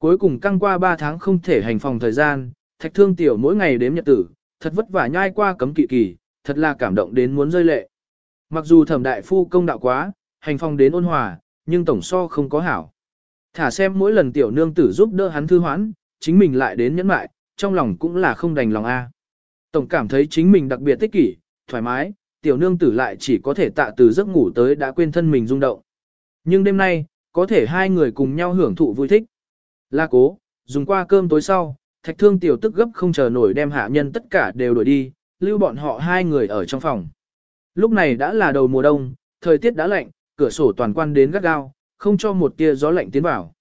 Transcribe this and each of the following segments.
Cuối cùng căng qua 3 tháng không thể hành phòng thời gian, thạch thương tiểu mỗi ngày đếm nhật tử, thật vất vả nhai qua cấm kỵ kỳ, thật là cảm động đến muốn rơi lệ. Mặc dù thẩm đại phu công đạo quá, hành phòng đến ôn hòa, nhưng tổng so không có hảo. Thả xem mỗi lần tiểu nương tử giúp đỡ hắn thư hoãn, chính mình lại đến nhẫn mại, trong lòng cũng là không đành lòng a. Tổng cảm thấy chính mình đặc biệt tích kỷ, thoải mái, tiểu nương tử lại chỉ có thể tạ từ giấc ngủ tới đã quên thân mình rung động. Nhưng đêm nay, có thể hai người cùng nhau hưởng thụ vui thích. La cố, dùng qua cơm tối sau, thạch thương tiểu tức gấp không chờ nổi đem hạ nhân tất cả đều đuổi đi, lưu bọn họ hai người ở trong phòng. Lúc này đã là đầu mùa đông, thời tiết đã lạnh, cửa sổ toàn quan đến gắt gao, không cho một tia gió lạnh tiến vào.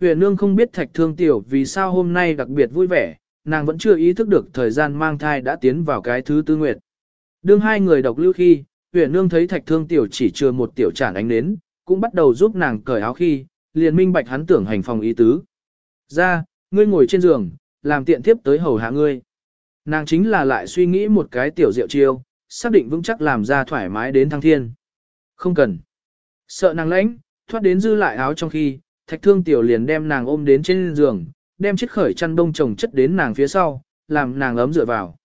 Huyền nương không biết thạch thương tiểu vì sao hôm nay đặc biệt vui vẻ, nàng vẫn chưa ý thức được thời gian mang thai đã tiến vào cái thứ tư nguyệt. Đương hai người độc lưu khi, huyền nương thấy thạch thương tiểu chỉ chưa một tiểu tràn ánh đến, cũng bắt đầu giúp nàng cởi áo khi, liền minh bạch hắn tưởng hành phòng ý tứ. Ra, ngươi ngồi trên giường, làm tiện tiếp tới hầu hạ ngươi. Nàng chính là lại suy nghĩ một cái tiểu diệu chiêu, xác định vững chắc làm ra thoải mái đến thăng thiên. Không cần. Sợ nàng lãnh, thoát đến dư lại áo trong khi, thạch thương tiểu liền đem nàng ôm đến trên giường, đem chiếc khởi chăn đông chồng chất đến nàng phía sau, làm nàng ấm dựa vào.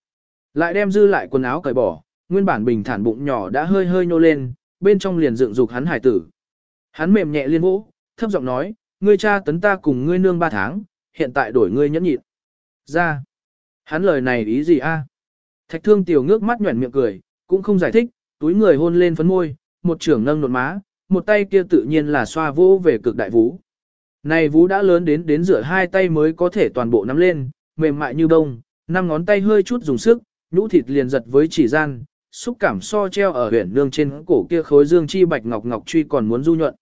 Lại đem dư lại quần áo cởi bỏ, nguyên bản bình thản bụng nhỏ đã hơi hơi nhô lên, bên trong liền dựng dục hắn hải tử. Hắn mềm nhẹ liên vũ, thấp giọng nói, ngươi cha tấn ta cùng ngươi nương ba tháng, hiện tại đổi ngươi nhẫn nhịn. Ra. Hắn lời này ý gì a? Thạch thương tiểu ngước mắt nhuẩn miệng cười, cũng không giải thích, túi người hôn lên phấn môi, một trưởng nâng nột má, một tay kia tự nhiên là xoa vô về cực đại vũ. Này vũ đã lớn đến đến rửa hai tay mới có thể toàn bộ nắm lên, mềm mại như bông, năm ngón tay hơi chút dùng sức, nhũ thịt liền giật với chỉ gian, xúc cảm so treo ở huyện nương trên cổ kia khối dương chi bạch ngọc ngọc truy còn muốn du nhuận.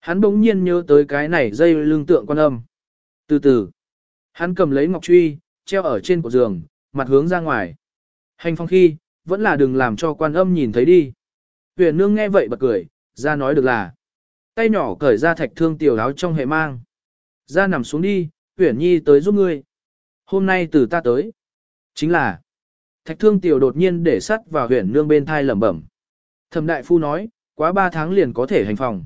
Hắn bỗng nhiên nhớ tới cái này dây lương tượng quan âm. Từ từ, hắn cầm lấy ngọc truy, treo ở trên cổ giường, mặt hướng ra ngoài. Hành phong khi, vẫn là đừng làm cho quan âm nhìn thấy đi. Huyền nương nghe vậy bật cười, ra nói được là. Tay nhỏ cởi ra thạch thương tiểu áo trong hệ mang. Ra nằm xuống đi, huyền nhi tới giúp ngươi. Hôm nay từ ta tới. Chính là, thạch thương tiểu đột nhiên để sắt vào huyền nương bên thai lẩm bẩm. Thẩm đại phu nói, quá ba tháng liền có thể hành phòng.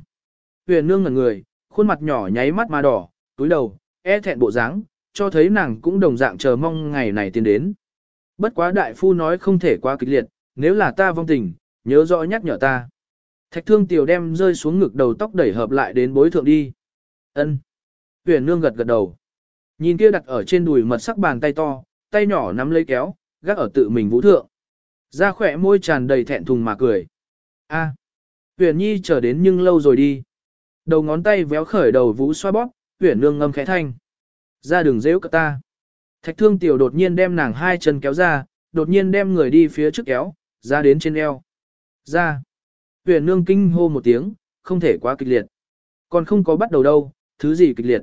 Huyền nương ngẩn người, khuôn mặt nhỏ nháy mắt mà đỏ, túi đầu, e thẹn bộ dáng, cho thấy nàng cũng đồng dạng chờ mong ngày này tiến đến. Bất quá đại phu nói không thể quá kịch liệt, nếu là ta vong tình, nhớ rõ nhắc nhở ta. Thạch thương tiểu đem rơi xuống ngực đầu tóc đẩy hợp lại đến bối thượng đi. ân Huyền nương gật gật đầu. Nhìn kia đặt ở trên đùi mật sắc bàn tay to, tay nhỏ nắm lấy kéo, gác ở tự mình vũ thượng. Ra khỏe môi tràn đầy thẹn thùng mà cười. a Huyền nhi chờ đến nhưng lâu rồi đi. Đầu ngón tay véo khởi đầu vũ xoa bóp, tuyển nương ngâm khẽ thanh. Ra đường dễ cả ta. Thạch thương tiểu đột nhiên đem nàng hai chân kéo ra, đột nhiên đem người đi phía trước kéo, ra đến trên eo. Ra. tuyển nương kinh hô một tiếng, không thể quá kịch liệt. Còn không có bắt đầu đâu, thứ gì kịch liệt.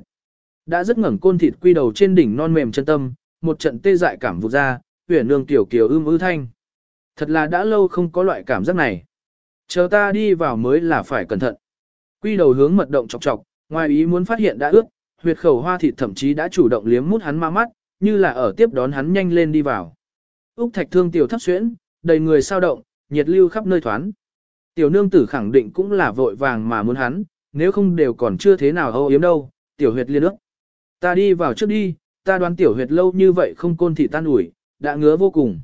Đã rất ngẩng côn thịt quy đầu trên đỉnh non mềm chân tâm, một trận tê dại cảm vụt ra, tuyển nương tiểu kiều ưm ư thanh. Thật là đã lâu không có loại cảm giác này. Chờ ta đi vào mới là phải cẩn thận. Quy đầu hướng mật động chọc chọc, ngoài ý muốn phát hiện đã ướt, huyệt khẩu hoa thịt thậm chí đã chủ động liếm mút hắn ma mắt, như là ở tiếp đón hắn nhanh lên đi vào. Úc Thạch Thương tiểu thấp xuyễn, đầy người sao động, nhiệt lưu khắp nơi thoán. Tiểu nương tử khẳng định cũng là vội vàng mà muốn hắn, nếu không đều còn chưa thế nào âu yếm đâu, tiểu huyệt liên ước. Ta đi vào trước đi, ta đoán tiểu huyệt lâu như vậy không côn thị tan ủi, đã ngứa vô cùng.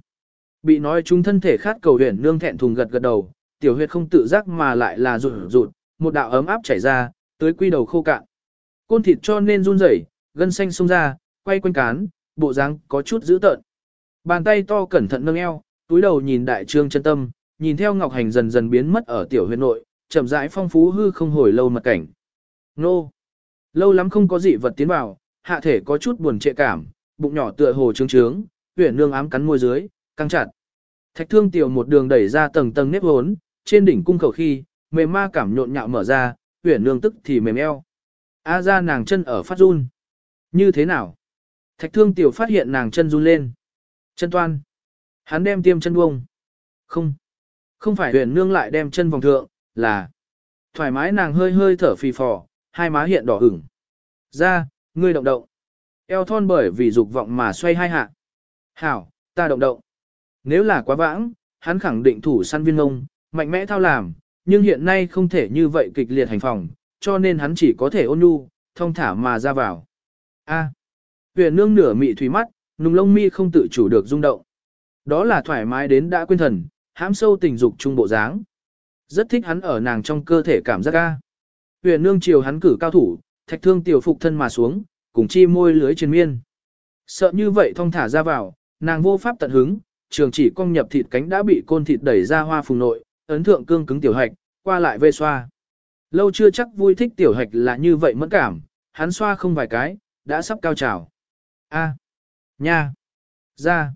Bị nói chúng thân thể khát cầu huyền nương thẹn thùng gật gật đầu, tiểu huyệt không tự giác mà lại là rụt rụt, một đạo ấm áp chảy ra, tới quy đầu khô cạn. Côn thịt cho nên run rẩy, gân xanh xông ra, quay quanh cán, bộ dáng có chút dữ tợn. Bàn tay to cẩn thận nâng eo, túi đầu nhìn đại trương chân tâm, nhìn theo ngọc hành dần dần biến mất ở tiểu huyện nội, chậm rãi phong phú hư không hồi lâu mặt cảnh. Nô! Lâu lắm không có dị vật tiến vào, hạ thể có chút buồn trệ cảm, bụng nhỏ tựa hồ trướng trướng, huyện nương ám cắn môi dưới, căng chặt. Thạch thương tiểu một đường đẩy ra tầng tầng nếp hốn, trên đỉnh cung khẩu khi, mềm ma cảm nhộn nhạo mở ra, huyển nương tức thì mềm eo. A ra nàng chân ở phát run. Như thế nào? Thạch thương tiểu phát hiện nàng chân run lên. Chân toan. Hắn đem tiêm chân buông. Không. Không phải huyền nương lại đem chân vòng thượng, là. Thoải mái nàng hơi hơi thở phì phò, hai má hiện đỏ ửng. Ra, ngươi động động. Eo thon bởi vì dục vọng mà xoay hai hạ. Hảo, ta động động. Nếu là quá vãng, hắn khẳng định thủ săn viên ngông, mạnh mẽ thao làm, nhưng hiện nay không thể như vậy kịch liệt hành phòng, cho nên hắn chỉ có thể ôn nhu, thông thả mà ra vào. A. À. Huyền nương nửa mị thủy mắt, nùng lông mi không tự chủ được rung động. Đó là thoải mái đến đã quên thần, hãm sâu tình dục trung bộ dáng. Rất thích hắn ở nàng trong cơ thể cảm giác ga. Huyền nương chiều hắn cử cao thủ, thạch thương tiểu phục thân mà xuống, cùng chi môi lưới trên miên. Sợ như vậy thông thả ra vào, nàng vô pháp tận hứng, trường chỉ cong nhập thịt cánh đã bị côn thịt đẩy ra hoa phùng nội, ấn thượng cương cứng tiểu hạch, qua lại vê xoa. Lâu chưa chắc vui thích tiểu hạch là như vậy mẫn cảm, hắn xoa không vài cái, đã sắp cao trào. A, nha, ra.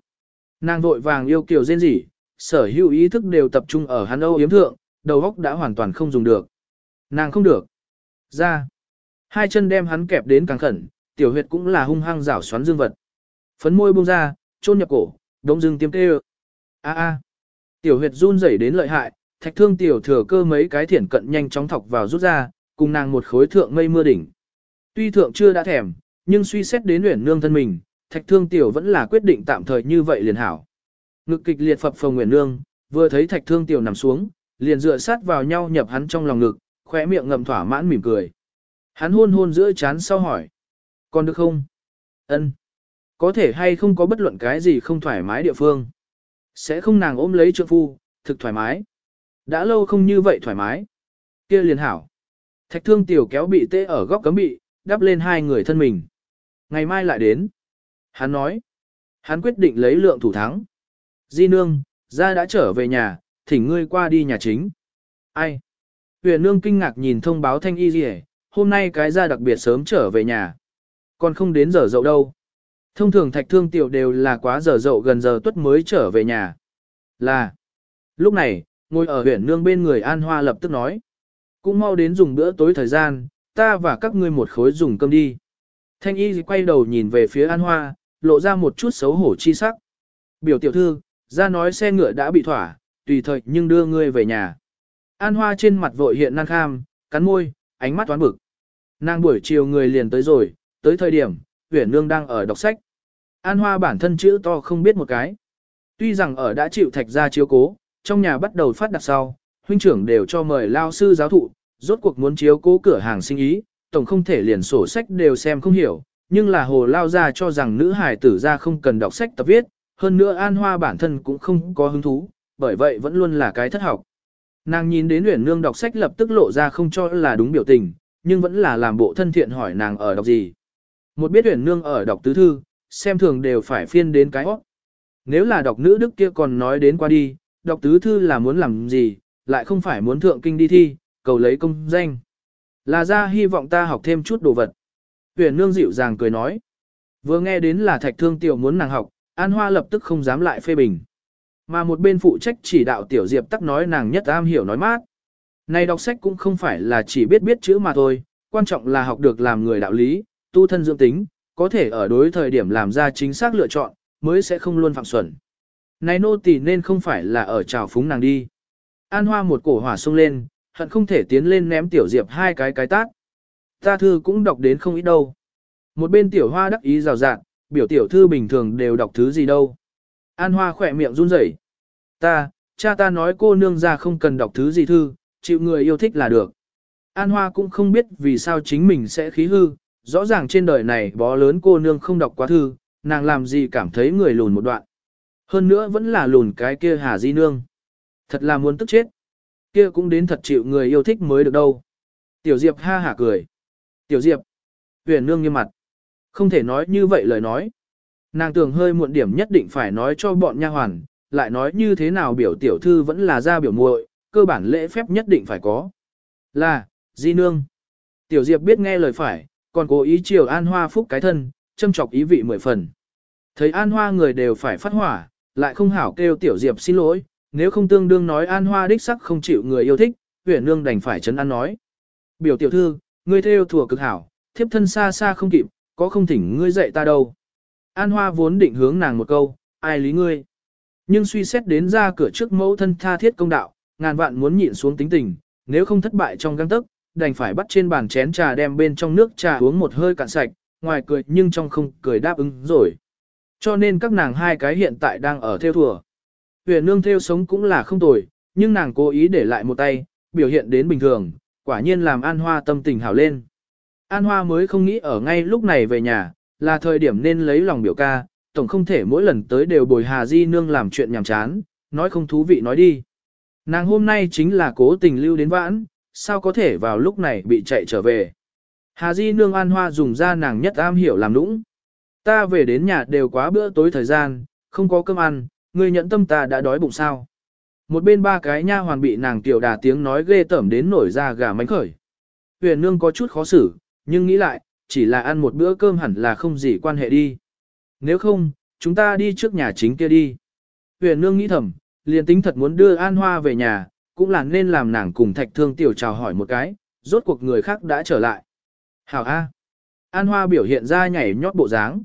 Nàng vội vàng yêu kiều rên rỉ, sở hữu ý thức đều tập trung ở hắn âu yếm thượng, đầu óc đã hoàn toàn không dùng được. Nàng không được. Ra. Hai chân đem hắn kẹp đến càng khẩn, tiểu huyệt cũng là hung hăng rảo xoắn dương vật. Phấn môi bung ra, chôn nhập cổ, đống dưng tiêm tê A a. Tiểu huyệt run rẩy đến lợi hại, thạch thương tiểu thừa cơ mấy cái thiển cận nhanh chóng thọc vào rút ra, cùng nàng một khối thượng mây mưa đỉnh. Tuy thượng chưa đã thèm, nhưng suy xét đến uyển nương thân mình, thạch thương tiểu vẫn là quyết định tạm thời như vậy liền hảo. Ngực kịch liệt phập phồng uyển nương, vừa thấy thạch thương tiểu nằm xuống, liền dựa sát vào nhau nhập hắn trong lòng ngực, khóe miệng ngậm thỏa mãn mỉm cười. Hắn hôn hôn giữa chán sau hỏi. Còn được không? Ân. Có thể hay không có bất luận cái gì không thoải mái địa phương. Sẽ không nàng ôm lấy trượng phu, thực thoải mái. Đã lâu không như vậy thoải mái. kia liền hảo. Thạch thương tiểu kéo bị tê ở góc cấm bị, đắp lên hai người thân mình. Ngày mai lại đến. Hắn nói. Hắn quyết định lấy lượng thủ thắng. Di nương, ra đã trở về nhà, thỉnh ngươi qua đi nhà chính. Ai? Huyền nương kinh ngạc nhìn thông báo thanh y gì hôm nay cái ra đặc biệt sớm trở về nhà. Còn không đến giờ dậu đâu. Thông thường thạch thương tiểu đều là quá giờ dậu gần giờ tuất mới trở về nhà. Là. Lúc này, ngồi ở huyện nương bên người An Hoa lập tức nói. Cũng mau đến dùng bữa tối thời gian, ta và các ngươi một khối dùng cơm đi. Thanh y quay đầu nhìn về phía An Hoa, lộ ra một chút xấu hổ chi sắc. Biểu tiểu thư, ra nói xe ngựa đã bị thỏa, tùy thời nhưng đưa ngươi về nhà. An Hoa trên mặt vội hiện năng kham, cắn môi, ánh mắt toán bực. Nàng buổi chiều người liền tới rồi, tới thời điểm, Uyển Nương đang ở đọc sách. An Hoa bản thân chữ to không biết một cái. Tuy rằng ở đã chịu thạch ra chiếu cố, trong nhà bắt đầu phát đặt sau, huynh trưởng đều cho mời lao sư giáo thụ, rốt cuộc muốn chiếu cố cửa hàng sinh ý, tổng không thể liền sổ sách đều xem không hiểu, nhưng là hồ lao ra cho rằng nữ hài tử ra không cần đọc sách tập viết, hơn nữa An Hoa bản thân cũng không có hứng thú, bởi vậy vẫn luôn là cái thất học. Nàng nhìn đến Uyển Nương đọc sách lập tức lộ ra không cho là đúng biểu tình, nhưng vẫn là làm bộ thân thiện hỏi nàng ở đọc gì. Một biết Uyển Nương ở đọc tứ thư, xem thường đều phải phiên đến cái hót. Nếu là đọc nữ đức kia còn nói đến qua đi, đọc tứ thư là muốn làm gì, lại không phải muốn thượng kinh đi thi, cầu lấy công danh. Là ra hy vọng ta học thêm chút đồ vật. tuyển Nương dịu dàng cười nói. Vừa nghe đến là thạch thương tiểu muốn nàng học, An Hoa lập tức không dám lại phê bình. Mà một bên phụ trách chỉ đạo tiểu diệp tắc nói nàng nhất am hiểu nói mát. Này đọc sách cũng không phải là chỉ biết biết chữ mà thôi, quan trọng là học được làm người đạo lý, tu thân dưỡng tính, có thể ở đối thời điểm làm ra chính xác lựa chọn, mới sẽ không luôn phạm xuẩn. Này nô tỳ nên không phải là ở trào phúng nàng đi. An hoa một cổ hỏa sung lên, hận không thể tiến lên ném tiểu diệp hai cái cái tát. Ta thư cũng đọc đến không ít đâu. Một bên tiểu hoa đắc ý rào rạt, biểu tiểu thư bình thường đều đọc thứ gì đâu. An hoa khỏe miệng run rẩy. Ta, cha ta nói cô nương ra không cần đọc thứ gì thư, chịu người yêu thích là được. An Hoa cũng không biết vì sao chính mình sẽ khí hư, rõ ràng trên đời này bó lớn cô nương không đọc quá thư, nàng làm gì cảm thấy người lùn một đoạn. Hơn nữa vẫn là lùn cái kia Hà Di Nương. Thật là muốn tức chết. Kia cũng đến thật chịu người yêu thích mới được đâu. Tiểu Diệp ha hả cười. Tiểu Diệp. Huyền Nương nghiêm mặt. Không thể nói như vậy lời nói. Nàng tưởng hơi muộn điểm nhất định phải nói cho bọn nha hoàn, lại nói như thế nào biểu tiểu thư vẫn là ra biểu muội, cơ bản lễ phép nhất định phải có. Là, Di Nương. Tiểu Diệp biết nghe lời phải, còn cố ý chiều An Hoa phúc cái thân, châm chọc ý vị mười phần. Thấy An Hoa người đều phải phát hỏa, lại không hảo kêu Tiểu Diệp xin lỗi, nếu không tương đương nói An Hoa đích sắc không chịu người yêu thích, huyện nương đành phải chấn an nói. Biểu tiểu thư, ngươi theo thùa cực hảo, thiếp thân xa xa không kịp, có không thỉnh ngươi dạy ta đâu. An Hoa vốn định hướng nàng một câu, ai lý ngươi. Nhưng suy xét đến ra cửa trước mẫu thân tha thiết công đạo, ngàn vạn muốn nhịn xuống tính tình, nếu không thất bại trong găng tức, đành phải bắt trên bàn chén trà đem bên trong nước trà uống một hơi cạn sạch, ngoài cười nhưng trong không cười đáp ứng rồi. Cho nên các nàng hai cái hiện tại đang ở theo thùa. Huyền nương theo sống cũng là không tồi, nhưng nàng cố ý để lại một tay, biểu hiện đến bình thường, quả nhiên làm An Hoa tâm tình hảo lên. An Hoa mới không nghĩ ở ngay lúc này về nhà, Là thời điểm nên lấy lòng biểu ca, tổng không thể mỗi lần tới đều bồi Hà Di Nương làm chuyện nhàm chán, nói không thú vị nói đi. Nàng hôm nay chính là cố tình lưu đến vãn, sao có thể vào lúc này bị chạy trở về. Hà Di Nương An Hoa dùng ra nàng nhất am hiểu làm nũng. Ta về đến nhà đều quá bữa tối thời gian, không có cơm ăn, người nhận tâm ta đã đói bụng sao. Một bên ba cái nha hoàn bị nàng tiểu đà tiếng nói ghê tởm đến nổi ra gà mánh khởi. Huyền nương có chút khó xử, nhưng nghĩ lại, chỉ là ăn một bữa cơm hẳn là không gì quan hệ đi. Nếu không, chúng ta đi trước nhà chính kia đi. Huyền nương nghĩ thầm, liền tính thật muốn đưa An Hoa về nhà, cũng là nên làm nàng cùng thạch thương tiểu chào hỏi một cái, rốt cuộc người khác đã trở lại. Hảo A. An Hoa biểu hiện ra nhảy nhót bộ dáng.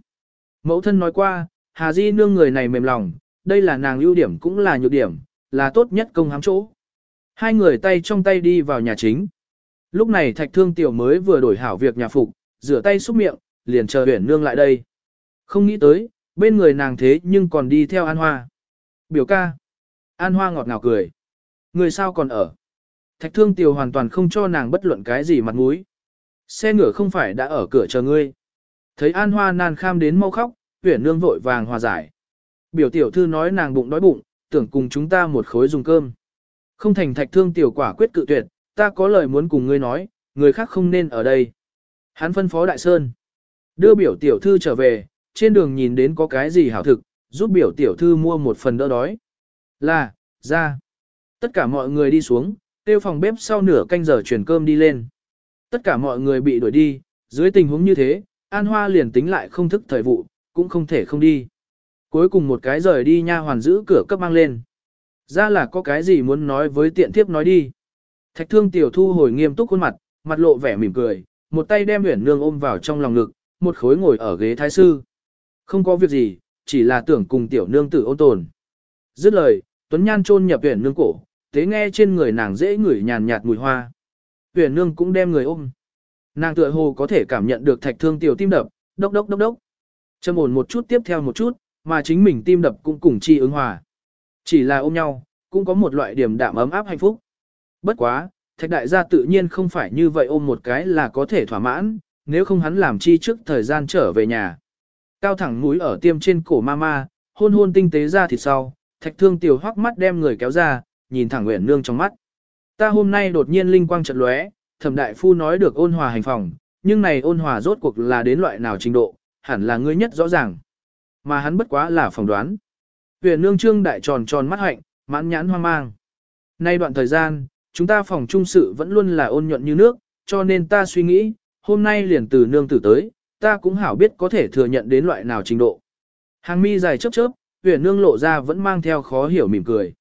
Mẫu thân nói qua, Hà Di nương người này mềm lòng, đây là nàng ưu điểm cũng là nhược điểm, là tốt nhất công hám chỗ. Hai người tay trong tay đi vào nhà chính. Lúc này thạch thương tiểu mới vừa đổi hảo việc nhà phục, rửa tay xúc miệng, liền chờ huyển nương lại đây. Không nghĩ tới, bên người nàng thế nhưng còn đi theo An Hoa. Biểu ca. An Hoa ngọt ngào cười. Người sao còn ở. Thạch thương tiểu hoàn toàn không cho nàng bất luận cái gì mặt mũi. Xe ngựa không phải đã ở cửa chờ ngươi. Thấy An Hoa nan kham đến mau khóc, huyển nương vội vàng hòa giải. Biểu tiểu thư nói nàng bụng đói bụng, tưởng cùng chúng ta một khối dùng cơm. Không thành thạch thương tiểu quả quyết cự tuyệt, ta có lời muốn cùng ngươi nói, người khác không nên ở đây. Hắn phân phó đại sơn. Đưa biểu tiểu thư trở về, trên đường nhìn đến có cái gì hảo thực, giúp biểu tiểu thư mua một phần đỡ đói. Là, ra. Tất cả mọi người đi xuống, tiêu phòng bếp sau nửa canh giờ chuyển cơm đi lên. Tất cả mọi người bị đuổi đi, dưới tình huống như thế, An Hoa liền tính lại không thức thời vụ, cũng không thể không đi. Cuối cùng một cái rời đi nha hoàn giữ cửa cấp mang lên. Ra là có cái gì muốn nói với tiện thiếp nói đi. Thạch thương tiểu thu hồi nghiêm túc khuôn mặt, mặt lộ vẻ mỉm cười, một tay đem huyển nương ôm vào trong lòng ngực, một khối ngồi ở ghế thái sư. Không có việc gì, chỉ là tưởng cùng tiểu nương tử ôn tồn. Dứt lời, Tuấn Nhan chôn nhập huyển nương cổ, tế nghe trên người nàng dễ ngửi nhàn nhạt mùi hoa. Huyền nương cũng đem người ôm. Nàng tựa hồ có thể cảm nhận được thạch thương tiểu tim đập, đốc đốc đốc đốc. Châm ổn một chút tiếp theo một chút, mà chính mình tim đập cũng cùng chi ứng hòa. Chỉ là ôm nhau, cũng có một loại điểm đạm ấm áp hạnh phúc. Bất quá, thạch đại gia tự nhiên không phải như vậy ôm một cái là có thể thỏa mãn, nếu không hắn làm chi trước thời gian trở về nhà. Cao thẳng mũi ở tiêm trên cổ mama, hôn hôn tinh tế ra thịt sau, thạch thương tiểu hoắc mắt đem người kéo ra, nhìn thẳng Uyển Nương trong mắt. Ta hôm nay đột nhiên linh quang chợt lóe, thẩm đại phu nói được ôn hòa hành phòng, nhưng này ôn hòa rốt cuộc là đến loại nào trình độ, hẳn là ngươi nhất rõ ràng. Mà hắn bất quá là phỏng đoán. Huyền nương trương đại tròn tròn mắt hạnh, mãn nhãn hoang mang. Nay đoạn thời gian, chúng ta phòng trung sự vẫn luôn là ôn nhuận như nước, cho nên ta suy nghĩ, hôm nay liền từ nương tử tới, ta cũng hảo biết có thể thừa nhận đến loại nào trình độ. Hàng mi dài chớp chớp, huyền nương lộ ra vẫn mang theo khó hiểu mỉm cười.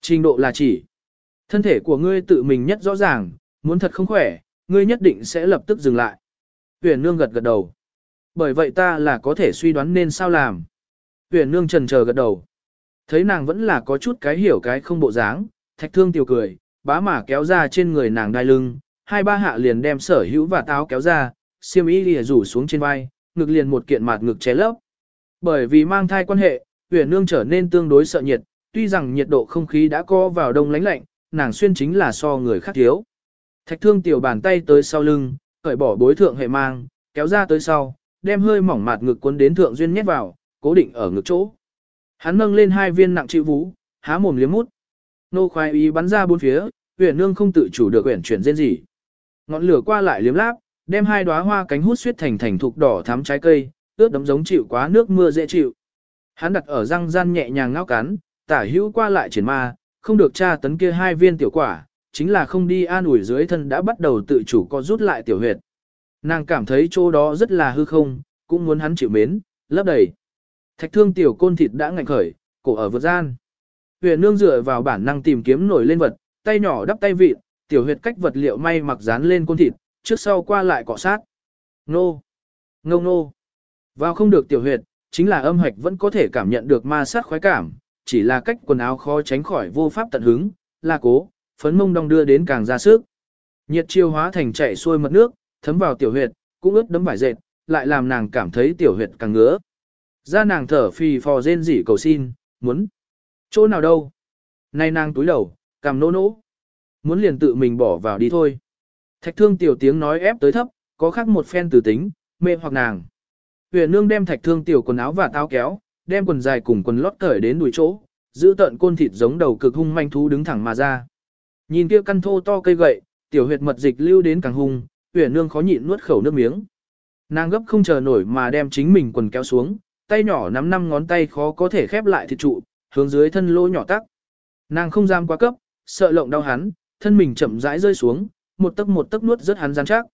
Trình độ là chỉ, thân thể của ngươi tự mình nhất rõ ràng, muốn thật không khỏe, ngươi nhất định sẽ lập tức dừng lại. Huyền nương gật gật đầu. Bởi vậy ta là có thể suy đoán nên sao làm. Huyền nương trần chờ gật đầu. Thấy nàng vẫn là có chút cái hiểu cái không bộ dáng, thạch thương tiểu cười, bá mà kéo ra trên người nàng đai lưng, hai ba hạ liền đem sở hữu và táo kéo ra, xiêm y lìa rủ xuống trên vai, ngực liền một kiện mạt ngực ché lấp. Bởi vì mang thai quan hệ, huyền nương trở nên tương đối sợ nhiệt, tuy rằng nhiệt độ không khí đã co vào đông lánh lạnh, nàng xuyên chính là so người khác thiếu. Thạch thương tiểu bàn tay tới sau lưng, cởi bỏ bối thượng hệ mang, kéo ra tới sau, đem hơi mỏng mạt ngực cuốn đến thượng duyên nhét vào, cố định ở ngực chỗ. Hắn nâng lên hai viên nặng chịu vú, há mồm liếm mút. Nô khoai ý bắn ra bốn phía, huyền nương không tự chủ được huyền chuyển dên gì. Ngọn lửa qua lại liếm láp, đem hai đóa hoa cánh hút suyết thành thành thục đỏ thắm trái cây, ướt đấm giống chịu quá nước mưa dễ chịu. Hắn đặt ở răng gian nhẹ nhàng ngao cắn, tả hữu qua lại triển ma, không được tra tấn kia hai viên tiểu quả, chính là không đi an ủi dưới thân đã bắt đầu tự chủ co rút lại tiểu huyệt. Nàng cảm thấy chỗ đó rất là hư không, cũng muốn hắn chịu mến, lấp đầy. Thạch thương tiểu côn thịt đã ngạnh khởi, cổ ở vượt gian. Huyền nương dựa vào bản năng tìm kiếm nổi lên vật, tay nhỏ đắp tay vịt, tiểu huyệt cách vật liệu may mặc dán lên côn thịt, trước sau qua lại cọ sát. Nô! Ngô nô! Vào không được tiểu huyệt, chính là âm hạch vẫn có thể cảm nhận được ma sát khoái cảm, chỉ là cách quần áo khó tránh khỏi vô pháp tận hứng, là cố, phấn mông đong đưa đến càng ra sức. Nhiệt chiêu hóa thành chảy xuôi mật nước, thấm vào tiểu huyệt, cũng ướt đấm vải dệt, lại làm nàng cảm thấy tiểu huyệt càng ngứa. Ra nàng thở phì phò rên rỉ cầu xin, muốn. Chỗ nào đâu? Nay nàng túi đầu, cằm nỗ nỗ. Muốn liền tự mình bỏ vào đi thôi. Thạch thương tiểu tiếng nói ép tới thấp, có khác một phen từ tính, mê hoặc nàng. Huyền nương đem thạch thương tiểu quần áo và tao kéo, đem quần dài cùng quần lót cởi đến đùi chỗ, giữ tận côn thịt giống đầu cực hung manh thú đứng thẳng mà ra. Nhìn kia căn thô to cây gậy, tiểu huyệt mật dịch lưu đến càng hung, huyền nương khó nhịn nuốt khẩu nước miếng. Nàng gấp không chờ nổi mà đem chính mình quần kéo xuống, tay nhỏ nắm năm ngón tay khó có thể khép lại thịt trụ, hướng dưới thân lỗ nhỏ tắc. Nàng không dám quá cấp, sợ lộng đau hắn, thân mình chậm rãi rơi xuống, một tấc một tấc nuốt rất hắn gian chắc.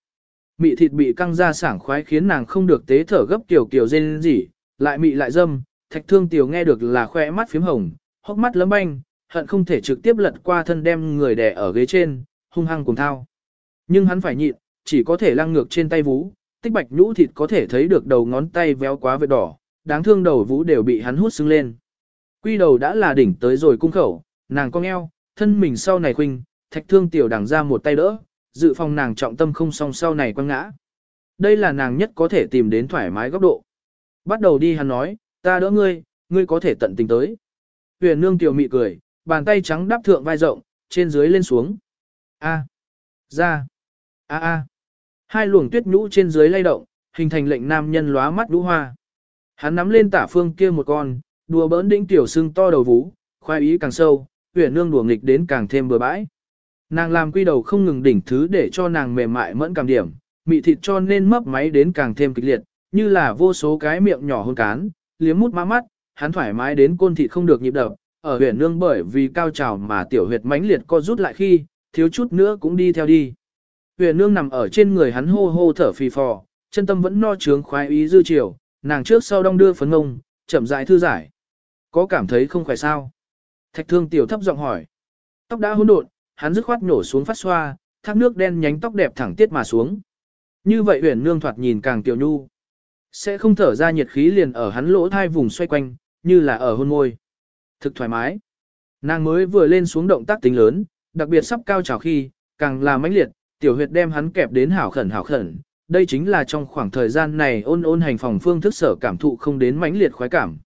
Mị thịt bị căng ra sảng khoái khiến nàng không được tế thở gấp kiểu kiểu rên rỉ, lại mị lại dâm, thạch thương tiểu nghe được là khoe mắt phím hồng, hốc mắt lấm banh, hận không thể trực tiếp lật qua thân đem người đè ở ghế trên, hung hăng cùng thao. Nhưng hắn phải nhịn, chỉ có thể lăng ngược trên tay vú, tích bạch nhũ thịt có thể thấy được đầu ngón tay véo quá vết đỏ, đáng thương đầu vũ đều bị hắn hút sưng lên. Quy đầu đã là đỉnh tới rồi cung khẩu, nàng cong eo, thân mình sau này khuynh, thạch thương tiểu đằng ra một tay đỡ, dự phòng nàng trọng tâm không song sau này quăng ngã. Đây là nàng nhất có thể tìm đến thoải mái góc độ. Bắt đầu đi hắn nói, ta đỡ ngươi, ngươi có thể tận tình tới. Huyền nương tiểu mị cười, bàn tay trắng đáp thượng vai rộng, trên dưới lên xuống. A. Ra. A a. Hai luồng tuyết nhũ trên dưới lay động, hình thành lệnh nam nhân lóa mắt đũ hoa. Hắn nắm lên tả phương kia một con, đùa bỡn đĩnh tiểu sưng to đầu vú, khoai ý càng sâu, huyền nương đùa nghịch đến càng thêm bừa bãi. Nàng làm quy đầu không ngừng đỉnh thứ để cho nàng mềm mại mẫn cảm điểm, mị thịt cho nên mấp máy đến càng thêm kịch liệt, như là vô số cái miệng nhỏ hôn cán, liếm mút má mắt, hắn thoải mái đến côn thịt không được nhịp đập, ở huyền nương bởi vì cao trào mà tiểu huyệt mãnh liệt co rút lại khi, thiếu chút nữa cũng đi theo đi. Huyền nương nằm ở trên người hắn hô hô thở phì phò, chân tâm vẫn no trướng khoái ý dư chiều, nàng trước sau đong đưa phấn ngông, chậm rãi thư giải. Có cảm thấy không khỏe sao? Thạch thương tiểu thấp giọng hỏi. Tóc đã hỗn độn, hắn dứt khoát nổ xuống phát xoa, thác nước đen nhánh tóc đẹp thẳng tiết mà xuống. Như vậy huyền nương thoạt nhìn càng tiểu nhu. Sẽ không thở ra nhiệt khí liền ở hắn lỗ thai vùng xoay quanh, như là ở hôn môi. Thực thoải mái. Nàng mới vừa lên xuống động tác tính lớn, đặc biệt sắp cao trào khi, càng là mãnh liệt, tiểu huyệt đem hắn kẹp đến hảo khẩn hảo khẩn. Đây chính là trong khoảng thời gian này ôn ôn hành phòng phương thức sở cảm thụ không đến mãnh liệt khoái cảm.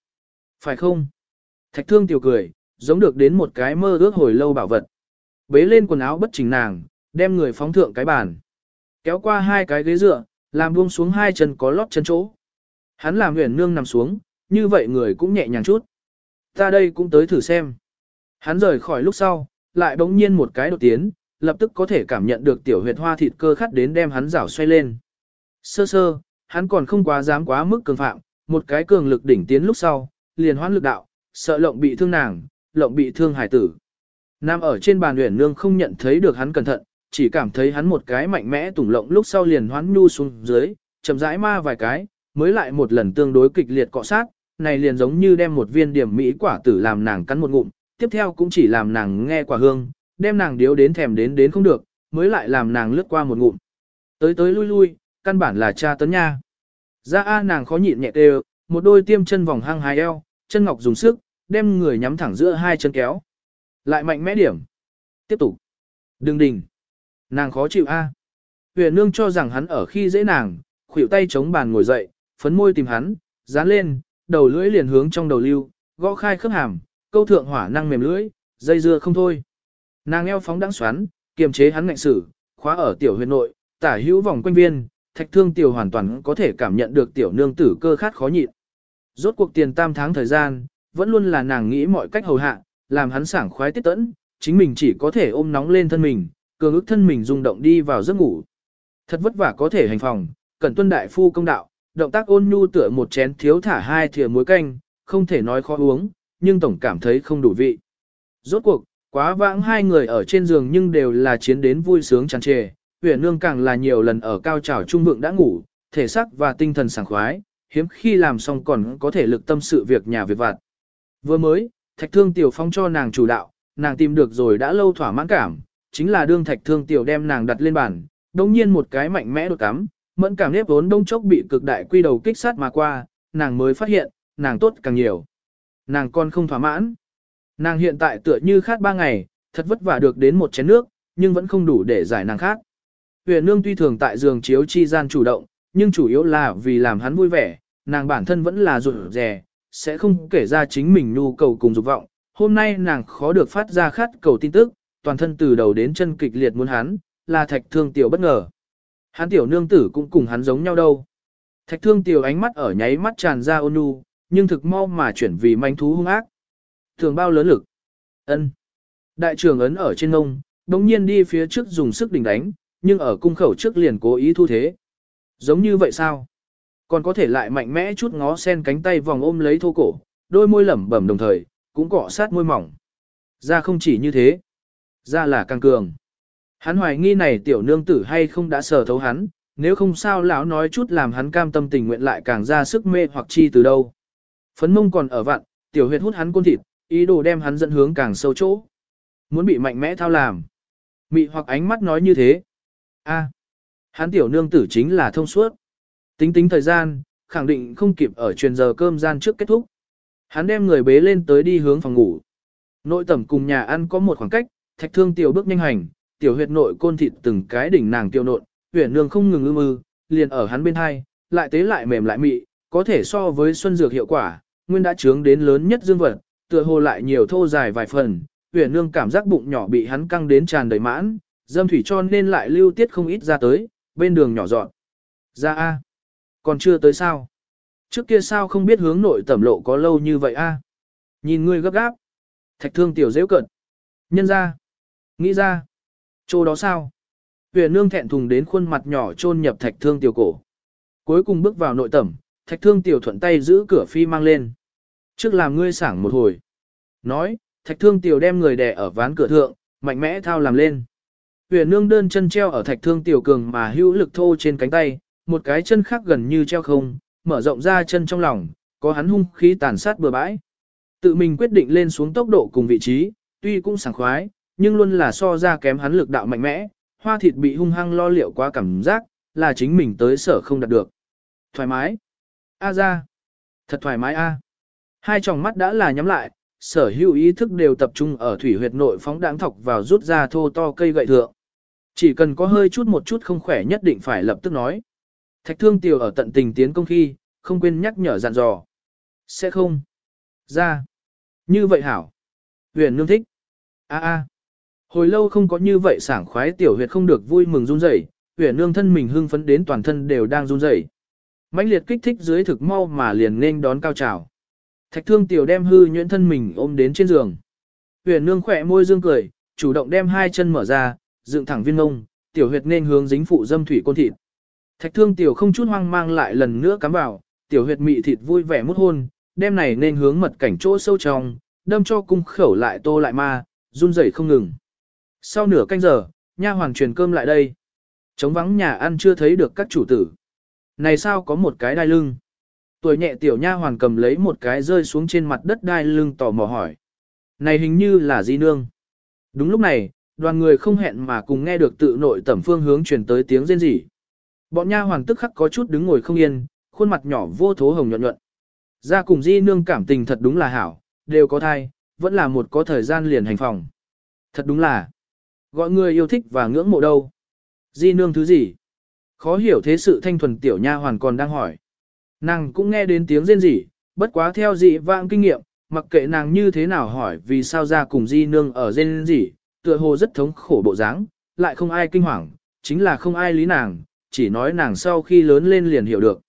Phải không? Thạch thương tiểu cười, giống được đến một cái mơ ước hồi lâu bảo vật. Bế lên quần áo bất chỉnh nàng, đem người phóng thượng cái bàn. Kéo qua hai cái ghế dựa, làm buông xuống hai chân có lót chân chỗ. Hắn làm huyền nương nằm xuống, như vậy người cũng nhẹ nhàng chút. Ta đây cũng tới thử xem. Hắn rời khỏi lúc sau, lại bỗng nhiên một cái đột tiến, lập tức có thể cảm nhận được tiểu huyệt hoa thịt cơ khắt đến đem hắn rảo xoay lên. Sơ sơ, hắn còn không quá dám quá mức cường phạm, một cái cường lực đỉnh tiến lúc sau, liền hoán lực đạo, sợ lộng bị thương nàng, lộng bị thương hải tử. Nam ở trên bàn huyền nương không nhận thấy được hắn cẩn thận, chỉ cảm thấy hắn một cái mạnh mẽ tủng lộng lúc sau liền hoán nhu xuống dưới, chậm rãi ma vài cái, mới lại một lần tương đối kịch liệt cọ sát, này liền giống như đem một viên điểm mỹ quả tử làm nàng cắn một ngụm, tiếp theo cũng chỉ làm nàng nghe quả hương, đem nàng điếu đến thèm đến đến không được, mới lại làm nàng lướt qua một ngụm. Tới tới lui lui, căn bản là cha tấn nha. Ra A nàng khó nhịn nhẹ đều, một đôi tiêm chân vòng hang hai eo, chân ngọc dùng sức, đem người nhắm thẳng giữa hai chân kéo. Lại mạnh mẽ điểm. Tiếp tục. Đừng đình. Nàng khó chịu A. Huyền nương cho rằng hắn ở khi dễ nàng, khuỷu tay chống bàn ngồi dậy, phấn môi tìm hắn, dán lên, đầu lưỡi liền hướng trong đầu lưu, gõ khai khớp hàm, câu thượng hỏa năng mềm lưỡi, dây dưa không thôi. Nàng eo phóng đãng xoắn, kiềm chế hắn ngạnh sử, khóa ở tiểu huyệt nội, tả hữu vòng quanh viên, thạch thương tiểu hoàn toàn có thể cảm nhận được tiểu nương tử cơ khát khó nhịn. Rốt cuộc tiền tam tháng thời gian, vẫn luôn là nàng nghĩ mọi cách hầu hạ, làm hắn sảng khoái tiết tẫn, chính mình chỉ có thể ôm nóng lên thân mình, cường ức thân mình rung động đi vào giấc ngủ. Thật vất vả có thể hành phòng, cần tuân đại phu công đạo, động tác ôn nhu tựa một chén thiếu thả hai thìa muối canh, không thể nói khó uống, nhưng tổng cảm thấy không đủ vị. Rốt cuộc, quá vãng hai người ở trên giường nhưng đều là chiến đến vui sướng tràn trề, huyền nương càng là nhiều lần ở cao trào trung vượng đã ngủ, thể xác và tinh thần sảng khoái, hiếm khi làm xong còn có thể lực tâm sự việc nhà việc vặt. Vừa mới, thạch thương tiểu phong cho nàng chủ đạo, nàng tìm được rồi đã lâu thỏa mãn cảm, chính là đương thạch thương tiểu đem nàng đặt lên bàn, đồng nhiên một cái mạnh mẽ đột cắm, mẫn cảm nếp vốn đông chốc bị cực đại quy đầu kích sát mà qua, nàng mới phát hiện, nàng tốt càng nhiều. Nàng còn không thỏa mãn. Nàng hiện tại tựa như khát ba ngày, thật vất vả được đến một chén nước, nhưng vẫn không đủ để giải nàng khát. Huyền nương tuy thường tại giường chiếu chi gian chủ động, nhưng chủ yếu là vì làm hắn vui vẻ, nàng bản thân vẫn là rụt rè, sẽ không kể ra chính mình nhu cầu cùng dục vọng. Hôm nay nàng khó được phát ra khát cầu tin tức, toàn thân từ đầu đến chân kịch liệt muốn hắn, là thạch thương tiểu bất ngờ. Hắn tiểu nương tử cũng cùng hắn giống nhau đâu. Thạch thương tiểu ánh mắt ở nháy mắt tràn ra ôn nhu, nhưng thực mau mà chuyển vì manh thú hung ác. Thường bao lớn lực. ân Đại trưởng ấn ở trên ngông, đồng nhiên đi phía trước dùng sức đỉnh đánh, nhưng ở cung khẩu trước liền cố ý thu thế. Giống như vậy sao? Còn có thể lại mạnh mẽ chút ngó sen cánh tay vòng ôm lấy thô cổ, đôi môi lẩm bẩm đồng thời, cũng cọ sát môi mỏng. Ra không chỉ như thế. Ra là càng cường. Hắn hoài nghi này tiểu nương tử hay không đã sở thấu hắn, nếu không sao lão nói chút làm hắn cam tâm tình nguyện lại càng ra sức mê hoặc chi từ đâu. Phấn mông còn ở vặn, tiểu huyệt hút hắn côn thịt, ý đồ đem hắn dẫn hướng càng sâu chỗ. Muốn bị mạnh mẽ thao làm. Mị hoặc ánh mắt nói như thế. a hắn tiểu nương tử chính là thông suốt. Tính tính thời gian, khẳng định không kịp ở truyền giờ cơm gian trước kết thúc. Hắn đem người bế lên tới đi hướng phòng ngủ. Nội tẩm cùng nhà ăn có một khoảng cách, thạch thương tiểu bước nhanh hành, tiểu huyệt nội côn thịt từng cái đỉnh nàng tiêu nộn, huyền nương không ngừng ư mư, liền ở hắn bên hai, lại tế lại mềm lại mị, có thể so với xuân dược hiệu quả, nguyên đã trướng đến lớn nhất dương vật, tựa hồ lại nhiều thô dài vài phần, huyền nương cảm giác bụng nhỏ bị hắn căng đến tràn đầy mãn, dâm thủy cho nên lại lưu tiết không ít ra tới, bên đường nhỏ dọn. Ra A. Còn chưa tới sao? Trước kia sao không biết hướng nội tẩm lộ có lâu như vậy A? Nhìn ngươi gấp gáp. Thạch thương tiểu dễ cận. Nhân ra. Nghĩ ra. Chỗ đó sao? Huyền nương thẹn thùng đến khuôn mặt nhỏ chôn nhập thạch thương tiểu cổ. Cuối cùng bước vào nội tẩm, thạch thương tiểu thuận tay giữ cửa phi mang lên. Trước làm ngươi sảng một hồi. Nói, thạch thương tiểu đem người đè ở ván cửa thượng, mạnh mẽ thao làm lên. Huyền nương đơn chân treo ở thạch thương tiểu cường mà hữu lực thô trên cánh tay, một cái chân khác gần như treo không, mở rộng ra chân trong lòng, có hắn hung khí tàn sát bừa bãi. Tự mình quyết định lên xuống tốc độ cùng vị trí, tuy cũng sảng khoái, nhưng luôn là so ra kém hắn lực đạo mạnh mẽ, hoa thịt bị hung hăng lo liệu quá cảm giác, là chính mình tới sở không đạt được. Thoải mái. A ra. Thật thoải mái a. Hai tròng mắt đã là nhắm lại, sở hữu ý thức đều tập trung ở thủy huyệt nội phóng đáng thọc vào rút ra thô to cây gậy thượng. Chỉ cần có hơi chút một chút không khỏe nhất định phải lập tức nói. Thạch thương tiểu ở tận tình tiến công khi, không quên nhắc nhở dặn dò. Sẽ không. Ra. Như vậy hảo. Huyền nương thích. A a. Hồi lâu không có như vậy sảng khoái tiểu huyệt không được vui mừng run rẩy, huyền nương thân mình hưng phấn đến toàn thân đều đang run rẩy. mãnh liệt kích thích dưới thực mau mà liền nên đón cao trào. Thạch thương tiểu đem hư nhuyễn thân mình ôm đến trên giường. Huyền nương khỏe môi dương cười, chủ động đem hai chân mở ra, dựng thẳng viên ngông, tiểu huyệt nên hướng dính phụ dâm thủy côn thịt. Thạch thương tiểu không chút hoang mang lại lần nữa cắm vào, tiểu huyệt mị thịt vui vẻ mút hôn, đem này nên hướng mật cảnh chỗ sâu trong, đâm cho cung khẩu lại tô lại ma, run rẩy không ngừng. Sau nửa canh giờ, nha hoàng truyền cơm lại đây. Trống vắng nhà ăn chưa thấy được các chủ tử. Này sao có một cái đai lưng? Tuổi nhẹ tiểu nha hoàng cầm lấy một cái rơi xuống trên mặt đất đai lưng tò mò hỏi. Này hình như là di nương. Đúng lúc này, đoàn người không hẹn mà cùng nghe được tự nội tẩm phương hướng truyền tới tiếng rên rỉ. Bọn nha hoàng tức khắc có chút đứng ngồi không yên, khuôn mặt nhỏ vô thố hồng nhuận nhuận. Ra cùng di nương cảm tình thật đúng là hảo, đều có thai, vẫn là một có thời gian liền hành phòng. Thật đúng là, gọi người yêu thích và ngưỡng mộ đâu. Di nương thứ gì? Khó hiểu thế sự thanh thuần tiểu nha hoàn còn đang hỏi. Nàng cũng nghe đến tiếng rên rỉ, bất quá theo dị vãng kinh nghiệm, mặc kệ nàng như thế nào hỏi vì sao ra cùng di nương ở rên rỉ, tựa hồ rất thống khổ bộ dáng, lại không ai kinh hoàng, chính là không ai lý nàng, chỉ nói nàng sau khi lớn lên liền hiểu được.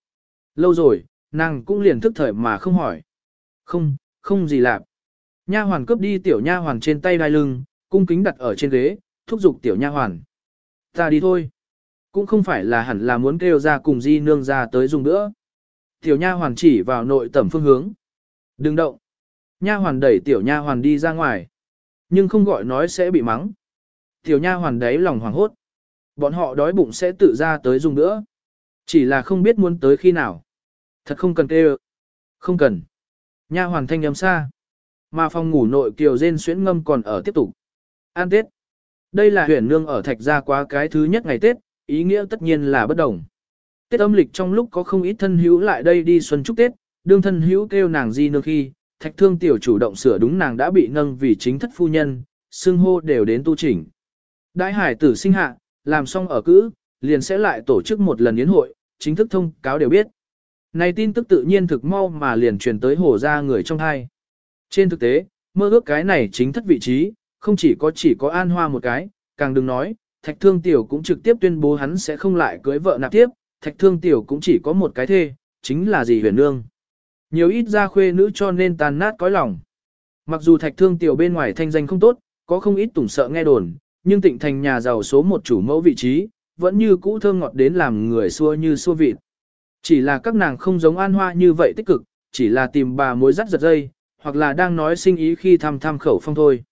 Lâu rồi, nàng cũng liền thức thời mà không hỏi. Không, không gì lạ. Nha hoàn cướp đi tiểu nha hoàn trên tay đai lưng, cung kính đặt ở trên ghế, thúc giục tiểu nha hoàn. Ta đi thôi. Cũng không phải là hẳn là muốn kêu ra cùng di nương ra tới dùng nữa. Tiểu nha hoàn chỉ vào nội tẩm phương hướng. Đừng động. Nha hoàn đẩy tiểu nha hoàn đi ra ngoài. Nhưng không gọi nói sẽ bị mắng. Tiểu nha hoàn đấy lòng hoảng hốt. Bọn họ đói bụng sẽ tự ra tới dùng nữa. Chỉ là không biết muốn tới khi nào. Thật không cần kêu. Không cần. Nha hoàn thanh âm xa. Mà phòng ngủ nội kiều rên xuyễn ngâm còn ở tiếp tục. An Tết. Đây là huyền nương ở thạch gia quá cái thứ nhất ngày Tết, ý nghĩa tất nhiên là bất đồng. Tết âm lịch trong lúc có không ít thân hữu lại đây đi xuân chúc Tết, đương thân hữu kêu nàng di nương khi, thạch thương tiểu chủ động sửa đúng nàng đã bị nâng vì chính thất phu nhân, xưng hô đều đến tu chỉnh. Đại hải tử sinh hạ, làm xong ở cữ, liền sẽ lại tổ chức một lần yến hội, chính thức thông cáo đều biết. Này tin tức tự nhiên thực mau mà liền truyền tới hồ ra người trong hai. Trên thực tế, mơ ước cái này chính thất vị trí, không chỉ có chỉ có an hoa một cái, càng đừng nói, thạch thương tiểu cũng trực tiếp tuyên bố hắn sẽ không lại cưới vợ nạp tiếp, thạch thương tiểu cũng chỉ có một cái thê, chính là gì huyền nương. Nhiều ít ra khuê nữ cho nên tàn nát cõi lòng. Mặc dù thạch thương tiểu bên ngoài thanh danh không tốt, có không ít tủng sợ nghe đồn, nhưng tịnh thành nhà giàu số một chủ mẫu vị trí, vẫn như cũ thơm ngọt đến làm người xua như xua vịt. Chỉ là các nàng không giống an hoa như vậy tích cực, chỉ là tìm bà mối dắt giật dây, hoặc là đang nói sinh ý khi thăm thăm khẩu phong thôi.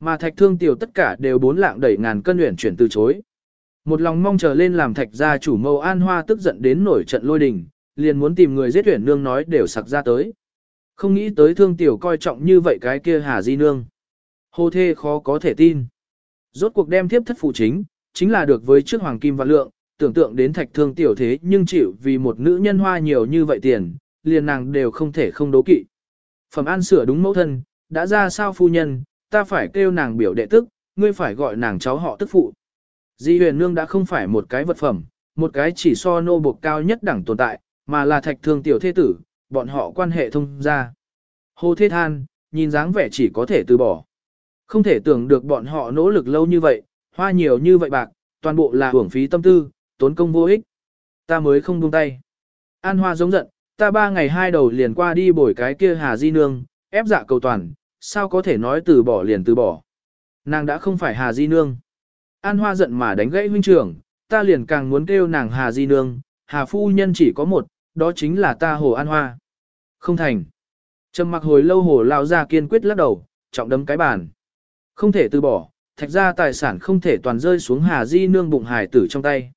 Mà thạch thương tiểu tất cả đều bốn lạng đẩy ngàn cân luyện chuyển từ chối. Một lòng mong chờ lên làm thạch gia chủ mâu an hoa tức giận đến nổi trận lôi đình, liền muốn tìm người giết tuyển nương nói đều sặc ra tới. Không nghĩ tới thương tiểu coi trọng như vậy cái kia hà di nương. Hồ thê khó có thể tin. Rốt cuộc đem tiếp thất phụ chính, chính là được với trước hoàng kim và lượng, tưởng tượng đến thạch thương tiểu thế nhưng chịu vì một nữ nhân hoa nhiều như vậy tiền, liền nàng đều không thể không đố kỵ. Phẩm an sửa đúng mẫu thân, đã ra sao phu nhân, ta phải kêu nàng biểu đệ tức, ngươi phải gọi nàng cháu họ tức phụ. Di huyền nương đã không phải một cái vật phẩm, một cái chỉ so nô buộc cao nhất đẳng tồn tại, mà là thạch thương tiểu thế tử, bọn họ quan hệ thông ra. Hồ Thế Than, nhìn dáng vẻ chỉ có thể từ bỏ. Không thể tưởng được bọn họ nỗ lực lâu như vậy, hoa nhiều như vậy bạc, toàn bộ là hưởng phí tâm tư, tốn công vô ích. Ta mới không buông tay. An Hoa giống giận, ta ba ngày hai đầu liền qua đi bồi cái kia Hà Di Nương, ép dạ cầu toàn, sao có thể nói từ bỏ liền từ bỏ. Nàng đã không phải Hà Di Nương. An Hoa giận mà đánh gãy huynh trưởng, ta liền càng muốn kêu nàng Hà Di Nương, Hà Phu Nhân chỉ có một, đó chính là ta Hồ An Hoa. Không thành. Trầm mặc hồi lâu Hồ lao ra kiên quyết lắc đầu, trọng đấm cái bàn. Không thể từ bỏ, thạch ra tài sản không thể toàn rơi xuống Hà Di Nương bụng hài tử trong tay.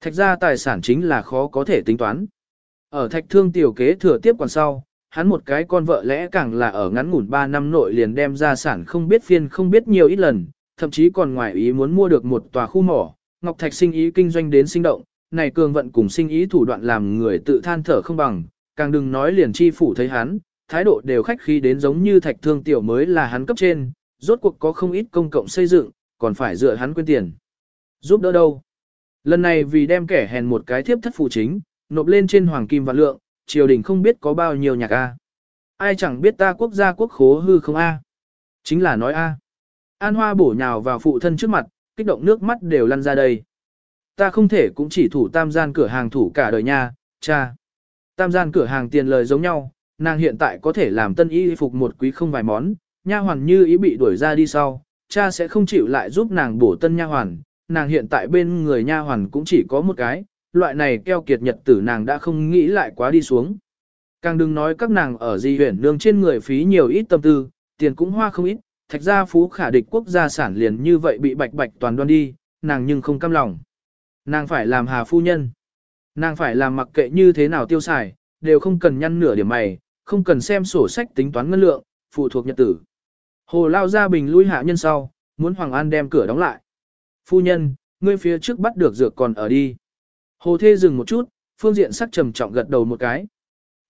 Thạch ra tài sản chính là khó có thể tính toán. Ở thạch thương tiểu kế thừa tiếp còn sau, hắn một cái con vợ lẽ càng là ở ngắn ngủn 3 năm nội liền đem ra sản không biết phiên không biết nhiều ít lần, thậm chí còn ngoài ý muốn mua được một tòa khu mỏ, Ngọc Thạch sinh ý kinh doanh đến sinh động, này cường vận cùng sinh ý thủ đoạn làm người tự than thở không bằng, càng đừng nói liền chi phủ thấy hắn, thái độ đều khách khí đến giống như thạch thương tiểu mới là hắn cấp trên, rốt cuộc có không ít công cộng xây dựng, còn phải dựa hắn quên tiền. Giúp đỡ đâu? Lần này vì đem kẻ hèn một cái thiếp thất phụ chính, nộp lên trên hoàng kim và lượng, triều đình không biết có bao nhiêu nhạc A. Ai chẳng biết ta quốc gia quốc khố hư không A. Chính là nói A. An Hoa bổ nhào vào phụ thân trước mặt, kích động nước mắt đều lăn ra đây. Ta không thể cũng chỉ thủ tam gian cửa hàng thủ cả đời nha, cha. Tam gian cửa hàng tiền lời giống nhau, nàng hiện tại có thể làm tân y phục một quý không vài món, nha hoàn như ý bị đuổi ra đi sau, cha sẽ không chịu lại giúp nàng bổ tân nha hoàn, nàng hiện tại bên người nha hoàn cũng chỉ có một cái, loại này keo kiệt nhật tử nàng đã không nghĩ lại quá đi xuống. Càng đừng nói các nàng ở di huyển nương trên người phí nhiều ít tâm tư, tiền cũng hoa không ít, thạch gia phú khả địch quốc gia sản liền như vậy bị bạch bạch toàn đoan đi, nàng nhưng không cam lòng. Nàng phải làm hà phu nhân. Nàng phải làm mặc kệ như thế nào tiêu xài, đều không cần nhăn nửa điểm mày, không cần xem sổ sách tính toán ngân lượng, phụ thuộc nhật tử. Hồ lao ra bình lui hạ nhân sau, muốn Hoàng An đem cửa đóng lại. Phu nhân, ngươi phía trước bắt được dược còn ở đi. Hồ thê dừng một chút, phương diện sắc trầm trọng gật đầu một cái.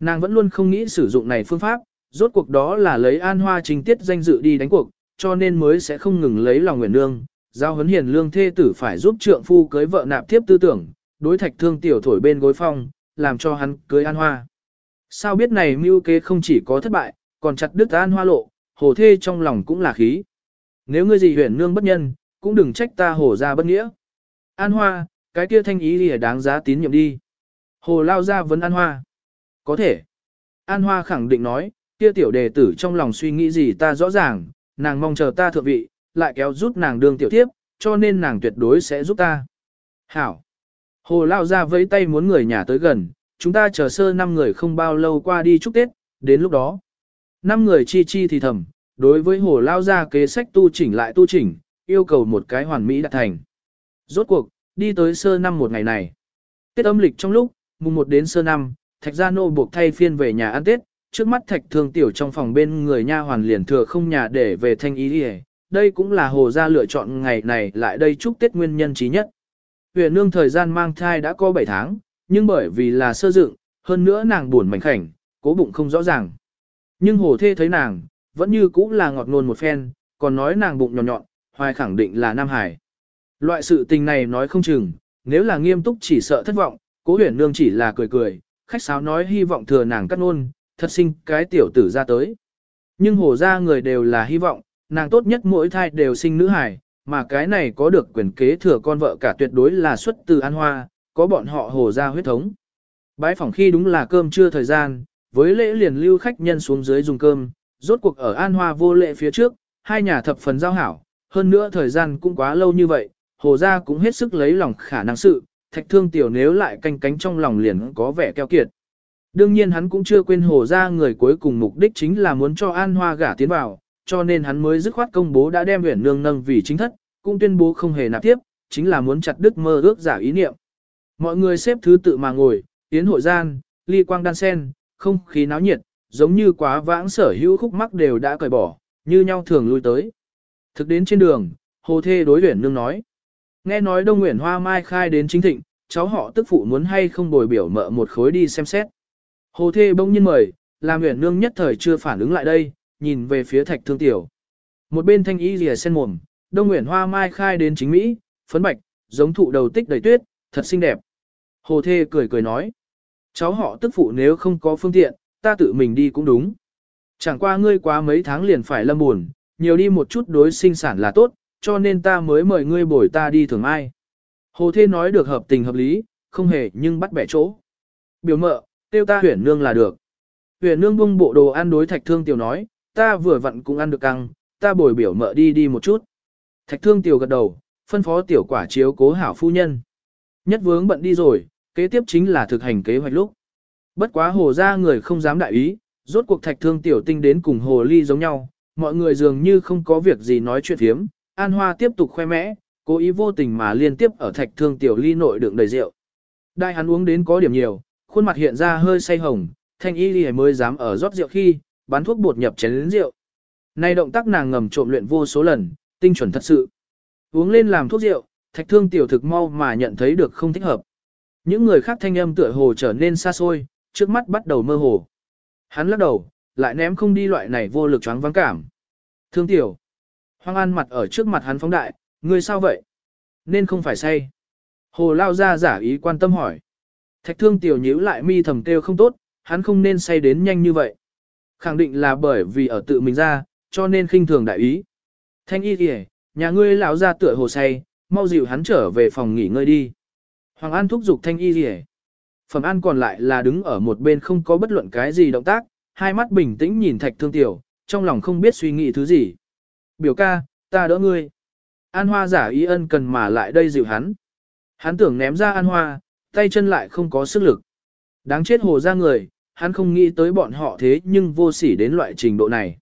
Nàng vẫn luôn không nghĩ sử dụng này phương pháp, rốt cuộc đó là lấy an hoa trình tiết danh dự đi đánh cuộc, cho nên mới sẽ không ngừng lấy lòng nguyện nương. Giao huấn hiền lương thê tử phải giúp trượng phu cưới vợ nạp tiếp tư tưởng, đối thạch thương tiểu thổi bên gối phong, làm cho hắn cưới an hoa. Sao biết này mưu kế không chỉ có thất bại, còn chặt đứt an hoa lộ, hồ thê trong lòng cũng là khí. Nếu ngươi gì huyền nương bất nhân, cũng đừng trách ta hồ ra bất nghĩa. An hoa, cái kia thanh ý thì đáng giá tín nhiệm đi. Hồ lao ra vấn an hoa. Có thể. An hoa khẳng định nói, kia tiểu đề tử trong lòng suy nghĩ gì ta rõ ràng, nàng mong chờ ta thượng vị, lại kéo rút nàng đường tiểu tiếp, cho nên nàng tuyệt đối sẽ giúp ta. Hảo. Hồ lao ra vẫy tay muốn người nhà tới gần, chúng ta chờ sơ năm người không bao lâu qua đi chúc Tết, đến lúc đó. Năm người chi chi thì thầm, đối với hồ lao ra kế sách tu chỉnh lại tu chỉnh, yêu cầu một cái hoàn mỹ đạt thành. Rốt cuộc, đi tới sơ năm một ngày này. Tết âm lịch trong lúc, mùng 1 đến sơ năm, thạch gia nô buộc thay phiên về nhà ăn Tết, trước mắt thạch thương tiểu trong phòng bên người nha hoàn liền thừa không nhà để về thanh ý đi đây cũng là hồ gia lựa chọn ngày này lại đây chúc Tết nguyên nhân trí nhất. Huyền nương thời gian mang thai đã có 7 tháng, nhưng bởi vì là sơ dựng, hơn nữa nàng buồn mảnh khảnh, cố bụng không rõ ràng. Nhưng hồ thê thấy nàng, vẫn như cũ là ngọt ngôn một phen, còn nói nàng bụng nhọn nhọn, hoài khẳng định là Nam Hải. Loại sự tình này nói không chừng, nếu là nghiêm túc chỉ sợ thất vọng, cố huyền nương chỉ là cười cười, khách sáo nói hy vọng thừa nàng cắt nôn, thật sinh cái tiểu tử ra tới. Nhưng hồ ra người đều là hy vọng, nàng tốt nhất mỗi thai đều sinh nữ hài, mà cái này có được quyền kế thừa con vợ cả tuyệt đối là xuất từ an hoa, có bọn họ hồ ra huyết thống. Bãi phỏng khi đúng là cơm trưa thời gian, với lễ liền lưu khách nhân xuống dưới dùng cơm, rốt cuộc ở An Hoa vô lễ phía trước, hai nhà thập phần giao hảo, hơn nữa thời gian cũng quá lâu như vậy, hồ gia cũng hết sức lấy lòng khả năng sự, thạch thương tiểu nếu lại canh cánh trong lòng liền có vẻ keo kiệt. Đương nhiên hắn cũng chưa quên hồ gia người cuối cùng mục đích chính là muốn cho An Hoa gả tiến vào, cho nên hắn mới dứt khoát công bố đã đem huyền nương nâng vì chính thất, cũng tuyên bố không hề nạp tiếp, chính là muốn chặt đứt mơ ước giả ý niệm. Mọi người xếp thứ tự mà ngồi, tiến hội gian, ly quang đan sen, không khí náo nhiệt, giống như quá vãng sở hữu khúc mắc đều đã cởi bỏ, như nhau thường lui tới. Thực đến trên đường, hồ thê đối huyền nương nói. Nghe nói Đông Nguyễn Hoa Mai khai đến chính thịnh, cháu họ tức phụ muốn hay không bồi biểu mợ một khối đi xem xét. Hồ thê bỗng nhiên mời, làm Nguyễn nương nhất thời chưa phản ứng lại đây, nhìn về phía thạch thương tiểu. Một bên thanh y rìa sen mồm, Đông Nguyễn Hoa Mai khai đến chính Mỹ, phấn bạch, giống thụ đầu tích đầy tuyết, thật xinh đẹp. Hồ thê cười cười nói. Cháu họ tức phụ nếu không có phương tiện, ta tự mình đi cũng đúng. Chẳng qua ngươi quá mấy tháng liền phải lâm buồn, nhiều đi một chút đối sinh sản là tốt, cho nên ta mới mời ngươi bồi ta đi thường ai. Hồ Thê nói được hợp tình hợp lý, không hề nhưng bắt bẻ chỗ. Biểu mợ, tiêu ta huyển nương là được. Huyển nương bung bộ đồ ăn đối thạch thương tiểu nói, ta vừa vặn cũng ăn được căng, ta bồi biểu mợ đi đi một chút. Thạch thương tiểu gật đầu, phân phó tiểu quả chiếu cố hảo phu nhân. Nhất vướng bận đi rồi, kế tiếp chính là thực hành kế hoạch lúc. Bất quá hồ ra người không dám đại ý, rốt cuộc thạch thương tiểu tinh đến cùng hồ ly giống nhau, mọi người dường như không có việc gì nói chuyện thiếm, An Hoa tiếp tục khoe mẽ, cố ý vô tình mà liên tiếp ở thạch thương tiểu ly nội đựng đầy rượu. Đại hắn uống đến có điểm nhiều, khuôn mặt hiện ra hơi say hồng, thanh y ly mới dám ở rót rượu khi, bán thuốc bột nhập chén đến rượu. Này động tác nàng ngầm trộm luyện vô số lần, tinh chuẩn thật sự. Uống lên làm thuốc rượu, thạch thương tiểu thực mau mà nhận thấy được không thích hợp. Những người khác thanh âm tựa hồ trở nên xa xôi, trước mắt bắt đầu mơ hồ. Hắn lắc đầu, lại ném không đi loại này vô lực choáng vắng cảm. Thương tiểu. Hoang An mặt ở trước mặt hắn phóng đại, ngươi sao vậy? Nên không phải say. Hồ lao ra giả ý quan tâm hỏi. Thạch thương tiểu nhíu lại mi thầm kêu không tốt, hắn không nên say đến nhanh như vậy. Khẳng định là bởi vì ở tự mình ra, cho nên khinh thường đại ý. Thanh y kìa, nhà ngươi lão ra tựa hồ say, mau dịu hắn trở về phòng nghỉ ngơi đi. Hoàng An thúc giục thanh y kìa. Phẩm An còn lại là đứng ở một bên không có bất luận cái gì động tác, hai mắt bình tĩnh nhìn thạch thương tiểu, trong lòng không biết suy nghĩ thứ gì. Biểu ca, ta đỡ ngươi. An hoa giả ý ân cần mà lại đây dịu hắn. Hắn tưởng ném ra an hoa, tay chân lại không có sức lực. Đáng chết hồ ra người, hắn không nghĩ tới bọn họ thế nhưng vô sỉ đến loại trình độ này.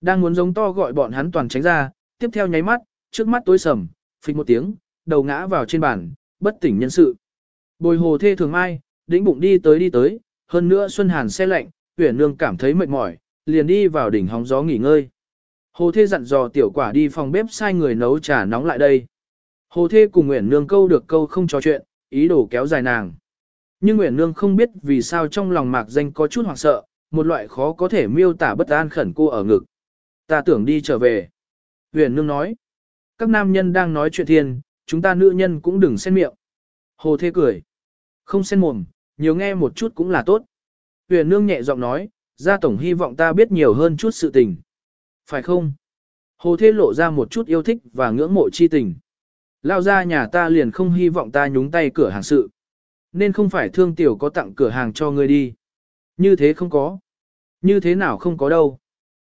Đang muốn giống to gọi bọn hắn toàn tránh ra, tiếp theo nháy mắt, trước mắt tối sầm, phịch một tiếng, đầu ngã vào trên bàn, bất tỉnh nhân sự. Bồi hồ thê thường ai, đĩnh bụng đi tới đi tới, hơn nữa Xuân Hàn xe lạnh, tuyển Nương cảm thấy mệt mỏi, liền đi vào đỉnh hóng gió nghỉ ngơi. Hồ Thê dặn dò tiểu quả đi phòng bếp sai người nấu trà nóng lại đây. Hồ Thê cùng Nguyễn Nương câu được câu không trò chuyện, ý đồ kéo dài nàng. Nhưng Nguyễn Nương không biết vì sao trong lòng mạc danh có chút hoảng sợ, một loại khó có thể miêu tả bất an khẩn cô ở ngực. Ta tưởng đi trở về. Nguyễn Nương nói. Các nam nhân đang nói chuyện thiên, chúng ta nữ nhân cũng đừng xen miệng. Hồ Thê cười. Không xen mồm, nhiều nghe một chút cũng là tốt. Huyền Nương nhẹ giọng nói, gia tổng hy vọng ta biết nhiều hơn chút sự tình. Phải không? Hồ Thế lộ ra một chút yêu thích và ngưỡng mộ chi tình. Lao ra nhà ta liền không hy vọng ta nhúng tay cửa hàng sự. Nên không phải thương tiểu có tặng cửa hàng cho ngươi đi. Như thế không có. Như thế nào không có đâu.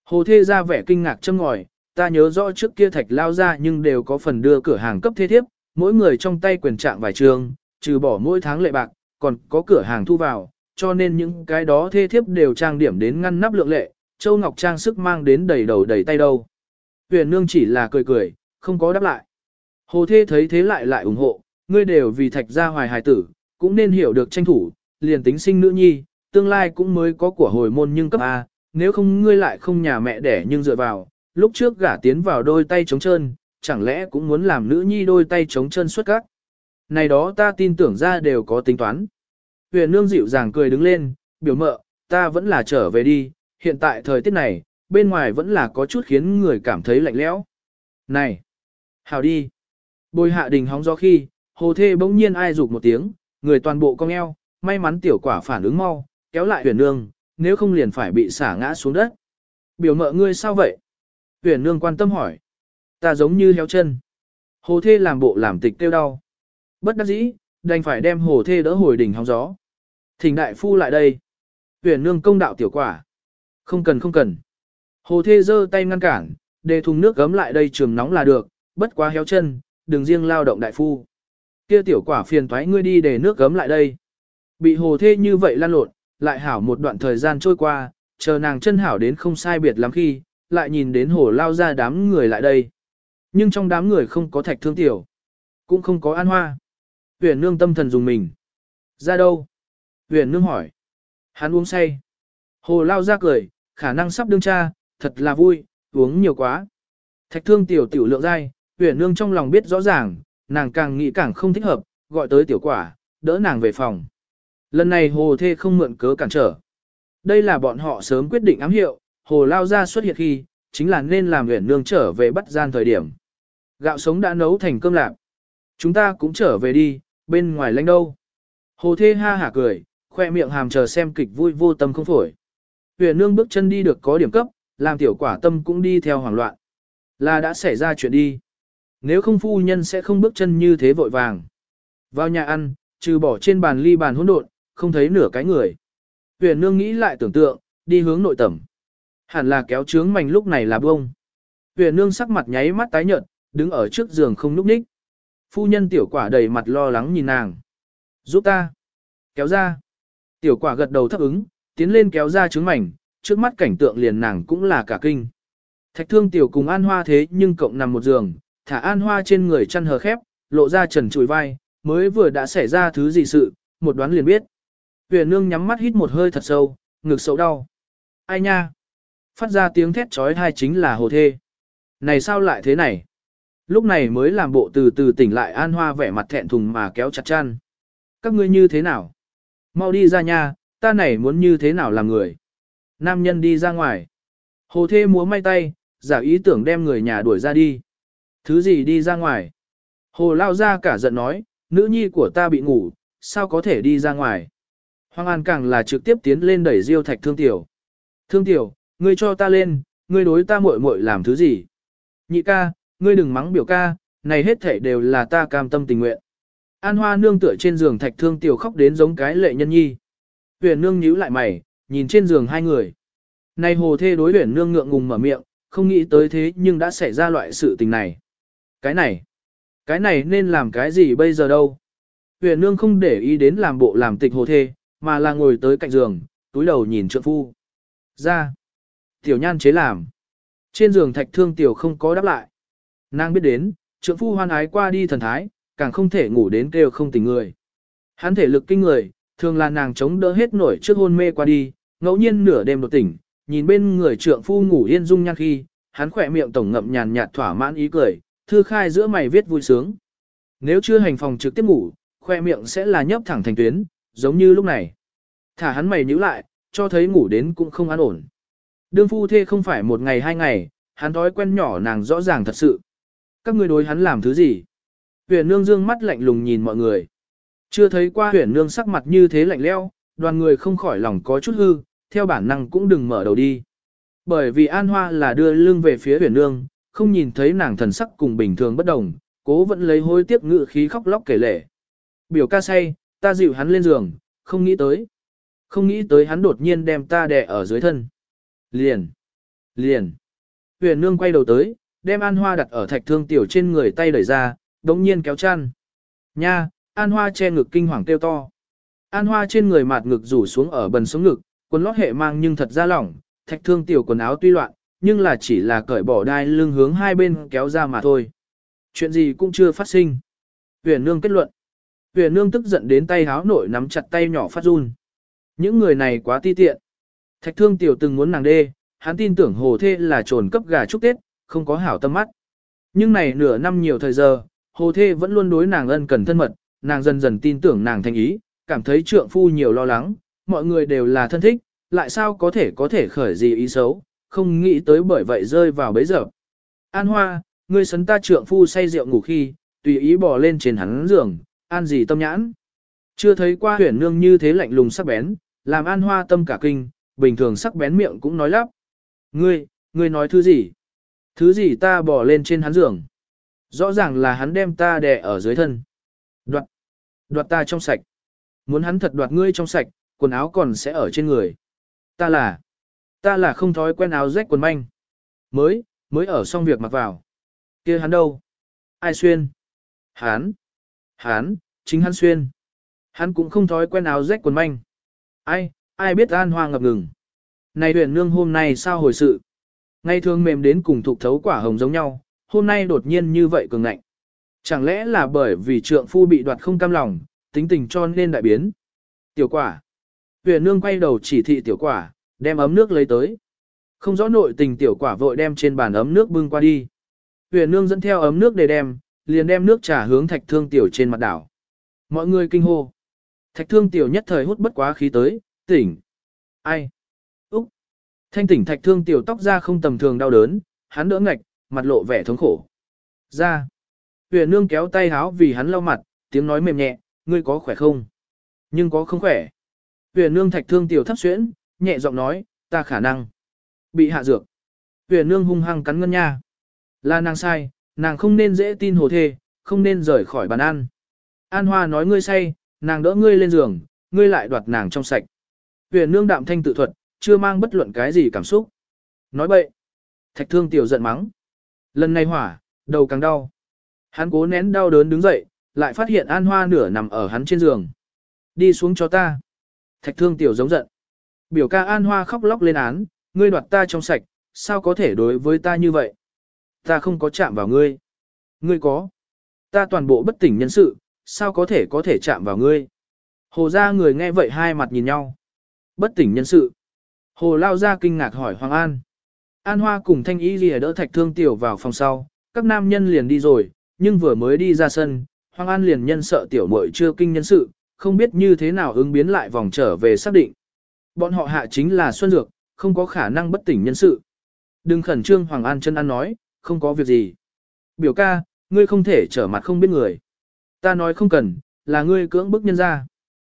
Hồ Thê ra vẻ kinh ngạc châm ngòi, ta nhớ rõ trước kia thạch lao ra nhưng đều có phần đưa cửa hàng cấp thế thiếp, mỗi người trong tay quyền trạng vài trường, trừ bỏ mỗi tháng lệ bạc, còn có cửa hàng thu vào, cho nên những cái đó thê thiếp đều trang điểm đến ngăn nắp lượng lệ, Châu Ngọc trang sức mang đến đầy đầu đầy tay đâu. Huyền nương chỉ là cười cười, không có đáp lại. Hồ thê thấy thế lại lại ủng hộ, ngươi đều vì thạch gia hoài hài tử, cũng nên hiểu được tranh thủ, liền tính sinh nữ nhi, tương lai cũng mới có của hồi môn nhưng cấp A, nếu không ngươi lại không nhà mẹ đẻ nhưng dựa vào, lúc trước gả tiến vào đôi tay trống trơn, chẳng lẽ cũng muốn làm nữ nhi đôi tay trống chân xuất các. Này đó ta tin tưởng ra đều có tính toán. Huyền nương dịu dàng cười đứng lên, biểu mợ, ta vẫn là trở về đi, hiện tại thời tiết này, bên ngoài vẫn là có chút khiến người cảm thấy lạnh lẽo. Này! Hào đi! Bồi hạ đình hóng gió khi, hồ thê bỗng nhiên ai rụt một tiếng, người toàn bộ cong eo, may mắn tiểu quả phản ứng mau, kéo lại huyền nương, nếu không liền phải bị xả ngã xuống đất. Biểu mợ ngươi sao vậy? Huyền nương quan tâm hỏi. Ta giống như héo chân. Hồ thê làm bộ làm tịch tiêu đau. Bất đắc dĩ, đành phải đem hồ thê đỡ hồi đỉnh hóng gió. Thỉnh đại phu lại đây. Huyền nương công đạo tiểu quả. Không cần không cần. Hồ thê giơ tay ngăn cản, để thùng nước gấm lại đây trường nóng là được, bất quá héo chân, đừng riêng lao động đại phu. Kia tiểu quả phiền thoái ngươi đi để nước gấm lại đây. Bị hồ thê như vậy lan lộn, lại hảo một đoạn thời gian trôi qua, chờ nàng chân hảo đến không sai biệt lắm khi, lại nhìn đến hồ lao ra đám người lại đây. Nhưng trong đám người không có thạch thương tiểu, cũng không có an hoa. Huyền nương tâm thần dùng mình. Ra đâu? Huyền nương hỏi. Hắn uống say. Hồ lao ra cười, khả năng sắp đương cha, thật là vui, uống nhiều quá. Thạch thương tiểu tiểu lượng dai, huyền nương trong lòng biết rõ ràng, nàng càng nghĩ càng không thích hợp, gọi tới tiểu quả, đỡ nàng về phòng. Lần này hồ thê không mượn cớ cản trở. Đây là bọn họ sớm quyết định ám hiệu, hồ lao ra xuất hiện khi, chính là nên làm huyền nương trở về bắt gian thời điểm. Gạo sống đã nấu thành cơm lạc. Chúng ta cũng trở về đi, bên ngoài lánh đâu. Hồ thê ha hả cười, khoe miệng hàm chờ xem kịch vui vô tâm không phổi. Huyền nương bước chân đi được có điểm cấp, làm tiểu quả tâm cũng đi theo hoảng loạn. Là đã xảy ra chuyện đi. Nếu không phu nhân sẽ không bước chân như thế vội vàng. Vào nhà ăn, trừ bỏ trên bàn ly bàn hỗn độn, không thấy nửa cái người. Huyền nương nghĩ lại tưởng tượng, đi hướng nội tẩm. Hẳn là kéo trướng mảnh lúc này là bông. Huyền nương sắc mặt nháy mắt tái nhợt, đứng ở trước giường không núp ních. Phu nhân tiểu quả đầy mặt lo lắng nhìn nàng. Giúp ta. Kéo ra. Tiểu quả gật đầu thấp ứng, tiến lên kéo ra trứng mảnh, trước mắt cảnh tượng liền nàng cũng là cả kinh. Thạch thương tiểu cùng an hoa thế nhưng cộng nằm một giường, thả an hoa trên người chăn hờ khép, lộ ra trần trùi vai, mới vừa đã xảy ra thứ gì sự, một đoán liền biết. Huyền nương nhắm mắt hít một hơi thật sâu, ngực sâu đau. Ai nha? Phát ra tiếng thét trói thai chính là hồ thê. Này sao lại thế này? Lúc này mới làm bộ từ từ tỉnh lại an hoa vẻ mặt thẹn thùng mà kéo chặt chăn. Các ngươi như thế nào? Mau đi ra nha, ta này muốn như thế nào làm người? Nam nhân đi ra ngoài. Hồ thê múa may tay, giả ý tưởng đem người nhà đuổi ra đi. Thứ gì đi ra ngoài? Hồ lao ra cả giận nói, nữ nhi của ta bị ngủ, sao có thể đi ra ngoài? Hoàng An càng là trực tiếp tiến lên đẩy diêu thạch thương tiểu. Thương tiểu, ngươi cho ta lên, ngươi đối ta muội muội làm thứ gì? Nhị ca, ngươi đừng mắng biểu ca, này hết thảy đều là ta cam tâm tình nguyện. An hoa nương tựa trên giường thạch thương tiểu khóc đến giống cái lệ nhân nhi. Huyền nương nhíu lại mày, nhìn trên giường hai người. Này hồ thê đối huyền nương ngượng ngùng mở miệng, không nghĩ tới thế nhưng đã xảy ra loại sự tình này. Cái này, cái này nên làm cái gì bây giờ đâu? Huyền nương không để ý đến làm bộ làm tịch hồ thê, mà là ngồi tới cạnh giường, túi đầu nhìn trượng phu. Ra, tiểu nhan chế làm. Trên giường thạch thương tiểu không có đáp lại. Nàng biết đến, trượng phu hoan ái qua đi thần thái, càng không thể ngủ đến kêu không tỉnh người. Hắn thể lực kinh người, thường là nàng chống đỡ hết nổi trước hôn mê qua đi, ngẫu nhiên nửa đêm đột tỉnh, nhìn bên người trượng phu ngủ yên dung nhan khi, hắn khỏe miệng tổng ngậm nhàn nhạt thỏa mãn ý cười, thư khai giữa mày viết vui sướng. Nếu chưa hành phòng trực tiếp ngủ, khoe miệng sẽ là nhấp thẳng thành tuyến, giống như lúc này. Thả hắn mày nhíu lại, cho thấy ngủ đến cũng không an ổn. Đương phu thê không phải một ngày hai ngày, hắn thói quen nhỏ nàng rõ ràng thật sự. Các người đối hắn làm thứ gì? Huyền nương dương mắt lạnh lùng nhìn mọi người. Chưa thấy qua huyển nương sắc mặt như thế lạnh leo, đoàn người không khỏi lòng có chút hư, theo bản năng cũng đừng mở đầu đi. Bởi vì An Hoa là đưa lưng về phía huyển nương, không nhìn thấy nàng thần sắc cùng bình thường bất đồng, cố vẫn lấy hối tiếc ngự khí khóc lóc kể lể. Biểu ca say, ta dịu hắn lên giường, không nghĩ tới. Không nghĩ tới hắn đột nhiên đem ta đè ở dưới thân. Liền. Liền. Huyền nương quay đầu tới, đem An Hoa đặt ở thạch thương tiểu trên người tay đẩy ra, đống nhiên kéo chăn. Nha, An Hoa che ngực kinh hoàng kêu to. An Hoa trên người mạt ngực rủ xuống ở bần sống ngực, quần lót hệ mang nhưng thật ra lỏng, thạch thương tiểu quần áo tuy loạn, nhưng là chỉ là cởi bỏ đai lưng hướng hai bên kéo ra mà thôi. Chuyện gì cũng chưa phát sinh. Huyền nương kết luận. Huyền nương tức giận đến tay háo nội nắm chặt tay nhỏ phát run. Những người này quá ti tiện. Thạch thương tiểu từng muốn nàng đê, hắn tin tưởng hồ thê là trồn cấp gà chúc Tết, không có hảo tâm mắt. Nhưng này nửa năm nhiều thời giờ, hồ thê vẫn luôn đối nàng ân cần thân mật, nàng dần dần tin tưởng nàng thành ý, cảm thấy trượng phu nhiều lo lắng, mọi người đều là thân thích, lại sao có thể có thể khởi gì ý xấu, không nghĩ tới bởi vậy rơi vào bấy giờ. An Hoa, ngươi sấn ta trượng phu say rượu ngủ khi, tùy ý bò lên trên hắn giường, an gì tâm nhãn. Chưa thấy qua huyền nương như thế lạnh lùng sắc bén, làm An Hoa tâm cả kinh, bình thường sắc bén miệng cũng nói lắp. Ngươi, ngươi nói thứ gì? Thứ gì ta bỏ lên trên hắn giường? Rõ ràng là hắn đem ta đè ở dưới thân đoạt Đoạt ta trong sạch. Muốn hắn thật đoạt ngươi trong sạch, quần áo còn sẽ ở trên người. Ta là, ta là không thói quen áo rách quần manh. Mới, mới ở xong việc mặc vào. kia hắn đâu? Ai xuyên? Hắn. Hắn, chính hắn xuyên. Hắn cũng không thói quen áo rách quần manh. Ai, ai biết an hoa ngập ngừng. Này huyền nương hôm nay sao hồi sự? Ngày thường mềm đến cùng thuộc thấu quả hồng giống nhau, hôm nay đột nhiên như vậy cường ngạnh. Chẳng lẽ là bởi vì trượng phu bị đoạt không cam lòng, tính tình cho nên đại biến. Tiểu quả. Huyền nương quay đầu chỉ thị tiểu quả, đem ấm nước lấy tới. Không rõ nội tình tiểu quả vội đem trên bàn ấm nước bưng qua đi. Huyền nương dẫn theo ấm nước để đem, liền đem nước trà hướng thạch thương tiểu trên mặt đảo. Mọi người kinh hô. Thạch thương tiểu nhất thời hút bất quá khí tới, tỉnh. Ai? Úc. Thanh tỉnh thạch thương tiểu tóc ra không tầm thường đau đớn, hắn đỡ ngạch, mặt lộ vẻ thống khổ. Ra huyện nương kéo tay háo vì hắn lau mặt, tiếng nói mềm nhẹ, ngươi có khỏe không? Nhưng có không khỏe. Huyện nương thạch thương tiểu thấp xuyễn, nhẹ giọng nói, ta khả năng bị hạ dược. Huyện nương hung hăng cắn ngân nha. Là nàng sai, nàng không nên dễ tin hồ thề, không nên rời khỏi bàn ăn. An Hoa nói ngươi say, nàng đỡ ngươi lên giường, ngươi lại đoạt nàng trong sạch. Huyền nương đạm thanh tự thuật, chưa mang bất luận cái gì cảm xúc. Nói bậy. Thạch thương tiểu giận mắng. Lần này hỏa, đầu càng đau. Hắn cố nén đau đớn đứng dậy, lại phát hiện An Hoa nửa nằm ở hắn trên giường. Đi xuống cho ta. Thạch thương tiểu giống giận. Biểu ca An Hoa khóc lóc lên án, ngươi đoạt ta trong sạch, sao có thể đối với ta như vậy? Ta không có chạm vào ngươi. Ngươi có. Ta toàn bộ bất tỉnh nhân sự, sao có thể có thể chạm vào ngươi? Hồ ra người nghe vậy hai mặt nhìn nhau. Bất tỉnh nhân sự. Hồ lao ra kinh ngạc hỏi Hoàng An. An Hoa cùng Thanh Y lìa đỡ thạch thương tiểu vào phòng sau, các nam nhân liền đi rồi, nhưng vừa mới đi ra sân, Hoàng An liền nhân sợ tiểu muội chưa kinh nhân sự, không biết như thế nào ứng biến lại vòng trở về xác định. Bọn họ hạ chính là Xuân Dược, không có khả năng bất tỉnh nhân sự. Đừng khẩn trương Hoàng An chân ăn nói, không có việc gì. Biểu ca, ngươi không thể trở mặt không biết người. Ta nói không cần, là ngươi cưỡng bức nhân ra.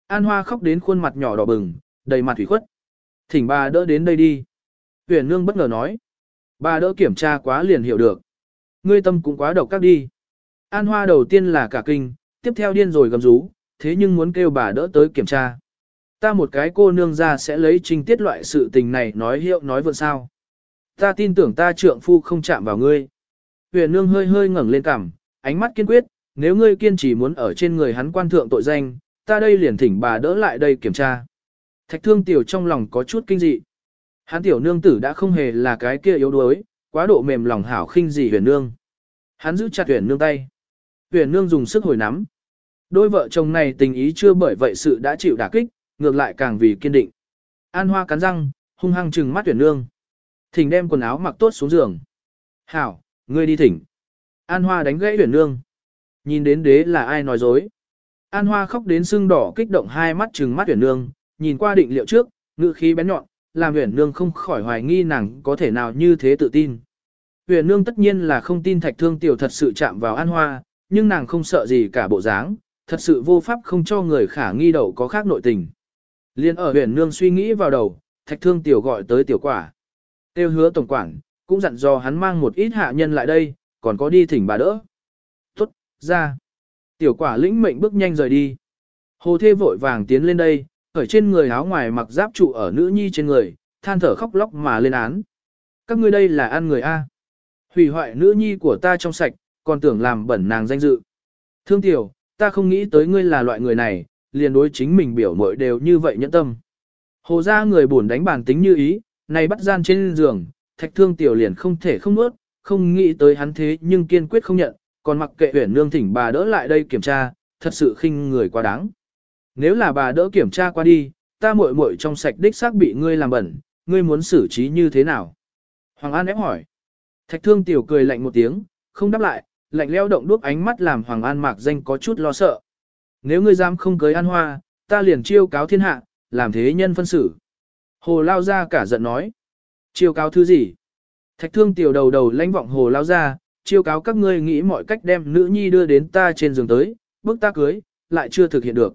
An Hoa khóc đến khuôn mặt nhỏ đỏ bừng, đầy mặt thủy khuất. Thỉnh bà đỡ đến đây đi. Huyền Nương bất ngờ nói. Bà đỡ kiểm tra quá liền hiểu được. Ngươi tâm cũng quá độc các đi. An Hoa đầu tiên là cả kinh, tiếp theo điên rồi gầm rú, thế nhưng muốn kêu bà đỡ tới kiểm tra. Ta một cái cô nương ra sẽ lấy trình tiết loại sự tình này nói hiệu nói vượn sao. Ta tin tưởng ta trượng phu không chạm vào ngươi. Huyền nương hơi hơi ngẩng lên cằm, ánh mắt kiên quyết, nếu ngươi kiên trì muốn ở trên người hắn quan thượng tội danh, ta đây liền thỉnh bà đỡ lại đây kiểm tra. Thạch thương tiểu trong lòng có chút kinh dị. Hắn tiểu nương tử đã không hề là cái kia yếu đuối, quá độ mềm lòng hảo khinh gì huyền nương. Hắn giữ chặt huyền nương tay. Huyền nương dùng sức hồi nắm. Đôi vợ chồng này tình ý chưa bởi vậy sự đã chịu đả kích, ngược lại càng vì kiên định. An hoa cắn răng, hung hăng trừng mắt huyền nương. Thỉnh đem quần áo mặc tốt xuống giường. Hảo, ngươi đi thỉnh. An Hoa đánh gãy huyền nương. Nhìn đến đế là ai nói dối. An Hoa khóc đến sưng đỏ kích động hai mắt trừng mắt huyền nương, nhìn qua định liệu trước, ngữ khí bén nhọn, làm huyền nương không khỏi hoài nghi nàng có thể nào như thế tự tin. Huyền nương tất nhiên là không tin thạch thương tiểu thật sự chạm vào An Hoa, nhưng nàng không sợ gì cả bộ dáng, thật sự vô pháp không cho người khả nghi đầu có khác nội tình. Liên ở huyền nương suy nghĩ vào đầu, thạch thương tiểu gọi tới tiểu quả. Tiêu hứa tổng quản, cũng dặn dò hắn mang một ít hạ nhân lại đây, còn có đi thỉnh bà đỡ. Tốt, ra. Tiểu quả lĩnh mệnh bước nhanh rời đi. Hồ thê vội vàng tiến lên đây, ở trên người áo ngoài mặc giáp trụ ở nữ nhi trên người, than thở khóc lóc mà lên án. Các ngươi đây là ăn người A. Hủy hoại nữ nhi của ta trong sạch, còn tưởng làm bẩn nàng danh dự. Thương tiểu, ta không nghĩ tới ngươi là loại người này, liền đối chính mình biểu mội đều như vậy nhẫn tâm. Hồ ra người buồn đánh bản tính như ý, này bắt gian trên giường, thạch thương tiểu liền không thể không nuốt, không nghĩ tới hắn thế nhưng kiên quyết không nhận, còn mặc kệ huyển nương thỉnh bà đỡ lại đây kiểm tra, thật sự khinh người quá đáng. Nếu là bà đỡ kiểm tra qua đi, ta muội muội trong sạch đích xác bị ngươi làm bẩn, ngươi muốn xử trí như thế nào? Hoàng An ép hỏi. Thạch thương tiểu cười lạnh một tiếng, không đáp lại, lạnh leo động đuốc ánh mắt làm Hoàng An mạc danh có chút lo sợ. Nếu ngươi dám không cưới An Hoa, ta liền chiêu cáo thiên hạ, làm thế nhân phân xử. Hồ lao ra cả giận nói. Chiêu cáo thứ gì? Thạch thương tiểu đầu đầu lãnh vọng hồ lao ra, chiêu cáo các ngươi nghĩ mọi cách đem nữ nhi đưa đến ta trên giường tới, bước ta cưới, lại chưa thực hiện được.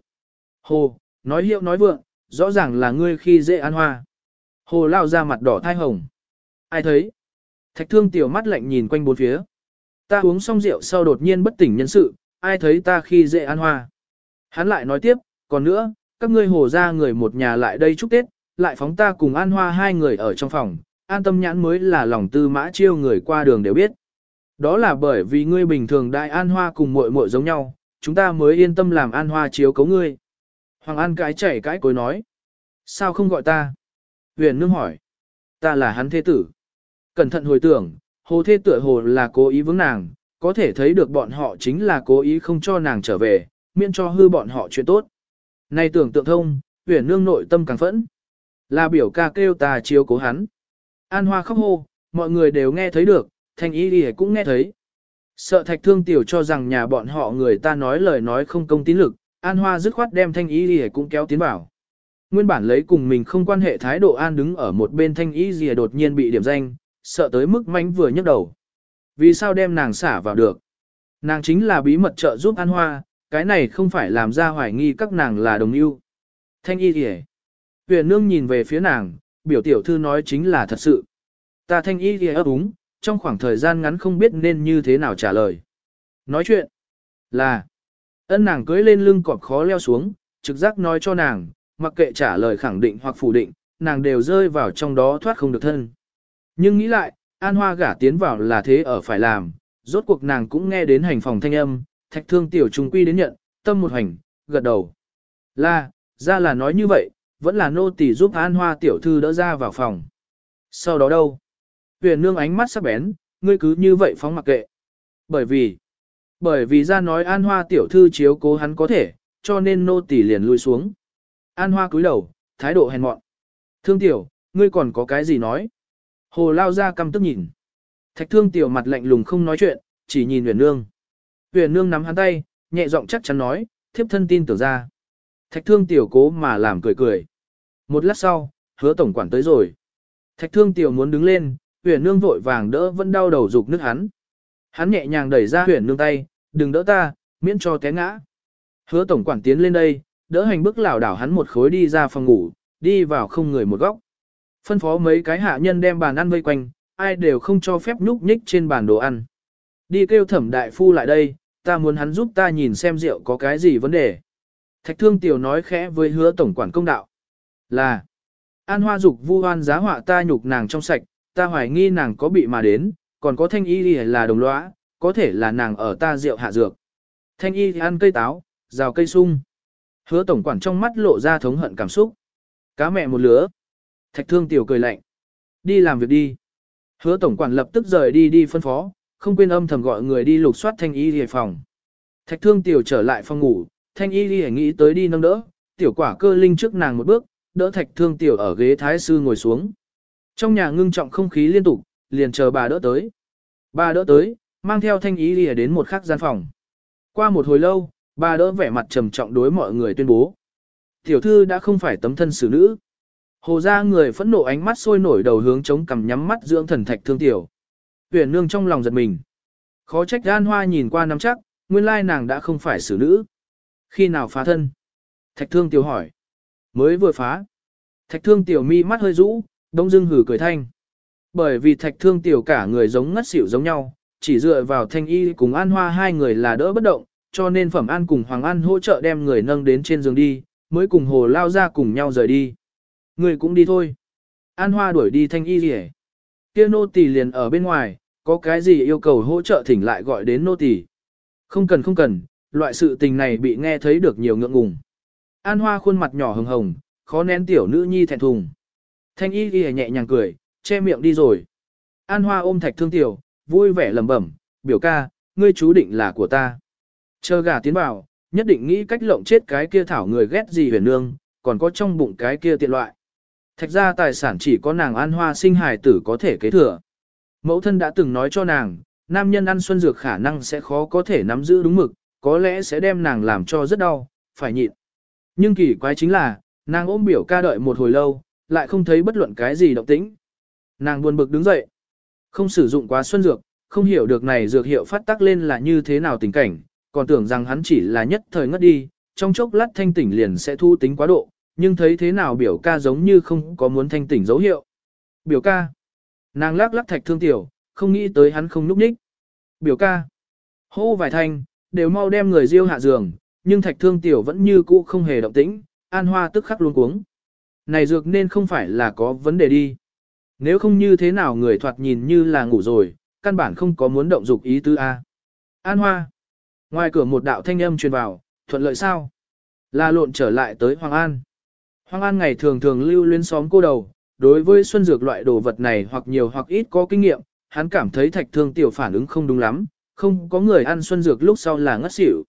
Hồ, nói hiệu nói vượng, rõ ràng là ngươi khi dễ an hoa. Hồ lao ra mặt đỏ thai hồng. Ai thấy? Thạch thương tiểu mắt lạnh nhìn quanh bốn phía. Ta uống xong rượu sau đột nhiên bất tỉnh nhân sự, ai thấy ta khi dễ an hoa. Hắn lại nói tiếp, còn nữa, các ngươi hồ ra người một nhà lại đây chúc Tết, lại phóng ta cùng An Hoa hai người ở trong phòng, an tâm nhãn mới là lòng tư mã chiêu người qua đường đều biết. Đó là bởi vì ngươi bình thường đại An Hoa cùng muội muội giống nhau, chúng ta mới yên tâm làm An Hoa chiếu cấu ngươi. Hoàng An cái chảy cái cối nói. Sao không gọi ta? Huyền nương hỏi. Ta là hắn thế tử. Cẩn thận hồi tưởng, hồ Thê tựa hồ là cố ý vướng nàng, có thể thấy được bọn họ chính là cố ý không cho nàng trở về, miễn cho hư bọn họ chuyện tốt. Nay tưởng tượng thông, huyền nương nội tâm càng phẫn. Là biểu ca kêu ta chiếu cố hắn. An hoa khóc hô, mọi người đều nghe thấy được, thanh ý đi cũng nghe thấy. Sợ thạch thương tiểu cho rằng nhà bọn họ người ta nói lời nói không công tín lực, An Hoa dứt khoát đem thanh ý gì cũng kéo tiến vào. Nguyên bản lấy cùng mình không quan hệ thái độ An đứng ở một bên thanh ý gì đột nhiên bị điểm danh, sợ tới mức mánh vừa nhấc đầu. Vì sao đem nàng xả vào được? Nàng chính là bí mật trợ giúp An Hoa, cái này không phải làm ra hoài nghi các nàng là đồng yêu. Thanh y gì Huyền nương nhìn về phía nàng, biểu tiểu thư nói chính là thật sự. Ta thanh y gì ấp úng, trong khoảng thời gian ngắn không biết nên như thế nào trả lời. Nói chuyện là ân nàng cưới lên lưng cọp khó leo xuống, trực giác nói cho nàng, mặc kệ trả lời khẳng định hoặc phủ định, nàng đều rơi vào trong đó thoát không được thân. Nhưng nghĩ lại, An Hoa gả tiến vào là thế ở phải làm, rốt cuộc nàng cũng nghe đến hành phòng thanh âm, thạch thương tiểu trung quy đến nhận, tâm một hành, gật đầu. Là, ra là nói như vậy, vẫn là nô tỳ giúp An Hoa tiểu thư đỡ ra vào phòng. Sau đó đâu? Huyền nương ánh mắt sắc bén, ngươi cứ như vậy phóng mặc kệ. Bởi vì, bởi vì ra nói An Hoa tiểu thư chiếu cố hắn có thể, cho nên nô tỳ liền lui xuống. An Hoa cúi đầu, thái độ hèn mọn. Thương tiểu, ngươi còn có cái gì nói? Hồ lao ra căm tức nhìn. Thạch thương tiểu mặt lạnh lùng không nói chuyện, chỉ nhìn huyền nương. Huyền nương nắm hắn tay, nhẹ giọng chắc chắn nói, thiếp thân tin tưởng ra. Thạch thương tiểu cố mà làm cười cười. Một lát sau, hứa tổng quản tới rồi. Thạch thương tiểu muốn đứng lên, huyền nương vội vàng đỡ vẫn đau đầu dục nước hắn. Hắn nhẹ nhàng đẩy ra huyền nương tay, đừng đỡ ta, miễn cho té ngã. Hứa tổng quản tiến lên đây, đỡ hành bước lảo đảo hắn một khối đi ra phòng ngủ, đi vào không người một góc. Phân phó mấy cái hạ nhân đem bàn ăn vây quanh, ai đều không cho phép nhúc nhích trên bàn đồ ăn. Đi kêu thẩm đại phu lại đây, ta muốn hắn giúp ta nhìn xem rượu có cái gì vấn đề. Thạch thương tiểu nói khẽ với hứa tổng quản công đạo. Là, an hoa dục vu hoan giá họa ta nhục nàng trong sạch, ta hoài nghi nàng có bị mà đến, còn có thanh y là đồng lõa, có thể là nàng ở ta rượu hạ dược. Thanh y ăn cây táo, rào cây sung. Hứa tổng quản trong mắt lộ ra thống hận cảm xúc. Cá mẹ một lứa. Thạch thương tiểu cười lạnh. Đi làm việc đi. Hứa tổng quản lập tức rời đi đi phân phó, không quên âm thầm gọi người đi lục soát thanh y hề phòng. Thạch thương tiểu trở lại phòng ngủ, thanh y hề nghĩ tới đi nâng đỡ, tiểu quả cơ linh trước nàng một bước, đỡ thạch thương tiểu ở ghế thái sư ngồi xuống. Trong nhà ngưng trọng không khí liên tục, liền chờ bà đỡ tới. Bà đỡ tới, mang theo thanh ý lìa đến một khắc gian phòng. Qua một hồi lâu, bà đỡ vẻ mặt trầm trọng đối mọi người tuyên bố. Tiểu thư đã không phải tấm thân xử nữ. Hồ ra người phẫn nộ ánh mắt sôi nổi đầu hướng chống cằm nhắm mắt dưỡng thần thạch thương tiểu. tuyển nương trong lòng giật mình. Khó trách gan hoa nhìn qua nắm chắc, nguyên lai nàng đã không phải xử nữ. Khi nào phá thân? Thạch thương tiểu hỏi. Mới vừa phá. Thạch thương tiểu mi mắt hơi rũ, đông dưng hử cười thanh. Bởi vì thạch thương tiểu cả người giống ngất xỉu giống nhau, chỉ dựa vào thanh y cùng an hoa hai người là đỡ bất động, cho nên phẩm an cùng hoàng an hỗ trợ đem người nâng đến trên giường đi, mới cùng hồ lao ra cùng nhau rời đi. Người cũng đi thôi. An hoa đuổi đi thanh y gì Kia nô tỳ liền ở bên ngoài, có cái gì yêu cầu hỗ trợ thỉnh lại gọi đến nô tỳ. Không cần không cần, loại sự tình này bị nghe thấy được nhiều ngượng ngùng. An hoa khuôn mặt nhỏ hồng hồng, khó nén tiểu nữ nhi thẹn thùng. Thanh y ghi nhẹ nhàng cười, che miệng đi rồi. An hoa ôm thạch thương tiểu, vui vẻ lẩm bẩm, biểu ca, ngươi chú định là của ta. Chờ gà tiến vào, nhất định nghĩ cách lộng chết cái kia thảo người ghét gì huyền nương, còn có trong bụng cái kia tiện loại. Thạch ra tài sản chỉ có nàng an hoa sinh hài tử có thể kế thừa. Mẫu thân đã từng nói cho nàng, nam nhân ăn xuân dược khả năng sẽ khó có thể nắm giữ đúng mực, có lẽ sẽ đem nàng làm cho rất đau, phải nhịn. Nhưng kỳ quái chính là, nàng ôm biểu ca đợi một hồi lâu, lại không thấy bất luận cái gì động tĩnh. Nàng buồn bực đứng dậy. Không sử dụng quá xuân dược, không hiểu được này dược hiệu phát tác lên là như thế nào tình cảnh, còn tưởng rằng hắn chỉ là nhất thời ngất đi, trong chốc lát thanh tỉnh liền sẽ thu tính quá độ, nhưng thấy thế nào biểu ca giống như không có muốn thanh tỉnh dấu hiệu. Biểu ca. Nàng lắc lắc thạch thương tiểu, không nghĩ tới hắn không núp nhích. Biểu ca. Hô vài thanh, đều mau đem người riêu hạ giường, nhưng thạch thương tiểu vẫn như cũ không hề động tĩnh, An Hoa tức khắc luôn cuống. Này dược nên không phải là có vấn đề đi. Nếu không như thế nào người thoạt nhìn như là ngủ rồi, căn bản không có muốn động dục ý tứ A. An Hoa. Ngoài cửa một đạo thanh âm truyền vào, thuận lợi sao? Là lộn trở lại tới Hoàng An. Hoàng An ngày thường thường lưu luyến xóm cô đầu, đối với xuân dược loại đồ vật này hoặc nhiều hoặc ít có kinh nghiệm, hắn cảm thấy thạch thương tiểu phản ứng không đúng lắm, không có người ăn xuân dược lúc sau là ngất xỉu.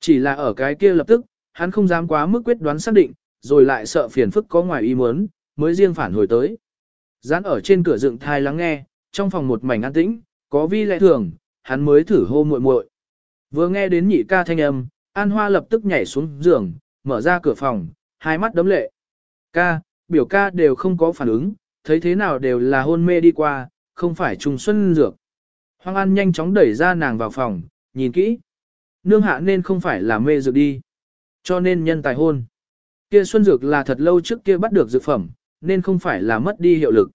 Chỉ là ở cái kia lập tức, hắn không dám quá mức quyết đoán xác định, rồi lại sợ phiền phức có ngoài ý muốn, mới riêng phản hồi tới. Dán ở trên cửa dựng thai lắng nghe, trong phòng một mảnh an tĩnh, có vi lẽ thường, hắn mới thử hô muội muội. Vừa nghe đến nhị ca thanh âm, An Hoa lập tức nhảy xuống giường, mở ra cửa phòng, hai mắt đấm lệ. Ca, biểu ca đều không có phản ứng, thấy thế nào đều là hôn mê đi qua, không phải trùng xuân dược. Hoàng An nhanh chóng đẩy ra nàng vào phòng, nhìn kỹ. Nương hạ nên không phải là mê dược đi. Cho nên nhân tài hôn. Kia xuân dược là thật lâu trước kia bắt được dược phẩm, nên không phải là mất đi hiệu lực.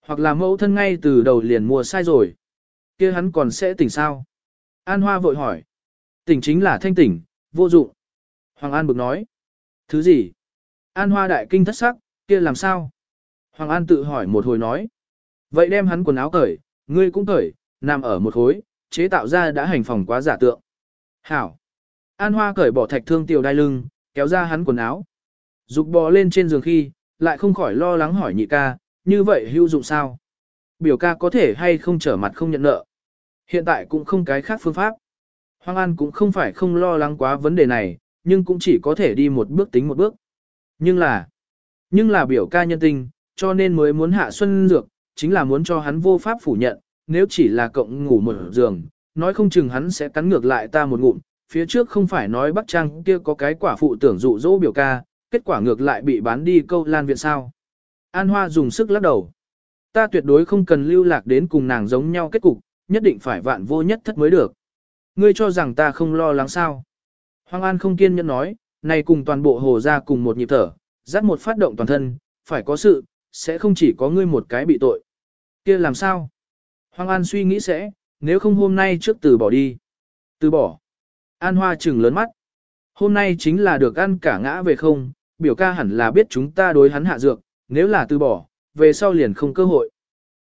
Hoặc là mẫu thân ngay từ đầu liền mua sai rồi. Kia hắn còn sẽ tỉnh sao? An Hoa vội hỏi. Tỉnh chính là thanh tỉnh, vô dụng. Hoàng An bực nói. Thứ gì? An Hoa đại kinh thất sắc, kia làm sao? Hoàng An tự hỏi một hồi nói. Vậy đem hắn quần áo cởi, ngươi cũng cởi, nằm ở một khối, chế tạo ra đã hành phòng quá giả tượng. Hảo. An Hoa cởi bỏ thạch thương tiểu đai lưng, kéo ra hắn quần áo. Dục bò lên trên giường khi, lại không khỏi lo lắng hỏi nhị ca, như vậy hữu dụng sao? Biểu ca có thể hay không trở mặt không nhận nợ. Hiện tại cũng không cái khác phương pháp. Hoàng An cũng không phải không lo lắng quá vấn đề này, nhưng cũng chỉ có thể đi một bước tính một bước. Nhưng là, nhưng là biểu ca nhân tình, cho nên mới muốn hạ xuân dược, chính là muốn cho hắn vô pháp phủ nhận, nếu chỉ là cộng ngủ một giường, nói không chừng hắn sẽ cắn ngược lại ta một ngụm, phía trước không phải nói Bắc Trang kia có cái quả phụ tưởng dụ dỗ biểu ca, kết quả ngược lại bị bán đi câu lan viện sao. An Hoa dùng sức lắc đầu. Ta tuyệt đối không cần lưu lạc đến cùng nàng giống nhau kết cục, nhất định phải vạn vô nhất thất mới được. Ngươi cho rằng ta không lo lắng sao. Hoàng An không kiên nhẫn nói, này cùng toàn bộ hồ ra cùng một nhịp thở, dắt một phát động toàn thân, phải có sự, sẽ không chỉ có ngươi một cái bị tội. kia làm sao? Hoàng An suy nghĩ sẽ, nếu không hôm nay trước từ bỏ đi. Từ bỏ. An Hoa trừng lớn mắt. Hôm nay chính là được ăn cả ngã về không, biểu ca hẳn là biết chúng ta đối hắn hạ dược, nếu là từ bỏ, về sau liền không cơ hội.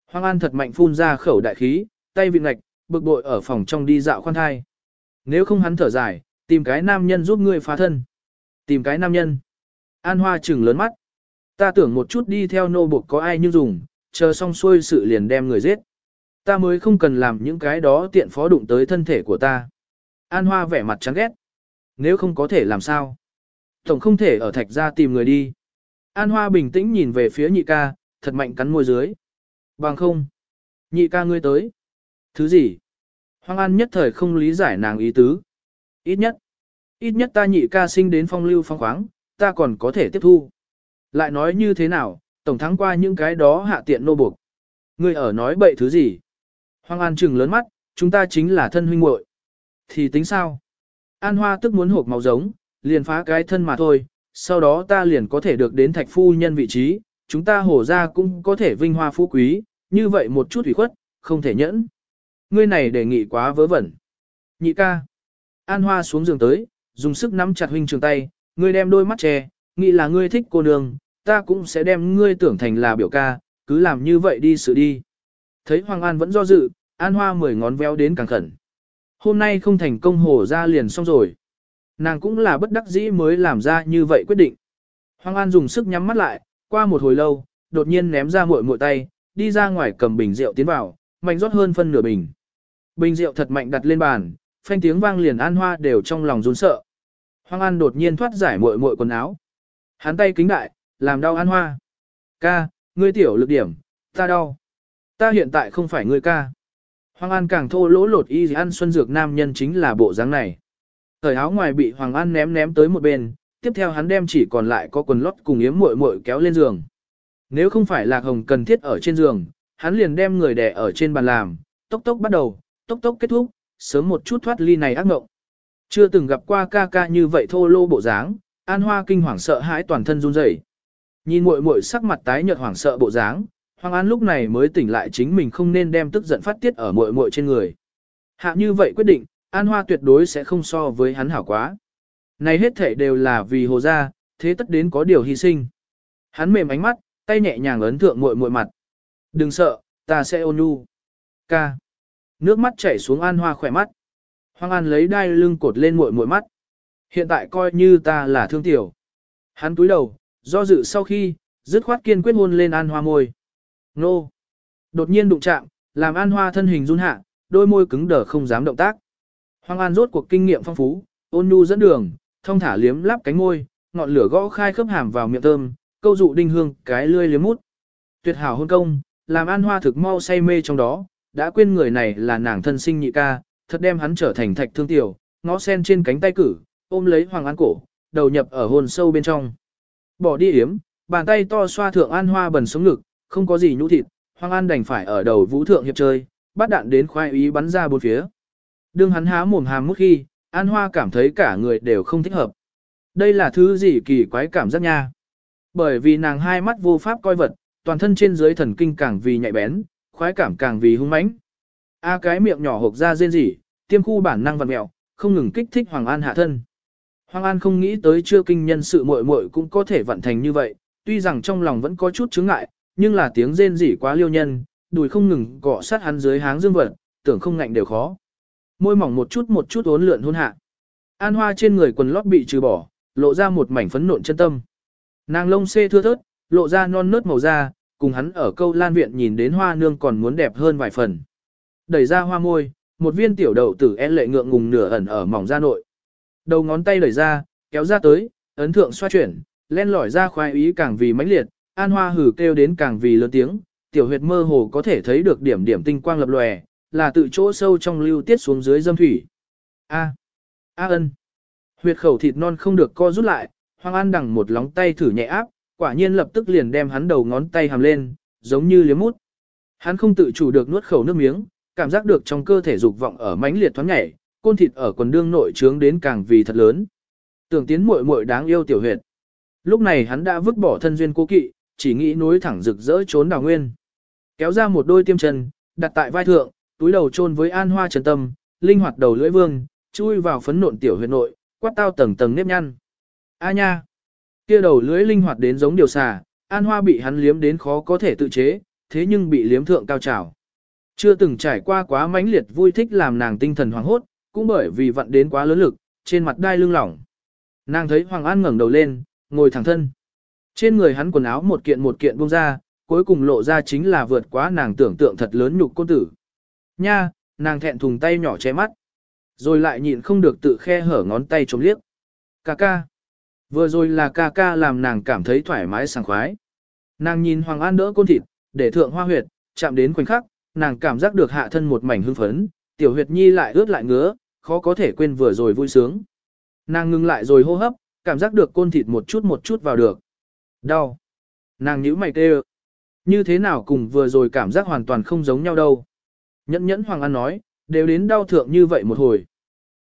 Hoàng An thật mạnh phun ra khẩu đại khí, tay vịn ngạch, bực bội ở phòng trong đi dạo khoan thai. Nếu không hắn thở dài, tìm cái nam nhân giúp ngươi phá thân. Tìm cái nam nhân. An Hoa trừng lớn mắt. Ta tưởng một chút đi theo nô buộc có ai như dùng, chờ xong xuôi sự liền đem người giết. Ta mới không cần làm những cái đó tiện phó đụng tới thân thể của ta. An Hoa vẻ mặt chán ghét. Nếu không có thể làm sao? Tổng không thể ở thạch ra tìm người đi. An Hoa bình tĩnh nhìn về phía nhị ca, thật mạnh cắn môi dưới. Bằng không. Nhị ca ngươi tới. Thứ gì? Hoàng An nhất thời không lý giải nàng ý tứ. Ít nhất. Ít nhất ta nhị ca sinh đến phong lưu phong khoáng, ta còn có thể tiếp thu. Lại nói như thế nào, tổng thắng qua những cái đó hạ tiện nô buộc. Ngươi ở nói bậy thứ gì? Hoàng An trừng lớn mắt, chúng ta chính là thân huynh muội. Thì tính sao? An Hoa tức muốn hộp máu giống, liền phá cái thân mà thôi, sau đó ta liền có thể được đến thạch phu nhân vị trí, chúng ta hổ ra cũng có thể vinh hoa phú quý, như vậy một chút ủy khuất, không thể nhẫn. Ngươi này đề nghị quá vớ vẩn. Nhị ca. An Hoa xuống giường tới, dùng sức nắm chặt huynh trường tay, ngươi đem đôi mắt che, nghĩ là ngươi thích cô nương, ta cũng sẽ đem ngươi tưởng thành là biểu ca, cứ làm như vậy đi sự đi. Thấy Hoàng An vẫn do dự, An Hoa mười ngón véo đến càng khẩn. Hôm nay không thành công hổ ra liền xong rồi. Nàng cũng là bất đắc dĩ mới làm ra như vậy quyết định. Hoàng An dùng sức nhắm mắt lại, qua một hồi lâu, đột nhiên ném ra muội muội tay, đi ra ngoài cầm bình rượu tiến vào, mạnh rót hơn phân nửa bình. Bình rượu thật mạnh đặt lên bàn, phanh tiếng vang liền An Hoa đều trong lòng run sợ. Hoàng An đột nhiên thoát giải muội muội quần áo. Hắn tay kính đại, làm đau An Hoa. Ca, ngươi tiểu lực điểm, ta đau. Ta hiện tại không phải ngươi ca. Hoàng An càng thô lỗ lột y ăn xuân dược nam nhân chính là bộ dáng này. Thời áo ngoài bị Hoàng An ném ném tới một bên, tiếp theo hắn đem chỉ còn lại có quần lót cùng yếm muội muội kéo lên giường. Nếu không phải Lạc Hồng cần thiết ở trên giường, hắn liền đem người đè ở trên bàn làm, tốc tốc bắt đầu, tốc tốc kết thúc, sớm một chút thoát ly này ác ngộng. Chưa từng gặp qua ca ca như vậy thô lô bộ dáng, An Hoa kinh hoàng sợ hãi toàn thân run rẩy. Nhìn muội muội sắc mặt tái nhợt hoảng sợ bộ dáng, Hoàng An lúc này mới tỉnh lại chính mình không nên đem tức giận phát tiết ở muội muội trên người. Hạ như vậy quyết định, An Hoa tuyệt đối sẽ không so với hắn hảo quá. Này hết thể đều là vì hồ gia, thế tất đến có điều hy sinh. Hắn mềm ánh mắt, tay nhẹ nhàng ấn thượng muội muội mặt. Đừng sợ, ta sẽ ôn nhu. Ca. Nước mắt chảy xuống An Hoa khỏe mắt. Hoàng An lấy đai lưng cột lên muội muội mắt. Hiện tại coi như ta là thương tiểu. Hắn túi đầu, do dự sau khi, dứt khoát kiên quyết hôn lên An Hoa môi. Nô. Đột nhiên đụng chạm, làm An Hoa thân hình run hạ, đôi môi cứng đờ không dám động tác. Hoàng An rốt cuộc kinh nghiệm phong phú, ôn nhu dẫn đường, thông thả liếm lắp cánh môi, ngọn lửa gõ khai khớp hàm vào miệng thơm, câu dụ đinh hương, cái lươi liếm mút. Tuyệt hảo hôn công, làm An Hoa thực mau say mê trong đó, đã quên người này là nàng thân sinh nhị ca, thật đem hắn trở thành thạch thương tiểu, ngó sen trên cánh tay cử, ôm lấy Hoàng An cổ, đầu nhập ở hồn sâu bên trong. Bỏ đi yếm, bàn tay to xoa thượng An Hoa bần sống ngực, không có gì nhũ thịt, Hoàng An đành phải ở đầu vũ thượng hiệp chơi, bắt đạn đến khoai ý bắn ra bốn phía. Đương hắn há mồm hàm mút khi, An Hoa cảm thấy cả người đều không thích hợp. Đây là thứ gì kỳ quái cảm giác nha. Bởi vì nàng hai mắt vô pháp coi vật, toàn thân trên dưới thần kinh càng vì nhạy bén, khoái cảm càng vì hung mãnh. A cái miệng nhỏ hộc ra rên rỉ, tiêm khu bản năng vật mẹo, không ngừng kích thích Hoàng An hạ thân. Hoàng An không nghĩ tới chưa kinh nhân sự muội muội cũng có thể vận thành như vậy, tuy rằng trong lòng vẫn có chút chướng ngại, nhưng là tiếng rên rỉ quá liêu nhân, đùi không ngừng cọ sát hắn dưới háng dương vật, tưởng không ngạnh đều khó. Môi mỏng một chút một chút uốn lượn hôn hạ. An Hoa trên người quần lót bị trừ bỏ, lộ ra một mảnh phấn nộn chân tâm. Nàng lông xê thưa thớt, lộ ra non nớt màu da, cùng hắn ở câu lan viện nhìn đến hoa nương còn muốn đẹp hơn vài phần. Đẩy ra hoa môi, một viên tiểu đậu tử e lệ ngượng ngùng nửa ẩn ở mỏng da nội. Đầu ngón tay đẩy ra, kéo ra tới, ấn thượng xoa chuyển, len lỏi ra khoái ý càng vì mãnh liệt, an hoa hử kêu đến càng vì lớn tiếng, tiểu huyệt mơ hồ có thể thấy được điểm điểm tinh quang lập lòe, là tự chỗ sâu trong lưu tiết xuống dưới dâm thủy. A. A ân. Huyệt khẩu thịt non không được co rút lại, Hoàng An đằng một lóng tay thử nhẹ áp, quả nhiên lập tức liền đem hắn đầu ngón tay hàm lên, giống như liếm mút. Hắn không tự chủ được nuốt khẩu nước miếng, cảm giác được trong cơ thể dục vọng ở mãnh liệt thoáng nhảy, côn thịt ở quần đương nội trướng đến càng vì thật lớn. Tưởng tiến muội muội đáng yêu tiểu huyệt. Lúc này hắn đã vứt bỏ thân duyên cố kỵ, chỉ nghĩ nối thẳng rực rỡ trốn đào nguyên. Kéo ra một đôi tiêm chân, đặt tại vai thượng, túi đầu chôn với an hoa trần tâm, linh hoạt đầu lưỡi vương, chui vào phấn nộn tiểu huyệt nội, quát tao tầng tầng nếp nhăn. A nha! Kia đầu lưỡi linh hoạt đến giống điều xà, an hoa bị hắn liếm đến khó có thể tự chế, thế nhưng bị liếm thượng cao trào. Chưa từng trải qua quá mãnh liệt vui thích làm nàng tinh thần hoảng hốt, cũng bởi vì vận đến quá lớn lực, trên mặt đai lưng lỏng. Nàng thấy Hoàng An ngẩng đầu lên, ngồi thẳng thân. Trên người hắn quần áo một kiện một kiện buông ra, cuối cùng lộ ra chính là vượt quá nàng tưởng tượng thật lớn nhục côn tử. Nha, nàng thẹn thùng tay nhỏ che mắt. Rồi lại nhịn không được tự khe hở ngón tay chống liếc. Ca ca. Vừa rồi là ca ca làm nàng cảm thấy thoải mái sảng khoái. Nàng nhìn Hoàng An đỡ côn thịt, để thượng hoa huyệt, chạm đến khoảnh khắc, nàng cảm giác được hạ thân một mảnh hưng phấn, tiểu huyệt nhi lại ướt lại ngứa, khó có thể quên vừa rồi vui sướng. Nàng ngừng lại rồi hô hấp, cảm giác được côn thịt một chút một chút vào được. Đau. Nàng nhíu mày kêu. Như thế nào cùng vừa rồi cảm giác hoàn toàn không giống nhau đâu. Nhẫn nhẫn Hoàng An nói, đều đến đau thượng như vậy một hồi.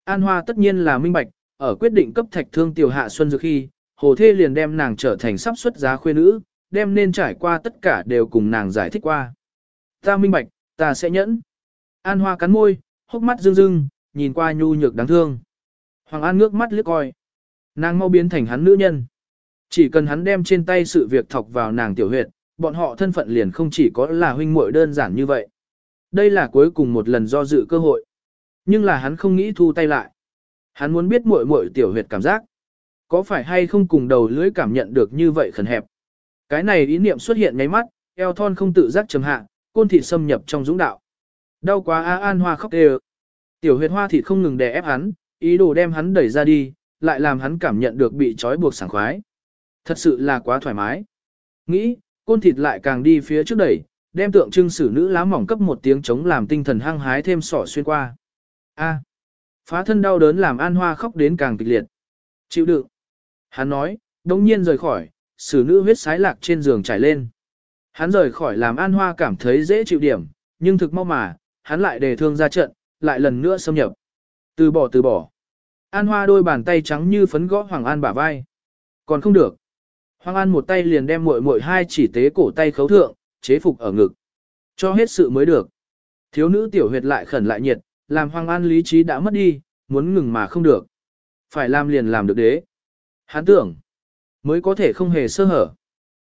An Hoa tất nhiên là minh bạch, ở quyết định cấp thạch thương tiểu hạ xuân dược khi, hồ thê liền đem nàng trở thành sắp xuất giá khuê nữ, đem nên trải qua tất cả đều cùng nàng giải thích qua. Ta minh bạch, ta sẽ nhẫn. An Hoa cắn môi, hốc mắt rưng rưng, nhìn qua nhu nhược đáng thương. Hoàng An ngước mắt liếc coi. Nàng mau biến thành hắn nữ nhân. Chỉ cần hắn đem trên tay sự việc thọc vào nàng tiểu huyệt, bọn họ thân phận liền không chỉ có là huynh muội đơn giản như vậy. Đây là cuối cùng một lần do dự cơ hội. Nhưng là hắn không nghĩ thu tay lại. Hắn muốn biết muội muội tiểu huyệt cảm giác. Có phải hay không cùng đầu lưỡi cảm nhận được như vậy khẩn hẹp. Cái này ý niệm xuất hiện nháy mắt, eo thon không tự giác trầm hạ, côn thịt xâm nhập trong dũng đạo. Đau quá a an hoa khóc đều. Tiểu huyệt hoa thịt không ngừng đè ép hắn, ý đồ đem hắn đẩy ra đi, lại làm hắn cảm nhận được bị trói buộc sảng khoái. Thật sự là quá thoải mái. Nghĩ, côn thịt lại càng đi phía trước đẩy, đem tượng trưng sử nữ lá mỏng cấp một tiếng chống làm tinh thần hăng hái thêm sỏ xuyên qua. A phá thân đau đớn làm An Hoa khóc đến càng kịch liệt. Chịu đựng. Hắn nói, đồng nhiên rời khỏi, sử nữ huyết sái lạc trên giường trải lên. Hắn rời khỏi làm An Hoa cảm thấy dễ chịu điểm, nhưng thực mau mà, hắn lại đề thương ra trận, lại lần nữa xâm nhập. Từ bỏ từ bỏ. An Hoa đôi bàn tay trắng như phấn gõ Hoàng An bả vai. Còn không được. Hoàng An một tay liền đem muội muội hai chỉ tế cổ tay khấu thượng, chế phục ở ngực. Cho hết sự mới được. Thiếu nữ tiểu huyệt lại khẩn lại nhiệt, làm Hoàng An lý trí đã mất đi, muốn ngừng mà không được. Phải làm liền làm được đế. Hắn tưởng, mới có thể không hề sơ hở.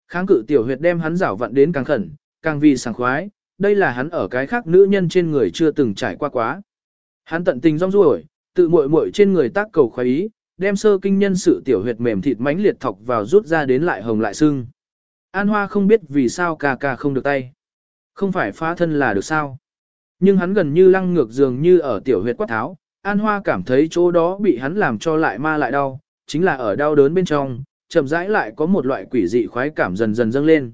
Kháng cự tiểu huyệt đem hắn rảo vặn đến càng khẩn, càng vì sảng khoái, đây là hắn ở cái khác nữ nhân trên người chưa từng trải qua quá. Hắn tận tình rong ruổi, tự muội muội trên người tác cầu khoái ý, đem sơ kinh nhân sự tiểu huyệt mềm thịt mánh liệt thọc vào rút ra đến lại hồng lại sưng. An Hoa không biết vì sao ca ca không được tay. Không phải phá thân là được sao. Nhưng hắn gần như lăng ngược dường như ở tiểu huyệt quát tháo, An Hoa cảm thấy chỗ đó bị hắn làm cho lại ma lại đau, chính là ở đau đớn bên trong, chậm rãi lại có một loại quỷ dị khoái cảm dần dần dâng lên.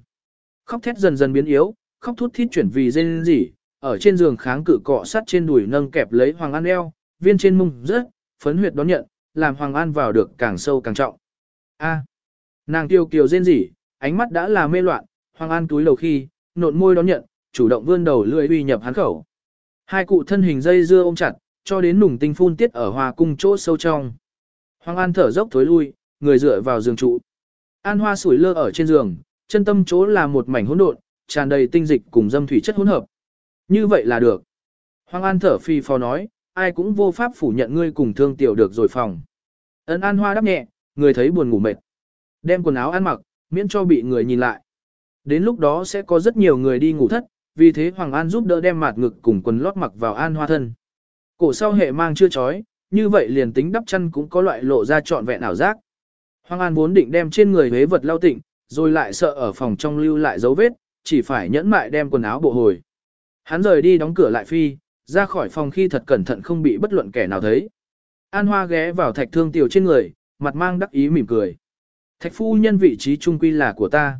Khóc thét dần dần biến yếu, khóc thút thít chuyển vì rên rỉ, ở trên giường kháng cự cọ sát trên đùi nâng kẹp lấy Hoàng An eo, viên trên mông rớt phấn huyệt đón nhận, làm Hoàng An vào được càng sâu càng trọng. A. nàng tiêu kiều rên rỉ, ánh mắt đã là mê loạn, Hoàng An túi đầu khi, nộn môi đón nhận, chủ động vươn đầu lưỡi uy nhập hắn khẩu. Hai cụ thân hình dây dưa ôm chặt, cho đến nùng tinh phun tiết ở hòa cung chỗ sâu trong. Hoàng An thở dốc thối lui, người dựa vào giường trụ. An Hoa sủi lơ ở trên giường, chân tâm chỗ là một mảnh hỗn độn, tràn đầy tinh dịch cùng dâm thủy chất hỗn hợp. Như vậy là được. Hoàng An thở phi phò nói, ai cũng vô pháp phủ nhận ngươi cùng thương tiểu được rồi phòng. Ấn An Hoa đáp nhẹ, người thấy buồn ngủ mệt. Đem quần áo ăn mặc, miễn cho bị người nhìn lại. Đến lúc đó sẽ có rất nhiều người đi ngủ thất, vì thế Hoàng An giúp đỡ đem mạt ngực cùng quần lót mặc vào An Hoa thân. Cổ sau hệ mang chưa chói, như vậy liền tính đắp chân cũng có loại lộ ra trọn vẹn ảo giác. Hoàng An vốn định đem trên người huế vật lau tịnh, rồi lại sợ ở phòng trong lưu lại dấu vết, chỉ phải nhẫn mại đem quần áo bộ hồi. Hắn rời đi đóng cửa lại phi, ra khỏi phòng khi thật cẩn thận không bị bất luận kẻ nào thấy. An Hoa ghé vào thạch thương tiểu trên người, mặt mang đắc ý mỉm cười. Thạch phu nhân vị trí trung quy là của ta.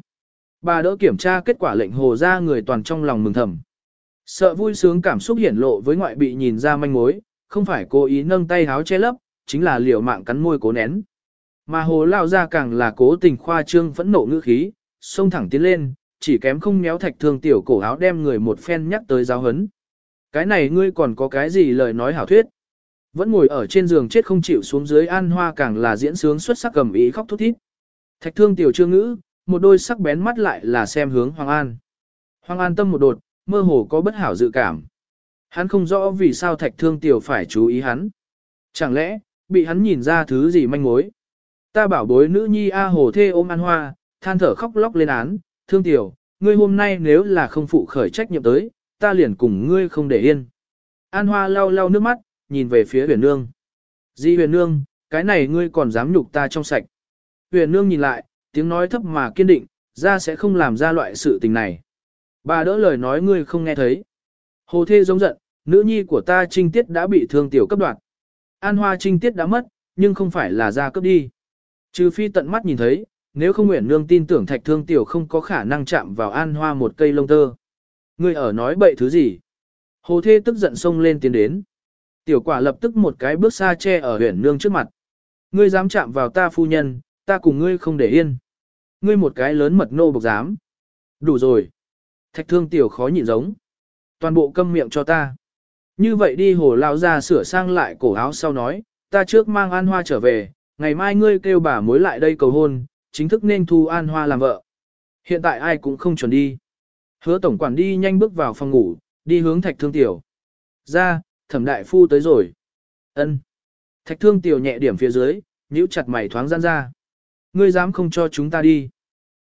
Bà đỡ kiểm tra kết quả lệnh hồ ra người toàn trong lòng mừng thầm. Sợ vui sướng cảm xúc hiển lộ với ngoại bị nhìn ra manh mối, không phải cố ý nâng tay háo che lấp, chính là liều mạng cắn môi cố nén. Mà hồ lao ra càng là cố tình khoa trương phẫn nộ ngữ khí, xông thẳng tiến lên, chỉ kém không méo thạch thương tiểu cổ áo đem người một phen nhắc tới giáo hấn. Cái này ngươi còn có cái gì lời nói hảo thuyết. Vẫn ngồi ở trên giường chết không chịu xuống dưới an hoa càng là diễn sướng xuất sắc cầm ý khóc thút thít. Thạch thương tiểu trương ngữ, một đôi sắc bén mắt lại là xem hướng Hoàng An. Hoàng An tâm một đột, mơ hồ có bất hảo dự cảm. Hắn không rõ vì sao thạch thương tiểu phải chú ý hắn. Chẳng lẽ, bị hắn nhìn ra thứ gì manh mối. Ta bảo bối nữ nhi A hồ thê ôm an hoa, than thở khóc lóc lên án, thương tiểu, ngươi hôm nay nếu là không phụ khởi trách nhiệm tới, ta liền cùng ngươi không để yên. An hoa lau lau nước mắt, nhìn về phía huyền nương. Di huyền nương, cái này ngươi còn dám nhục ta trong sạch. Huyền nương nhìn lại, tiếng nói thấp mà kiên định, ra sẽ không làm ra loại sự tình này. Bà đỡ lời nói ngươi không nghe thấy. Hồ thê giống giận, nữ nhi của ta trinh tiết đã bị thương tiểu cấp đoạt. An hoa trinh tiết đã mất, nhưng không phải là ra cấp đi. Trừ phi tận mắt nhìn thấy, nếu không nguyện nương tin tưởng thạch thương tiểu không có khả năng chạm vào an hoa một cây lông tơ. Ngươi ở nói bậy thứ gì? Hồ thê tức giận xông lên tiến đến. Tiểu quả lập tức một cái bước xa che ở huyện nương trước mặt. Ngươi dám chạm vào ta phu nhân, ta cùng ngươi không để yên. Ngươi một cái lớn mật nô bộc dám. Đủ rồi. Thạch thương tiểu khó nhịn giống. Toàn bộ câm miệng cho ta. Như vậy đi hồ lao ra sửa sang lại cổ áo sau nói, ta trước mang an hoa trở về, ngày mai ngươi kêu bà mối lại đây cầu hôn, chính thức nên thu an hoa làm vợ. Hiện tại ai cũng không chuẩn đi. Hứa tổng quản đi nhanh bước vào phòng ngủ, đi hướng thạch thương tiểu. Ra, thẩm đại phu tới rồi. ân Thạch thương tiểu nhẹ điểm phía dưới, nhíu chặt mày thoáng gian ra. Ngươi dám không cho chúng ta đi.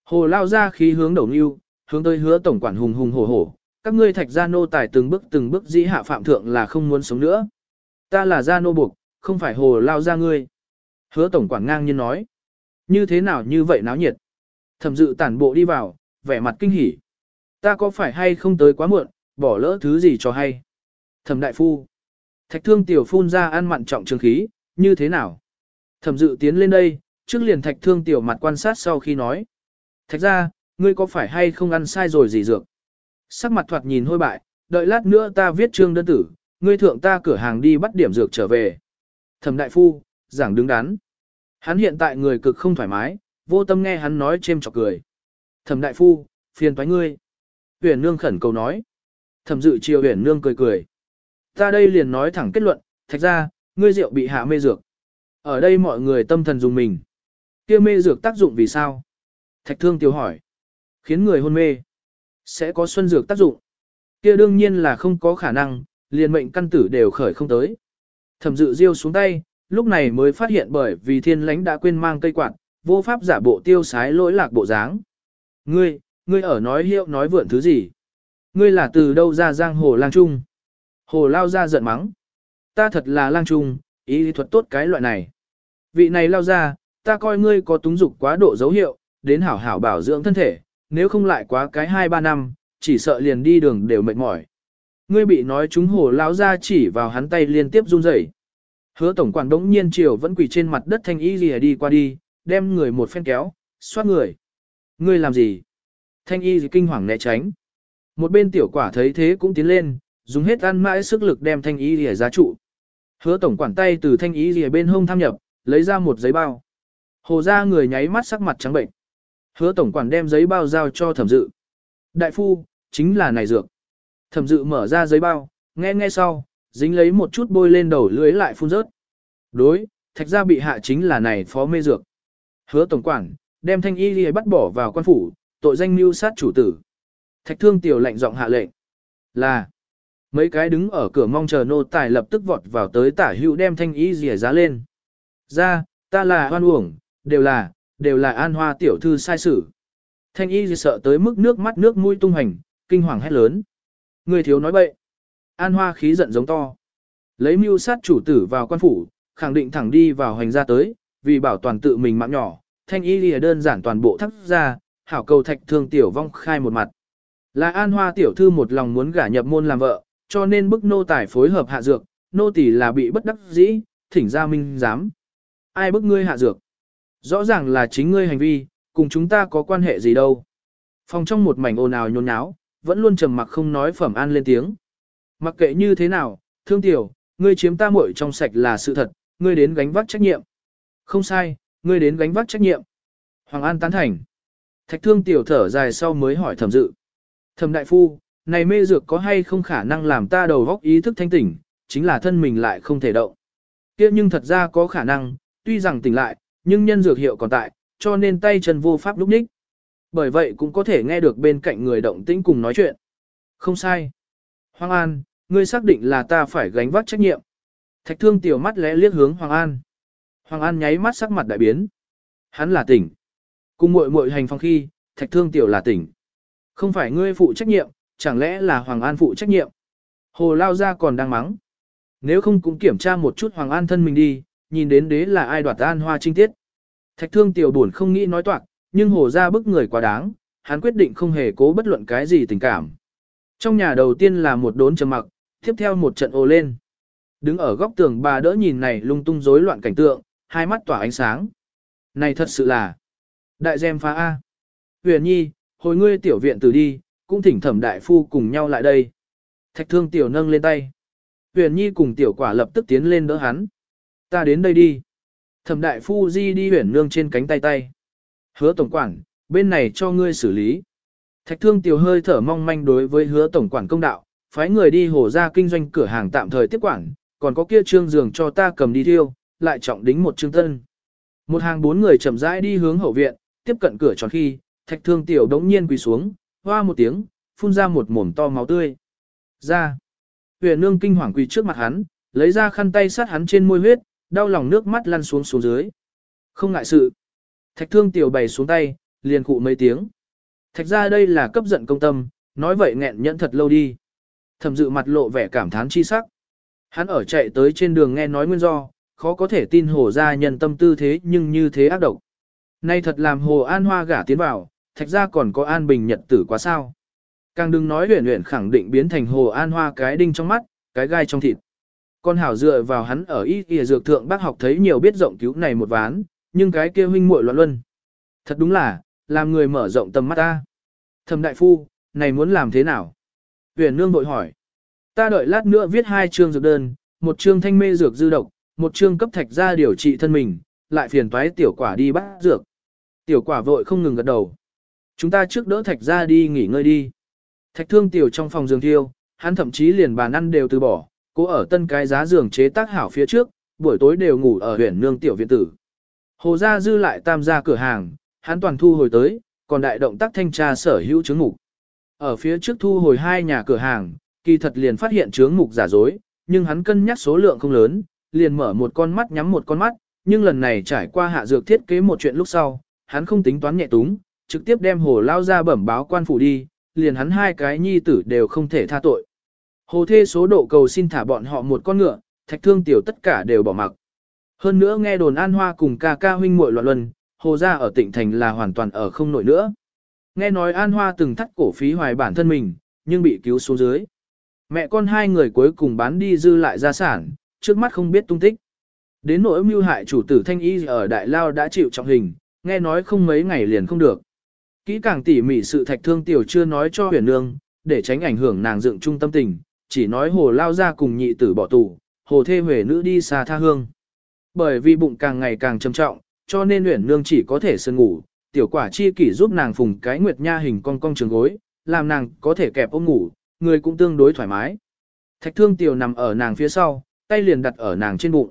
Hồ lao ra khí hướng đầu nưu, hướng tới hứa tổng quản hùng hùng hổ hổ. Các ngươi thạch gia nô tài từng bước từng bước dĩ hạ phạm thượng là không muốn sống nữa. Ta là gia nô buộc, không phải hồ lao ra ngươi. Hứa tổng quản ngang nhiên nói. Như thế nào như vậy náo nhiệt. Thẩm dự tản bộ đi vào, vẻ mặt kinh hỉ. Ta có phải hay không tới quá muộn, bỏ lỡ thứ gì cho hay. Thẩm đại phu. Thạch thương tiểu phun ra ăn mặn trọng trường khí, như thế nào? Thẩm dự tiến lên đây, trước liền thạch thương tiểu mặt quan sát sau khi nói. Thạch ra, ngươi có phải hay không ăn sai rồi gì dược? Sắc mặt thoạt nhìn hôi bại, đợi lát nữa ta viết trương đơn tử, ngươi thượng ta cửa hàng đi bắt điểm dược trở về. Thẩm đại phu, giảng đứng đắn. Hắn hiện tại người cực không thoải mái, vô tâm nghe hắn nói chêm chọc cười. Thẩm đại phu, phiền toái ngươi. Huyền nương khẩn cầu nói. Thẩm dự chiều huyền nương cười cười. Ta đây liền nói thẳng kết luận, thạch ra, ngươi rượu bị hạ mê dược. Ở đây mọi người tâm thần dùng mình kia mê dược tác dụng vì sao? Thạch thương tiêu hỏi. Khiến người hôn mê. Sẽ có xuân dược tác dụng. kia đương nhiên là không có khả năng, liền mệnh căn tử đều khởi không tới. Thẩm dự diêu xuống tay, lúc này mới phát hiện bởi vì thiên lãnh đã quên mang cây quạt, vô pháp giả bộ tiêu sái lỗi lạc bộ dáng. Ngươi, ngươi ở nói hiệu nói vượn thứ gì? Ngươi là từ đâu ra giang hồ lang trung? Hồ lao ra giận mắng. Ta thật là lang trung, ý thuật tốt cái loại này. Vị này lao ra, ta coi ngươi có túng dục quá độ dấu hiệu, đến hảo hảo bảo dưỡng thân thể, nếu không lại quá cái 2-3 năm, chỉ sợ liền đi đường đều mệt mỏi. Ngươi bị nói chúng hồ lão ra chỉ vào hắn tay liên tiếp run rẩy. Hứa tổng quản đống nhiên chiều vẫn quỳ trên mặt đất thanh y lìa đi qua đi, đem người một phen kéo, xoát người. Ngươi làm gì? Thanh y kinh hoàng né tránh. Một bên tiểu quả thấy thế cũng tiến lên, dùng hết ăn mãi sức lực đem thanh y lìa giá trụ. Hứa tổng quản tay từ thanh y lìa bên hông tham nhập, lấy ra một giấy bao. Hồ ra người nháy mắt sắc mặt trắng bệnh. Hứa tổng quản đem giấy bao giao cho thẩm dự. Đại phu, chính là này dược. Thẩm dự mở ra giấy bao, nghe nghe sau, dính lấy một chút bôi lên đầu lưới lại phun rớt. Đối, thạch gia bị hạ chính là này phó mê dược. Hứa tổng quản, đem thanh y đi bắt bỏ vào quan phủ, tội danh mưu sát chủ tử. Thạch thương tiểu lệnh giọng hạ lệnh. Là, mấy cái đứng ở cửa mong chờ nô tài lập tức vọt vào tới tả hữu đem thanh y rìa giá lên. Ra, ta là hoan uổng, đều là, đều là an hoa tiểu thư sai sử. Thanh y sợ tới mức nước mắt nước mũi tung hành, kinh hoàng hét lớn. Người thiếu nói bậy. An hoa khí giận giống to. Lấy mưu sát chủ tử vào quan phủ, khẳng định thẳng đi vào hành ra tới, vì bảo toàn tự mình mạng nhỏ, thanh y lìa đơn giản toàn bộ thắt ra, hảo cầu thạch thương tiểu vong khai một mặt. Là an hoa tiểu thư một lòng muốn gả nhập môn làm vợ, cho nên bức nô tài phối hợp hạ dược, nô tỷ là bị bất đắc dĩ, thỉnh ra minh giám. Ai bức ngươi hạ dược? Rõ ràng là chính ngươi hành vi, cùng chúng ta có quan hệ gì đâu. Phòng trong một mảnh ồn ào nhôn nháo, vẫn luôn trầm mặc không nói phẩm an lên tiếng. Mặc kệ như thế nào, thương tiểu, ngươi chiếm ta muội trong sạch là sự thật, ngươi đến gánh vác trách nhiệm. Không sai, ngươi đến gánh vác trách nhiệm. Hoàng An tán thành. Thạch thương tiểu thở dài sau mới hỏi thẩm dự. Thẩm đại phu, này mê dược có hay không khả năng làm ta đầu góc ý thức thanh tỉnh, chính là thân mình lại không thể động. Kia nhưng thật ra có khả năng, tuy rằng tỉnh lại, nhưng nhân dược hiệu còn tại, cho nên tay chân vô pháp lúc ních. Bởi vậy cũng có thể nghe được bên cạnh người động tĩnh cùng nói chuyện. Không sai. Hoàng An, ngươi xác định là ta phải gánh vác trách nhiệm. Thạch thương tiểu mắt lẽ liếc hướng Hoàng An. Hoàng An nháy mắt sắc mặt đại biến. Hắn là tỉnh. Cùng muội muội hành phong khi, thạch thương tiểu là tỉnh. Không phải ngươi phụ trách nhiệm, chẳng lẽ là Hoàng An phụ trách nhiệm. Hồ lao gia còn đang mắng. Nếu không cũng kiểm tra một chút Hoàng An thân mình đi, nhìn đến đế là ai đoạt an hoa trinh tiết. Thạch thương tiểu buồn không nghĩ nói toạc, nhưng hồ ra bức người quá đáng, hắn quyết định không hề cố bất luận cái gì tình cảm. Trong nhà đầu tiên là một đốn trầm mặc, tiếp theo một trận ô lên. Đứng ở góc tường bà đỡ nhìn này lung tung rối loạn cảnh tượng, hai mắt tỏa ánh sáng. Này thật sự là đại gem phá A. Huyền nhi, hồi ngươi tiểu viện từ đi, cũng thỉnh thẩm đại phu cùng nhau lại đây. Thạch thương tiểu nâng lên tay. Huyền nhi cùng tiểu quả lập tức tiến lên đỡ hắn. Ta đến đây đi. Thẩm đại phu di đi huyển nương trên cánh tay tay. Hứa tổng quản, bên này cho ngươi xử lý. Thạch thương tiểu hơi thở mong manh đối với hứa tổng quản công đạo, phái người đi hồ ra kinh doanh cửa hàng tạm thời tiếp quản, còn có kia trương giường cho ta cầm đi thiêu, lại trọng đính một trương tân. Một hàng bốn người chậm rãi đi hướng hậu viện, tiếp cận cửa tròn khi, thạch thương tiểu đống nhiên quỳ xuống, hoa một tiếng, phun ra một mồm to máu tươi. Ra. Huyền nương kinh hoàng quỳ trước mặt hắn, lấy ra khăn tay sát hắn trên môi huyết, đau lòng nước mắt lăn xuống xuống dưới. Không ngại sự. Thạch thương tiểu bày xuống tay, liền cụ mấy tiếng. Thạch ra đây là cấp giận công tâm, nói vậy nghẹn nhẫn thật lâu đi. Thẩm dự mặt lộ vẻ cảm thán chi sắc. Hắn ở chạy tới trên đường nghe nói nguyên do, khó có thể tin hồ ra nhân tâm tư thế nhưng như thế ác độc. Nay thật làm hồ an hoa gả tiến vào, thạch ra còn có an bình nhật tử quá sao. Càng đừng nói huyền huyền khẳng định biến thành hồ an hoa cái đinh trong mắt, cái gai trong thịt. Con hảo dựa vào hắn ở y kìa dược thượng bác học thấy nhiều biết rộng cứu này một ván, nhưng cái kia huynh muội loạn luân. Thật đúng là, làm người mở rộng tầm mắt ta. Thẩm đại phu, này muốn làm thế nào? Huyền nương vội hỏi. Ta đợi lát nữa viết hai chương dược đơn, một chương thanh mê dược dư độc, một chương cấp thạch ra điều trị thân mình, lại phiền toái tiểu quả đi bắt dược. Tiểu quả vội không ngừng gật đầu. Chúng ta trước đỡ thạch ra đi nghỉ ngơi đi. Thạch thương tiểu trong phòng giường thiêu, hắn thậm chí liền bàn ăn đều từ bỏ, cố ở tân cái giá giường chế tác hảo phía trước, buổi tối đều ngủ ở huyện nương tiểu viện tử. Hồ gia dư lại tam gia cửa hàng, hắn toàn thu hồi tới, còn đại động tác thanh tra sở hữu chứng mục. Ở phía trước thu hồi hai nhà cửa hàng, kỳ thật liền phát hiện chứng mục giả dối, nhưng hắn cân nhắc số lượng không lớn, liền mở một con mắt nhắm một con mắt, nhưng lần này trải qua hạ dược thiết kế một chuyện lúc sau, hắn không tính toán nhẹ túng, trực tiếp đem hồ lao ra bẩm báo quan phủ đi, liền hắn hai cái nhi tử đều không thể tha tội. Hồ thê số độ cầu xin thả bọn họ một con ngựa, thạch thương tiểu tất cả đều bỏ mặc. Hơn nữa nghe đồn an hoa cùng ca ca huynh muội loạn luân, hồ gia ở tỉnh thành là hoàn toàn ở không nổi nữa. Nghe nói an hoa từng thắt cổ phí hoài bản thân mình, nhưng bị cứu xuống dưới. Mẹ con hai người cuối cùng bán đi dư lại gia sản, trước mắt không biết tung tích. Đến nỗi mưu hại chủ tử thanh y ở Đại Lao đã chịu trọng hình, nghe nói không mấy ngày liền không được. Kỹ càng tỉ mỉ sự thạch thương tiểu chưa nói cho huyền nương, để tránh ảnh hưởng nàng dựng trung tâm tình, chỉ nói hồ lao ra cùng nhị tử bỏ tù, hồ thê huệ nữ đi xa tha hương. Bởi vì bụng càng ngày càng trầm trọng, cho nên huyền nương chỉ có thể sơn ngủ, tiểu quả chi kỷ giúp nàng phùng cái nguyệt nha hình cong cong trường gối, làm nàng có thể kẹp ôm ngủ, người cũng tương đối thoải mái. Thạch thương tiểu nằm ở nàng phía sau, tay liền đặt ở nàng trên bụng.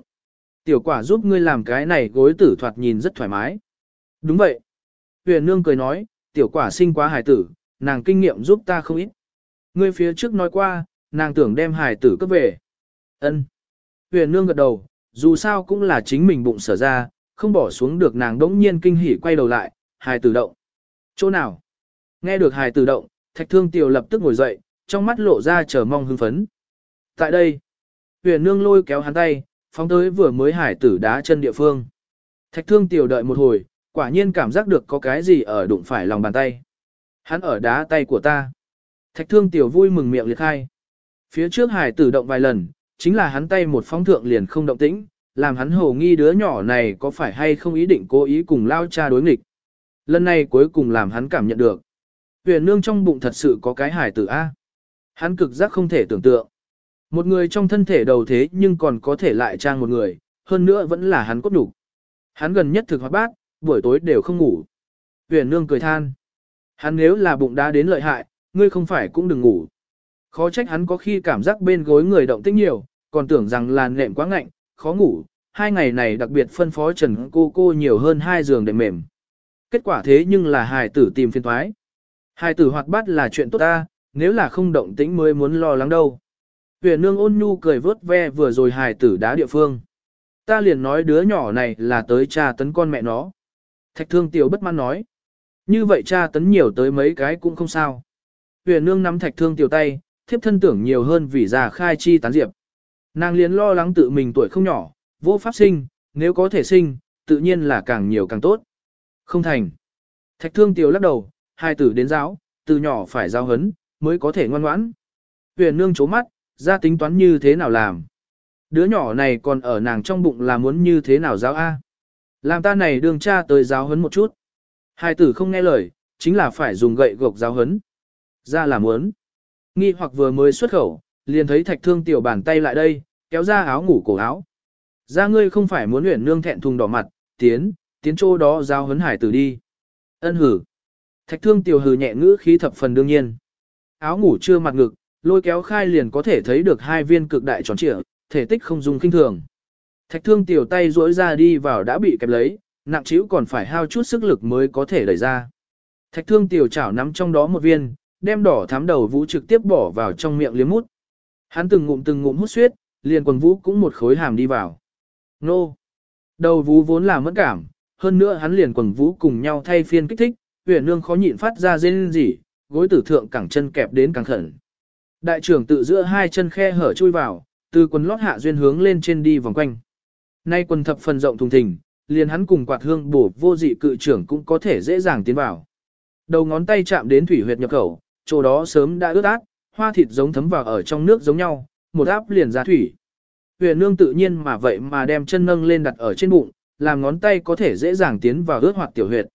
Tiểu quả giúp ngươi làm cái này gối tử thoạt nhìn rất thoải mái. Đúng vậy. Huyền nương cười nói, tiểu quả sinh quá hài tử, nàng kinh nghiệm giúp ta không ít. Ngươi phía trước nói qua, nàng tưởng đem hài tử cấp về. Ân. Huyền nương gật đầu, dù sao cũng là chính mình bụng sở ra, không bỏ xuống được nàng đống nhiên kinh hỉ quay đầu lại, hài tử động. Chỗ nào? Nghe được hài tử động, thạch thương tiểu lập tức ngồi dậy, trong mắt lộ ra chờ mong hưng phấn. Tại đây, huyền nương lôi kéo hắn tay, phóng tới vừa mới hải tử đá chân địa phương. Thạch thương tiểu đợi một hồi, quả nhiên cảm giác được có cái gì ở đụng phải lòng bàn tay. Hắn ở đá tay của ta. Thạch thương tiểu vui mừng miệng liệt khai. Phía trước hải tử động vài lần, chính là hắn tay một phóng thượng liền không động tĩnh, làm hắn hồ nghi đứa nhỏ này có phải hay không ý định cố ý cùng lao cha đối nghịch. Lần này cuối cùng làm hắn cảm nhận được. Huyền nương trong bụng thật sự có cái hải tử A. Hắn cực giác không thể tưởng tượng. Một người trong thân thể đầu thế nhưng còn có thể lại trang một người, hơn nữa vẫn là hắn cốt đủ. Hắn gần nhất thực hoạt bát, buổi tối đều không ngủ. Huyền nương cười than. Hắn nếu là bụng đá đến lợi hại, ngươi không phải cũng đừng ngủ. Khó trách hắn có khi cảm giác bên gối người động tích nhiều, còn tưởng rằng là nệm quá ngạnh, khó ngủ. Hai ngày này đặc biệt phân phó Trần cô cô nhiều hơn hai giường để mềm. Kết quả thế nhưng là hài tử tìm phiên thoái. Hài tử hoạt bát là chuyện tốt ta, nếu là không động tĩnh mới muốn lo lắng đâu. Huyền nương ôn nhu cười vớt ve vừa rồi hài tử đá địa phương. Ta liền nói đứa nhỏ này là tới cha tấn con mẹ nó. Thạch thương tiểu bất mãn nói. Như vậy cha tấn nhiều tới mấy cái cũng không sao. Huyền nương nắm thạch thương tiểu tay, thiếp thân tưởng nhiều hơn vì già khai chi tán diệp. Nàng liền lo lắng tự mình tuổi không nhỏ, vô pháp sinh, nếu có thể sinh, tự nhiên là càng nhiều càng tốt. Không thành. Thạch thương tiểu lắc đầu, hai tử đến giáo, từ nhỏ phải giáo hấn, mới có thể ngoan ngoãn. Huyền nương chố mắt, ra tính toán như thế nào làm. Đứa nhỏ này còn ở nàng trong bụng là muốn như thế nào giáo A. Làm ta này đường cha tới giáo hấn một chút. Hai tử không nghe lời, chính là phải dùng gậy gộc giáo hấn. Ra là muốn. Nghi hoặc vừa mới xuất khẩu, liền thấy thạch thương tiểu bàn tay lại đây, kéo ra áo ngủ cổ áo. Ra ngươi không phải muốn luyện nương thẹn thùng đỏ mặt, tiến, tiến chỗ đó giao hấn hải tử đi. Ân hử. Thạch thương tiểu hừ nhẹ ngữ khí thập phần đương nhiên. Áo ngủ chưa mặt ngực, lôi kéo khai liền có thể thấy được hai viên cực đại tròn trịa, thể tích không dùng kinh thường. Thạch thương tiểu tay duỗi ra đi vào đã bị kẹp lấy, nặng chịu còn phải hao chút sức lực mới có thể đẩy ra. Thạch thương tiểu chảo nắm trong đó một viên, đem đỏ thám đầu vũ trực tiếp bỏ vào trong miệng liếm mút. Hắn từng ngụm từng ngụm hút suyết, liền quần vũ cũng một khối hàm đi vào. Nô! Đầu vũ vốn là mất cảm, hơn nữa hắn liền quần vũ cùng nhau thay phiên kích thích, huyền nương khó nhịn phát ra rên rỉ, gối tử thượng cẳng chân kẹp đến càng khẩn. Đại trưởng tự giữa hai chân khe hở chui vào, từ quần lót hạ duyên hướng lên trên đi vòng quanh. Nay quần thập phần rộng thùng thình, liền hắn cùng quạt hương bổ vô dị cự trưởng cũng có thể dễ dàng tiến vào. Đầu ngón tay chạm đến thủy huyệt nhập khẩu, chỗ đó sớm đã ướt át, hoa thịt giống thấm vào ở trong nước giống nhau, một áp liền ra thủy. Huyền nương tự nhiên mà vậy mà đem chân nâng lên đặt ở trên bụng, làm ngón tay có thể dễ dàng tiến vào ướt hoạt tiểu huyệt.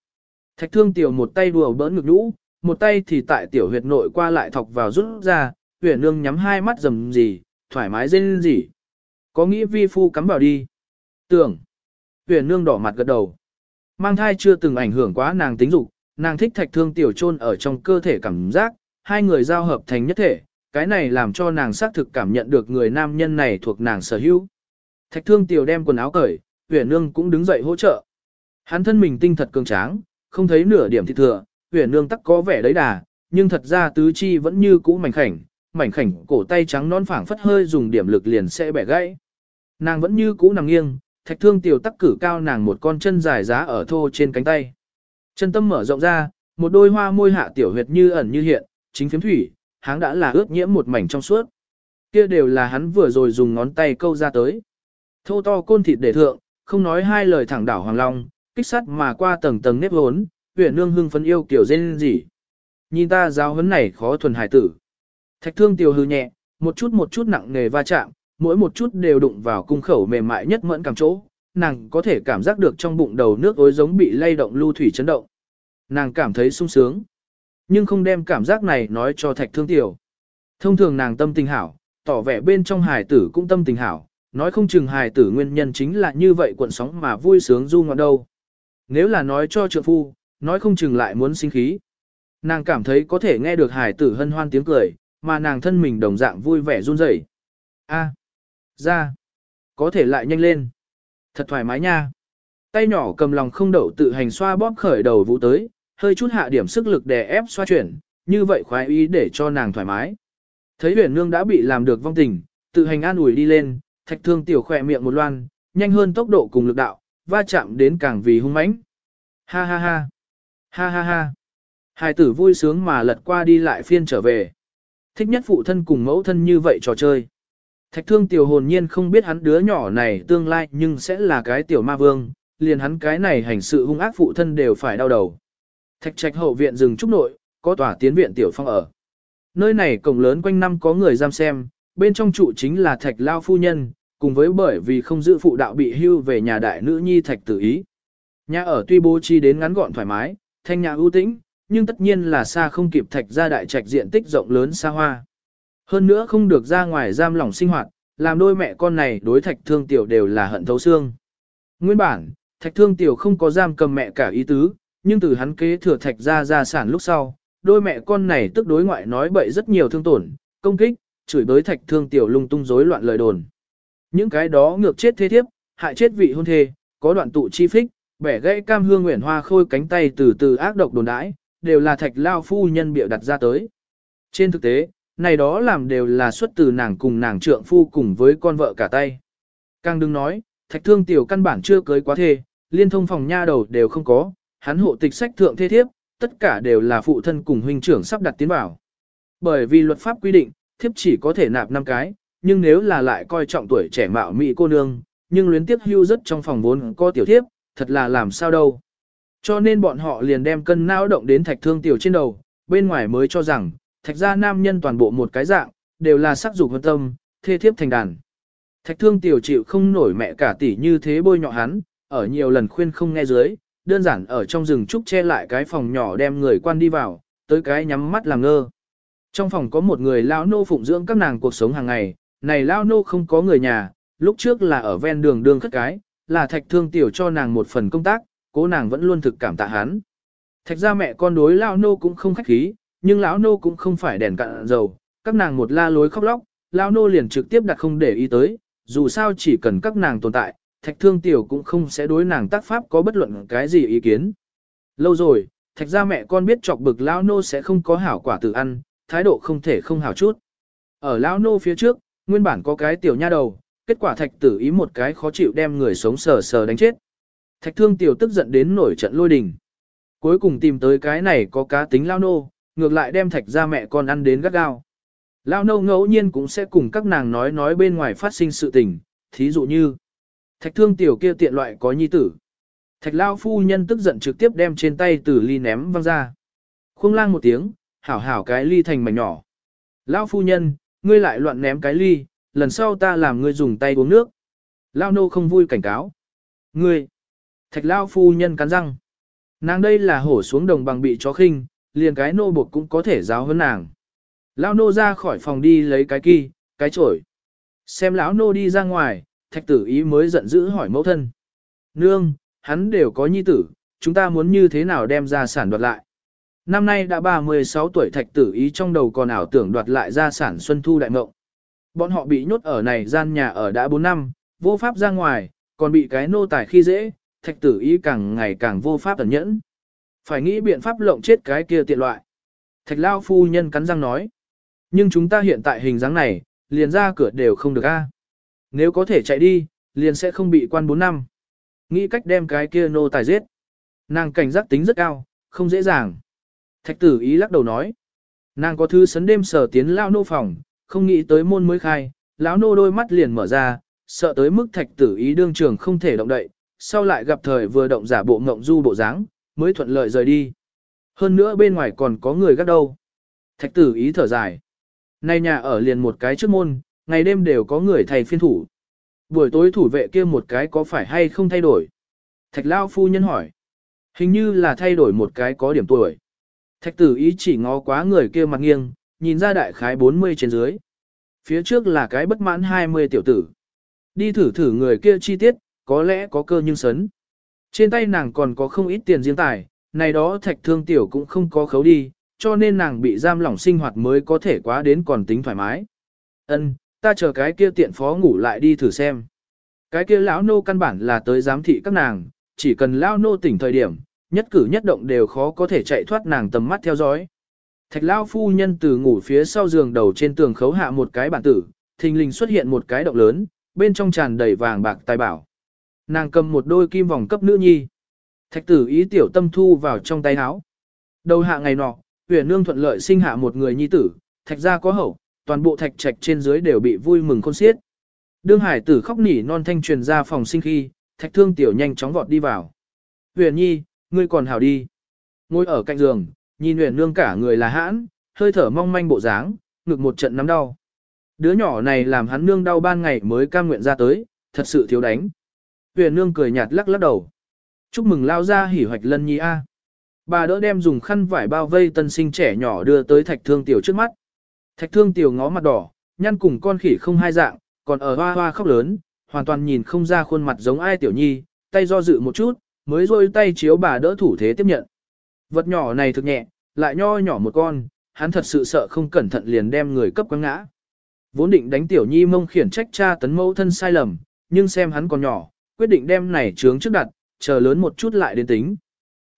Thạch thương tiểu một tay đùa bỡn ngực nhũ, một tay thì tại tiểu huyệt nội qua lại thọc vào rút ra, huyền nương nhắm hai mắt rầm gì, thoải mái dên gì. Có nghĩ vi phu cắm vào đi. Tưởng. Huyền nương đỏ mặt gật đầu. Mang thai chưa từng ảnh hưởng quá nàng tính dục, nàng thích thạch thương tiểu chôn ở trong cơ thể cảm giác, hai người giao hợp thành nhất thể, cái này làm cho nàng xác thực cảm nhận được người nam nhân này thuộc nàng sở hữu. Thạch thương tiểu đem quần áo cởi, huyền nương cũng đứng dậy hỗ trợ. Hắn thân mình tinh thật cường tráng, không thấy nửa điểm thịt thừa, huyền nương tắc có vẻ đấy đà, nhưng thật ra tứ chi vẫn như cũ mảnh khảnh, mảnh khảnh cổ tay trắng non phẳng phất hơi dùng điểm lực liền sẽ bẻ gãy. Nàng vẫn như cũ nằm nghiêng, thạch thương tiểu tắc cử cao nàng một con chân dài giá ở thô trên cánh tay. Chân tâm mở rộng ra, một đôi hoa môi hạ tiểu huyệt như ẩn như hiện, chính phiếm thủy, háng đã là ướt nhiễm một mảnh trong suốt. Kia đều là hắn vừa rồi dùng ngón tay câu ra tới. Thô to côn thịt để thượng, không nói hai lời thẳng đảo hoàng long, kích sắt mà qua tầng tầng nếp hốn, huyện nương hưng phấn yêu kiểu dên gì. Nhìn ta giáo huấn này khó thuần hải tử. Thạch thương tiểu hư nhẹ, một chút một chút nặng nghề va chạm, mỗi một chút đều đụng vào cung khẩu mềm mại nhất mẫn cảm chỗ, nàng có thể cảm giác được trong bụng đầu nước ối giống bị lay động lưu thủy chấn động. Nàng cảm thấy sung sướng, nhưng không đem cảm giác này nói cho thạch thương tiểu. Thông thường nàng tâm tình hảo, tỏ vẻ bên trong hài tử cũng tâm tình hảo, nói không chừng hài tử nguyên nhân chính là như vậy cuộn sóng mà vui sướng du ngọt đâu. Nếu là nói cho trượng phu, nói không chừng lại muốn sinh khí. Nàng cảm thấy có thể nghe được hài tử hân hoan tiếng cười, mà nàng thân mình đồng dạng vui vẻ run rẩy. A, ra, có thể lại nhanh lên. Thật thoải mái nha. Tay nhỏ cầm lòng không đậu tự hành xoa bóp khởi đầu vũ tới, hơi chút hạ điểm sức lực để ép xoa chuyển, như vậy khoái ý để cho nàng thoải mái. Thấy huyền nương đã bị làm được vong tình, tự hành an ủi đi lên, thạch thương tiểu khỏe miệng một loan, nhanh hơn tốc độ cùng lực đạo, va chạm đến càng vì hung mãnh. Ha ha ha, ha ha ha. Hai tử vui sướng mà lật qua đi lại phiên trở về. Thích nhất phụ thân cùng mẫu thân như vậy trò chơi. Thạch thương tiểu hồn nhiên không biết hắn đứa nhỏ này tương lai nhưng sẽ là cái tiểu ma vương, liền hắn cái này hành sự hung ác phụ thân đều phải đau đầu. Thạch trạch hậu viện rừng trúc nội, có tòa tiến viện tiểu phong ở. Nơi này cổng lớn quanh năm có người giam xem, bên trong trụ chính là thạch lao phu nhân, cùng với bởi vì không giữ phụ đạo bị hưu về nhà đại nữ nhi thạch tử ý. Nhà ở tuy bố trí đến ngắn gọn thoải mái, thanh nhà ưu tĩnh, nhưng tất nhiên là xa không kịp thạch ra đại trạch diện tích rộng lớn xa hoa. Hơn nữa không được ra ngoài giam lỏng sinh hoạt, làm đôi mẹ con này đối thạch thương tiểu đều là hận thấu xương. Nguyên bản, thạch thương tiểu không có giam cầm mẹ cả ý tứ, nhưng từ hắn kế thừa thạch ra gia sản lúc sau, đôi mẹ con này tức đối ngoại nói bậy rất nhiều thương tổn, công kích, chửi bới thạch thương tiểu lung tung rối loạn lời đồn. Những cái đó ngược chết thế thiếp, hại chết vị hôn thê, có đoạn tụ chi phích, bẻ gãy cam hương nguyện hoa khôi cánh tay từ từ ác độc đồn đãi, đều là thạch lao phu nhân biểu đặt ra tới. Trên thực tế, này đó làm đều là xuất từ nàng cùng nàng trượng phu cùng với con vợ cả tay. Càng đừng nói, thạch thương tiểu căn bản chưa cưới quá thê, liên thông phòng nha đầu đều không có, hắn hộ tịch sách thượng thế thiếp, tất cả đều là phụ thân cùng huynh trưởng sắp đặt tiến vào. Bởi vì luật pháp quy định, thiếp chỉ có thể nạp 5 cái, nhưng nếu là lại coi trọng tuổi trẻ mạo mỹ cô nương, nhưng luyến tiếp hưu rất trong phòng vốn có tiểu thiếp, thật là làm sao đâu. Cho nên bọn họ liền đem cân não động đến thạch thương tiểu trên đầu, bên ngoài mới cho rằng, thạch gia nam nhân toàn bộ một cái dạng, đều là sắc dục hơn tâm, thê thiếp thành đàn. Thạch thương tiểu chịu không nổi mẹ cả tỷ như thế bôi nhọ hắn, ở nhiều lần khuyên không nghe dưới, đơn giản ở trong rừng trúc che lại cái phòng nhỏ đem người quan đi vào, tới cái nhắm mắt làm ngơ. Trong phòng có một người lao nô phụng dưỡng các nàng cuộc sống hàng ngày, này lao nô không có người nhà, lúc trước là ở ven đường đường khất cái, là thạch thương tiểu cho nàng một phần công tác, cố nàng vẫn luôn thực cảm tạ hắn. Thạch ra mẹ con đối lao nô cũng không khách khí, nhưng lão nô cũng không phải đèn cạn dầu, các nàng một la lối khóc lóc, lao nô liền trực tiếp đặt không để ý tới, dù sao chỉ cần các nàng tồn tại, thạch thương tiểu cũng không sẽ đối nàng tác pháp có bất luận cái gì ý kiến. Lâu rồi, thạch ra mẹ con biết chọc bực lão nô sẽ không có hảo quả tự ăn, thái độ không thể không hảo chút. Ở lão nô phía trước, nguyên bản có cái tiểu nha đầu, kết quả thạch tử ý một cái khó chịu đem người sống sờ sờ đánh chết. Thạch thương tiểu tức giận đến nổi trận lôi đình. Cuối cùng tìm tới cái này có cá tính lão nô, ngược lại đem thạch ra mẹ con ăn đến gắt gao. Lão nô ngẫu nhiên cũng sẽ cùng các nàng nói nói bên ngoài phát sinh sự tình, thí dụ như Thạch thương tiểu kia tiện loại có nhi tử. Thạch lao phu nhân tức giận trực tiếp đem trên tay tử ly ném văng ra. Khung lang một tiếng, hảo hảo cái ly thành mảnh nhỏ. Lao phu nhân, ngươi lại loạn ném cái ly, lần sau ta làm ngươi dùng tay uống nước. Lao nô không vui cảnh cáo. Ngươi, thạch lao phu nhân cắn răng. Nàng đây là hổ xuống đồng bằng bị chó khinh, liền cái nô buộc cũng có thể giáo hơn nàng. Lao nô ra khỏi phòng đi lấy cái kỳ, cái chổi. Xem lão nô đi ra ngoài, thạch tử ý mới giận dữ hỏi mẫu thân. Nương, hắn đều có nhi tử, chúng ta muốn như thế nào đem ra sản đoạt lại. Năm nay đã 36 tuổi thạch tử ý trong đầu còn ảo tưởng đoạt lại gia sản Xuân Thu Đại Ngộng. Bọn họ bị nhốt ở này gian nhà ở đã 4 năm, vô pháp ra ngoài, còn bị cái nô tài khi dễ, thạch tử ý càng ngày càng vô pháp tẩn nhẫn. Phải nghĩ biện pháp lộng chết cái kia tiện loại. Thạch lao phu nhân cắn răng nói. Nhưng chúng ta hiện tại hình dáng này, liền ra cửa đều không được a. Nếu có thể chạy đi, liền sẽ không bị quan 4 năm. Nghĩ cách đem cái kia nô tài giết. Nàng cảnh giác tính rất cao, không dễ dàng. Thạch tử ý lắc đầu nói. Nàng có thư sấn đêm sở tiến lao nô phòng, không nghĩ tới môn mới khai, lão nô đôi mắt liền mở ra, sợ tới mức thạch tử ý đương trường không thể động đậy, sau lại gặp thời vừa động giả bộ ngộng du bộ dáng, mới thuận lợi rời đi. Hơn nữa bên ngoài còn có người gác đâu. Thạch tử ý thở dài. Nay nhà ở liền một cái trước môn, ngày đêm đều có người thầy phiên thủ. Buổi tối thủ vệ kia một cái có phải hay không thay đổi? Thạch lao phu nhân hỏi. Hình như là thay đổi một cái có điểm tuổi. Thạch tử ý chỉ ngó quá người kia mặt nghiêng, nhìn ra đại khái 40 trên dưới. Phía trước là cái bất mãn 20 tiểu tử. Đi thử thử người kia chi tiết, có lẽ có cơ nhưng sấn. Trên tay nàng còn có không ít tiền riêng tài, này đó thạch thương tiểu cũng không có khấu đi, cho nên nàng bị giam lỏng sinh hoạt mới có thể quá đến còn tính thoải mái. Ân, ta chờ cái kia tiện phó ngủ lại đi thử xem. Cái kia lão nô căn bản là tới giám thị các nàng, chỉ cần lão nô tỉnh thời điểm, nhất cử nhất động đều khó có thể chạy thoát nàng tầm mắt theo dõi. Thạch lão phu nhân từ ngủ phía sau giường đầu trên tường khấu hạ một cái bản tử, thình lình xuất hiện một cái động lớn, bên trong tràn đầy vàng bạc tài bảo. Nàng cầm một đôi kim vòng cấp nữ nhi. Thạch tử ý tiểu tâm thu vào trong tay áo. Đầu hạ ngày nọ, huyền nương thuận lợi sinh hạ một người nhi tử, thạch gia có hậu, toàn bộ thạch trạch trên dưới đều bị vui mừng khôn xiết. Đương hải tử khóc nỉ non thanh truyền ra phòng sinh khi, thạch thương tiểu nhanh chóng vọt đi vào. Huyền nhi, ngươi còn hảo đi. Ngồi ở cạnh giường, nhìn huyền nương cả người là hãn, hơi thở mong manh bộ dáng, ngực một trận nắm đau. Đứa nhỏ này làm hắn nương đau ban ngày mới cam nguyện ra tới, thật sự thiếu đánh. Huyền nương cười nhạt lắc lắc đầu. Chúc mừng lao ra hỉ hoạch lân nhi a. Bà đỡ đem dùng khăn vải bao vây tân sinh trẻ nhỏ đưa tới thạch thương tiểu trước mắt. Thạch thương tiểu ngó mặt đỏ, nhăn cùng con khỉ không hai dạng, còn ở hoa hoa khóc lớn, hoàn toàn nhìn không ra khuôn mặt giống ai tiểu nhi, tay do dự một chút, mới rôi tay chiếu bà đỡ thủ thế tiếp nhận. Vật nhỏ này thực nhẹ, lại nho nhỏ một con, hắn thật sự sợ không cẩn thận liền đem người cấp quăng ngã. Vốn định đánh tiểu nhi mông khiển trách cha tấn mẫu thân sai lầm, nhưng xem hắn còn nhỏ, quyết định đem này trướng trước đặt, chờ lớn một chút lại đến tính.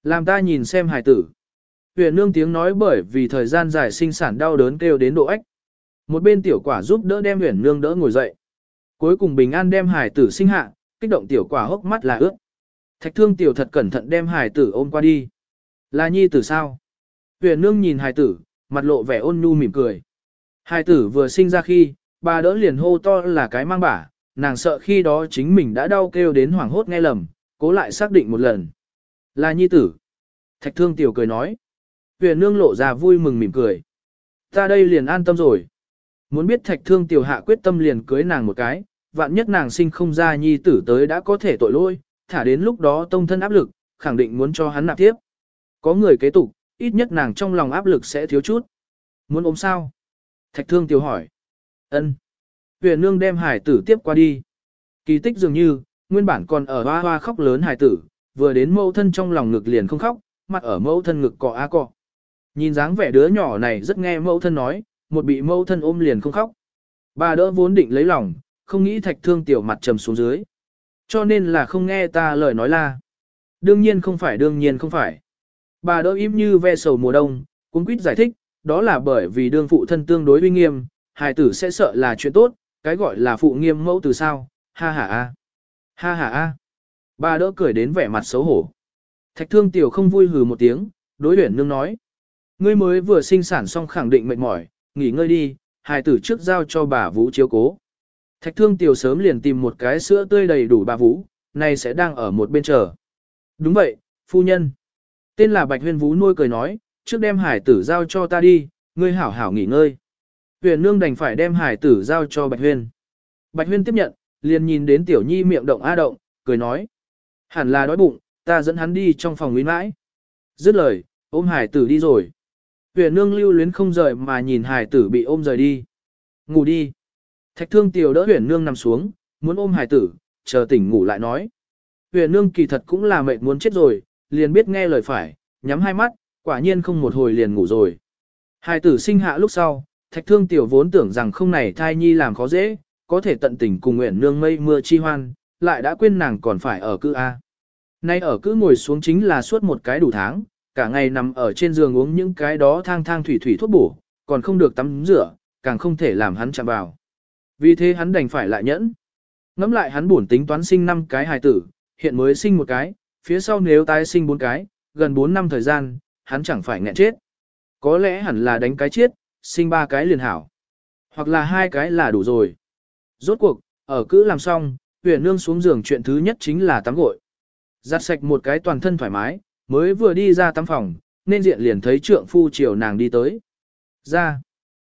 Làm ta nhìn xem hài tử huyện nương tiếng nói bởi vì thời gian dài sinh sản đau đớn kêu đến độ ách. Một bên tiểu quả giúp đỡ đem huyện nương đỡ ngồi dậy. Cuối cùng bình an đem Hải tử sinh hạ, kích động tiểu quả hốc mắt là ướt. Thạch thương tiểu thật cẩn thận đem Hải tử ôm qua đi. Là nhi tử sao? Huyền nương nhìn Hải tử, mặt lộ vẻ ôn nhu mỉm cười. Hải tử vừa sinh ra khi, bà đỡ liền hô to là cái mang bả, nàng sợ khi đó chính mình đã đau kêu đến hoảng hốt nghe lầm, cố lại xác định một lần. Là nhi tử. Thạch thương tiểu cười nói. Huyền nương lộ ra vui mừng mỉm cười. Ta đây liền an tâm rồi. Muốn biết thạch thương tiểu hạ quyết tâm liền cưới nàng một cái, vạn nhất nàng sinh không ra nhi tử tới đã có thể tội lỗi, thả đến lúc đó tông thân áp lực, khẳng định muốn cho hắn nạp tiếp. Có người kế tục, ít nhất nàng trong lòng áp lực sẽ thiếu chút. Muốn ốm sao? Thạch thương tiểu hỏi. ân. Huyền nương đem hải tử tiếp qua đi. Kỳ tích dường như, nguyên bản còn ở hoa hoa khóc lớn hải tử, vừa đến mẫu thân trong lòng ngực liền không khóc, mặt ở mẫu thân ngực cọ á cọ. Nhìn dáng vẻ đứa nhỏ này rất nghe mẫu thân nói, một bị mẫu thân ôm liền không khóc. Bà đỡ vốn định lấy lòng, không nghĩ thạch thương tiểu mặt trầm xuống dưới. Cho nên là không nghe ta lời nói la. Đương nhiên không phải đương nhiên không phải. Bà đỡ im như ve sầu mùa đông, cũng quýt giải thích, đó là bởi vì đương phụ thân tương đối uy nghiêm, hài tử sẽ sợ là chuyện tốt, cái gọi là phụ nghiêm mẫu từ sao, ha ha a. Ha ha a. Bà đỡ cười đến vẻ mặt xấu hổ. Thạch thương tiểu không vui hừ một tiếng, đối luyện nương nói. Ngươi mới vừa sinh sản xong khẳng định mệt mỏi, nghỉ ngơi đi, hài tử trước giao cho bà Vũ chiếu cố. Thạch thương tiểu sớm liền tìm một cái sữa tươi đầy đủ bà Vũ, này sẽ đang ở một bên chờ. Đúng vậy, phu nhân. Tên là Bạch Huyên Vũ nuôi cười nói, trước đem hải tử giao cho ta đi, ngươi hảo hảo nghỉ ngơi. Huyền nương đành phải đem hải tử giao cho Bạch Huyên. Bạch Huyên tiếp nhận, liền nhìn đến tiểu nhi miệng động a động, cười nói. Hẳn là đói bụng, ta dẫn hắn đi trong phòng nguyên mãi. Dứt lời, ôm hải tử đi rồi. Huyền nương lưu luyến không rời mà nhìn hải tử bị ôm rời đi. Ngủ đi. Thạch thương tiểu đỡ huyền nương nằm xuống, muốn ôm hải tử, chờ tỉnh ngủ lại nói. Huyền nương kỳ thật cũng là mệt muốn chết rồi, liền biết nghe lời phải, nhắm hai mắt, quả nhiên không một hồi liền ngủ rồi. Hải tử sinh hạ lúc sau, thạch thương tiểu vốn tưởng rằng không này thai nhi làm khó dễ, có thể tận tình cùng nguyện nương mây mưa chi hoan, lại đã quên nàng còn phải ở cư A. Nay ở cứ ngồi xuống chính là suốt một cái đủ tháng, cả ngày nằm ở trên giường uống những cái đó thang thang thủy thủy thuốc bổ, còn không được tắm rửa, càng không thể làm hắn chạm vào. Vì thế hắn đành phải lại nhẫn. Ngắm lại hắn buồn tính toán sinh 5 cái hài tử, hiện mới sinh một cái, phía sau nếu tái sinh 4 cái, gần 4 năm thời gian, hắn chẳng phải nghẹn chết. Có lẽ hẳn là đánh cái chết, sinh ba cái liền hảo. Hoặc là hai cái là đủ rồi. Rốt cuộc, ở cứ làm xong, huyền nương xuống giường chuyện thứ nhất chính là tắm gội. Giặt sạch một cái toàn thân thoải mái, mới vừa đi ra tắm phòng, nên diện liền thấy trượng phu chiều nàng đi tới. Ra.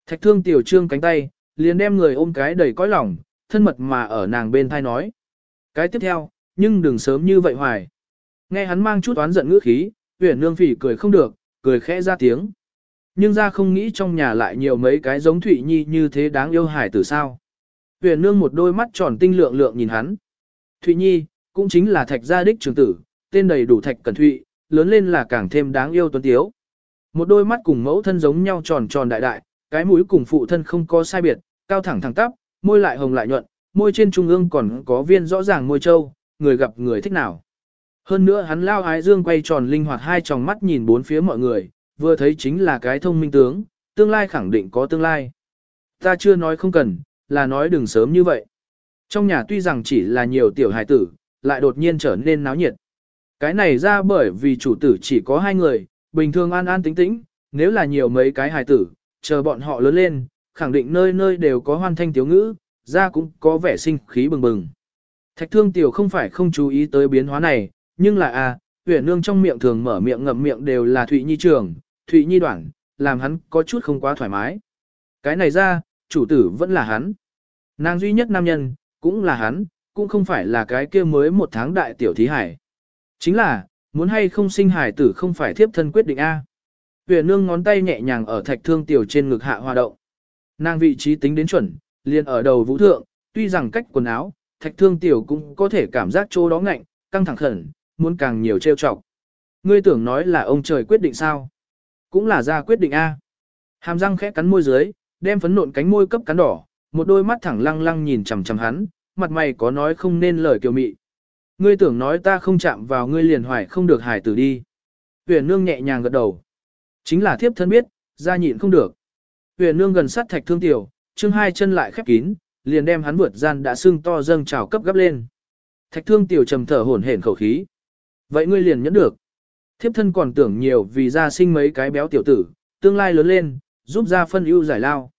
Thạch thương tiểu trương cánh tay, liền đem người ôm cái đầy cõi lòng, thân mật mà ở nàng bên thai nói. Cái tiếp theo, nhưng đừng sớm như vậy hoài. Nghe hắn mang chút oán giận ngữ khí, huyền nương phỉ cười không được, cười khẽ ra tiếng. Nhưng ra không nghĩ trong nhà lại nhiều mấy cái giống Thụy Nhi như thế đáng yêu hải tử sao. Huyền nương một đôi mắt tròn tinh lượng lượng nhìn hắn. Thụy Nhi, cũng chính là thạch gia đích trường tử, tên đầy đủ thạch cẩn thụy, lớn lên là càng thêm đáng yêu tuấn tiếu. Một đôi mắt cùng mẫu thân giống nhau tròn tròn đại đại, cái mũi cùng phụ thân không có sai biệt, cao thẳng thẳng tắp, môi lại hồng lại nhuận, môi trên trung ương còn có viên rõ ràng môi trâu, người gặp người thích nào. Hơn nữa hắn lao ái dương quay tròn linh hoạt hai tròng mắt nhìn bốn phía mọi người, vừa thấy chính là cái thông minh tướng, tương lai khẳng định có tương lai. Ta chưa nói không cần, là nói đừng sớm như vậy. Trong nhà tuy rằng chỉ là nhiều tiểu hài tử, lại đột nhiên trở nên náo nhiệt. Cái này ra bởi vì chủ tử chỉ có hai người, bình thường an an tĩnh tĩnh, nếu là nhiều mấy cái hài tử, chờ bọn họ lớn lên, khẳng định nơi nơi đều có hoan thanh tiếu ngữ, ra cũng có vẻ sinh khí bừng bừng. Thạch thương tiểu không phải không chú ý tới biến hóa này, nhưng là a, à, huyền nương trong miệng thường mở miệng ngậm miệng đều là Thụy Nhi trường, Thụy Nhi đoạn, làm hắn có chút không quá thoải mái. Cái này ra, chủ tử vẫn là hắn. Nàng duy nhất nam nhân, cũng là hắn, cũng không phải là cái kia mới một tháng đại tiểu thí hải. Chính là, muốn hay không sinh hải tử không phải thiếp thân quyết định A. Huyền nương ngón tay nhẹ nhàng ở thạch thương tiểu trên ngực hạ hoa động. Nàng vị trí tính đến chuẩn, liền ở đầu vũ thượng, tuy rằng cách quần áo, thạch thương tiểu cũng có thể cảm giác chỗ đó ngạnh, căng thẳng khẩn, muốn càng nhiều trêu chọc. Ngươi tưởng nói là ông trời quyết định sao? Cũng là ra quyết định A. Hàm răng khẽ cắn môi dưới, đem phấn nộn cánh môi cấp cắn đỏ, một đôi mắt thẳng lăng lăng nhìn chằm chằm hắn, mặt mày có nói không nên lời kiều mị. Ngươi tưởng nói ta không chạm vào ngươi liền hoài không được hài tử đi. Huyền nương nhẹ nhàng gật đầu. Chính là thiếp thân biết, ra nhịn không được. Huyền nương gần sát thạch thương tiểu, chương hai chân lại khép kín, liền đem hắn vượt gian đã sưng to dâng trào cấp gấp lên. Thạch thương tiểu trầm thở hổn hển khẩu khí. Vậy ngươi liền nhẫn được. Thiếp thân còn tưởng nhiều vì ra sinh mấy cái béo tiểu tử, tương lai lớn lên, giúp ra phân ưu giải lao.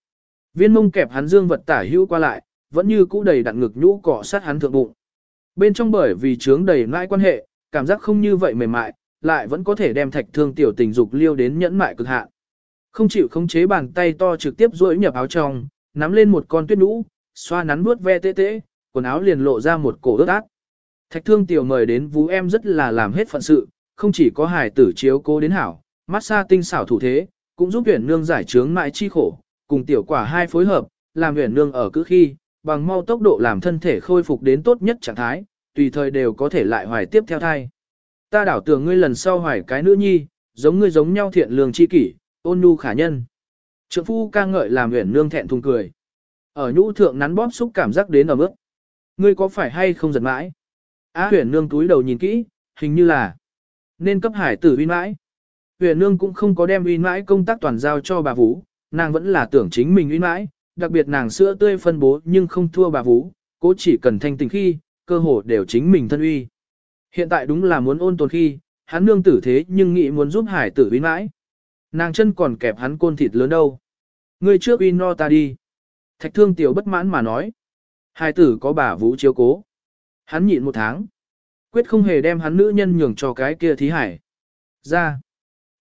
Viên mông kẹp hắn dương vật tả hữu qua lại, vẫn như cũ đầy đặn ngực nhũ cọ sát hắn thượng bụng. Bên trong bởi vì chướng đầy mãi quan hệ, cảm giác không như vậy mềm mại, lại vẫn có thể đem thạch thương tiểu tình dục liêu đến nhẫn mại cực hạn. Không chịu khống chế bàn tay to trực tiếp duỗi nhập áo trong, nắm lên một con tuyết nũ xoa nắn vuốt ve tê tê, quần áo liền lộ ra một cổ ướt át. Thạch thương tiểu mời đến vú em rất là làm hết phận sự, không chỉ có hài tử chiếu cố đến hảo, massage tinh xảo thủ thế, cũng giúp tuyển nương giải trướng mại chi khổ, cùng tiểu quả hai phối hợp, làm tuyển nương ở cứ khi, bằng mau tốc độ làm thân thể khôi phục đến tốt nhất trạng thái, tùy thời đều có thể lại hoài tiếp theo thai. Ta đảo tưởng ngươi lần sau hoài cái nữ nhi, giống ngươi giống nhau thiện lương chi kỷ, ôn nhu khả nhân. Trượng phu ca ngợi làm huyền nương thẹn thùng cười. Ở nhũ thượng nắn bóp xúc cảm giác đến ở mức. Ngươi có phải hay không giật mãi? Á huyền nương túi đầu nhìn kỹ, hình như là nên cấp hải tử uy mãi. Huyền nương cũng không có đem uy mãi công tác toàn giao cho bà Vũ, nàng vẫn là tưởng chính mình uy mãi, đặc biệt nàng sữa tươi phân bố nhưng không thua bà Vũ, cố chỉ cần thanh tình khi, cơ hồ đều chính mình thân uy. Hiện tại đúng là muốn ôn tồn khi, hắn nương tử thế nhưng nghĩ muốn giúp hải tử uy mãi. Nàng chân còn kẹp hắn côn thịt lớn đâu. Ngươi trước uy no ta đi. Thạch thương tiểu bất mãn mà nói. Hải tử có bà Vũ chiếu cố. Hắn nhịn một tháng. Quyết không hề đem hắn nữ nhân nhường cho cái kia thí hải. Ra.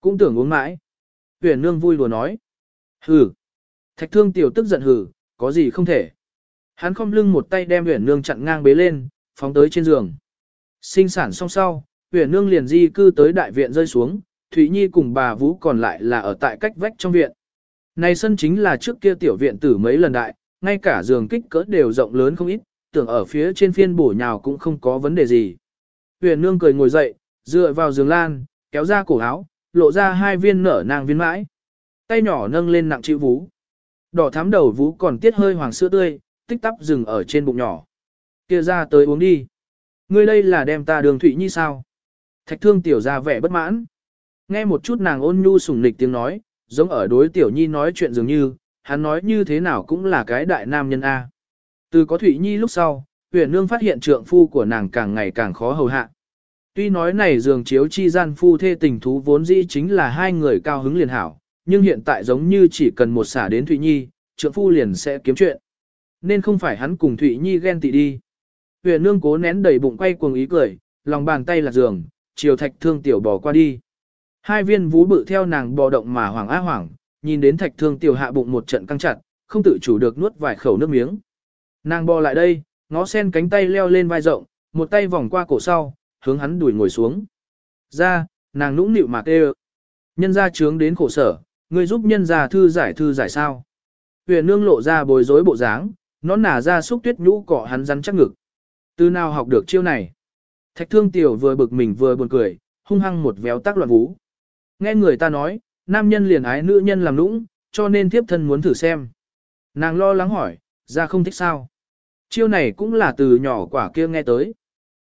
Cũng tưởng uống mãi. Huyền nương vui lùa nói. Hừ. Thạch thương tiểu tức giận hừ, có gì không thể. Hắn không lưng một tay đem huyền nương chặn ngang bế lên, phóng tới trên giường. Sinh sản xong sau, huyền nương liền di cư tới đại viện rơi xuống, Thủy Nhi cùng bà Vũ còn lại là ở tại cách vách trong viện. Này sân chính là trước kia tiểu viện tử mấy lần đại, ngay cả giường kích cỡ đều rộng lớn không ít, tưởng ở phía trên phiên bổ nhào cũng không có vấn đề gì. Huyền nương cười ngồi dậy, dựa vào giường lan, kéo ra cổ áo, lộ ra hai viên nở nàng viên mãi. Tay nhỏ nâng lên nặng chịu vú. Đỏ thắm đầu vú còn tiết hơi hoàng sữa tươi, tích tắp dừng ở trên bụng nhỏ. Kia ra tới uống đi. Ngươi đây là đem ta đường thủy như sao? Thạch thương tiểu ra vẻ bất mãn. Nghe một chút nàng ôn nhu sủng nịch tiếng nói, giống ở đối tiểu nhi nói chuyện dường như, hắn nói như thế nào cũng là cái đại nam nhân A. Từ có Thụy Nhi lúc sau, huyền nương phát hiện trượng phu của nàng càng ngày càng khó hầu hạ. Tuy nói này giường chiếu chi gian phu thê tình thú vốn dĩ chính là hai người cao hứng liền hảo, nhưng hiện tại giống như chỉ cần một xả đến Thụy Nhi, trượng phu liền sẽ kiếm chuyện. Nên không phải hắn cùng Thụy Nhi ghen tị đi. Huyền nương cố nén đầy bụng quay cuồng ý cười, lòng bàn tay là giường, chiều thạch thương tiểu bò qua đi. Hai viên vú bự theo nàng bò động mà hoảng á hoảng, nhìn đến thạch thương tiểu hạ bụng một trận căng chặt, không tự chủ được nuốt vài khẩu nước miếng. Nàng bò lại đây, ngó sen cánh tay leo lên vai rộng, một tay vòng qua cổ sau, hướng hắn đuổi ngồi xuống. Ra, nàng nũng nịu mà kêu. Nhân ra trướng đến khổ sở, người giúp nhân gia thư giải thư giải sao. Huyền nương lộ ra bối rối bộ dáng, nó nả ra xúc tuyết nhũ cọ hắn rắn chắc ngực. Từ nào học được chiêu này? Thạch thương tiểu vừa bực mình vừa buồn cười, hung hăng một véo tác loạn vũ. Nghe người ta nói, nam nhân liền ái nữ nhân làm nũng, cho nên tiếp thân muốn thử xem. Nàng lo lắng hỏi, ra không thích sao? Chiêu này cũng là từ nhỏ quả kia nghe tới.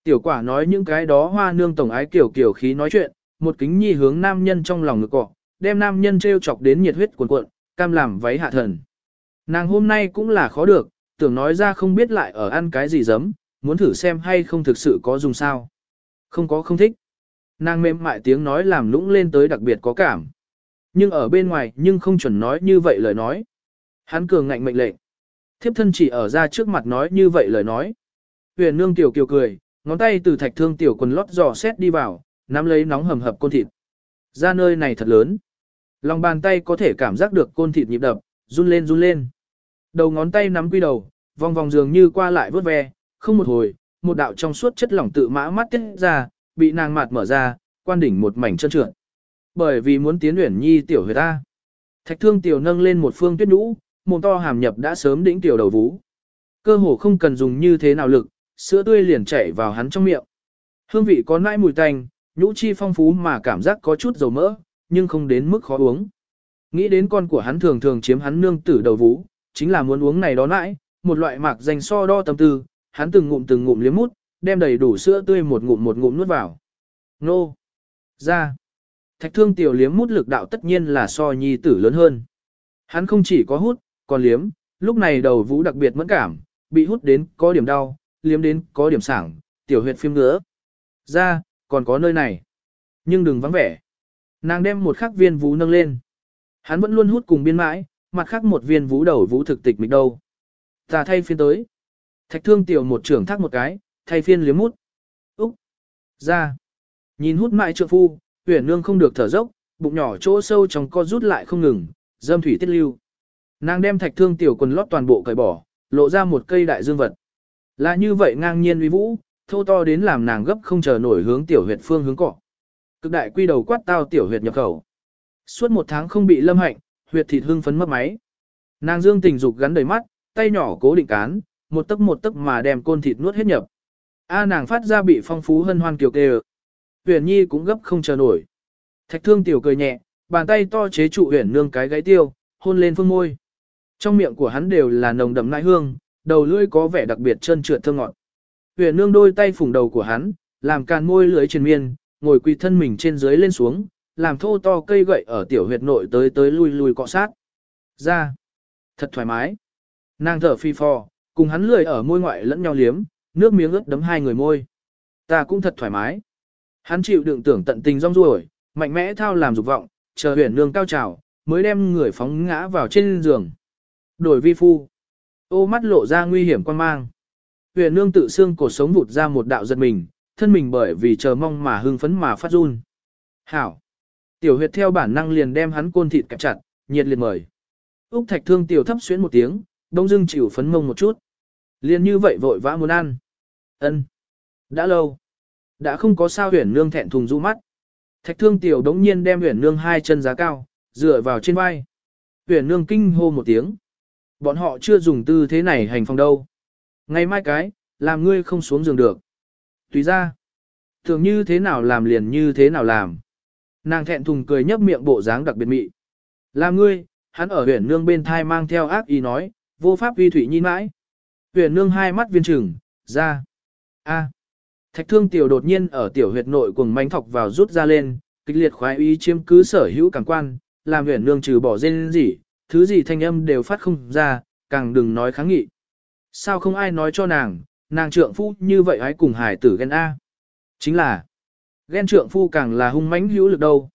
Tiểu quả nói những cái đó hoa nương tổng ái kiểu kiểu khí nói chuyện, một kính nhi hướng nam nhân trong lòng ngực cọ, đem nam nhân treo chọc đến nhiệt huyết cuồn cuộn, cam làm váy hạ thần. Nàng hôm nay cũng là khó được, tưởng nói ra không biết lại ở ăn cái gì giấm, muốn thử xem hay không thực sự có dùng sao. Không có không thích. Nàng mềm mại tiếng nói làm lũng lên tới đặc biệt có cảm. Nhưng ở bên ngoài nhưng không chuẩn nói như vậy lời nói. Hắn cường ngạnh mệnh lệnh. Thiếp thân chỉ ở ra trước mặt nói như vậy lời nói. Huyền nương tiểu kiều cười, ngón tay từ thạch thương tiểu quần lót dò xét đi vào, nắm lấy nóng hầm hập côn thịt. Ra nơi này thật lớn. Lòng bàn tay có thể cảm giác được côn thịt nhịp đập, run lên run lên. Đầu ngón tay nắm quy đầu, vòng vòng dường như qua lại vớt ve, không một hồi, một đạo trong suốt chất lỏng tự mã mắt tiết ra, bị nàng mạt mở ra, quan đỉnh một mảnh trơn trượt. Bởi vì muốn tiến luyện nhi tiểu huyệt ta. Thạch thương tiểu nâng lên một phương tuyết nhũ, mồm to hàm nhập đã sớm đỉnh tiểu đầu vú. Cơ hồ không cần dùng như thế nào lực, sữa tươi liền chảy vào hắn trong miệng. Hương vị có nãi mùi tanh, nhũ chi phong phú mà cảm giác có chút dầu mỡ, nhưng không đến mức khó uống. Nghĩ đến con của hắn thường thường chiếm hắn nương tử đầu vũ, chính là muốn uống này đó nãi, một loại mạc dành so đo tâm tư, hắn từng ngụm từng ngụm liếm mút, đem đầy đủ sữa tươi một ngụm một ngụm nuốt vào. Nô! Ra! Thạch thương tiểu liếm mút lực đạo tất nhiên là so nhi tử lớn hơn. Hắn không chỉ có hút, còn liếm, lúc này đầu vũ đặc biệt mẫn cảm, bị hút đến có điểm đau, liếm đến có điểm sảng, tiểu huyệt phim ngứa. Ra, còn có nơi này. Nhưng đừng vắng vẻ. Nàng đem một khắc viên vũ nâng lên. Hắn vẫn luôn hút cùng biên mãi, mặt khác một viên vũ đầu vũ thực tịch mịch đâu. Ta thay phiên tới. Thạch thương tiểu một trưởng thác một cái, thay phiên liếm mút. Úc! Ra! Nhìn hút mãi trượng phu, huyền nương không được thở dốc, bụng nhỏ chỗ sâu trong co rút lại không ngừng, dâm thủy tiết lưu. Nàng đem thạch thương tiểu quần lót toàn bộ cởi bỏ, lộ ra một cây đại dương vật. Là như vậy ngang nhiên uy vũ, thô to đến làm nàng gấp không chờ nổi hướng tiểu huyệt phương hướng cọ. Cực đại quy đầu quát tao tiểu huyệt nhập khẩu. Suốt một tháng không bị lâm hạnh, huyệt thịt hưng phấn mất máy. Nàng dương tình dục gắn đầy mắt, tay nhỏ cố định cán, một tấc một tấc mà đem côn thịt nuốt hết nhập. A nàng phát ra bị phong phú hân hoan kiều kêu. Huyền Nhi cũng gấp không chờ nổi. Thạch thương tiểu cười nhẹ, bàn tay to chế trụ huyền nương cái gáy tiêu, hôn lên phương môi. Trong miệng của hắn đều là nồng đậm nãi hương, đầu lưỡi có vẻ đặc biệt trơn trượt thơm ngọt. Huyền nương đôi tay phủng đầu của hắn, làm càn môi lưỡi trên miên, ngồi quỳ thân mình trên dưới lên xuống, làm thô to cây gậy ở tiểu huyệt nội tới tới lui lui cọ sát. Ra. Thật thoải mái. Nàng thở phi phò, cùng hắn lười ở môi ngoại lẫn nhau liếm, nước miếng ướt đấm hai người môi. Ta cũng thật thoải mái. Hắn chịu đựng tưởng tận tình rong ruổi, mạnh mẽ thao làm dục vọng, chờ huyền nương cao trào, mới đem người phóng ngã vào trên giường. Đổi vi phu. Ô mắt lộ ra nguy hiểm quan mang. Huyền nương tự xương cổ sống vụt ra một đạo giật mình, thân mình bởi vì chờ mong mà hưng phấn mà phát run. Hảo. Tiểu huyệt theo bản năng liền đem hắn côn thịt kẹp chặt, nhiệt liệt mời. Úc thạch thương tiểu thấp xuyến một tiếng, đông dưng chịu phấn mông một chút. Liền như vậy vội vã muốn ăn. ân Đã lâu. Đã không có sao huyển nương thẹn thùng du mắt. Thạch thương tiểu đống nhiên đem huyển nương hai chân giá cao, dựa vào trên vai. Huyển nương kinh hô một tiếng. Bọn họ chưa dùng tư thế này hành phòng đâu. Ngày mai cái, làm ngươi không xuống giường được. Tùy ra. Thường như thế nào làm liền như thế nào làm. Nàng thẹn thùng cười nhấp miệng bộ dáng đặc biệt mị. Làm ngươi, hắn ở huyền nương bên thai mang theo ác ý nói, vô pháp vi thủy nhìn mãi. Huyền nương hai mắt viên trừng, ra. a Thạch thương tiểu đột nhiên ở tiểu huyệt nội cùng mánh thọc vào rút ra lên, kịch liệt khoái ý chiếm cứ sở hữu cảm quan, làm huyền nương trừ bỏ dên gì, thứ gì thanh âm đều phát không ra, càng đừng nói kháng nghị. Sao không ai nói cho nàng, nàng trượng phu như vậy hãy cùng hài tử ghen A. Chính là, ghen trượng phu càng là hung mãnh hữu lực đâu.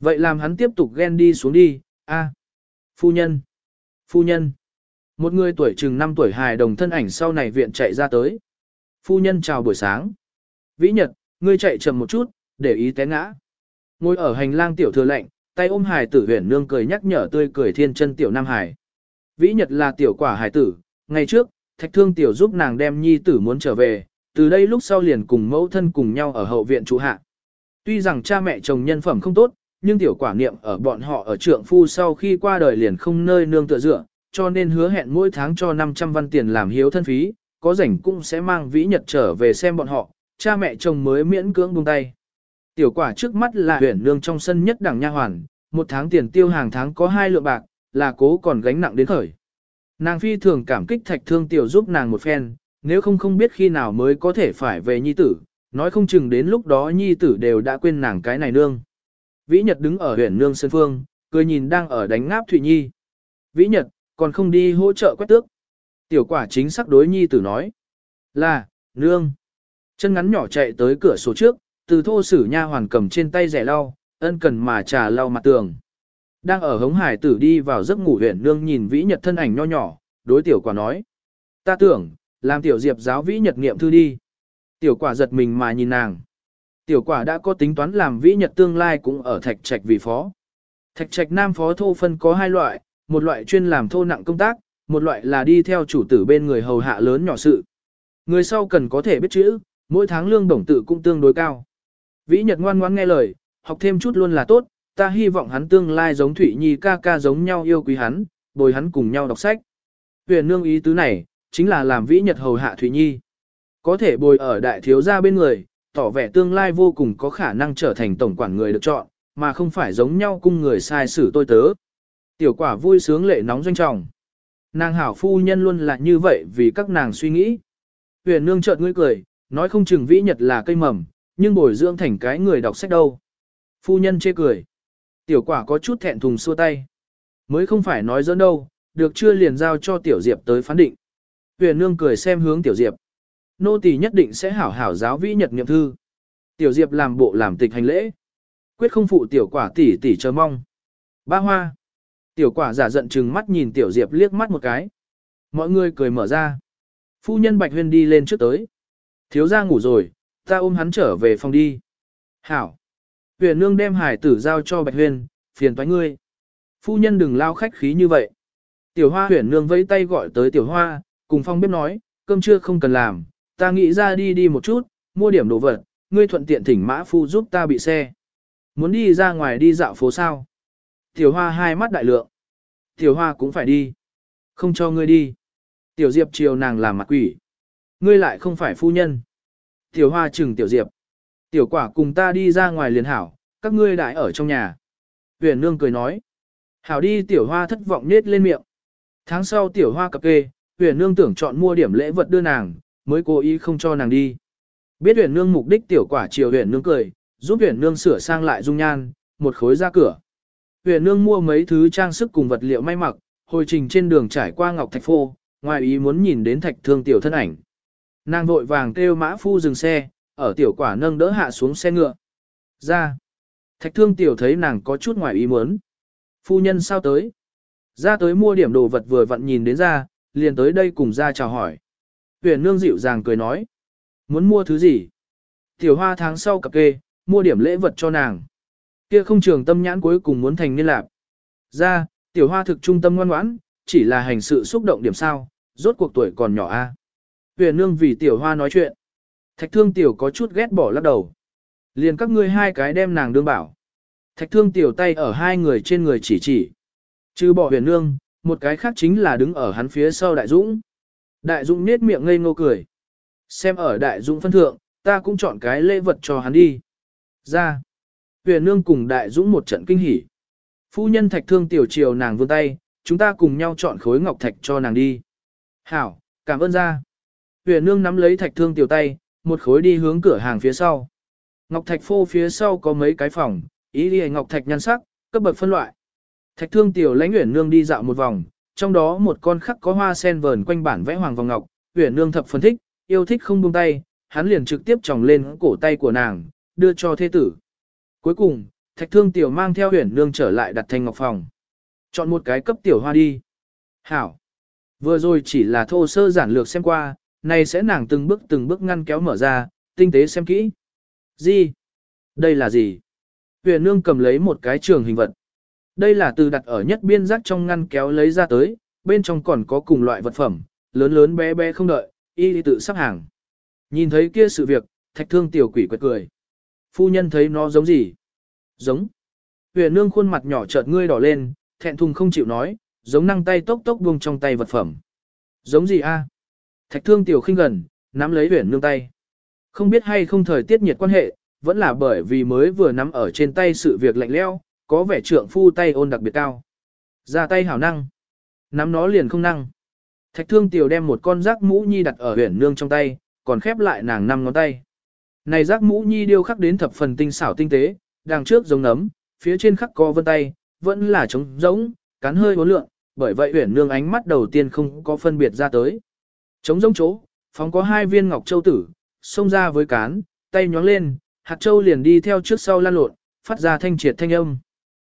Vậy làm hắn tiếp tục ghen đi xuống đi, A. Phu nhân, phu nhân. Một người tuổi chừng 5 tuổi hài đồng thân ảnh sau này viện chạy ra tới. Phu nhân chào buổi sáng. Vĩ Nhật, ngươi chạy chậm một chút, để ý té ngã. Ngồi ở hành lang tiểu thừa lệnh, tay ôm hài tử huyền nương cười nhắc nhở tươi cười thiên chân tiểu nam hài. Vĩ Nhật là tiểu quả hài tử, ngày trước, thạch thương tiểu giúp nàng đem nhi tử muốn trở về, từ đây lúc sau liền cùng mẫu thân cùng nhau ở hậu viện trụ hạ. Tuy rằng cha mẹ chồng nhân phẩm không tốt, nhưng tiểu quả niệm ở bọn họ ở trượng phu sau khi qua đời liền không nơi nương tựa dựa, cho nên hứa hẹn mỗi tháng cho 500 văn tiền làm hiếu thân phí, có rảnh cũng sẽ mang vĩ nhật trở về xem bọn họ, cha mẹ chồng mới miễn cưỡng buông tay. Tiểu quả trước mắt là huyền nương trong sân nhất đẳng nha hoàn, một tháng tiền tiêu hàng tháng có hai lượng bạc, là cố còn gánh nặng đến khởi. Nàng phi thường cảm kích thạch thương tiểu giúp nàng một phen, nếu không không biết khi nào mới có thể phải về nhi tử, nói không chừng đến lúc đó nhi tử đều đã quên nàng cái này nương. Vĩ Nhật đứng ở huyện nương sân phương, cười nhìn đang ở đánh ngáp Thụy Nhi. Vĩ Nhật, còn không đi hỗ trợ quét tước. Tiểu quả chính sắc đối nhi tử nói. Là, nương. Chân ngắn nhỏ chạy tới cửa sổ trước, từ thô sử nha hoàn cầm trên tay rẻ lau, ân cần mà trà lau mặt tường. Đang ở hống hải tử đi vào giấc ngủ huyện nương nhìn vĩ nhật thân ảnh nho nhỏ, đối tiểu quả nói. Ta tưởng, làm tiểu diệp giáo vĩ nhật nghiệm thư đi. Tiểu quả giật mình mà nhìn nàng. Tiểu quả đã có tính toán làm vĩ nhật tương lai cũng ở thạch trạch vì phó. Thạch trạch nam phó thô phân có hai loại, một loại chuyên làm thô nặng công tác, một loại là đi theo chủ tử bên người hầu hạ lớn nhỏ sự. Người sau cần có thể biết chữ, mỗi tháng lương bổng tự cũng tương đối cao. Vĩ Nhật ngoan ngoãn nghe lời, học thêm chút luôn là tốt, ta hy vọng hắn tương lai giống Thụy Nhi ca ca giống nhau yêu quý hắn, bồi hắn cùng nhau đọc sách. Huyền nương ý tứ này, chính là làm Vĩ Nhật hầu hạ Thụy Nhi. Có thể bồi ở đại thiếu gia bên người, tỏ vẻ tương lai vô cùng có khả năng trở thành tổng quản người được chọn, mà không phải giống nhau cung người sai xử tôi tớ. Tiểu quả vui sướng lệ nóng doanh trọng. Nàng hảo phu nhân luôn là như vậy vì các nàng suy nghĩ. Huyền nương chợt ngươi cười, nói không chừng vĩ nhật là cây mầm, nhưng bồi dưỡng thành cái người đọc sách đâu. Phu nhân chê cười. Tiểu quả có chút thẹn thùng xua tay. Mới không phải nói dẫn đâu, được chưa liền giao cho tiểu diệp tới phán định. Huyền nương cười xem hướng tiểu diệp. Nô tỳ nhất định sẽ hảo hảo giáo vĩ nhật nghiệm thư. Tiểu diệp làm bộ làm tịch hành lễ. Quyết không phụ tiểu quả tỷ tỷ chờ mong. Ba hoa. Tiểu quả giả giận chừng mắt nhìn tiểu diệp liếc mắt một cái. Mọi người cười mở ra. Phu nhân Bạch Huyên đi lên trước tới. Thiếu gia ngủ rồi, ta ôm hắn trở về phòng đi. Hảo. Huyền nương đem hải tử giao cho Bạch Huyền phiền toái ngươi. Phu nhân đừng lao khách khí như vậy. Tiểu hoa huyền nương vẫy tay gọi tới tiểu hoa, cùng phong bếp nói, cơm trưa không cần làm, ta nghĩ ra đi đi một chút, mua điểm đồ vật, ngươi thuận tiện thỉnh mã phu giúp ta bị xe. Muốn đi ra ngoài đi dạo phố sao? Tiểu hoa hai mắt đại lượng. Tiểu hoa cũng phải đi. Không cho ngươi đi. Tiểu diệp chiều nàng làm mặt quỷ. Ngươi lại không phải phu nhân. Tiểu hoa chừng tiểu diệp. Tiểu quả cùng ta đi ra ngoài liền hảo, các ngươi đại ở trong nhà. Huyền nương cười nói. Hảo đi tiểu hoa thất vọng nết lên miệng. Tháng sau tiểu hoa cập kê, huyền nương tưởng chọn mua điểm lễ vật đưa nàng, mới cố ý không cho nàng đi. Biết huyền nương mục đích tiểu quả chiều huyền nương cười, giúp huyền nương sửa sang lại dung nhan, một khối ra cửa. Huyền nương mua mấy thứ trang sức cùng vật liệu may mặc, hồi trình trên đường trải qua Ngọc Thạch Phô, ngoài ý muốn nhìn đến thạch thương tiểu thân ảnh. Nàng vội vàng kêu mã phu dừng xe, ở tiểu quả nâng đỡ hạ xuống xe ngựa. Ra. Thạch thương tiểu thấy nàng có chút ngoài ý muốn. Phu nhân sao tới? Ra tới mua điểm đồ vật vừa vặn nhìn đến ra, liền tới đây cùng ra chào hỏi. Huyền nương dịu dàng cười nói. Muốn mua thứ gì? Tiểu hoa tháng sau cặp kê, mua điểm lễ vật cho nàng. Kia không trường tâm nhãn cuối cùng muốn thành niên lạc. Ra, tiểu hoa thực trung tâm ngoan ngoãn, chỉ là hành sự xúc động điểm sao, rốt cuộc tuổi còn nhỏ a. Huyền nương vì tiểu hoa nói chuyện. Thạch thương tiểu có chút ghét bỏ lắc đầu. Liền các ngươi hai cái đem nàng đương bảo. Thạch thương tiểu tay ở hai người trên người chỉ chỉ. Chứ bỏ huyền nương, một cái khác chính là đứng ở hắn phía sau đại dũng. Đại dũng nết miệng ngây ngô cười. Xem ở đại dũng phân thượng, ta cũng chọn cái lễ vật cho hắn đi. Ra. Huyền nương cùng đại dũng một trận kinh hỉ. Phu nhân thạch thương tiểu triều nàng vươn tay, chúng ta cùng nhau chọn khối ngọc thạch cho nàng đi. Hảo, cảm ơn ra. Huyền nương nắm lấy thạch thương tiểu tay, một khối đi hướng cửa hàng phía sau. Ngọc thạch phô phía sau có mấy cái phòng, ý đi ngọc thạch nhan sắc, cấp bậc phân loại. Thạch thương tiểu lãnh Uyển nương đi dạo một vòng, trong đó một con khắc có hoa sen vờn quanh bản vẽ hoàng vòng ngọc, Uyển nương thập phân thích, yêu thích không buông tay, hắn liền trực tiếp tròng lên cổ tay của nàng, đưa cho thế tử. Cuối cùng, thạch thương tiểu mang theo Uyển nương trở lại đặt thành ngọc phòng. Chọn một cái cấp tiểu hoa đi. Hảo. Vừa rồi chỉ là thô sơ giản lược xem qua, này sẽ nàng từng bước từng bước ngăn kéo mở ra, tinh tế xem kỹ. Gì? Đây là gì? Huyền nương cầm lấy một cái trường hình vật. Đây là từ đặt ở nhất biên giác trong ngăn kéo lấy ra tới, bên trong còn có cùng loại vật phẩm, lớn lớn bé bé không đợi, y tự sắp hàng. Nhìn thấy kia sự việc, thạch thương tiểu quỷ quệt cười. Phu nhân thấy nó giống gì? Giống. Huyền nương khuôn mặt nhỏ chợt ngươi đỏ lên, thẹn thùng không chịu nói, giống năng tay tốc tốc buông trong tay vật phẩm. Giống gì a? Thạch thương tiểu khinh gần, nắm lấy huyển nương tay. Không biết hay không thời tiết nhiệt quan hệ, vẫn là bởi vì mới vừa nắm ở trên tay sự việc lạnh leo, có vẻ trượng phu tay ôn đặc biệt cao. Ra tay hảo năng. Nắm nó liền không năng. Thạch thương tiểu đem một con rác mũ nhi đặt ở huyển nương trong tay, còn khép lại nàng năm ngón tay. Này rác mũ nhi điêu khắc đến thập phần tinh xảo tinh tế, đằng trước giống nấm, phía trên khắc co vân tay, vẫn là trống giống, cắn hơi bốn lượng, bởi vậy huyển nương ánh mắt đầu tiên không có phân biệt ra tới. Trống giống chỗ, phóng có hai viên ngọc châu tử, xông ra với cán, tay nhón lên, hạt châu liền đi theo trước sau lan lộn, phát ra thanh triệt thanh âm.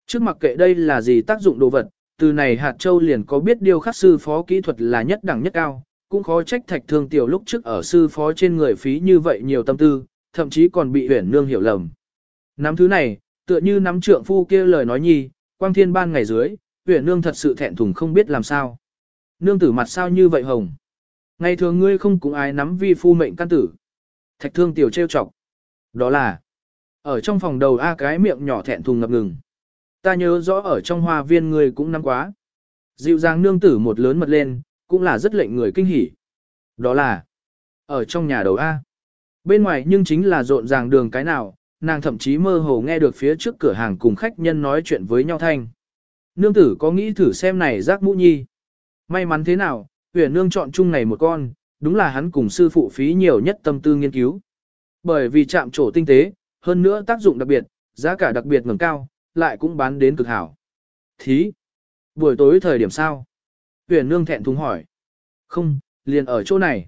Trước mặc kệ đây là gì tác dụng đồ vật, từ này hạt châu liền có biết điều khắc sư phó kỹ thuật là nhất đẳng nhất cao, cũng khó trách thạch thương tiểu lúc trước ở sư phó trên người phí như vậy nhiều tâm tư, thậm chí còn bị huyển nương hiểu lầm. Nắm thứ này, tựa như nắm trượng phu kia lời nói nhi, quang thiên ban ngày dưới, huyển nương thật sự thẹn thùng không biết làm sao. Nương tử mặt sao như vậy hồng. Ngày thường ngươi không cũng ai nắm vi phu mệnh căn tử. Thạch thương tiểu trêu chọc. Đó là, ở trong phòng đầu A cái miệng nhỏ thẹn thùng ngập ngừng. Ta nhớ rõ ở trong hoa viên ngươi cũng nắm quá. Dịu dàng nương tử một lớn mật lên, cũng là rất lệnh người kinh hỉ. Đó là, ở trong nhà đầu A. Bên ngoài nhưng chính là rộn ràng đường cái nào, nàng thậm chí mơ hồ nghe được phía trước cửa hàng cùng khách nhân nói chuyện với nhau thanh. Nương tử có nghĩ thử xem này giác mũ nhi. May mắn thế nào, huyền nương chọn chung này một con, đúng là hắn cùng sư phụ phí nhiều nhất tâm tư nghiên cứu. Bởi vì chạm trổ tinh tế, hơn nữa tác dụng đặc biệt, giá cả đặc biệt ngẩng cao, lại cũng bán đến cực hảo. Thí, buổi tối thời điểm sao? Huyền nương thẹn thùng hỏi. Không, liền ở chỗ này.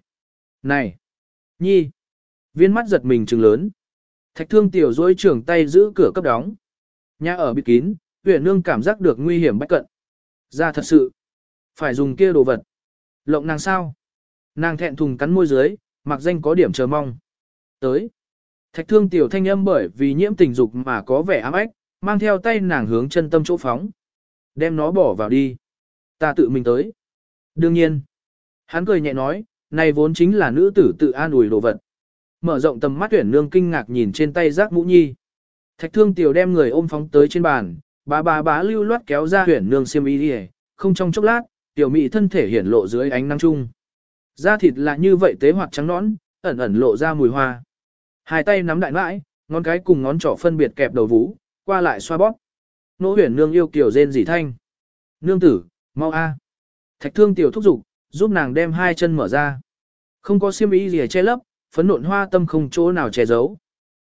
Này, nhi, viên mắt giật mình trừng lớn. Thạch thương tiểu dối trưởng tay giữ cửa cấp đóng. Nhà ở bịt kín, huyền nương cảm giác được nguy hiểm bách cận. Ra thật sự, phải dùng kia đồ vật. Lộng nàng sao? Nàng thẹn thùng cắn môi dưới, mặc danh có điểm chờ mong. Tới. Thạch thương tiểu thanh âm bởi vì nhiễm tình dục mà có vẻ ám ách, mang theo tay nàng hướng chân tâm chỗ phóng. Đem nó bỏ vào đi. Ta tự mình tới. Đương nhiên. Hắn cười nhẹ nói, này vốn chính là nữ tử tự an ủi đồ vật. Mở rộng tầm mắt tuyển nương kinh ngạc nhìn trên tay giác mũ nhi. Thạch thương tiểu đem người ôm phóng tới trên bàn, bá bá bá lưu loát kéo ra tuyển nương xiêm y đi không trong chốc lát, tiểu mị thân thể hiển lộ dưới ánh nắng chung. Da thịt là như vậy tế hoạt trắng nõn, ẩn ẩn lộ ra mùi hoa. Hai tay nắm đại mãi, ngón cái cùng ngón trỏ phân biệt kẹp đầu vú, qua lại xoa bóp. Nỗ huyền nương yêu kiểu rên rỉ thanh. Nương tử, mau a. Thạch thương tiểu thúc giục, giúp nàng đem hai chân mở ra. Không có xiêm y gì che lấp, phấn nộn hoa tâm không chỗ nào che giấu.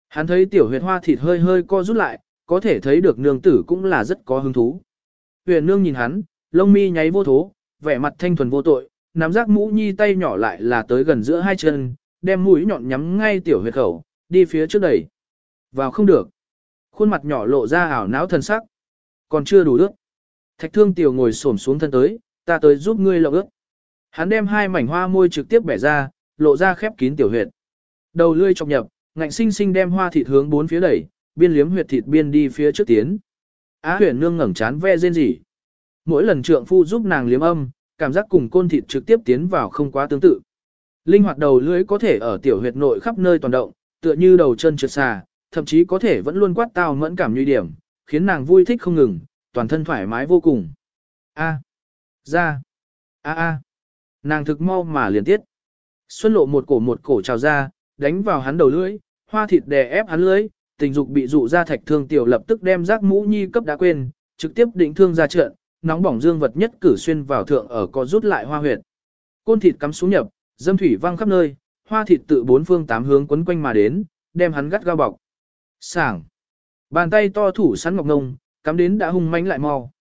Hắn thấy tiểu huyệt hoa thịt hơi hơi co rút lại, có thể thấy được nương tử cũng là rất có hứng thú. Huyền nương nhìn hắn, lông mi nháy vô thố, vẻ mặt thanh thuần vô tội, nắm giác mũ nhi tay nhỏ lại là tới gần giữa hai chân, đem mũi nhọn nhắm ngay tiểu huyệt khẩu, đi phía trước đẩy. Vào không được. Khuôn mặt nhỏ lộ ra ảo não thần sắc. Còn chưa đủ ước. Thạch thương tiểu ngồi xổm xuống thân tới, ta tới giúp ngươi lộng ước. Hắn đem hai mảnh hoa môi trực tiếp bẻ ra, lộ ra khép kín tiểu huyệt. Đầu lươi chọc nhập, ngạnh sinh sinh đem hoa thịt hướng bốn phía đẩy, biên liếm huyệt thịt biên đi phía trước tiến. Á huyền nương ngẩng chán ve rên rỉ. Mỗi lần trượng phu giúp nàng liếm âm, cảm giác cùng côn thịt trực tiếp tiến vào không quá tương tự. Linh hoạt đầu lưỡi có thể ở tiểu huyệt nội khắp nơi toàn động, tựa như đầu chân trượt xà, thậm chí có thể vẫn luôn quát tao mẫn cảm như điểm, khiến nàng vui thích không ngừng, toàn thân thoải mái vô cùng. A, ra, a a, nàng thực mau mà liền tiết. Xuân lộ một cổ một cổ trào ra, đánh vào hắn đầu lưỡi, hoa thịt đè ép hắn lưỡi, tình dục bị dụ ra thạch thương tiểu lập tức đem giác mũ nhi cấp đã quên, trực tiếp định thương ra trận, nóng bỏng dương vật nhất cử xuyên vào thượng ở có rút lại hoa huyệt. Côn thịt cắm xuống nhập, dâm thủy văng khắp nơi, hoa thịt tự bốn phương tám hướng quấn quanh mà đến, đem hắn gắt gao bọc. Sảng. Bàn tay to thủ sắn ngọc ngông, cắm đến đã hung mãnh lại mau.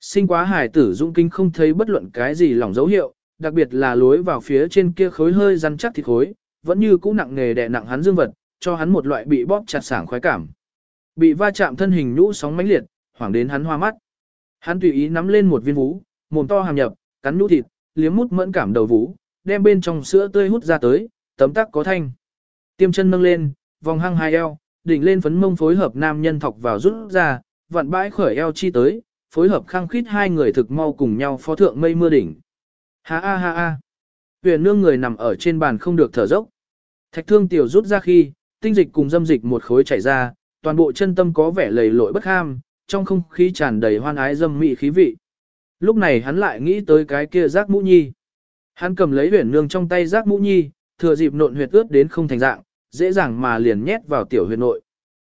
Sinh quá hải tử dũng kinh không thấy bất luận cái gì lỏng dấu hiệu, đặc biệt là lối vào phía trên kia khối hơi rắn chắc thịt khối, vẫn như cũ nặng nghề đè nặng hắn dương vật, cho hắn một loại bị bóp chặt sảng khoái cảm. Bị va chạm thân hình nhũ sóng mãnh liệt, hoảng đến hắn hoa mắt. Hắn tùy ý nắm lên một viên vú, mồm to hàm nhập, cắn nhũ thịt, liếm mút mẫn cảm đầu vú, đem bên trong sữa tươi hút ra tới, tấm tắc có thanh. Tiêm chân nâng lên, vòng hăng hai eo, đỉnh lên phấn mông phối hợp nam nhân thọc vào rút ra, vặn bãi khởi eo chi tới, phối hợp khăng khít hai người thực mau cùng nhau phó thượng mây mưa đỉnh. Ha ha ha ha. Huyền nương người nằm ở trên bàn không được thở dốc. Thạch thương tiểu rút ra khi, tinh dịch cùng dâm dịch một khối chảy ra, toàn bộ chân tâm có vẻ lầy lội bất ham, trong không khí tràn đầy hoan ái dâm mị khí vị. Lúc này hắn lại nghĩ tới cái kia giác mũ nhi. Hắn cầm lấy huyền nương trong tay giác mũ nhi, thừa dịp nộn huyệt ướt đến không thành dạng, dễ dàng mà liền nhét vào tiểu huyệt nội.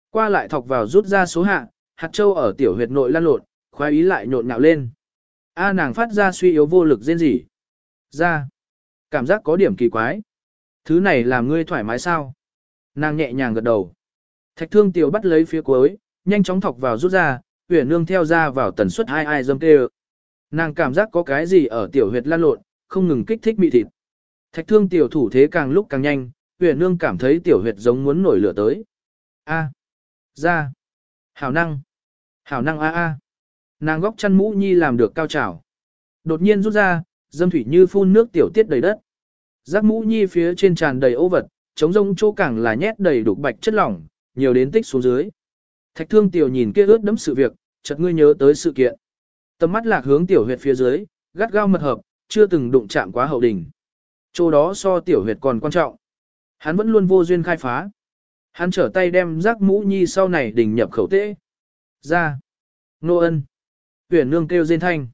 Qua lại thọc vào rút ra số hạ, hạt châu ở tiểu huyệt nội lan lộn, khoái ý lại nhộn nhạo lên. A nàng phát ra suy yếu vô lực rên rỉ. Ra. Cảm giác có điểm kỳ quái. Thứ này làm ngươi thoải mái sao? Nàng nhẹ nhàng gật đầu. Thạch thương tiểu bắt lấy phía cuối, nhanh chóng thọc vào rút ra, huyền nương theo ra vào tần suất hai ai dâm tê Nàng cảm giác có cái gì ở tiểu huyệt lan lộn, không ngừng kích thích mị thịt. Thạch thương tiểu thủ thế càng lúc càng nhanh, huyền nương cảm thấy tiểu huyệt giống muốn nổi lửa tới. A. Ra. Hảo năng. Hảo năng a a. Nàng góc chăn mũ nhi làm được cao trào. Đột nhiên rút ra, dâm thủy như phun nước tiểu tiết đầy đất. Giác mũ nhi phía trên tràn đầy ô vật, chống rông chỗ càng là nhét đầy đục bạch chất lỏng, nhiều đến tích xuống dưới. Thạch thương tiểu nhìn kia ướt đẫm sự việc, chợt ngươi nhớ tới sự kiện. Tầm mắt lạc hướng tiểu huyệt phía dưới, gắt gao mật hợp, chưa từng đụng chạm quá hậu đỉnh. Chỗ đó so tiểu huyệt còn quan trọng. Hắn vẫn luôn vô duyên khai phá. Hắn trở tay đem giác mũ nhi sau này đỉnh nhập khẩu tế. Ra. Nô ân. tuyển nương kêu rên thanh.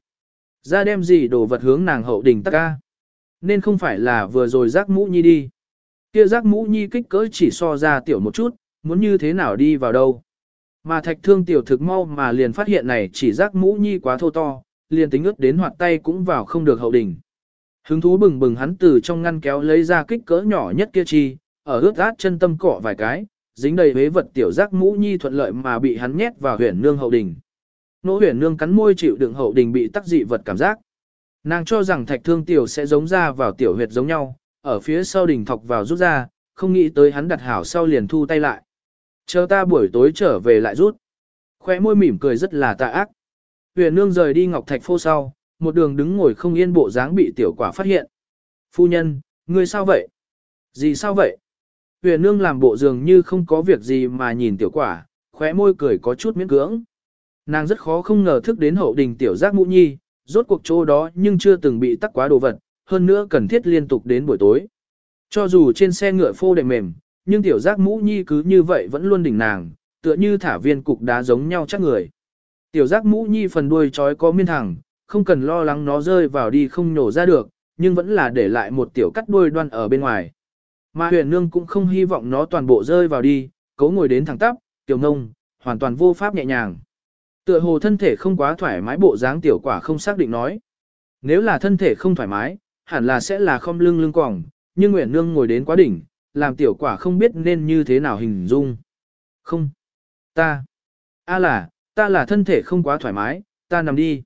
Ra đem gì đồ vật hướng nàng hậu đỉnh tắc ca. Nên không phải là vừa rồi giác mũ nhi đi. Kia giác mũ nhi kích cỡ chỉ so ra tiểu một chút, muốn như thế nào đi vào đâu. Mà thạch thương tiểu thực mau mà liền phát hiện này chỉ rác mũ nhi quá thô to, liền tính ướt đến hoạt tay cũng vào không được hậu đỉnh. Hứng thú bừng bừng hắn từ trong ngăn kéo lấy ra kích cỡ nhỏ nhất kia chi, ở ướt át chân tâm cỏ vài cái, dính đầy vế vật tiểu rác mũ nhi thuận lợi mà bị hắn nhét vào huyền nương hậu đỉnh. Nỗ huyền nương cắn môi chịu đựng hậu đỉnh bị tắc dị vật cảm giác. Nàng cho rằng thạch thương tiểu sẽ giống ra vào tiểu huyệt giống nhau, ở phía sau đỉnh thọc vào rút ra, không nghĩ tới hắn đặt hảo sau liền thu tay lại. Chờ ta buổi tối trở về lại rút. Khoe môi mỉm cười rất là tà ác. Huyền nương rời đi ngọc thạch phô sau, một đường đứng ngồi không yên bộ dáng bị tiểu quả phát hiện. Phu nhân, ngươi sao vậy? Gì sao vậy? Huyền nương làm bộ dường như không có việc gì mà nhìn tiểu quả, khóe môi cười có chút miễn cưỡng. Nàng rất khó không ngờ thức đến hậu đình tiểu giác mũ nhi, rốt cuộc chỗ đó nhưng chưa từng bị tắc quá đồ vật, hơn nữa cần thiết liên tục đến buổi tối. Cho dù trên xe ngựa phô đệm mềm, nhưng tiểu giác mũ nhi cứ như vậy vẫn luôn đỉnh nàng, tựa như thả viên cục đá giống nhau chắc người. Tiểu giác mũ nhi phần đuôi trói có miên thẳng, không cần lo lắng nó rơi vào đi không nhổ ra được, nhưng vẫn là để lại một tiểu cắt đuôi đoan ở bên ngoài. Mà huyền nương cũng không hy vọng nó toàn bộ rơi vào đi, cố ngồi đến thẳng tắp, tiểu ngông, hoàn toàn vô pháp nhẹ nhàng. Tựa hồ thân thể không quá thoải mái bộ dáng tiểu quả không xác định nói. Nếu là thân thể không thoải mái, hẳn là sẽ là không lưng lưng quỏng, nhưng Nguyễn Nương ngồi đến quá đỉnh, làm tiểu quả không biết nên như thế nào hình dung. Không. Ta. A là, ta là thân thể không quá thoải mái, ta nằm đi.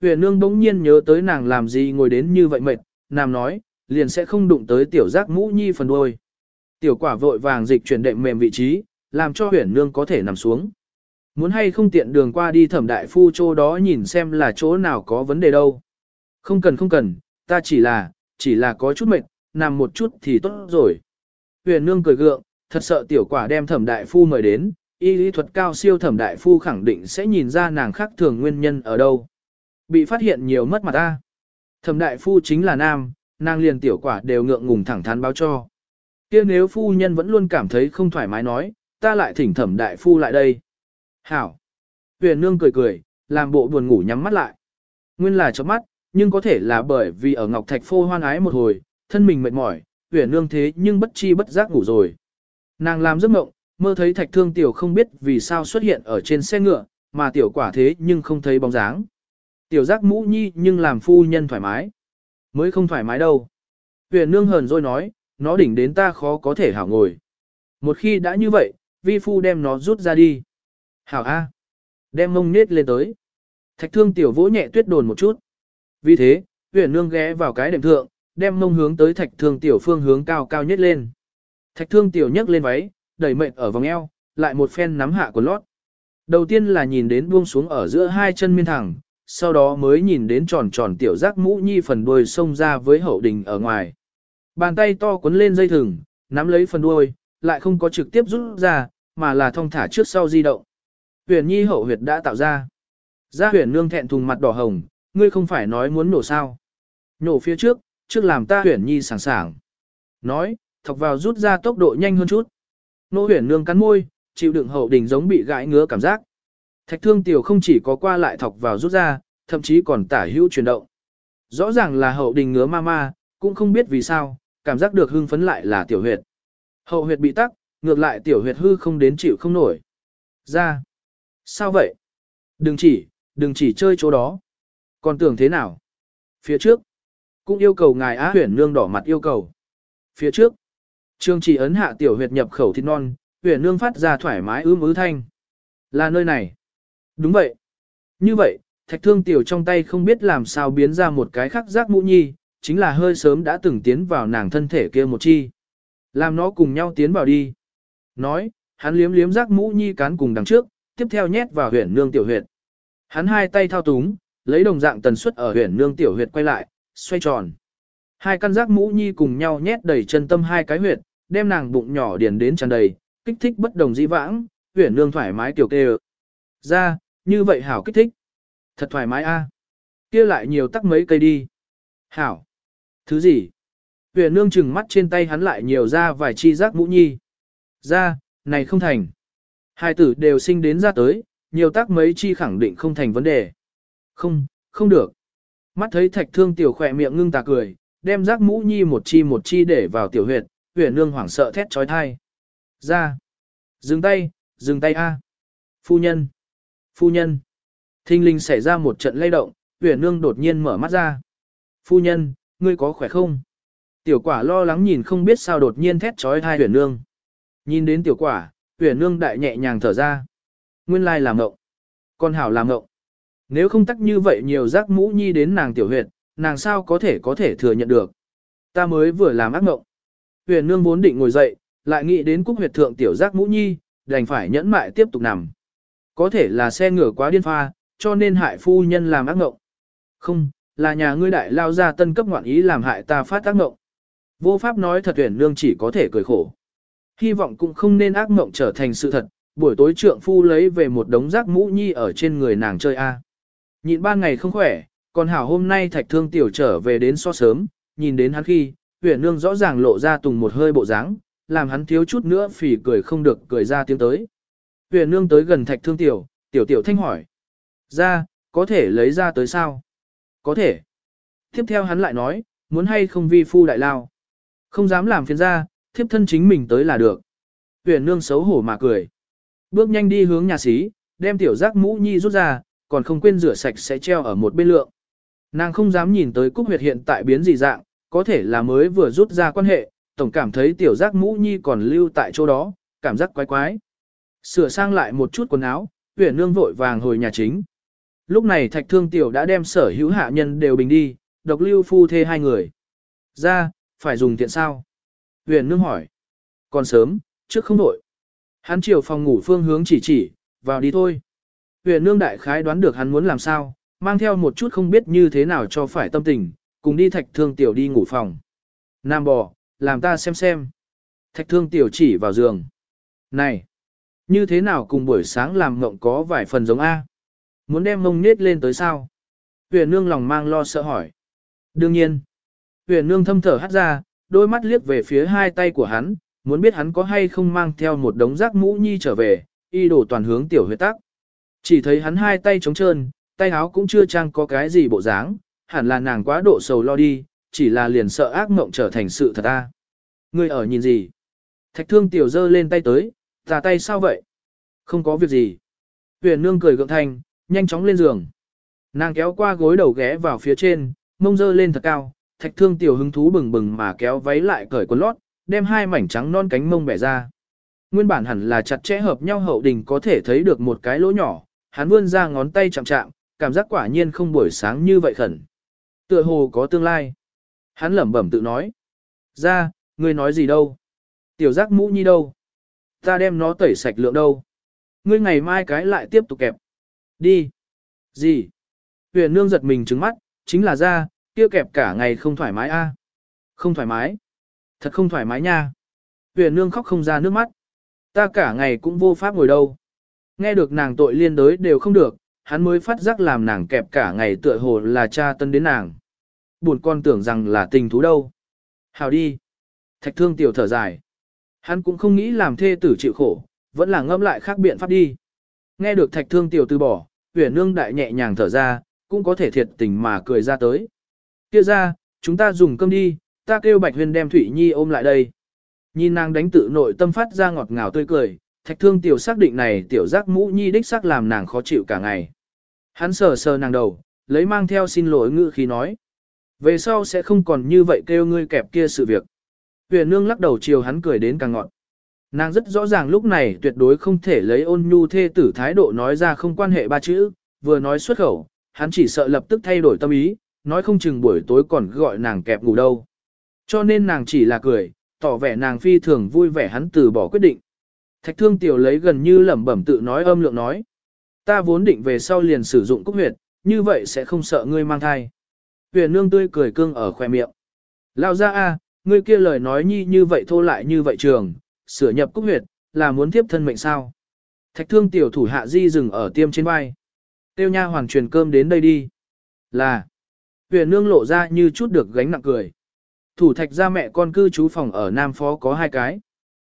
Huyền Nương bỗng nhiên nhớ tới nàng làm gì ngồi đến như vậy mệt, nàng nói, liền sẽ không đụng tới tiểu giác mũ nhi phần đuôi. Tiểu quả vội vàng dịch chuyển đệm mềm vị trí, làm cho huyền nương có thể nằm xuống. Muốn hay không tiện đường qua đi thẩm đại phu chỗ đó nhìn xem là chỗ nào có vấn đề đâu. Không cần không cần, ta chỉ là, chỉ là có chút mệt, nằm một chút thì tốt rồi. Huyền nương cười gượng, thật sợ tiểu quả đem thẩm đại phu mời đến, y lý thuật cao siêu thẩm đại phu khẳng định sẽ nhìn ra nàng khác thường nguyên nhân ở đâu. Bị phát hiện nhiều mất mặt ta. Thẩm đại phu chính là nam, nàng liền tiểu quả đều ngượng ngùng thẳng thắn báo cho. kia nếu phu nhân vẫn luôn cảm thấy không thoải mái nói, ta lại thỉnh thẩm đại phu lại đây. Hảo. Huyền nương cười cười, làm bộ buồn ngủ nhắm mắt lại. Nguyên là chớp mắt, nhưng có thể là bởi vì ở Ngọc Thạch phô hoan ái một hồi, thân mình mệt mỏi, huyền nương thế nhưng bất chi bất giác ngủ rồi. Nàng làm giấc mộng, mơ thấy thạch thương tiểu không biết vì sao xuất hiện ở trên xe ngựa, mà tiểu quả thế nhưng không thấy bóng dáng. Tiểu giác mũ nhi nhưng làm phu nhân thoải mái. Mới không thoải mái đâu. Huyền nương hờn rồi nói, nó đỉnh đến ta khó có thể hảo ngồi. Một khi đã như vậy, vi phu đem nó rút ra đi. Hảo A. Đem mông nết lên tới. Thạch thương tiểu vỗ nhẹ tuyết đồn một chút. Vì thế, Huyền nương ghé vào cái đệm thượng, đem mông hướng tới thạch thương tiểu phương hướng cao cao nhất lên. Thạch thương tiểu nhấc lên váy, đẩy mệnh ở vòng eo, lại một phen nắm hạ của lót. Đầu tiên là nhìn đến buông xuống ở giữa hai chân miên thẳng, sau đó mới nhìn đến tròn tròn tiểu giác mũ nhi phần đuôi xông ra với hậu đình ở ngoài. Bàn tay to cuốn lên dây thừng, nắm lấy phần đuôi, lại không có trực tiếp rút ra, mà là thong thả trước sau di động. Huyền nhi hậu huyệt đã tạo ra. Gia huyền nương thẹn thùng mặt đỏ hồng, ngươi không phải nói muốn nổ sao. Nổ phía trước, trước làm ta huyển nhi sẵn sàng. Nói, thọc vào rút ra tốc độ nhanh hơn chút. Nô huyền nương cắn môi, chịu đựng hậu đình giống bị gãi ngứa cảm giác. Thạch thương tiểu không chỉ có qua lại thọc vào rút ra, thậm chí còn tả hữu chuyển động. Rõ ràng là hậu đình ngứa ma ma, cũng không biết vì sao, cảm giác được hưng phấn lại là tiểu huyệt. Hậu huyệt bị tắc, ngược lại tiểu huyệt hư không đến chịu không nổi. Ra. Sao vậy? Đừng chỉ, đừng chỉ chơi chỗ đó. Còn tưởng thế nào? Phía trước. Cũng yêu cầu ngài á huyển nương đỏ mặt yêu cầu. Phía trước. Trương chỉ ấn hạ tiểu huyệt nhập khẩu thịt non, huyển nương phát ra thoải mái ưm ứ thanh. Là nơi này. Đúng vậy. Như vậy, thạch thương tiểu trong tay không biết làm sao biến ra một cái khắc giác mũ nhi, chính là hơi sớm đã từng tiến vào nàng thân thể kia một chi. Làm nó cùng nhau tiến vào đi. Nói, hắn liếm liếm giác mũ nhi cán cùng đằng trước, tiếp theo nhét vào huyển nương tiểu huyệt. Hắn hai tay thao túng, lấy đồng dạng tần suất ở huyển nương tiểu huyệt quay lại, xoay tròn. Hai căn giác mũ nhi cùng nhau nhét đầy chân tâm hai cái huyệt, đem nàng bụng nhỏ điền đến tràn đầy, kích thích bất đồng dĩ vãng, huyền nương thoải mái tiểu kê Ra, như vậy hảo kích thích. Thật thoải mái a. À. Kia lại nhiều tắc mấy cây đi. Hảo. Thứ gì? Huyền nương chừng mắt trên tay hắn lại nhiều ra vài chi giác mũ nhi. Ra, này không thành. Hai tử đều sinh đến ra tới, nhiều tác mấy chi khẳng định không thành vấn đề. Không, không được. Mắt thấy thạch thương tiểu khỏe miệng ngưng tà cười, đem rác mũ nhi một chi một chi để vào tiểu huyệt, huyền nương hoảng sợ thét trói thai. Ra. Dừng tay, dừng tay a. Phu nhân. Phu nhân. Thinh linh xảy ra một trận lay động, huyền nương đột nhiên mở mắt ra. Phu nhân, ngươi có khỏe không? Tiểu quả lo lắng nhìn không biết sao đột nhiên thét trói thai huyền nương. Nhìn đến tiểu quả, huyền nương đại nhẹ nhàng thở ra. Nguyên lai làm ngộng. Con hảo làm ngộng. Nếu không tắc như vậy nhiều giác mũ nhi đến nàng tiểu huyệt, nàng sao có thể có thể thừa nhận được. Ta mới vừa làm ác mộng Huyền nương vốn định ngồi dậy, lại nghĩ đến cúc huyệt thượng tiểu giác mũ nhi, đành phải nhẫn mại tiếp tục nằm. Có thể là xe ngửa quá điên pha, cho nên hại phu nhân làm ác ngộng. Không, là nhà ngươi đại lao ra tân cấp ngoạn ý làm hại ta phát ác ngộng. Vô pháp nói thật huyền nương chỉ có thể cười khổ. Hy vọng cũng không nên ác mộng trở thành sự thật, buổi tối trượng phu lấy về một đống rác mũ nhi ở trên người nàng chơi a. Nhịn ba ngày không khỏe, còn hảo hôm nay thạch thương tiểu trở về đến so sớm, nhìn đến hắn khi, huyền nương rõ ràng lộ ra tùng một hơi bộ dáng, làm hắn thiếu chút nữa phỉ cười không được cười ra tiếng tới. Huyền nương tới gần thạch thương tiểu, tiểu tiểu thanh hỏi. Ra, có thể lấy ra tới sao? Có thể. Tiếp theo hắn lại nói, muốn hay không vi phu đại lao. Không dám làm phiền ra, thiếp thân chính mình tới là được. Huyền nương xấu hổ mà cười. Bước nhanh đi hướng nhà xí, đem tiểu giác mũ nhi rút ra, còn không quên rửa sạch sẽ treo ở một bên lượng. Nàng không dám nhìn tới cúc huyệt hiện tại biến gì dạng, có thể là mới vừa rút ra quan hệ, tổng cảm thấy tiểu giác mũ nhi còn lưu tại chỗ đó, cảm giác quái quái. Sửa sang lại một chút quần áo, huyền nương vội vàng hồi nhà chính. Lúc này thạch thương tiểu đã đem sở hữu hạ nhân đều bình đi, độc lưu phu thê hai người. Ra, phải dùng tiện sao? Huyền nương hỏi. Còn sớm, trước không đổi. Hắn chiều phòng ngủ phương hướng chỉ chỉ, vào đi thôi. Huyền nương đại khái đoán được hắn muốn làm sao, mang theo một chút không biết như thế nào cho phải tâm tình, cùng đi thạch thương tiểu đi ngủ phòng. Nam bò, làm ta xem xem. Thạch thương tiểu chỉ vào giường. Này, như thế nào cùng buổi sáng làm ngộng có vài phần giống A? Muốn đem mông nết lên tới sao? Huyền nương lòng mang lo sợ hỏi. Đương nhiên. Huyền nương thâm thở hắt ra, đôi mắt liếc về phía hai tay của hắn, muốn biết hắn có hay không mang theo một đống rác mũ nhi trở về, y đổ toàn hướng tiểu huyết tắc. Chỉ thấy hắn hai tay trống trơn, tay áo cũng chưa trang có cái gì bộ dáng, hẳn là nàng quá độ sầu lo đi, chỉ là liền sợ ác mộng trở thành sự thật ta. Ngươi ở nhìn gì? Thạch thương tiểu dơ lên tay tới, tà tay sao vậy? Không có việc gì. Huyền nương cười gượng thanh, nhanh chóng lên giường. Nàng kéo qua gối đầu ghé vào phía trên, mông dơ lên thật cao, thạch thương tiểu hứng thú bừng bừng mà kéo váy lại cởi quần lót, đem hai mảnh trắng non cánh mông bẻ ra. Nguyên bản hẳn là chặt chẽ hợp nhau hậu đình có thể thấy được một cái lỗ nhỏ, hắn vươn ra ngón tay chạm chạm, cảm giác quả nhiên không buổi sáng như vậy khẩn. Tựa hồ có tương lai. Hắn lẩm bẩm tự nói. Ra, ngươi nói gì đâu? Tiểu giác mũ nhi đâu? Ta đem nó tẩy sạch lượng đâu? Ngươi ngày mai cái lại tiếp tục kẹp. Đi. Gì? Huyền nương giật mình trứng mắt, chính là ra, kia kẹp cả ngày không thoải mái a. Không thoải mái. Thật không thoải mái nha. Huyền nương khóc không ra nước mắt. Ta cả ngày cũng vô pháp ngồi đâu. Nghe được nàng tội liên đới đều không được, hắn mới phát giác làm nàng kẹp cả ngày tựa hồ là cha tân đến nàng. Buồn con tưởng rằng là tình thú đâu. Hào đi. Thạch thương tiểu thở dài. Hắn cũng không nghĩ làm thê tử chịu khổ, vẫn là ngâm lại khác biện pháp đi. Nghe được thạch thương tiểu từ bỏ, huyền nương đại nhẹ nhàng thở ra, cũng có thể thiệt tình mà cười ra tới. Kia ra, chúng ta dùng cơm đi, ta kêu Bạch Huyền đem Thủy Nhi ôm lại đây. Nhìn nàng đánh tự nội tâm phát ra ngọt ngào tươi cười, thạch thương tiểu xác định này tiểu giác mũ nhi đích xác làm nàng khó chịu cả ngày. Hắn sờ sờ nàng đầu, lấy mang theo xin lỗi ngữ khi nói. Về sau sẽ không còn như vậy kêu ngươi kẹp kia sự việc. Huyền nương lắc đầu chiều hắn cười đến càng ngọn. Nàng rất rõ ràng lúc này tuyệt đối không thể lấy ôn nhu thê tử thái độ nói ra không quan hệ ba chữ, vừa nói xuất khẩu, hắn chỉ sợ lập tức thay đổi tâm ý, nói không chừng buổi tối còn gọi nàng kẹp ngủ đâu. Cho nên nàng chỉ là cười, tỏ vẻ nàng phi thường vui vẻ hắn từ bỏ quyết định. Thạch thương tiểu lấy gần như lẩm bẩm tự nói âm lượng nói. Ta vốn định về sau liền sử dụng cúc huyệt, như vậy sẽ không sợ ngươi mang thai. Huyền nương tươi cười cưng ở khoe miệng. Lao ra a, ngươi kia lời nói nhi như vậy thô lại như vậy trường, sửa nhập cúc huyệt, là muốn tiếp thân mệnh sao. Thạch thương tiểu thủ hạ di dừng ở tiêm trên vai. Tiêu nha hoàn truyền cơm đến đây đi. Là. Huyền nương lộ ra như chút được gánh nặng cười. Thủ thạch ra mẹ con cư trú phòng ở Nam Phó có hai cái.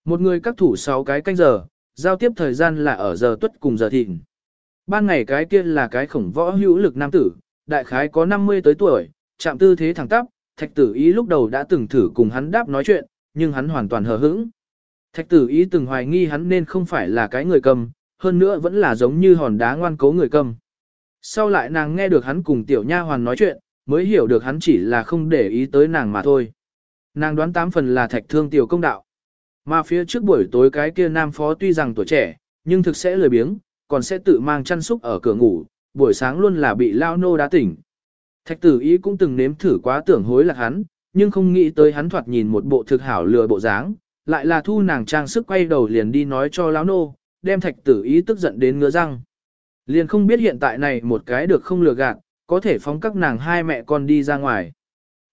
Một người các thủ sáu cái canh giờ, giao tiếp thời gian là ở giờ tuất cùng giờ thịnh. Ban ngày cái kia là cái khổng võ hữu lực nam tử, đại khái có 50 tới tuổi, chạm tư thế thẳng tắp, thạch tử ý lúc đầu đã từng thử cùng hắn đáp nói chuyện, nhưng hắn hoàn toàn hờ hững. Thạch tử ý từng hoài nghi hắn nên không phải là cái người cầm, hơn nữa vẫn là giống như hòn đá ngoan cố người cầm. Sau lại nàng nghe được hắn cùng tiểu nha hoàn nói chuyện, mới hiểu được hắn chỉ là không để ý tới nàng mà thôi. Nàng đoán tám phần là thạch thương tiểu công đạo. Mà phía trước buổi tối cái kia nam phó tuy rằng tuổi trẻ, nhưng thực sẽ lười biếng, còn sẽ tự mang chăn súc ở cửa ngủ, buổi sáng luôn là bị lao nô đá tỉnh. Thạch tử ý cũng từng nếm thử quá tưởng hối là hắn, nhưng không nghĩ tới hắn thoạt nhìn một bộ thực hảo lừa bộ dáng, lại là thu nàng trang sức quay đầu liền đi nói cho lão nô, đem thạch tử ý tức giận đến ngứa răng. Liền không biết hiện tại này một cái được không lừa gạt, có thể phóng các nàng hai mẹ con đi ra ngoài.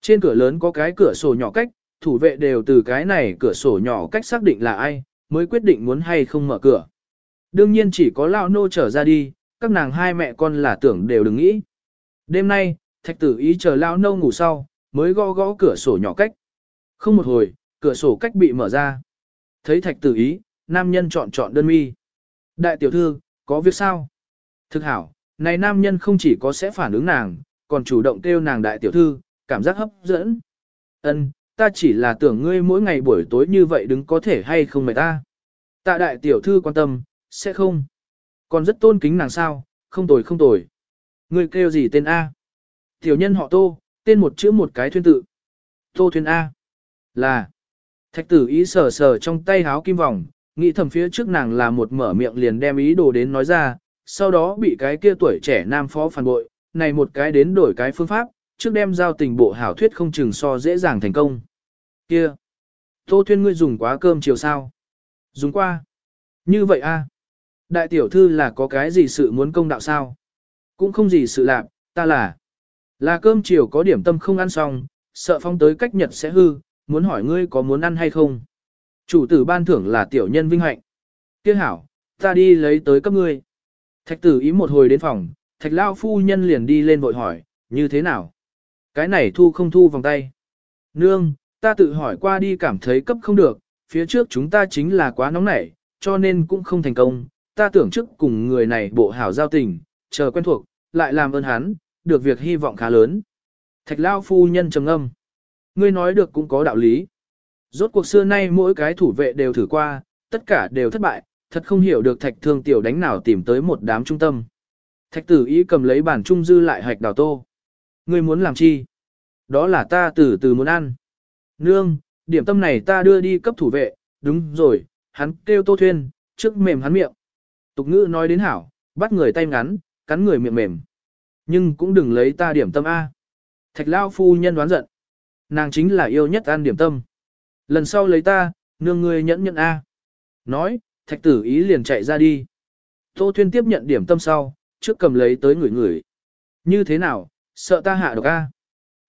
Trên cửa lớn có cái cửa sổ nhỏ cách, thủ vệ đều từ cái này cửa sổ nhỏ cách xác định là ai, mới quyết định muốn hay không mở cửa. Đương nhiên chỉ có lão nô trở ra đi, các nàng hai mẹ con là tưởng đều đừng nghĩ. Đêm nay, thạch tử ý chờ lão nô ngủ sau, mới gõ gõ cửa sổ nhỏ cách. Không một hồi, cửa sổ cách bị mở ra. Thấy thạch tử ý, nam nhân chọn chọn đơn mi. Đại tiểu thư, có việc sao? Thực hảo, này nam nhân không chỉ có sẽ phản ứng nàng, còn chủ động kêu nàng đại tiểu thư, cảm giác hấp dẫn. Ân, ta chỉ là tưởng ngươi mỗi ngày buổi tối như vậy đứng có thể hay không mệt ta. Tạ đại tiểu thư quan tâm, sẽ không. Còn rất tôn kính nàng sao, không tồi không tồi. Ngươi kêu gì tên A? Tiểu nhân họ Tô, tên một chữ một cái thuyên tự. Tô thuyên A. Là. Thạch tử ý sờ sờ trong tay háo kim vòng, nghĩ thầm phía trước nàng là một mở miệng liền đem ý đồ đến nói ra, sau đó bị cái kia tuổi trẻ nam phó phản bội, này một cái đến đổi cái phương pháp, trước đem giao tình bộ hảo thuyết không chừng so dễ dàng thành công. Kia! Tô Thuyên ngươi dùng quá cơm chiều sao? Dùng qua. Như vậy a Đại tiểu thư là có cái gì sự muốn công đạo sao? Cũng không gì sự lạc, ta là. Là cơm chiều có điểm tâm không ăn xong, sợ phong tới cách nhật sẽ hư, muốn hỏi ngươi có muốn ăn hay không? Chủ tử ban thưởng là tiểu nhân vinh hạnh. Kia hảo, ta đi lấy tới cấp ngươi. Thạch tử ý một hồi đến phòng, thạch lao phu nhân liền đi lên vội hỏi, như thế nào? Cái này thu không thu vòng tay? Nương, ta tự hỏi qua đi cảm thấy cấp không được, phía trước chúng ta chính là quá nóng nảy, cho nên cũng không thành công. Ta tưởng trước cùng người này bộ hảo giao tình, chờ quen thuộc, lại làm ơn hắn, được việc hy vọng khá lớn. Thạch lao phu nhân trầm âm. Ngươi nói được cũng có đạo lý. Rốt cuộc xưa nay mỗi cái thủ vệ đều thử qua, tất cả đều thất bại, thật không hiểu được thạch thương tiểu đánh nào tìm tới một đám trung tâm. Thạch tử ý cầm lấy bản trung dư lại hạch đào tô. Ngươi muốn làm chi? Đó là ta từ từ muốn ăn. Nương, điểm tâm này ta đưa đi cấp thủ vệ, đúng rồi, hắn kêu tô thuyên, trước mềm hắn miệng. Tục ngữ nói đến hảo, bắt người tay ngắn, cắn người miệng mềm. Nhưng cũng đừng lấy ta điểm tâm A. Thạch lao phu nhân đoán giận. Nàng chính là yêu nhất ăn điểm tâm. Lần sau lấy ta, nương ngươi nhẫn nhẫn A. Nói, thạch tử ý liền chạy ra đi. Tô Thuyên tiếp nhận điểm tâm sau, trước cầm lấy tới người người. Như thế nào, sợ ta hạ độc A.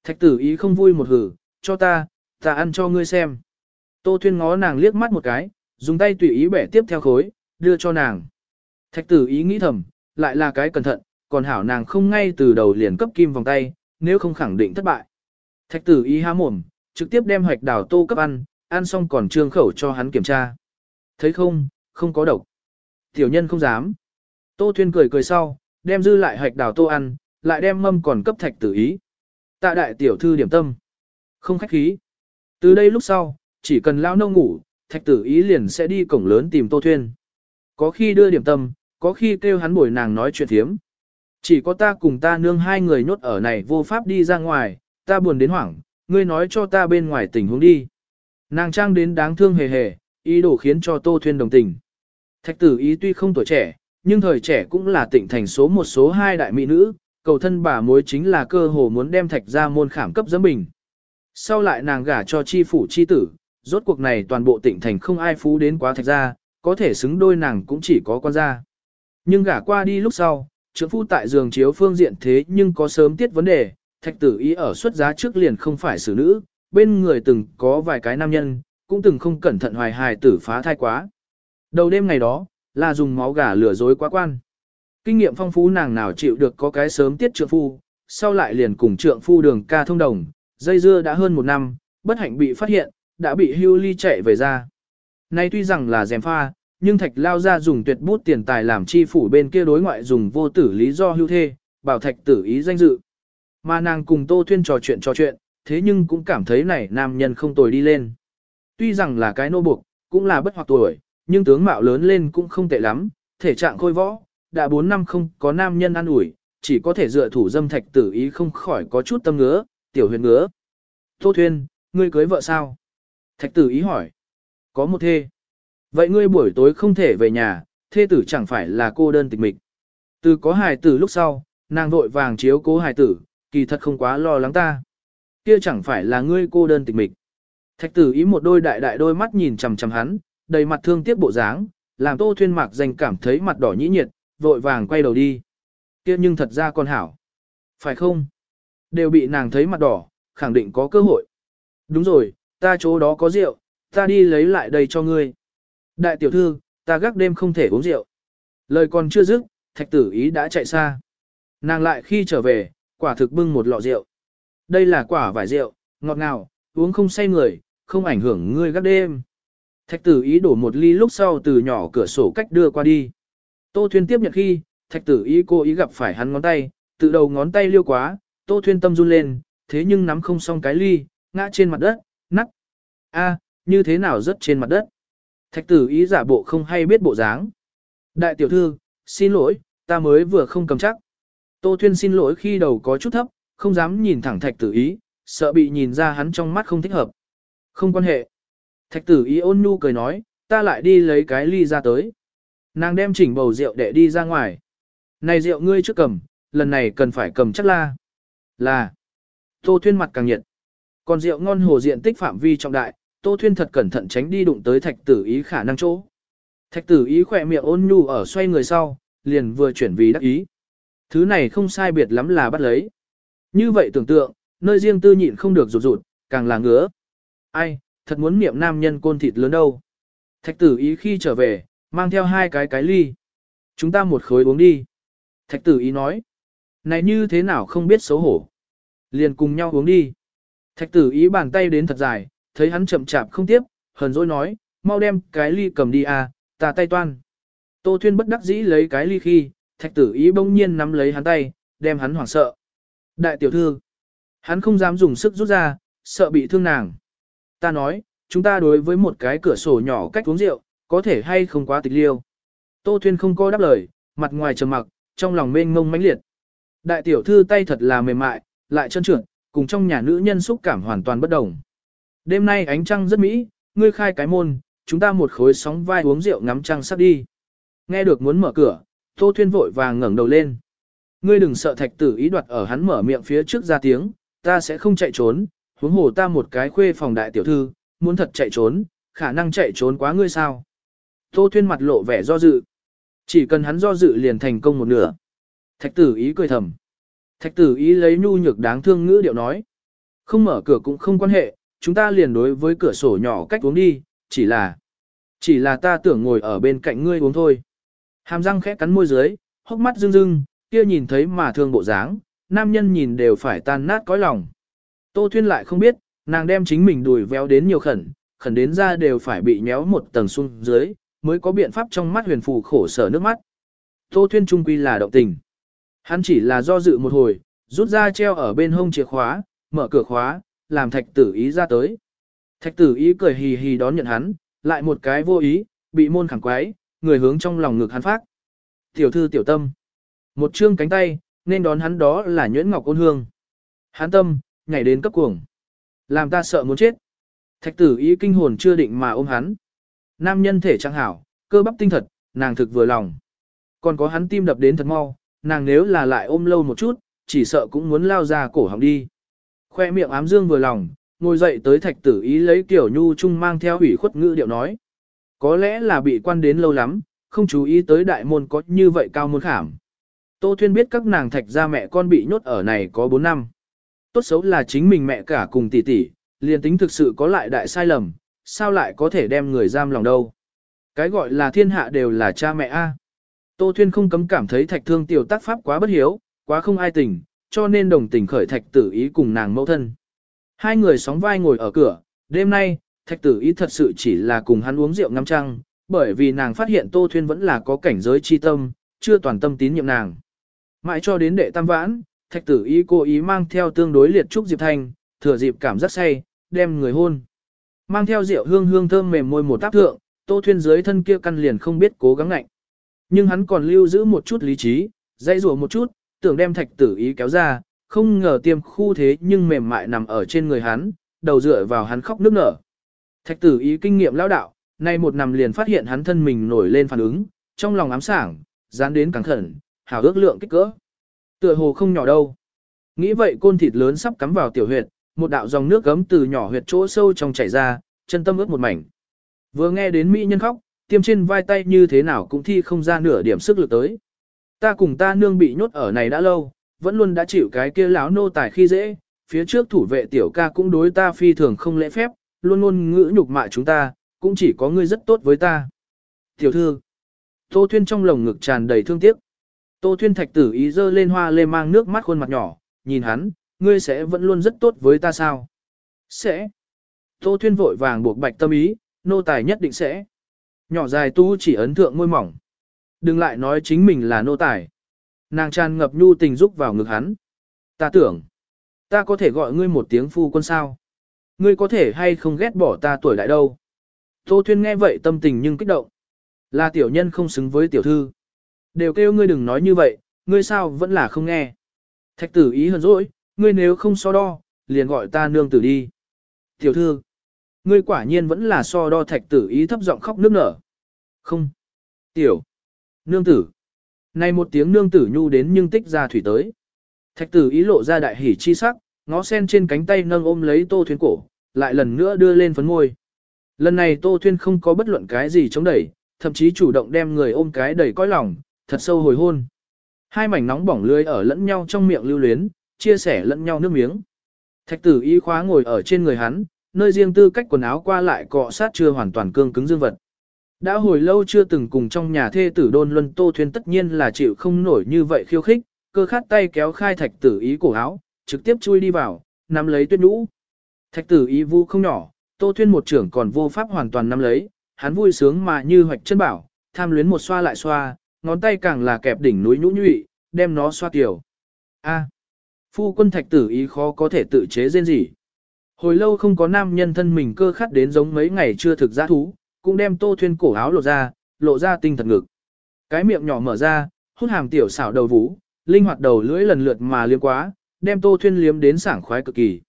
Thạch tử ý không vui một hử, cho ta, ta ăn cho ngươi xem. Tô Thuyên ngó nàng liếc mắt một cái, dùng tay tùy ý bẻ tiếp theo khối, đưa cho nàng. Thạch tử ý nghĩ thầm, lại là cái cẩn thận, còn hảo nàng không ngay từ đầu liền cấp kim vòng tay, nếu không khẳng định thất bại. Thạch tử ý há mồm, trực tiếp đem hoạch đào tô cấp ăn, ăn xong còn trương khẩu cho hắn kiểm tra. Thấy không, không có độc. Tiểu nhân không dám. Tô Thuyên cười cười sau, đem dư lại hoạch đào tô ăn, lại đem mâm còn cấp thạch tử ý. Tạ đại tiểu thư điểm tâm. Không khách khí. Từ đây lúc sau, chỉ cần lao nâu ngủ, thạch tử ý liền sẽ đi cổng lớn tìm Tô Thuyên. Có khi đưa điểm tâm, có khi kêu hắn bồi nàng nói chuyện thiếm. Chỉ có ta cùng ta nương hai người nhốt ở này vô pháp đi ra ngoài, ta buồn đến hoảng, ngươi nói cho ta bên ngoài tình huống đi. Nàng trang đến đáng thương hề hề, ý đồ khiến cho Tô Thuyên đồng tình. Thạch tử ý tuy không tuổi trẻ, nhưng thời trẻ cũng là tịnh thành số một số hai đại mỹ nữ, cầu thân bà mối chính là cơ hồ muốn đem thạch ra môn khảm cấp giấm bình. Sau lại nàng gả cho chi phủ chi tử, rốt cuộc này toàn bộ tỉnh thành không ai phú đến quá thạch ra, có thể xứng đôi nàng cũng chỉ có con ra. Nhưng gả qua đi lúc sau, trưởng phu tại giường chiếu phương diện thế nhưng có sớm tiết vấn đề, thạch tử ý ở xuất giá trước liền không phải xử nữ, bên người từng có vài cái nam nhân, cũng từng không cẩn thận hoài hài tử phá thai quá. Đầu đêm ngày đó, là dùng máu gà lừa dối quá quan. Kinh nghiệm phong phú nàng nào chịu được có cái sớm tiết trượng phu, sau lại liền cùng trượng phu đường ca thông đồng, dây dưa đã hơn một năm, bất hạnh bị phát hiện, đã bị hưu ly chạy về ra. Nay tuy rằng là dèm pha, nhưng thạch lao ra dùng tuyệt bút tiền tài làm chi phủ bên kia đối ngoại dùng vô tử lý do hưu thê, bảo thạch tử ý danh dự. Mà nàng cùng Tô Thuyên trò chuyện trò chuyện, thế nhưng cũng cảm thấy này nam nhân không tồi đi lên. Tuy rằng là cái nô buộc, cũng là bất hoặc tuổi, nhưng tướng mạo lớn lên cũng không tệ lắm, thể trạng khôi võ, đã 4 năm không có nam nhân ăn ủi, chỉ có thể dựa thủ dâm thạch tử ý không khỏi có chút tâm ngứa, tiểu huyền ngứa. Tô Thuyên, ngươi cưới vợ sao? Thạch tử ý hỏi. Có một thê. Vậy ngươi buổi tối không thể về nhà, thê tử chẳng phải là cô đơn tịch mịch. Từ có hài tử lúc sau, nàng vội vàng chiếu cố hài tử, kỳ thật không quá lo lắng ta. Kia chẳng phải là ngươi cô đơn tịch mịch. Thạch tử ý một đôi đại đại đôi mắt nhìn chằm chằm hắn, đầy mặt thương tiếc bộ dáng, làm tô thuyên mạc danh cảm thấy mặt đỏ nhĩ nhiệt, vội vàng quay đầu đi. Kia nhưng thật ra con hảo. Phải không? Đều bị nàng thấy mặt đỏ, khẳng định có cơ hội. Đúng rồi, ta chỗ đó có rượu, ta đi lấy lại đây cho ngươi. Đại tiểu thư, ta gác đêm không thể uống rượu. Lời còn chưa dứt, thạch tử ý đã chạy xa. Nàng lại khi trở về, quả thực bưng một lọ rượu. Đây là quả vải rượu, ngọt ngào, uống không say người, không ảnh hưởng ngươi gác đêm. Thạch tử ý đổ một ly lúc sau từ nhỏ cửa sổ cách đưa qua đi. Tô Thuyên tiếp nhận khi, thạch tử ý cô ý gặp phải hắn ngón tay, tự đầu ngón tay liêu quá, Tô Thuyên tâm run lên, thế nhưng nắm không xong cái ly, ngã trên mặt đất, nắc. A, như thế nào rớt trên mặt đất? Thạch tử ý giả bộ không hay biết bộ dáng. Đại tiểu thư, xin lỗi, ta mới vừa không cầm chắc. Tô Thuyên xin lỗi khi đầu có chút thấp, không dám nhìn thẳng thạch tử ý, sợ bị nhìn ra hắn trong mắt không thích hợp. Không quan hệ. Thạch tử ý ôn nhu cười nói, ta lại đi lấy cái ly ra tới. Nàng đem chỉnh bầu rượu để đi ra ngoài. Này rượu ngươi trước cầm, lần này cần phải cầm chắc la. Là. Tô Thuyên mặt càng nhiệt. Còn rượu ngon hồ diện tích phạm vi trọng đại, Tô Thuyên thật cẩn thận tránh đi đụng tới thạch tử ý khả năng chỗ. Thạch tử ý khỏe miệng ôn nhu ở xoay người sau, liền vừa chuyển vì đắc ý. Thứ này không sai biệt lắm là bắt lấy. Như vậy tưởng tượng, nơi riêng tư nhịn không được rụt rụt, càng là ngứa. Ai, thật muốn niệm nam nhân côn thịt lớn đâu. Thạch tử ý khi trở về, mang theo hai cái cái ly. Chúng ta một khối uống đi. Thạch tử ý nói. Này như thế nào không biết xấu hổ. Liền cùng nhau uống đi. Thạch tử ý bàn tay đến thật dài, thấy hắn chậm chạp không tiếp, hờn dỗi nói, mau đem cái ly cầm đi à, ta tay toan. Tô Thuyên bất đắc dĩ lấy cái ly khi, thạch tử ý bỗng nhiên nắm lấy hắn tay, đem hắn hoảng sợ. Đại tiểu thư, hắn không dám dùng sức rút ra, sợ bị thương nàng. Ta nói, chúng ta đối với một cái cửa sổ nhỏ cách uống rượu, có thể hay không quá tịch liêu. Tô Thuyên không coi đáp lời, mặt ngoài trầm mặc, trong lòng mênh mông mãnh liệt. Đại tiểu thư tay thật là mềm mại, lại chân trượt, cùng trong nhà nữ nhân xúc cảm hoàn toàn bất đồng. Đêm nay ánh trăng rất mỹ, ngươi khai cái môn, chúng ta một khối sóng vai uống rượu ngắm trăng sắp đi. Nghe được muốn mở cửa, Tô Thuyên vội vàng ngẩng đầu lên. Ngươi đừng sợ thạch tử ý đoạt ở hắn mở miệng phía trước ra tiếng, ta sẽ không chạy trốn, huống hồ ta một cái khuê phòng đại tiểu thư, muốn thật chạy trốn, khả năng chạy trốn quá ngươi sao. Tô Thuyên mặt lộ vẻ do dự. Chỉ cần hắn do dự liền thành công một nửa. Thạch tử ý cười thầm. Thạch tử ý lấy nhu nhược đáng thương ngữ điệu nói. Không mở cửa cũng không quan hệ, chúng ta liền đối với cửa sổ nhỏ cách uống đi, chỉ là... Chỉ là ta tưởng ngồi ở bên cạnh ngươi uống thôi. Hàm răng khẽ cắn môi dưới, hốc mắt rưng rưng, kia nhìn thấy mà thương bộ dáng, nam nhân nhìn đều phải tan nát cõi lòng. Tô Thuyên lại không biết, nàng đem chính mình đùi véo đến nhiều khẩn, khẩn đến ra đều phải bị nhéo một tầng xuống dưới, mới có biện pháp trong mắt huyền phù khổ sở nước mắt. Tô Thuyên trung quy là động tình. Hắn chỉ là do dự một hồi, rút ra treo ở bên hông chìa khóa, mở cửa khóa, làm thạch tử ý ra tới. Thạch tử ý cười hì hì đón nhận hắn, lại một cái vô ý, bị môn khẳng quái, người hướng trong lòng ngực hắn phát. Tiểu thư tiểu tâm. Một chương cánh tay, nên đón hắn đó là nhuyễn ngọc ôn hương. Hắn tâm, nhảy đến cấp cuồng. Làm ta sợ muốn chết. Thạch tử ý kinh hồn chưa định mà ôm hắn. Nam nhân thể trang hảo, cơ bắp tinh thật, nàng thực vừa lòng. Còn có hắn tim đập đến thật mau, nàng nếu là lại ôm lâu một chút, chỉ sợ cũng muốn lao ra cổ họng đi. Khoe miệng ám dương vừa lòng, ngồi dậy tới thạch tử ý lấy kiểu nhu chung mang theo ủy khuất ngữ điệu nói. Có lẽ là bị quan đến lâu lắm, không chú ý tới đại môn có như vậy cao môn khảm. Tô Thuyên biết các nàng thạch gia mẹ con bị nhốt ở này có 4 năm. Tốt xấu là chính mình mẹ cả cùng tỷ tỷ, liền tính thực sự có lại đại sai lầm, sao lại có thể đem người giam lòng đâu. Cái gọi là thiên hạ đều là cha mẹ A. Tô Thuyên không cấm cảm thấy thạch thương tiểu tác pháp quá bất hiếu, quá không ai tình, cho nên đồng tình khởi thạch tử ý cùng nàng mẫu thân. Hai người sóng vai ngồi ở cửa, đêm nay, thạch tử ý thật sự chỉ là cùng hắn uống rượu ngắm trăng, bởi vì nàng phát hiện Tô Thuyên vẫn là có cảnh giới chi tâm, chưa toàn tâm tín nhiệm nàng. Mãi cho đến đệ tam vãn, thạch tử ý cố ý mang theo tương đối liệt trúc Diệp Thanh, thừa dịp cảm giác say, đem người hôn. Mang theo rượu hương hương thơm mềm môi một tác thượng, Tô Thuyên dưới thân kia căn liền không biết cố gắng ngạnh. Nhưng hắn còn lưu giữ một chút lý trí, dãy rủa một chút, tưởng đem thạch tử ý kéo ra, không ngờ tiêm khu thế nhưng mềm mại nằm ở trên người hắn, đầu dựa vào hắn khóc nức nở. Thạch tử ý kinh nghiệm lão đạo, nay một nằm liền phát hiện hắn thân mình nổi lên phản ứng, trong lòng ám sảng, dán đến căng khẩn, hào ước lượng kích cỡ. Tựa hồ không nhỏ đâu. Nghĩ vậy côn thịt lớn sắp cắm vào tiểu huyệt, một đạo dòng nước gấm từ nhỏ huyệt chỗ sâu trong chảy ra, chân tâm ướt một mảnh. Vừa nghe đến mỹ nhân khóc, tiêm trên vai tay như thế nào cũng thi không ra nửa điểm sức lực tới. Ta cùng ta nương bị nhốt ở này đã lâu, vẫn luôn đã chịu cái kia lão nô tài khi dễ, phía trước thủ vệ tiểu ca cũng đối ta phi thường không lễ phép, luôn luôn ngữ nhục mạ chúng ta, cũng chỉ có ngươi rất tốt với ta. Tiểu thư, Tô Thuyên trong lồng ngực tràn đầy thương tiếc. Tô Thuyên thạch tử ý dơ lên hoa lê mang nước mắt khuôn mặt nhỏ, nhìn hắn, ngươi sẽ vẫn luôn rất tốt với ta sao? Sẽ. Tô Thuyên vội vàng buộc bạch tâm ý, nô tài nhất định sẽ. Nhỏ dài tu chỉ ấn thượng môi mỏng. Đừng lại nói chính mình là nô tài. Nàng tràn ngập nhu tình rúc vào ngực hắn. Ta tưởng, ta có thể gọi ngươi một tiếng phu quân sao? Ngươi có thể hay không ghét bỏ ta tuổi đại đâu? Tô Thuyên nghe vậy tâm tình nhưng kích động. Là tiểu nhân không xứng với tiểu thư. Đều kêu ngươi đừng nói như vậy, ngươi sao vẫn là không nghe. Thạch tử ý hơn dỗi, ngươi nếu không so đo, liền gọi ta nương tử đi. Tiểu thư, ngươi quả nhiên vẫn là so đo thạch tử ý thấp giọng khóc nước nở. Không. Tiểu. Nương tử. Này một tiếng nương tử nhu đến nhưng tích ra thủy tới. Thạch tử ý lộ ra đại hỉ chi sắc, ngó sen trên cánh tay nâng ôm lấy tô thuyên cổ, lại lần nữa đưa lên phấn môi. Lần này tô thuyên không có bất luận cái gì chống đẩy, thậm chí chủ động đem người ôm cái đầy cõi lòng, thật sâu hồi hôn. Hai mảnh nóng bỏng lưới ở lẫn nhau trong miệng lưu luyến, chia sẻ lẫn nhau nước miếng. Thạch tử y khóa ngồi ở trên người hắn, nơi riêng tư cách quần áo qua lại cọ sát chưa hoàn toàn cương cứng dương vật. Đã hồi lâu chưa từng cùng trong nhà thê tử đôn luân tô thuyên tất nhiên là chịu không nổi như vậy khiêu khích, cơ khát tay kéo khai thạch tử ý cổ áo, trực tiếp chui đi vào, nắm lấy tuyết nũ. Thạch tử ý vu không nhỏ, tô thuyên một trưởng còn vô pháp hoàn toàn nắm lấy, hắn vui sướng mà như hoạch chân bảo, tham luyến một xoa lại xoa, ngón tay càng là kẹp đỉnh núi nhũ nhụy, đem nó xoa tiểu. A phu quân thạch tử ý khó có thể tự chế rên gì. Hồi lâu không có nam nhân thân mình cơ khát đến giống mấy ngày chưa thực giã thú, cũng đem tô thuyên cổ áo lộ ra, lộ ra tinh thật ngực. Cái miệng nhỏ mở ra, hút hàm tiểu xảo đầu vũ, linh hoạt đầu lưỡi lần lượt mà liếm quá, đem tô thuyên liếm đến sảng khoái cực kỳ.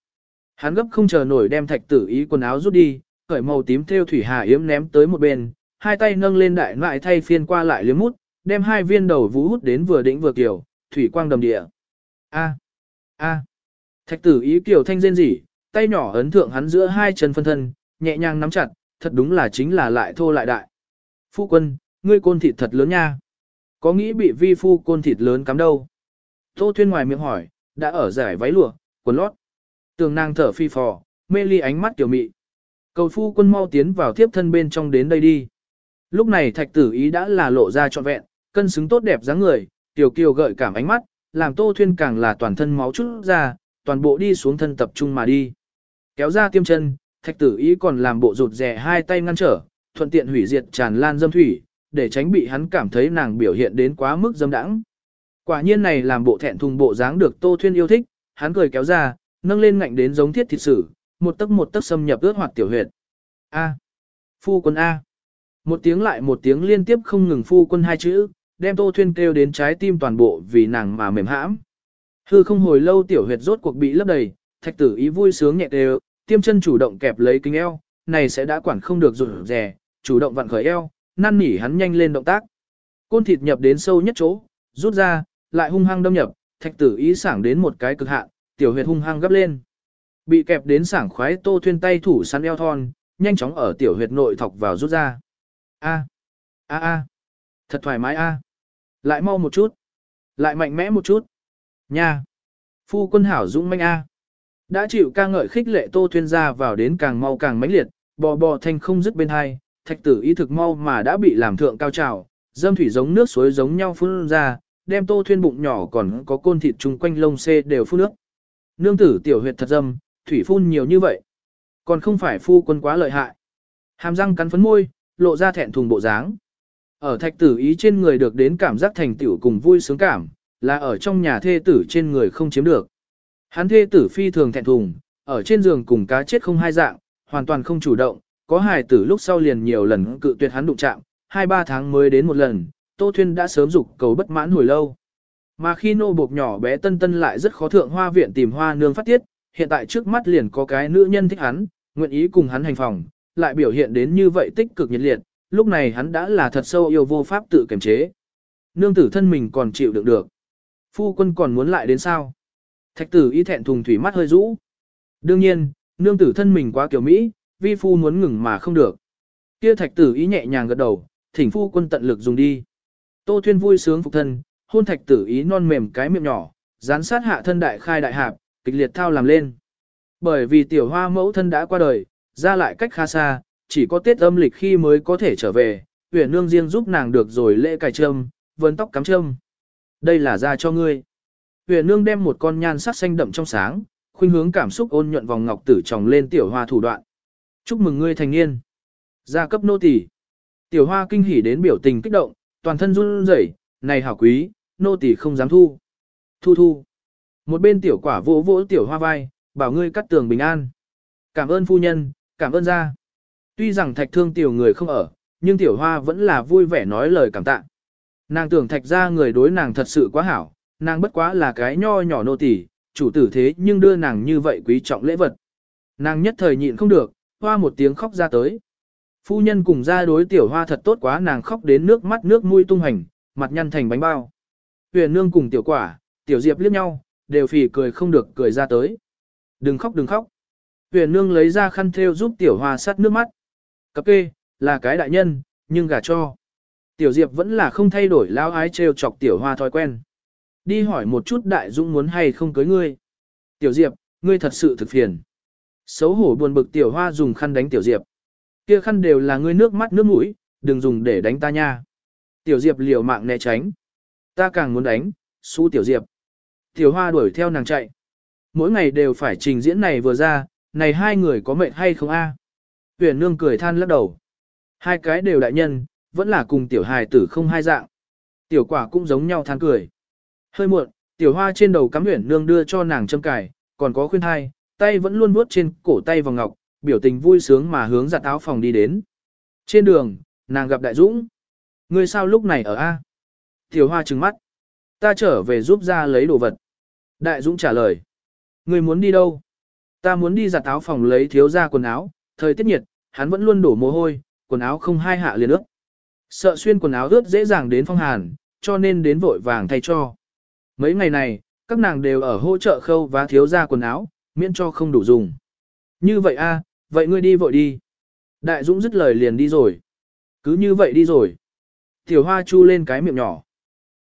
Hắn gấp không chờ nổi đem thạch tử ý quần áo rút đi, cởi màu tím theo thủy hà yếm ném tới một bên, hai tay nâng lên đại lại thay phiên qua lại liếm mút, đem hai viên đầu vũ hút đến vừa đỉnh vừa kiểu, thủy quang đầm địa. A. A. Thạch tử ý kiểu thanh rên rỉ, tay nhỏ ấn thượng hắn giữa hai chân phân thân, nhẹ nhàng nắm chặt, thật đúng là chính là lại thô lại đại. Phu quân, ngươi côn thịt thật lớn nha. Có nghĩ bị vi phu côn thịt lớn cắm đâu? Tô Thuyên ngoài miệng hỏi, đã ở giải váy lụa, quần lót. Tường nàng thở phi phò, mê ly ánh mắt tiểu mị. Cầu phu quân mau tiến vào tiếp thân bên trong đến đây đi. Lúc này thạch tử ý đã là lộ ra trọn vẹn, cân xứng tốt đẹp dáng người, tiểu kiều gợi cảm ánh mắt, làm Tô Thuyên càng là toàn thân máu chút ra, toàn bộ đi xuống thân tập trung mà đi. Kéo ra tiêm chân, thạch tử ý còn làm bộ rụt rè hai tay ngăn trở, thuận tiện hủy diệt tràn lan dâm thủy, để tránh bị hắn cảm thấy nàng biểu hiện đến quá mức dâm đãng. Quả nhiên này làm bộ thẹn thùng bộ dáng được Tô Thuyên yêu thích, hắn cười kéo ra, nâng lên ngạnh đến giống thiết thịt sử, một tấc một tấc xâm nhập ướt hoạt tiểu huyệt. A. Phu quân A. Một tiếng lại một tiếng liên tiếp không ngừng phu quân hai chữ, đem Tô Thuyên kêu đến trái tim toàn bộ vì nàng mà mềm hãm. Hư không hồi lâu tiểu huyệt rốt cuộc bị lấp đầy, thạch tử ý vui sướng nhẹ đều, tiêm chân chủ động kẹp lấy kính eo, này sẽ đã quản không được rụt rè, chủ động vặn khởi eo, năn nỉ hắn nhanh lên động tác. Côn thịt nhập đến sâu nhất chỗ, rút ra, lại hung hăng đâm nhập, thạch tử ý sảng đến một cái cực hạn, tiểu huyệt hung hăng gấp lên. Bị kẹp đến sảng khoái tô thuyên tay thủ săn eo thon, nhanh chóng ở tiểu huyệt nội thọc vào rút ra. A, a a, thật thoải mái a. Lại mau một chút, lại mạnh mẽ một chút. Nha, phu quân hảo dũng manh a. Đã chịu ca ngợi khích lệ tô thuyên ra vào đến càng mau càng mãnh liệt, bò bò thanh không dứt bên hai, thạch tử ý thực mau mà đã bị làm thượng cao trào, dâm thủy giống nước suối giống nhau phun ra, đem tô thuyên bụng nhỏ còn có côn thịt chung quanh lông xê đều phun nước. Nương tử tiểu huyệt thật dâm, thủy phun nhiều như vậy. Còn không phải phu quân quá lợi hại. Hàm răng cắn phấn môi, lộ ra thẹn thùng bộ dáng. Ở thạch tử ý trên người được đến cảm giác thành tựu cùng vui sướng cảm, là ở trong nhà thê tử trên người không chiếm được. Hắn thê tử phi thường thẹn thùng, ở trên giường cùng cá chết không hai dạng, hoàn toàn không chủ động, có hài tử lúc sau liền nhiều lần cự tuyệt hắn đụng chạm, hai ba tháng mới đến một lần, Tô Thuyên đã sớm dục cầu bất mãn hồi lâu. Mà khi nô buộc nhỏ bé tân tân lại rất khó thượng hoa viện tìm hoa nương phát tiết, hiện tại trước mắt liền có cái nữ nhân thích hắn, nguyện ý cùng hắn hành phòng, lại biểu hiện đến như vậy tích cực nhiệt liệt, lúc này hắn đã là thật sâu yêu vô pháp tự kiềm chế. Nương tử thân mình còn chịu đựng được. Phu quân còn muốn lại đến sao? Thạch tử y thẹn thùng thủy mắt hơi rũ. Đương nhiên, nương tử thân mình quá kiểu Mỹ, vi phu muốn ngừng mà không được. Kia thạch tử ý nhẹ nhàng gật đầu, thỉnh phu quân tận lực dùng đi. Tô Thuyên vui sướng phục thân, hôn thạch tử ý non mềm cái miệng nhỏ, dán sát hạ thân đại khai đại hạp, kịch liệt thao làm lên. Bởi vì tiểu hoa mẫu thân đã qua đời, ra lại cách khá xa, chỉ có tết âm lịch khi mới có thể trở về, huyền nương riêng giúp nàng được rồi lễ cài trâm, vấn tóc cắm trâm. Đây là ra cho ngươi. Huyền nương đem một con nhan sắc xanh đậm trong sáng, khuynh hướng cảm xúc ôn nhuận vòng ngọc tử tròng lên tiểu hoa thủ đoạn. Chúc mừng ngươi thành niên. Gia cấp nô tỳ. Tiểu hoa kinh hỉ đến biểu tình kích động, toàn thân run rẩy, này hảo quý, nô tỳ không dám thu. Thu thu. Một bên tiểu quả vỗ vỗ tiểu hoa vai, bảo ngươi cắt tường bình an. Cảm ơn phu nhân, cảm ơn gia. Tuy rằng thạch thương tiểu người không ở, nhưng tiểu hoa vẫn là vui vẻ nói lời cảm tạ. Nàng tưởng thạch ra người đối nàng thật sự quá hảo, nàng bất quá là cái nho nhỏ nô tỳ, chủ tử thế nhưng đưa nàng như vậy quý trọng lễ vật. Nàng nhất thời nhịn không được, hoa một tiếng khóc ra tới. Phu nhân cùng ra đối tiểu hoa thật tốt quá nàng khóc đến nước mắt nước mũi tung hành, mặt nhăn thành bánh bao. Huyền nương cùng tiểu quả, tiểu diệp liếc nhau, đều phì cười không được cười ra tới. Đừng khóc đừng khóc. Huyền nương lấy ra khăn thêu giúp tiểu hoa sát nước mắt. Cập kê, là cái đại nhân, nhưng gả cho. Tiểu diệp vẫn là không thay đổi lao ái trêu chọc tiểu hoa thói quen. Đi hỏi một chút đại dũng muốn hay không cưới ngươi. Tiểu diệp, ngươi thật sự thực phiền. Xấu hổ buồn bực tiểu hoa dùng khăn đánh tiểu diệp. Kia khăn đều là ngươi nước mắt nước mũi, đừng dùng để đánh ta nha. Tiểu diệp liều mạng né tránh. Ta càng muốn đánh, su tiểu diệp. Tiểu hoa đuổi theo nàng chạy. Mỗi ngày đều phải trình diễn này vừa ra, này hai người có mệnh hay không a? Huyền nương cười than lắc đầu. Hai cái đều đại nhân, vẫn là cùng tiểu hài tử không hai dạng. Tiểu quả cũng giống nhau than cười. Hơi muộn, tiểu hoa trên đầu cắm huyền nương đưa cho nàng châm cài, còn có khuyên thai, tay vẫn luôn vuốt trên cổ tay vào ngọc, biểu tình vui sướng mà hướng giặt áo phòng đi đến. Trên đường, nàng gặp Đại Dũng. Ngươi sao lúc này ở A? Tiểu Hoa trừng mắt. Ta trở về giúp ra lấy đồ vật. Đại Dũng trả lời. Ngươi muốn đi đâu? Ta muốn đi giặt áo phòng lấy thiếu ra quần áo, thời tiết nhiệt, hắn vẫn luôn đổ mồ hôi, quần áo không hai hạ liền ướt. Sợ xuyên quần áo ướt dễ dàng đến phong hàn, cho nên đến vội vàng thay cho. Mấy ngày này, các nàng đều ở hỗ trợ khâu và thiếu ra quần áo, miễn cho không đủ dùng. Như vậy a, vậy ngươi đi vội đi. Đại Dũng dứt lời liền đi rồi. Cứ như vậy đi rồi. Tiểu Hoa chu lên cái miệng nhỏ.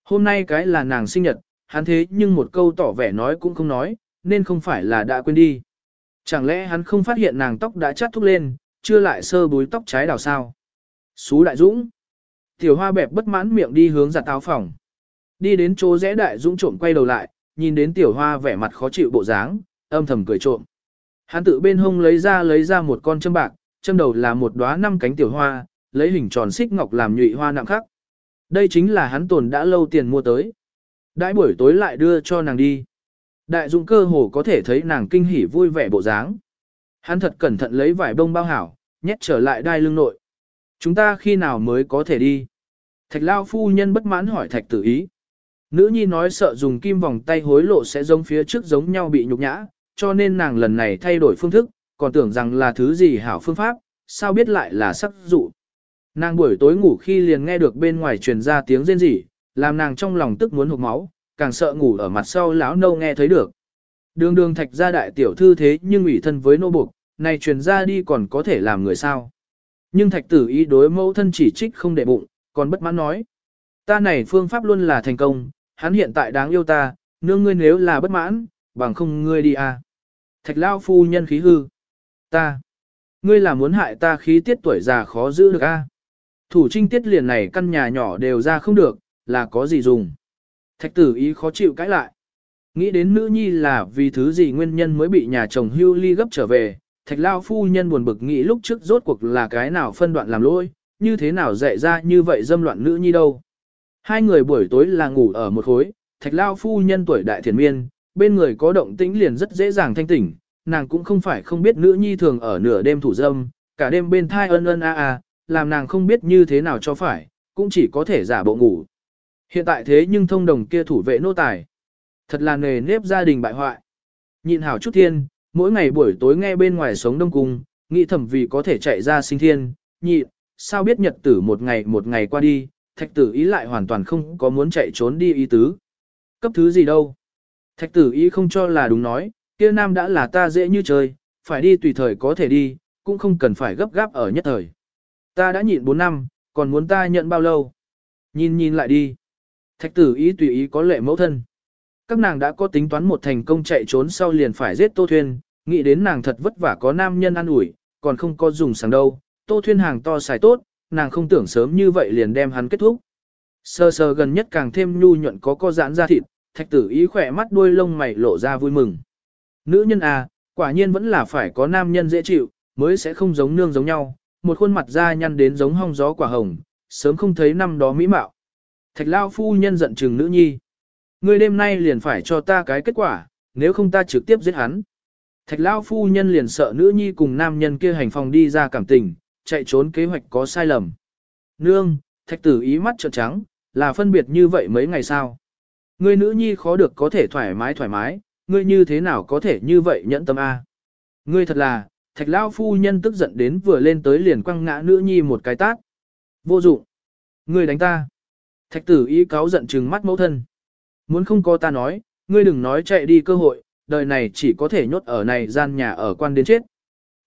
Hôm nay cái là nàng sinh nhật, hắn thế nhưng một câu tỏ vẻ nói cũng không nói, nên không phải là đã quên đi. Chẳng lẽ hắn không phát hiện nàng tóc đã chắt thúc lên, chưa lại sơ búi tóc trái đào sao? Xú Đại Dũng. Tiểu Hoa bẹp bất mãn miệng đi hướng giặt áo phòng. Đi đến chỗ rẽ Đại Dũng trộm quay đầu lại, nhìn đến Tiểu Hoa vẻ mặt khó chịu bộ dáng, âm thầm cười trộm. Hắn tự bên hông lấy ra lấy ra một con châm bạc, châm đầu là một đóa năm cánh tiểu hoa, lấy hình tròn xích ngọc làm nhụy hoa nặng khắc. Đây chính là hắn tồn đã lâu tiền mua tới. Đãi buổi tối lại đưa cho nàng đi. Đại dụng cơ hồ có thể thấy nàng kinh hỉ vui vẻ bộ dáng. Hắn thật cẩn thận lấy vải bông bao hảo, nhét trở lại đai lưng nội. Chúng ta khi nào mới có thể đi? Thạch lao phu nhân bất mãn hỏi thạch tử ý. Nữ nhi nói sợ dùng kim vòng tay hối lộ sẽ giống phía trước giống nhau bị nhục nhã, cho nên nàng lần này thay đổi phương thức, còn tưởng rằng là thứ gì hảo phương pháp, sao biết lại là sắc dụ. Nàng buổi tối ngủ khi liền nghe được bên ngoài truyền ra tiếng rên rỉ, làm nàng trong lòng tức muốn hụt máu, càng sợ ngủ ở mặt sau lão nâu nghe thấy được. Đường đường thạch gia đại tiểu thư thế nhưng ủy thân với nô buộc, này truyền ra đi còn có thể làm người sao. Nhưng thạch tử ý đối mẫu thân chỉ trích không để bụng, còn bất mãn nói. Ta này phương pháp luôn là thành công, hắn hiện tại đáng yêu ta, nương ngươi nếu là bất mãn, bằng không ngươi đi à. Thạch lao phu nhân khí hư. Ta. Ngươi là muốn hại ta khí tiết tuổi già khó giữ được a? Thủ trinh tiết liền này căn nhà nhỏ đều ra không được, là có gì dùng. Thạch tử ý khó chịu cãi lại. Nghĩ đến nữ nhi là vì thứ gì nguyên nhân mới bị nhà chồng hưu ly gấp trở về. Thạch lao phu nhân buồn bực nghĩ lúc trước rốt cuộc là cái nào phân đoạn làm lỗi, như thế nào dạy ra như vậy dâm loạn nữ nhi đâu. Hai người buổi tối là ngủ ở một khối, thạch lao phu nhân tuổi đại thiền miên, bên người có động tĩnh liền rất dễ dàng thanh tỉnh, nàng cũng không phải không biết nữ nhi thường ở nửa đêm thủ dâm, cả đêm bên thai ân ân a a, làm nàng không biết như thế nào cho phải, cũng chỉ có thể giả bộ ngủ. Hiện tại thế nhưng thông đồng kia thủ vệ nô tài. Thật là nề nếp gia đình bại hoại. Nhịn hảo chút thiên, mỗi ngày buổi tối nghe bên ngoài sống đông cung, nghĩ thầm vì có thể chạy ra sinh thiên, nhịn, sao biết nhật tử một ngày một ngày qua đi, thạch tử ý lại hoàn toàn không có muốn chạy trốn đi ý tứ. Cấp thứ gì đâu. Thạch tử ý không cho là đúng nói, kia nam đã là ta dễ như chơi, phải đi tùy thời có thể đi, cũng không cần phải gấp gáp ở nhất thời. Ta đã nhịn 4 năm, còn muốn ta nhận bao lâu? Nhìn nhìn lại đi. Thạch tử ý tùy ý có lệ mẫu thân. Các nàng đã có tính toán một thành công chạy trốn sau liền phải giết Tô Thuyên, nghĩ đến nàng thật vất vả có nam nhân ăn ủi, còn không có dùng sáng đâu. Tô Thuyên hàng to xài tốt, nàng không tưởng sớm như vậy liền đem hắn kết thúc. Sơ sơ gần nhất càng thêm nhu nhuận có co giãn ra thịt, thạch tử ý khỏe mắt đuôi lông mày lộ ra vui mừng. Nữ nhân à, quả nhiên vẫn là phải có nam nhân dễ chịu, mới sẽ không giống nương giống nhau, một khuôn mặt da nhăn đến giống hong gió quả hồng, sớm không thấy năm đó mỹ mạo. Thạch lao phu nhân giận chừng nữ nhi. Ngươi đêm nay liền phải cho ta cái kết quả, nếu không ta trực tiếp giết hắn. Thạch lao phu nhân liền sợ nữ nhi cùng nam nhân kia hành phòng đi ra cảm tình, chạy trốn kế hoạch có sai lầm. Nương, thạch tử ý mắt trợn trắng, là phân biệt như vậy mấy ngày sau. Ngươi nữ nhi khó được có thể thoải mái thoải mái, ngươi như thế nào có thể như vậy nhẫn tâm A. Ngươi thật là, thạch lao phu nhân tức giận đến vừa lên tới liền quăng ngã nữ nhi một cái tát. Vô dụng. Ngươi đánh ta. Thạch tử ý cáo giận trừng mắt mẫu thân. Muốn không có ta nói, ngươi đừng nói chạy đi cơ hội, đời này chỉ có thể nhốt ở này gian nhà ở quan đến chết.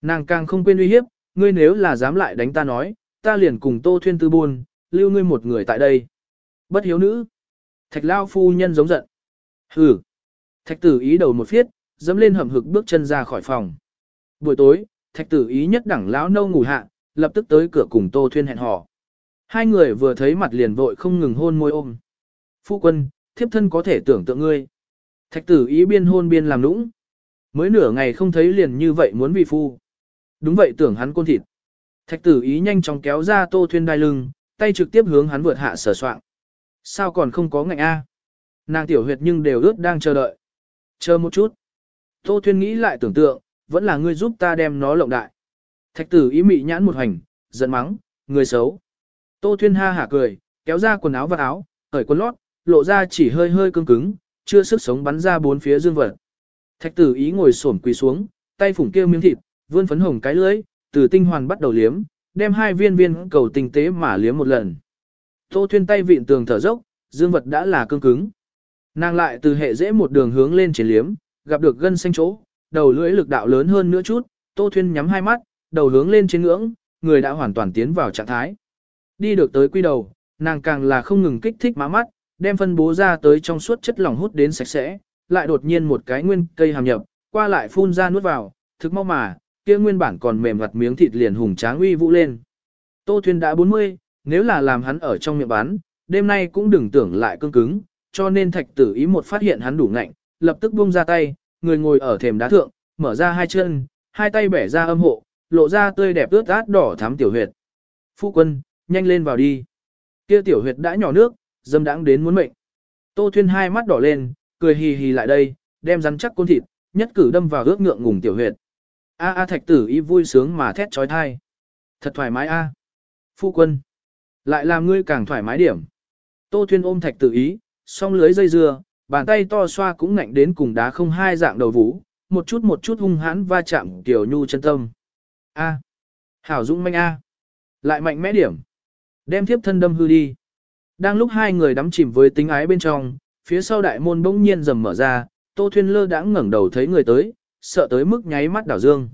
Nàng càng không quên uy hiếp, ngươi nếu là dám lại đánh ta nói, ta liền cùng tô thuyên tư buôn, lưu ngươi một người tại đây. Bất hiếu nữ. Thạch lao phu nhân giống giận. Hừ. Thạch tử ý đầu một phiết, dẫm lên hầm hực bước chân ra khỏi phòng. Buổi tối, thạch tử ý nhất đẳng lão nâu ngủ hạ, lập tức tới cửa cùng Tô Thuyên hẹn hò. Hai người vừa thấy mặt liền vội không ngừng hôn môi ôm. Phu quân, thiếp thân có thể tưởng tượng ngươi. Thạch tử ý biên hôn biên làm nũng. Mới nửa ngày không thấy liền như vậy muốn vì phu. Đúng vậy tưởng hắn côn thịt. Thạch tử ý nhanh chóng kéo ra Tô Thuyên đai lưng, tay trực tiếp hướng hắn vượt hạ sở soạn. Sao còn không có ngạnh A? Nàng tiểu huyệt nhưng đều ướt đang chờ đợi. Chờ một chút. Tô Thuyên nghĩ lại tưởng tượng, vẫn là ngươi giúp ta đem nó lộng đại. Thạch tử ý mị nhãn một hành, giận mắng, người xấu. Tô Thuyên ha hả cười, kéo ra quần áo và áo, cởi quần lót, lộ ra chỉ hơi hơi cứng cứng, chưa sức sống bắn ra bốn phía dương vật. Thạch tử ý ngồi xổm quỳ xuống, tay phủng kêu miếng thịt, vươn phấn hồng cái lưỡi, từ tinh hoàn bắt đầu liếm, đem hai viên viên cầu tinh tế mà liếm một lần. Tô Thuyên tay vịn tường thở dốc, dương vật đã là cứng cứng. Nàng lại từ hệ dễ một đường hướng lên trên liếm, gặp được gân xanh chỗ, đầu lưỡi lực đạo lớn hơn nữa chút, Tô Thuyên nhắm hai mắt, đầu hướng lên trên ngưỡng, người đã hoàn toàn tiến vào trạng thái. Đi được tới quy đầu, nàng càng là không ngừng kích thích má mắt, đem phân bố ra tới trong suốt chất lỏng hút đến sạch sẽ, lại đột nhiên một cái nguyên cây hàm nhập, qua lại phun ra nuốt vào, thực mau mà, kia nguyên bản còn mềm mặt miếng thịt liền hùng tráng uy vũ lên. Tô Thuyên đã 40, nếu là làm hắn ở trong miệng bán, đêm nay cũng đừng tưởng lại cương cứng, cho nên thạch tử ý một phát hiện hắn đủ ngạnh, lập tức buông ra tay, người ngồi ở thềm đá thượng, mở ra hai chân, hai tay bẻ ra âm hộ, lộ ra tươi đẹp ướt át đỏ thắm tiểu huyệt. Phu quân, nhanh lên vào đi. Kia tiểu huyệt đã nhỏ nước, dâm đãng đến muốn mệnh. Tô Thuyên hai mắt đỏ lên, cười hì hì lại đây, đem rắn chắc côn thịt, nhất cử đâm vào ướt ngượng ngùng tiểu huyệt. A a thạch tử y vui sướng mà thét trói thai. Thật thoải mái a. Phu quân. Lại làm ngươi càng thoải mái điểm. Tô Thuyên ôm thạch tử ý, song lưới dây dưa, bàn tay to xoa cũng ngạnh đến cùng đá không hai dạng đầu vũ, một chút một chút hung hãn va chạm tiểu nhu chân tâm. A. Hảo dũng manh A. Lại mạnh mẽ điểm. Đem thiếp thân đâm hư đi. Đang lúc hai người đắm chìm với tính ái bên trong, phía sau đại môn bỗng nhiên rầm mở ra, Tô Thuyên lơ đãng ngẩng đầu thấy người tới, sợ tới mức nháy mắt đảo dương.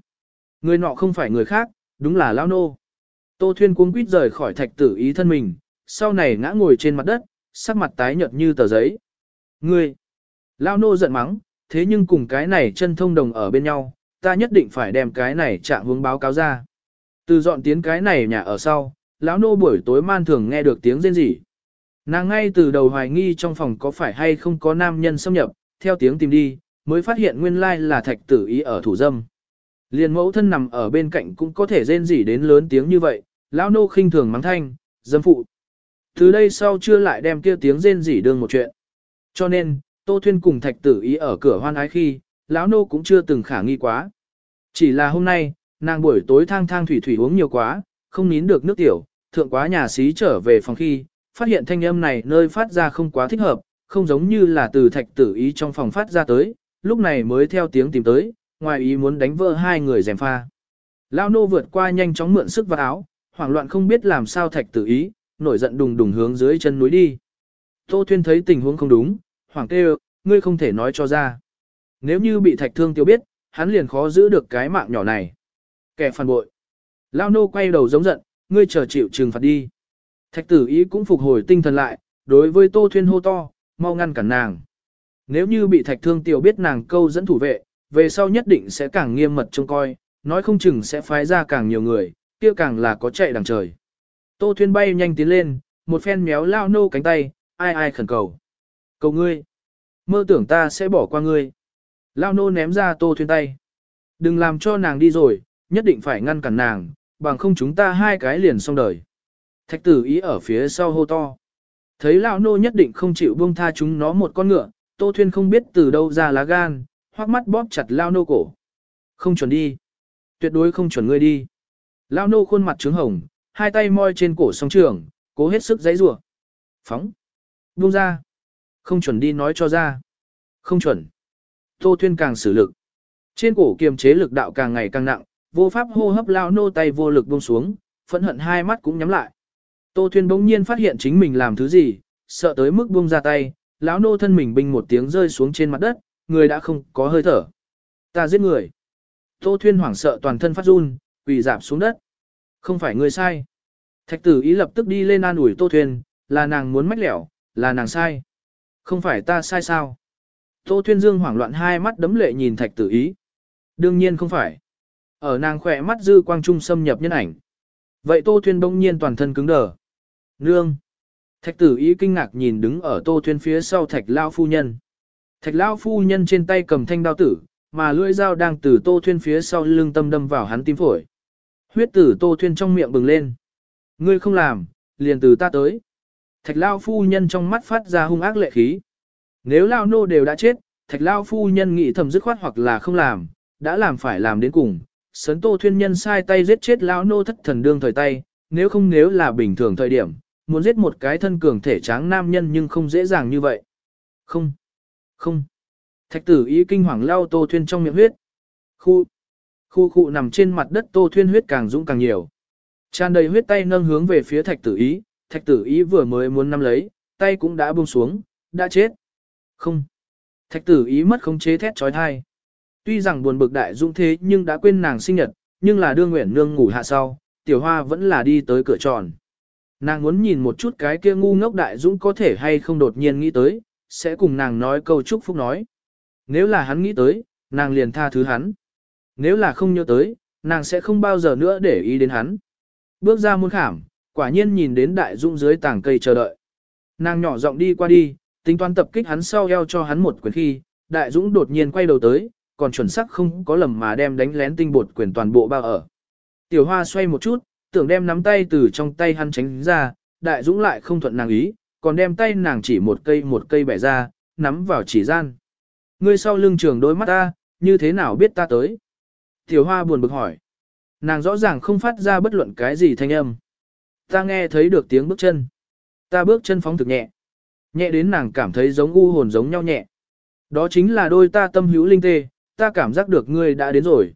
Người nọ không phải người khác, đúng là Lao Nô. Tô Thuyên cuống quýt rời khỏi thạch tử ý thân mình, sau này ngã ngồi trên mặt đất, sắc mặt tái nhợt như tờ giấy. Ngươi! Lao Nô giận mắng, thế nhưng cùng cái này chân thông đồng ở bên nhau, ta nhất định phải đem cái này trạng hướng báo cáo ra. Từ dọn tiến cái này nhà ở sau, lão nô buổi tối man thường nghe được tiếng rên rỉ. Nàng ngay từ đầu hoài nghi trong phòng có phải hay không có nam nhân xâm nhập, theo tiếng tìm đi, mới phát hiện nguyên lai là thạch tử ý ở thủ dâm. Liền mẫu thân nằm ở bên cạnh cũng có thể rên rỉ đến lớn tiếng như vậy, lão nô khinh thường mắng thanh, dâm phụ. Từ đây sau chưa lại đem kia tiếng rên rỉ đương một chuyện. Cho nên, Tô Thuyên cùng thạch tử ý ở cửa hoan ái khi, lão nô cũng chưa từng khả nghi quá. Chỉ là hôm nay, nàng buổi tối thang thang thủy thủy uống nhiều quá, không nín được nước tiểu, thượng quá nhà xí trở về phòng khi, phát hiện thanh âm này nơi phát ra không quá thích hợp, không giống như là từ thạch tử ý trong phòng phát ra tới, lúc này mới theo tiếng tìm tới, ngoài ý muốn đánh vỡ hai người rèm pha. Lao nô vượt qua nhanh chóng mượn sức vào áo, hoảng loạn không biết làm sao thạch tử ý, nổi giận đùng đùng hướng dưới chân núi đi. Tô Thuyên thấy tình huống không đúng, hoảng kêu, ngươi không thể nói cho ra. Nếu như bị thạch thương tiêu biết, hắn liền khó giữ được cái mạng nhỏ này. Kẻ phản bội. Lao nô quay đầu giống giận, ngươi chờ chịu trừng phạt đi. Thạch tử ý cũng phục hồi tinh thần lại, đối với Tô Thuyên hô to, mau ngăn cản nàng. Nếu như bị thạch thương tiểu biết nàng câu dẫn thủ vệ, về sau nhất định sẽ càng nghiêm mật trông coi, nói không chừng sẽ phái ra càng nhiều người, kia càng là có chạy đằng trời. Tô Thuyên bay nhanh tiến lên, một phen méo lao nô cánh tay, ai ai khẩn cầu. Cầu ngươi, mơ tưởng ta sẽ bỏ qua ngươi. Lao nô ném ra Tô Thuyên tay. Đừng làm cho nàng đi rồi, nhất định phải ngăn cản nàng, bằng không chúng ta hai cái liền xong đời. Thạch tử ý ở phía sau hô to. Thấy lão nô nhất định không chịu buông tha chúng nó một con ngựa, Tô Thuyên không biết từ đâu ra lá gan, hoắc mắt bóp chặt lão nô cổ. Không chuẩn đi. Tuyệt đối không chuẩn ngươi đi. Lão nô khuôn mặt trướng hồng, hai tay moi trên cổ song trường, cố hết sức giãy giụa. Phóng. Buông ra. Không chuẩn đi nói cho ra. Không chuẩn. Tô Thuyên càng sử lực. Trên cổ kiềm chế lực đạo càng ngày càng nặng, vô pháp hô hấp lão nô tay vô lực buông xuống, phẫn hận hai mắt cũng nhắm lại. Tô Thuyên bỗng nhiên phát hiện chính mình làm thứ gì, sợ tới mức buông ra tay, lão nô thân mình binh một tiếng rơi xuống trên mặt đất, người đã không có hơi thở. Ta giết người. Tô Thuyên hoảng sợ toàn thân phát run, quỳ dạp xuống đất. Không phải người sai. Thạch tử ý lập tức đi lên an ủi Tô Thuyên, là nàng muốn mách lẻo, là nàng sai. Không phải ta sai sao. Tô Thuyên Dương hoảng loạn hai mắt đấm lệ nhìn thạch tử ý. Đương nhiên không phải. Ở nàng khỏe mắt dư quang trung xâm nhập nhân ảnh. Vậy Tô Thuyên bỗng nhiên toàn thân cứng đờ. Nương! Thạch tử ý kinh ngạc nhìn đứng ở Tô Thuyên phía sau thạch lao phu nhân. Thạch lao phu nhân trên tay cầm thanh đao tử, mà lưỡi dao đang từ Tô Thuyên phía sau lưng tâm đâm vào hắn tim phổi. Huyết tử Tô Thuyên trong miệng bừng lên. Ngươi không làm, liền từ ta tới. Thạch lao phu nhân trong mắt phát ra hung ác lệ khí. Nếu lao nô đều đã chết, thạch lao phu nhân nghĩ thầm dứt khoát hoặc là không làm, đã làm phải làm đến cùng. Sấn tô thuyên nhân sai tay giết chết lão nô thất thần đương thời tay, nếu không nếu là bình thường thời điểm, muốn giết một cái thân cường thể tráng nam nhân nhưng không dễ dàng như vậy. Không, không. Thạch tử ý kinh hoàng lao tô thuyên trong miệng huyết. Khu, khu khu nằm trên mặt đất tô thuyên huyết càng dũng càng nhiều. Tràn đầy huyết tay nâng hướng về phía thạch tử ý, thạch tử ý vừa mới muốn nắm lấy, tay cũng đã buông xuống, đã chết. Không. Thạch tử ý mất khống chế thét trói thai. Tuy rằng buồn bực đại dũng thế nhưng đã quên nàng sinh nhật, nhưng là đưa nguyện nương ngủ hạ sau, tiểu hoa vẫn là đi tới cửa tròn. Nàng muốn nhìn một chút cái kia ngu ngốc đại dũng có thể hay không đột nhiên nghĩ tới, sẽ cùng nàng nói câu chúc phúc nói. Nếu là hắn nghĩ tới, nàng liền tha thứ hắn. Nếu là không nhớ tới, nàng sẽ không bao giờ nữa để ý đến hắn. Bước ra muôn khảm, quả nhiên nhìn đến đại dũng dưới tảng cây chờ đợi. Nàng nhỏ giọng đi qua đi, tính toán tập kích hắn sau eo cho hắn một quyền khi, đại dũng đột nhiên quay đầu tới, còn chuẩn xác không có lầm mà đem đánh lén tinh bột quyền toàn bộ bao ở. Tiểu hoa xoay một chút, tưởng đem nắm tay từ trong tay hắn tránh ra, đại dũng lại không thuận nàng ý, còn đem tay nàng chỉ một cây một cây bẻ ra, nắm vào chỉ gian. Ngươi sau lưng trường đôi mắt ta, như thế nào biết ta tới? Tiểu hoa buồn bực hỏi. Nàng rõ ràng không phát ra bất luận cái gì thanh âm. Ta nghe thấy được tiếng bước chân. Ta bước chân phóng thực nhẹ. Nhẹ đến nàng cảm thấy giống u hồn giống nhau nhẹ. Đó chính là đôi ta tâm hữu linh tê, ta cảm giác được ngươi đã đến rồi.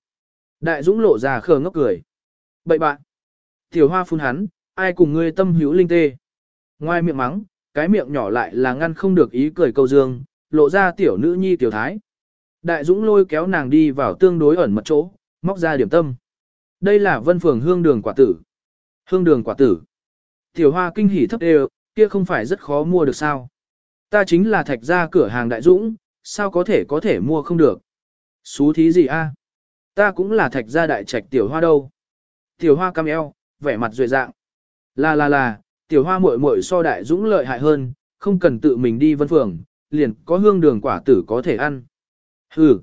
Đại Dũng lộ ra khờ ngốc cười. Bậy bạn. Tiểu hoa phun hắn, ai cùng ngươi tâm hữu linh tê. Ngoài miệng mắng, cái miệng nhỏ lại là ngăn không được ý cười câu dương, lộ ra tiểu nữ nhi tiểu thái. Đại Dũng lôi kéo nàng đi vào tương đối ẩn mật chỗ, móc ra điểm tâm. Đây là vân phường hương đường quả tử. Hương đường quả tử. Tiểu hoa kinh hỉ thấp đều, kia không phải rất khó mua được sao. Ta chính là thạch gia cửa hàng Đại Dũng, sao có thể có thể mua không được. Xú thí gì a? Ta cũng là thạch gia đại trạch tiểu hoa đâu. Tiểu hoa cam eo, vẻ mặt duệ dạng. Là là là, tiểu hoa muội muội so đại dũng lợi hại hơn, không cần tự mình đi vân phường, liền có hương đường quả tử có thể ăn. Hừ.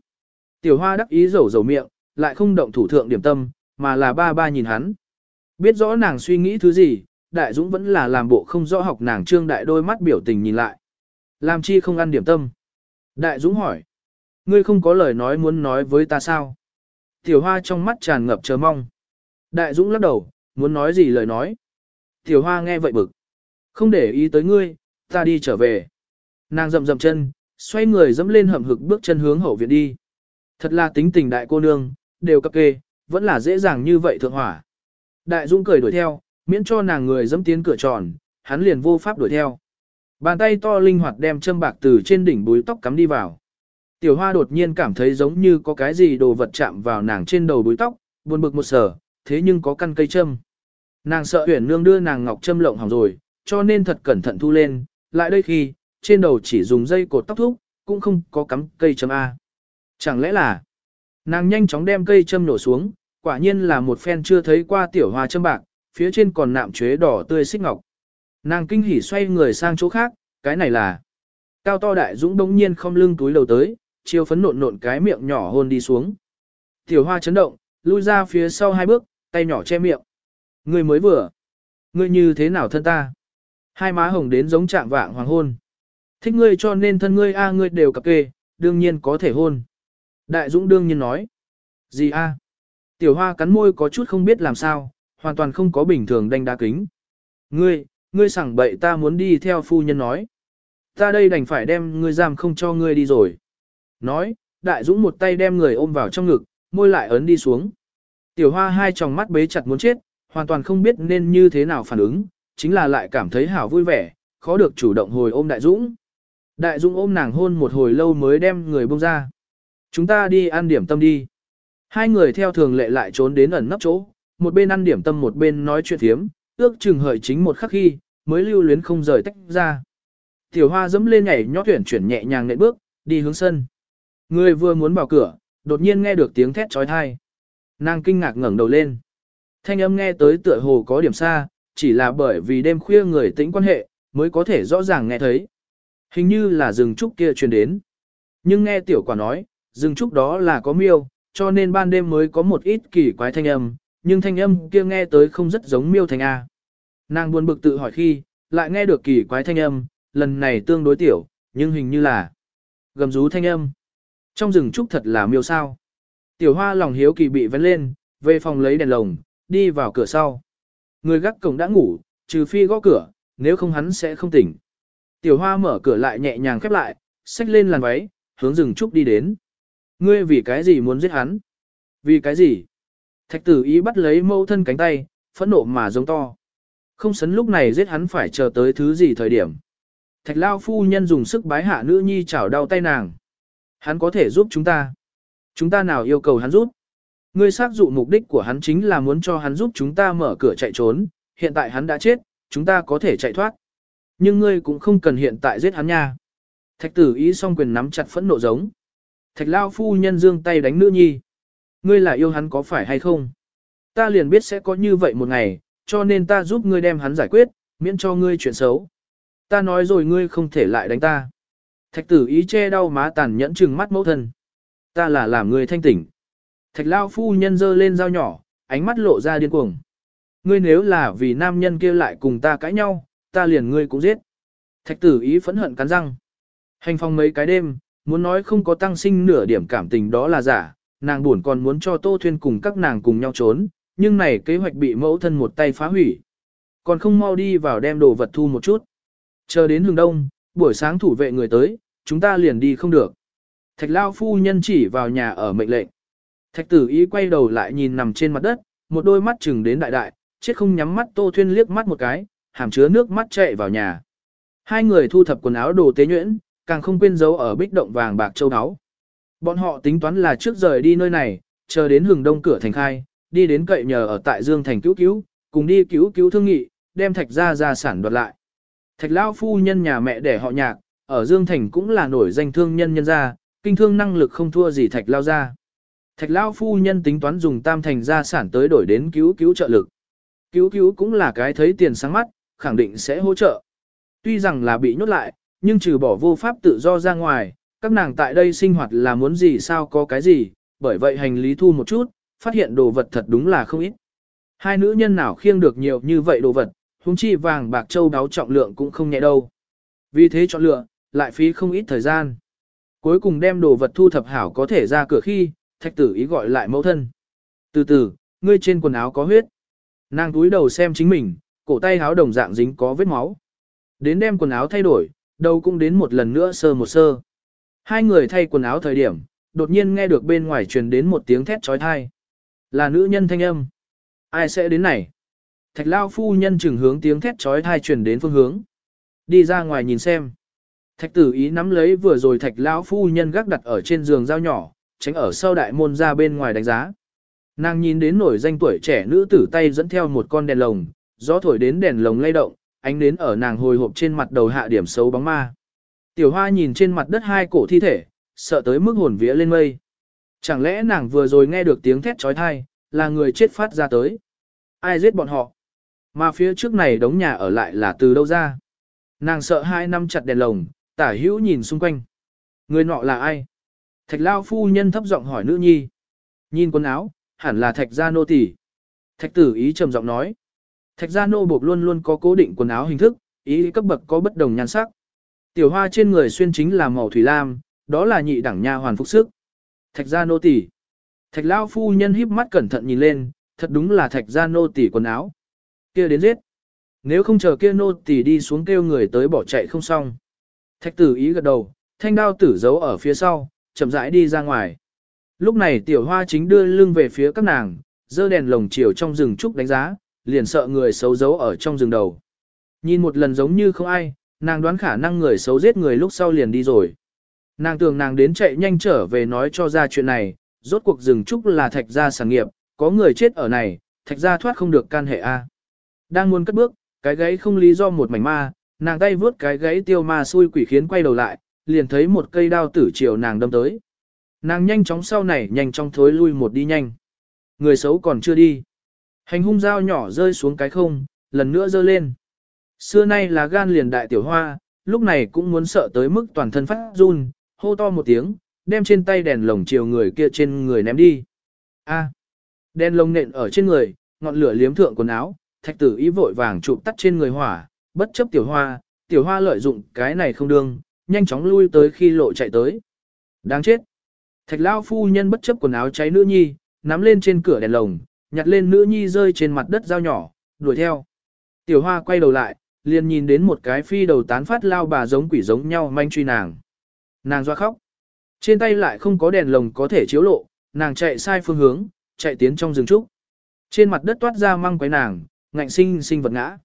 Tiểu hoa đắc ý rầu rầu miệng, lại không động thủ thượng điểm tâm, mà là ba ba nhìn hắn. Biết rõ nàng suy nghĩ thứ gì, đại dũng vẫn là làm bộ không rõ học nàng trương đại đôi mắt biểu tình nhìn lại. Làm chi không ăn điểm tâm? Đại dũng hỏi. Ngươi không có lời nói muốn nói với ta sao? Tiểu hoa trong mắt tràn ngập chờ mong. Đại dũng lắc đầu, muốn nói gì lời nói. Tiểu hoa nghe vậy bực. Không để ý tới ngươi, ta đi trở về. Nàng rậm rậm chân, xoay người dẫm lên hầm hực bước chân hướng hậu viện đi. Thật là tính tình đại cô nương, đều cập kê, vẫn là dễ dàng như vậy thượng hỏa. Đại dũng cười đuổi theo, miễn cho nàng người dẫm tiến cửa tròn, hắn liền vô pháp đuổi theo. Bàn tay to linh hoạt đem châm bạc từ trên đỉnh búi tóc cắm đi vào. Tiểu hoa đột nhiên cảm thấy giống như có cái gì đồ vật chạm vào nàng trên đầu búi tóc, buồn bực một sở, thế nhưng có căn cây châm. Nàng sợ huyển nương đưa nàng ngọc châm lộng hỏng rồi, cho nên thật cẩn thận thu lên, lại đây khi, trên đầu chỉ dùng dây cột tóc thúc, cũng không có cắm cây châm A. Chẳng lẽ là, nàng nhanh chóng đem cây châm nổ xuống, quả nhiên là một phen chưa thấy qua tiểu hoa châm bạc, phía trên còn nạm chuế đỏ tươi xích ngọc. Nàng kinh hỉ xoay người sang chỗ khác, cái này là, cao to đại dũng đống nhiên không lưng túi đầu tới, chiêu phấn nộn nộn cái miệng nhỏ hôn đi xuống. Tiểu hoa chấn động, lui ra phía sau hai bước, tay nhỏ che miệng. Ngươi mới vừa. Ngươi như thế nào thân ta? Hai má hồng đến giống trạng vạng hoàng hôn. Thích ngươi cho nên thân ngươi a ngươi đều cặp kê, đương nhiên có thể hôn. Đại Dũng đương nhiên nói. Gì a? Tiểu hoa cắn môi có chút không biết làm sao, hoàn toàn không có bình thường đánh đá kính. Ngươi, ngươi sảng bậy ta muốn đi theo phu nhân nói. Ta đây đành phải đem ngươi giam không cho ngươi đi rồi. Nói, đại dũng một tay đem người ôm vào trong ngực, môi lại ấn đi xuống. Tiểu hoa hai tròng mắt bế chặt muốn chết, hoàn toàn không biết nên như thế nào phản ứng, chính là lại cảm thấy hảo vui vẻ, khó được chủ động hồi ôm đại dũng. Đại dũng ôm nàng hôn một hồi lâu mới đem người buông ra. Chúng ta đi ăn điểm tâm đi. Hai người theo thường lệ lại trốn đến ẩn nấp chỗ, một bên ăn điểm tâm một bên nói chuyện thiếm, ước chừng hợi chính một khắc khi, mới lưu luyến không rời tách ra. Tiểu hoa dẫm lên nhảy nhót tuyển chuyển nhẹ nhàng nện bước, đi hướng sân. Người vừa muốn vào cửa, đột nhiên nghe được tiếng thét trói thai. Nàng kinh ngạc ngẩng đầu lên. Thanh âm nghe tới tựa hồ có điểm xa, chỉ là bởi vì đêm khuya người tĩnh quan hệ, mới có thể rõ ràng nghe thấy. Hình như là rừng trúc kia truyền đến. Nhưng nghe tiểu quả nói, rừng trúc đó là có miêu, cho nên ban đêm mới có một ít kỳ quái thanh âm, nhưng thanh âm kia nghe tới không rất giống miêu thành A. Nàng buồn bực tự hỏi khi, lại nghe được kỳ quái thanh âm, lần này tương đối tiểu, nhưng hình như là gầm rú thanh âm. Trong rừng trúc thật là miêu sao. Tiểu hoa lòng hiếu kỳ bị vén lên, về phòng lấy đèn lồng, đi vào cửa sau. Người gác cổng đã ngủ, trừ phi gõ cửa, nếu không hắn sẽ không tỉnh. Tiểu hoa mở cửa lại nhẹ nhàng khép lại, xách lên làn váy, hướng rừng trúc đi đến. Ngươi vì cái gì muốn giết hắn? Vì cái gì? Thạch tử ý bắt lấy mâu thân cánh tay, phẫn nộ mà giống to. Không sấn lúc này giết hắn phải chờ tới thứ gì thời điểm. Thạch lao phu nhân dùng sức bái hạ nữ nhi chảo đau tay nàng. Hắn có thể giúp chúng ta. Chúng ta nào yêu cầu hắn giúp. Ngươi xác dụ mục đích của hắn chính là muốn cho hắn giúp chúng ta mở cửa chạy trốn, hiện tại hắn đã chết, chúng ta có thể chạy thoát. Nhưng ngươi cũng không cần hiện tại giết hắn nha. Thạch tử ý song quyền nắm chặt phẫn nộ giống. Thạch lao phu nhân dương tay đánh nữ nhi. Ngươi là yêu hắn có phải hay không? Ta liền biết sẽ có như vậy một ngày, cho nên ta giúp ngươi đem hắn giải quyết, miễn cho ngươi chuyện xấu. Ta nói rồi ngươi không thể lại đánh ta. Thạch tử ý che đau má tàn nhẫn trừng mắt mẫu thân. Ta là làm người thanh tỉnh. Thạch lao phu nhân dơ lên dao nhỏ, ánh mắt lộ ra điên cuồng. Ngươi nếu là vì nam nhân kia lại cùng ta cãi nhau, ta liền ngươi cũng giết. Thạch tử ý phẫn hận cắn răng. Hành phong mấy cái đêm, muốn nói không có tăng sinh nửa điểm cảm tình đó là giả, nàng buồn còn muốn cho Tô Thuyên cùng các nàng cùng nhau trốn, nhưng này kế hoạch bị mẫu thân một tay phá hủy. Còn không mau đi vào đem đồ vật thu một chút. Chờ đến hướng đông, buổi sáng thủ vệ người tới, chúng ta liền đi không được. Thạch Lao phu nhân chỉ vào nhà ở mệnh lệnh. Thạch tử ý quay đầu lại nhìn nằm trên mặt đất, một đôi mắt chừng đến đại đại, chết không nhắm mắt Tô Thuyên liếc mắt một cái, hàm chứa nước mắt chạy vào nhà. Hai người thu thập quần áo đồ tế nhuyễn, càng không quên giấu ở bích động vàng bạc châu áo. Bọn họ tính toán là trước rời đi nơi này, chờ đến hừng đông cửa thành khai, đi đến cậy nhờ ở tại Dương Thành cứu cứu, cùng đi cứu cứu thương nghị, đem thạch gia gia sản đoạt lại. Thạch lao phu nhân nhà mẹ để họ nhạc, ở Dương Thành cũng là nổi danh thương nhân nhân gia, kinh thương năng lực không thua gì thạch lao gia. Thạch lao phu nhân tính toán dùng tam thành gia sản tới đổi đến cứu cứu trợ lực. Cứu cứu cũng là cái thấy tiền sáng mắt, khẳng định sẽ hỗ trợ. Tuy rằng là bị nhốt lại, nhưng trừ bỏ vô pháp tự do ra ngoài, các nàng tại đây sinh hoạt là muốn gì sao có cái gì, bởi vậy hành lý thu một chút, phát hiện đồ vật thật đúng là không ít. Hai nữ nhân nào khiêng được nhiều như vậy đồ vật, huống chi vàng bạc châu đáo trọng lượng cũng không nhẹ đâu. Vì thế chọn lựa, lại phí không ít thời gian. Cuối cùng đem đồ vật thu thập hảo có thể ra cửa khi, thạch tử ý gọi lại mẫu thân. Từ từ, ngươi trên quần áo có huyết. Nàng túi đầu xem chính mình, cổ tay áo đồng dạng dính có vết máu. Đến đem quần áo thay đổi, đầu cũng đến một lần nữa sơ một sơ. Hai người thay quần áo thời điểm, đột nhiên nghe được bên ngoài truyền đến một tiếng thét trói thai. Là nữ nhân thanh âm. Ai sẽ đến này? Thạch lao phu nhân chừng hướng tiếng thét trói thai truyền đến phương hướng. Đi ra ngoài nhìn xem. Thạch tử ý nắm lấy vừa rồi thạch lão phu nhân gác đặt ở trên giường dao nhỏ, tránh ở sau đại môn ra bên ngoài đánh giá. Nàng nhìn đến nổi danh tuổi trẻ nữ tử tay dẫn theo một con đèn lồng, gió thổi đến đèn lồng lay động, ánh đến ở nàng hồi hộp trên mặt đầu hạ điểm xấu bóng ma. Tiểu hoa nhìn trên mặt đất hai cổ thi thể, sợ tới mức hồn vía lên mây. Chẳng lẽ nàng vừa rồi nghe được tiếng thét trói thai, là người chết phát ra tới. Ai giết bọn họ? Mà phía trước này đống nhà ở lại là từ đâu ra? Nàng sợ hai năm chặt đèn lồng, tả hữu nhìn xung quanh. Người nọ là ai? Thạch lao phu nhân thấp giọng hỏi nữ nhi. Nhìn quần áo, hẳn là thạch gia nô tỷ. Thạch tử ý trầm giọng nói. Thạch gia nô buộc luôn luôn có cố định quần áo hình thức, ý cấp bậc có bất đồng nhan sắc. Tiểu hoa trên người xuyên chính là màu thủy lam, đó là nhị đẳng nha hoàn phục sức. Thạch gia nô tỷ. Thạch lao phu nhân híp mắt cẩn thận nhìn lên, thật đúng là thạch gia nô tỷ quần áo. Kia đến giết. Nếu không chờ kia nô tỷ đi xuống kêu người tới bỏ chạy không xong. Thạch tử ý gật đầu, thanh đao tử giấu ở phía sau, chậm rãi đi ra ngoài. Lúc này tiểu hoa chính đưa lưng về phía các nàng, dơ đèn lồng chiều trong rừng trúc đánh giá, liền sợ người xấu giấu ở trong rừng đầu. Nhìn một lần giống như không ai, nàng đoán khả năng người xấu giết người lúc sau liền đi rồi. Nàng tưởng nàng đến chạy nhanh trở về nói cho ra chuyện này, rốt cuộc rừng trúc là thạch gia sản nghiệp, có người chết ở này, thạch gia thoát không được can hệ A. Đang muốn cất bước, cái gáy không lý do một mảnh ma, nàng tay vướt cái gãy tiêu ma xui quỷ khiến quay đầu lại, liền thấy một cây đao tử chiều nàng đâm tới. Nàng nhanh chóng sau này nhanh chóng thối lui một đi nhanh. Người xấu còn chưa đi. Hành hung dao nhỏ rơi xuống cái không, lần nữa rơi lên. Xưa nay là gan liền đại tiểu hoa, lúc này cũng muốn sợ tới mức toàn thân phát run, hô to một tiếng, đem trên tay đèn lồng chiều người kia trên người ném đi. A. đèn lồng nện ở trên người, ngọn lửa liếm thượng quần áo, thạch tử ý vội vàng chụp tắt trên người hỏa, bất chấp tiểu hoa, tiểu hoa lợi dụng cái này không đương, nhanh chóng lui tới khi lộ chạy tới. Đáng chết. Thạch lao phu nhân bất chấp quần áo cháy nữ nhi, nắm lên trên cửa đèn lồng, nhặt lên nữ nhi rơi trên mặt đất dao nhỏ, đuổi theo. Tiểu hoa quay đầu lại, liền nhìn đến một cái phi đầu tán phát lao bà giống quỷ giống nhau manh truy nàng. Nàng doa khóc. Trên tay lại không có đèn lồng có thể chiếu lộ, nàng chạy sai phương hướng, chạy tiến trong rừng trúc. Trên mặt đất toát ra măng quái nàng, ngạnh sinh sinh vật ngã.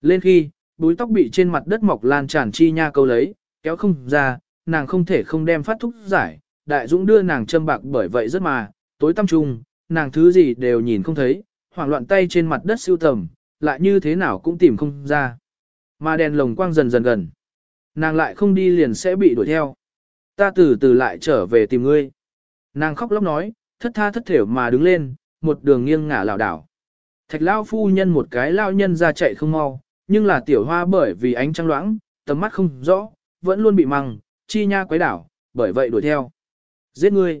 Lên khi, búi tóc bị trên mặt đất mọc lan tràn chi nha câu lấy, kéo không ra, nàng không thể không đem phát thúc giải, đại dũng đưa nàng châm bạc bởi vậy rất mà, tối tăm trung, nàng thứ gì đều nhìn không thấy, hoảng loạn tay trên mặt đất siêu tầm, lại như thế nào cũng tìm không ra. Mà đèn lồng quang dần dần gần. Nàng lại không đi liền sẽ bị đuổi theo. Ta từ từ lại trở về tìm ngươi. Nàng khóc lóc nói, thất tha thất thểu mà đứng lên, một đường nghiêng ngả lảo đảo. Thạch lao phu nhân một cái lao nhân ra chạy không mau, nhưng là tiểu hoa bởi vì ánh trăng loãng, tầm mắt không rõ, vẫn luôn bị măng, chi nha quấy đảo, bởi vậy đuổi theo. Giết ngươi.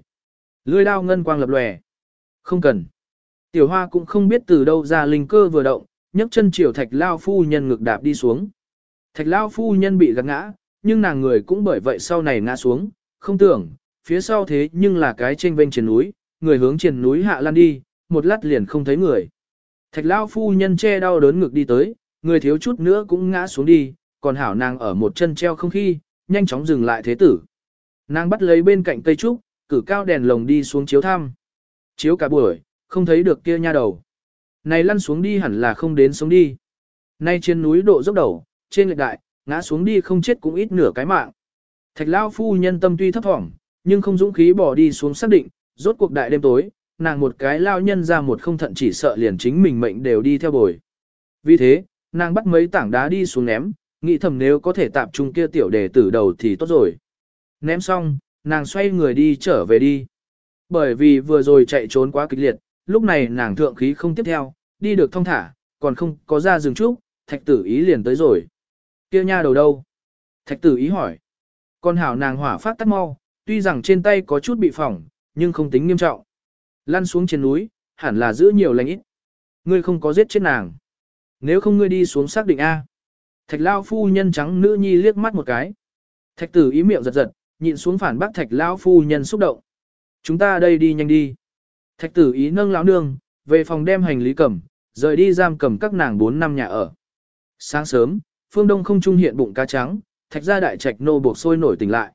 Lưỡi đao ngân quang lập lòe. Không cần. Tiểu hoa cũng không biết từ đâu ra linh cơ vừa động, nhấc chân chiều thạch lao phu nhân ngực đạp đi xuống. Thạch lao phu nhân bị gạt ngã, nhưng nàng người cũng bởi vậy sau này ngã xuống, không tưởng, phía sau thế nhưng là cái trên bên trên núi, người hướng trên núi hạ lan đi, một lát liền không thấy người. Thạch lao phu nhân che đau đớn ngực đi tới, người thiếu chút nữa cũng ngã xuống đi, còn hảo nàng ở một chân treo không khi, nhanh chóng dừng lại thế tử. Nàng bắt lấy bên cạnh cây trúc, cử cao đèn lồng đi xuống chiếu thăm. Chiếu cả buổi, không thấy được kia nha đầu. Này lăn xuống đi hẳn là không đến sống đi. Nay trên núi độ dốc đầu, trên lệch đại, ngã xuống đi không chết cũng ít nửa cái mạng. Thạch lao phu nhân tâm tuy thấp thỏm, nhưng không dũng khí bỏ đi xuống xác định, rốt cuộc đại đêm tối, nàng một cái lao nhân ra một không thận chỉ sợ liền chính mình mệnh đều đi theo bồi. Vì thế, nàng bắt mấy tảng đá đi xuống ném, nghĩ thầm nếu có thể tạp trung kia tiểu đề tử đầu thì tốt rồi. Ném xong, nàng xoay người đi trở về đi. Bởi vì vừa rồi chạy trốn quá kịch liệt, lúc này nàng thượng khí không tiếp theo, đi được thông thả, còn không có ra rừng trúc, thạch tử ý liền tới rồi. kia nha đầu đâu? Thạch tử ý hỏi. Con hảo nàng hỏa phát tắt mau, tuy rằng trên tay có chút bị phỏng, nhưng không tính nghiêm trọng. Lăn xuống trên núi, hẳn là giữ nhiều lành ít. Ngươi không có giết chết nàng. Nếu không ngươi đi xuống xác định A. Thạch lao phu nhân trắng nữ nhi liếc mắt một cái. Thạch tử ý miệng giật giật, nhịn xuống phản bác thạch lao phu nhân xúc động. Chúng ta đây đi nhanh đi. Thạch tử ý nâng lão nương, về phòng đem hành lý cầm, rời đi giam cầm các nàng bốn năm nhà ở. Sáng sớm, phương đông không trung hiện bụng cá trắng, thạch gia đại trạch nô buộc sôi nổi tỉnh lại.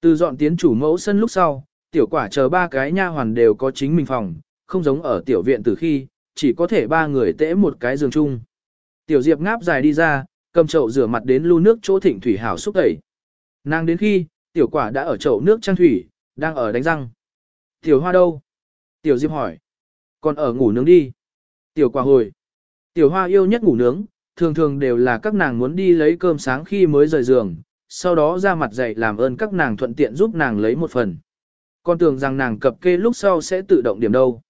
Từ dọn tiến chủ mẫu sân lúc sau, tiểu quả chờ ba cái nha hoàn đều có chính mình phòng, không giống ở tiểu viện từ khi, chỉ có thể ba người tễ một cái giường chung. Tiểu Diệp ngáp dài đi ra, cầm chậu rửa mặt đến lu nước chỗ thịnh thủy hảo xúc tẩy. Nàng đến khi, tiểu quả đã ở chậu nước trang thủy, đang ở đánh răng. Tiểu hoa đâu? Tiểu Diệp hỏi. Còn ở ngủ nướng đi. Tiểu quả hồi. Tiểu hoa yêu nhất ngủ nướng, thường thường đều là các nàng muốn đi lấy cơm sáng khi mới rời giường, sau đó ra mặt dậy làm ơn các nàng thuận tiện giúp nàng lấy một phần. Con tưởng rằng nàng cập kê lúc sau sẽ tự động điểm đâu.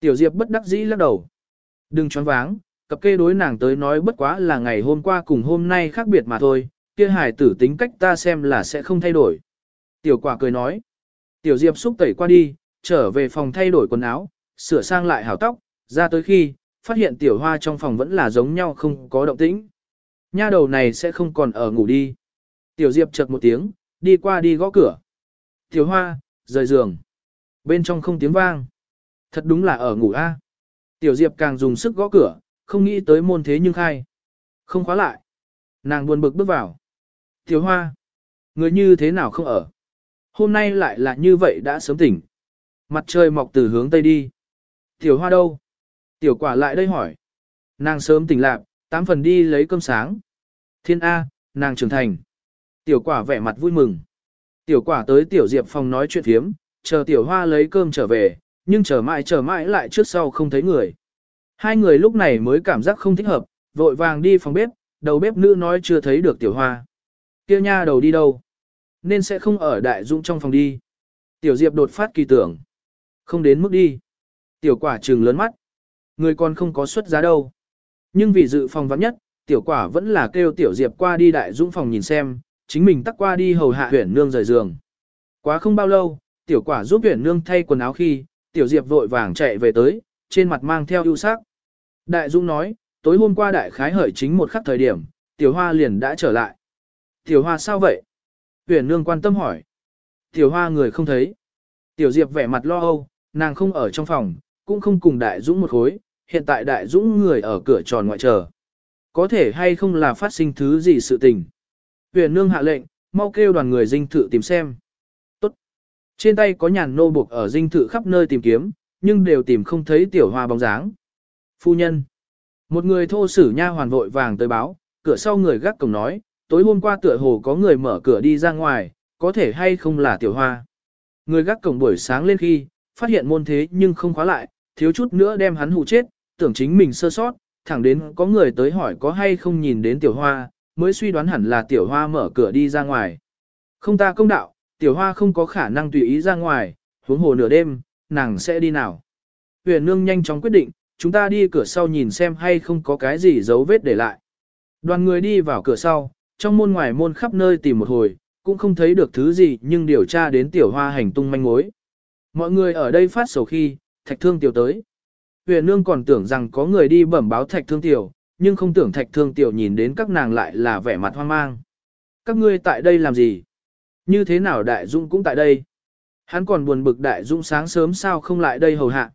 Tiểu Diệp bất đắc dĩ lắc đầu. Đừng choáng váng, cặp kê đối nàng tới nói bất quá là ngày hôm qua cùng hôm nay khác biệt mà thôi, kia hải tử tính cách ta xem là sẽ không thay đổi. Tiểu quả cười nói. Tiểu Diệp xúc tẩy qua đi, trở về phòng thay đổi quần áo, sửa sang lại hảo tóc, ra tới khi, phát hiện tiểu hoa trong phòng vẫn là giống nhau không có động tĩnh. Nha đầu này sẽ không còn ở ngủ đi. Tiểu Diệp chợt một tiếng, đi qua đi gõ cửa. Tiểu hoa, rời giường. Bên trong không tiếng vang. Thật đúng là ở ngủ a. Tiểu Diệp càng dùng sức gõ cửa, không nghĩ tới môn thế nhưng khai. Không khóa lại. Nàng buồn bực bước vào. Tiểu hoa. Người như thế nào không ở? Hôm nay lại là như vậy đã sớm tỉnh. Mặt trời mọc từ hướng tây đi. Tiểu hoa đâu? Tiểu quả lại đây hỏi. Nàng sớm tỉnh lạc, tám phần đi lấy cơm sáng. Thiên A, nàng trưởng thành. Tiểu quả vẻ mặt vui mừng. Tiểu quả tới tiểu diệp phòng nói chuyện thiếm, chờ tiểu hoa lấy cơm trở về, nhưng chờ mãi chờ mãi lại trước sau không thấy người. Hai người lúc này mới cảm giác không thích hợp, vội vàng đi phòng bếp, đầu bếp nữ nói chưa thấy được tiểu hoa. Kêu nha đầu đi đâu? Nên sẽ không ở đại dũng trong phòng đi. Tiểu diệp đột phát kỳ tưởng. Không đến mức đi. Tiểu quả trừng lớn mắt. Người còn không có xuất giá đâu. Nhưng vì dự phòng vắng nhất, tiểu quả vẫn là kêu tiểu diệp qua đi đại dũng phòng nhìn xem, chính mình tắt qua đi hầu hạ huyển nương rời giường. Quá không bao lâu, tiểu quả giúp huyển nương thay quần áo khi, tiểu diệp vội vàng chạy về tới, trên mặt mang theo ưu sắc. Đại dũng nói, tối hôm qua đại khái hởi chính một khắc thời điểm, tiểu hoa liền đã trở lại. Tiểu hoa sao vậy? tuyển nương quan tâm hỏi. Tiểu hoa người không thấy. Tiểu diệp vẻ mặt lo âu, nàng không ở trong phòng, cũng không cùng đại dũng một khối, hiện tại đại dũng người ở cửa tròn ngoại chờ. Có thể hay không là phát sinh thứ gì sự tình. Huyền nương hạ lệnh, mau kêu đoàn người dinh thự tìm xem. Tốt. Trên tay có nhàn nô buộc ở dinh thự khắp nơi tìm kiếm, nhưng đều tìm không thấy tiểu hoa bóng dáng. Phu nhân. Một người thô sử nha hoàn vội vàng tới báo, cửa sau người gác cổng nói, tối hôm qua tựa hồ có người mở cửa đi ra ngoài, có thể hay không là tiểu hoa. Người gác cổng buổi sáng lên khi, phát hiện môn thế nhưng không khóa lại, thiếu chút nữa đem hắn hụ chết, tưởng chính mình sơ sót, thẳng đến có người tới hỏi có hay không nhìn đến tiểu hoa, mới suy đoán hẳn là tiểu hoa mở cửa đi ra ngoài. Không ta công đạo, tiểu hoa không có khả năng tùy ý ra ngoài, huống hồ nửa đêm, nàng sẽ đi nào. Huyền nương nhanh chóng quyết định, chúng ta đi cửa sau nhìn xem hay không có cái gì dấu vết để lại. Đoàn người đi vào cửa sau, trong môn ngoài môn khắp nơi tìm một hồi, cũng không thấy được thứ gì nhưng điều tra đến tiểu hoa hành tung manh mối. Mọi người ở đây phát sầu khi, thạch thương tiểu tới. Huyền nương còn tưởng rằng có người đi bẩm báo thạch thương tiểu, nhưng không tưởng thạch thương tiểu nhìn đến các nàng lại là vẻ mặt hoang mang. Các ngươi tại đây làm gì? Như thế nào đại dung cũng tại đây? Hắn còn buồn bực đại dũng sáng sớm sao không lại đây hầu hạ.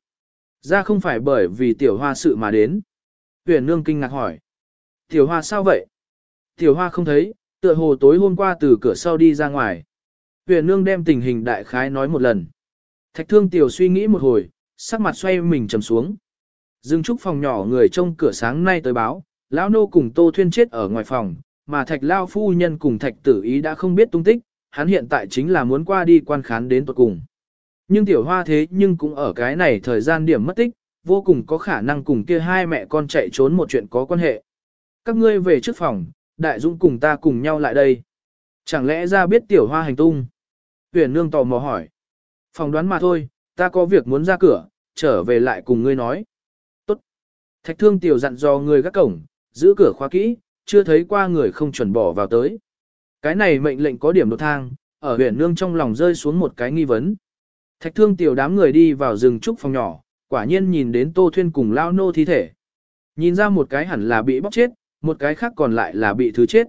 Ra không phải bởi vì tiểu hoa sự mà đến. Huyền nương kinh ngạc hỏi. Tiểu hoa sao vậy? Tiểu hoa không thấy, tựa hồ tối hôm qua từ cửa sau đi ra ngoài. Huyền nương đem tình hình đại khái nói một lần. Thạch thương tiểu suy nghĩ một hồi, sắc mặt xoay mình trầm xuống. Dương Trúc phòng nhỏ người trông cửa sáng nay tới báo, lão nô cùng Tô Thuyên chết ở ngoài phòng, mà Thạch Lao phu nhân cùng Thạch Tử Ý đã không biết tung tích, hắn hiện tại chính là muốn qua đi quan khán đến tuật cùng. Nhưng tiểu hoa thế nhưng cũng ở cái này thời gian điểm mất tích, vô cùng có khả năng cùng kia hai mẹ con chạy trốn một chuyện có quan hệ. Các ngươi về trước phòng, Đại Dũng cùng ta cùng nhau lại đây. Chẳng lẽ ra biết tiểu hoa hành tung? Huyền nương tò mò hỏi. Phòng đoán mà thôi, ta có việc muốn ra cửa, trở về lại cùng ngươi nói. Tốt. Thạch thương tiểu dặn dò người gác cổng, giữ cửa khóa kỹ, chưa thấy qua người không chuẩn bỏ vào tới. Cái này mệnh lệnh có điểm đột thang, ở huyền nương trong lòng rơi xuống một cái nghi vấn. Thạch thương tiểu đám người đi vào rừng trúc phòng nhỏ, quả nhiên nhìn đến Tô Thuyên cùng lao nô thi thể. Nhìn ra một cái hẳn là bị bóc chết, một cái khác còn lại là bị thứ chết.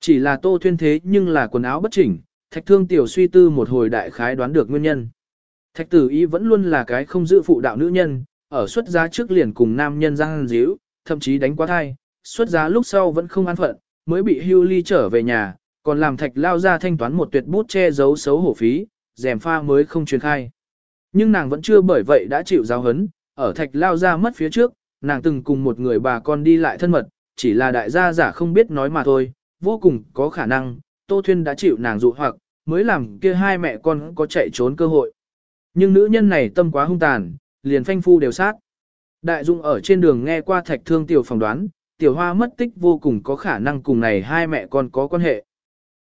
Chỉ là Tô Thuyên thế nhưng là quần áo bất chỉnh, thạch thương tiểu suy tư một hồi đại khái đoán được nguyên nhân. Thạch tử ý vẫn luôn là cái không giữ phụ đạo nữ nhân, ở xuất giá trước liền cùng nam nhân giang díu, thậm chí đánh quá thai, xuất giá lúc sau vẫn không an phận, mới bị hưu ly trở về nhà, còn làm thạch lao ra thanh toán một tuyệt bút che giấu xấu hổ phí, rèm pha mới không truyền khai. Nhưng nàng vẫn chưa bởi vậy đã chịu giáo hấn, ở thạch lao ra mất phía trước, nàng từng cùng một người bà con đi lại thân mật, chỉ là đại gia giả không biết nói mà thôi, vô cùng có khả năng, Tô Thuyên đã chịu nàng dụ hoặc, mới làm kia hai mẹ con có chạy trốn cơ hội. Nhưng nữ nhân này tâm quá hung tàn, liền phanh phu đều sát. Đại Dung ở trên đường nghe qua thạch thương tiểu phỏng đoán, tiểu hoa mất tích vô cùng có khả năng cùng này hai mẹ con có quan hệ.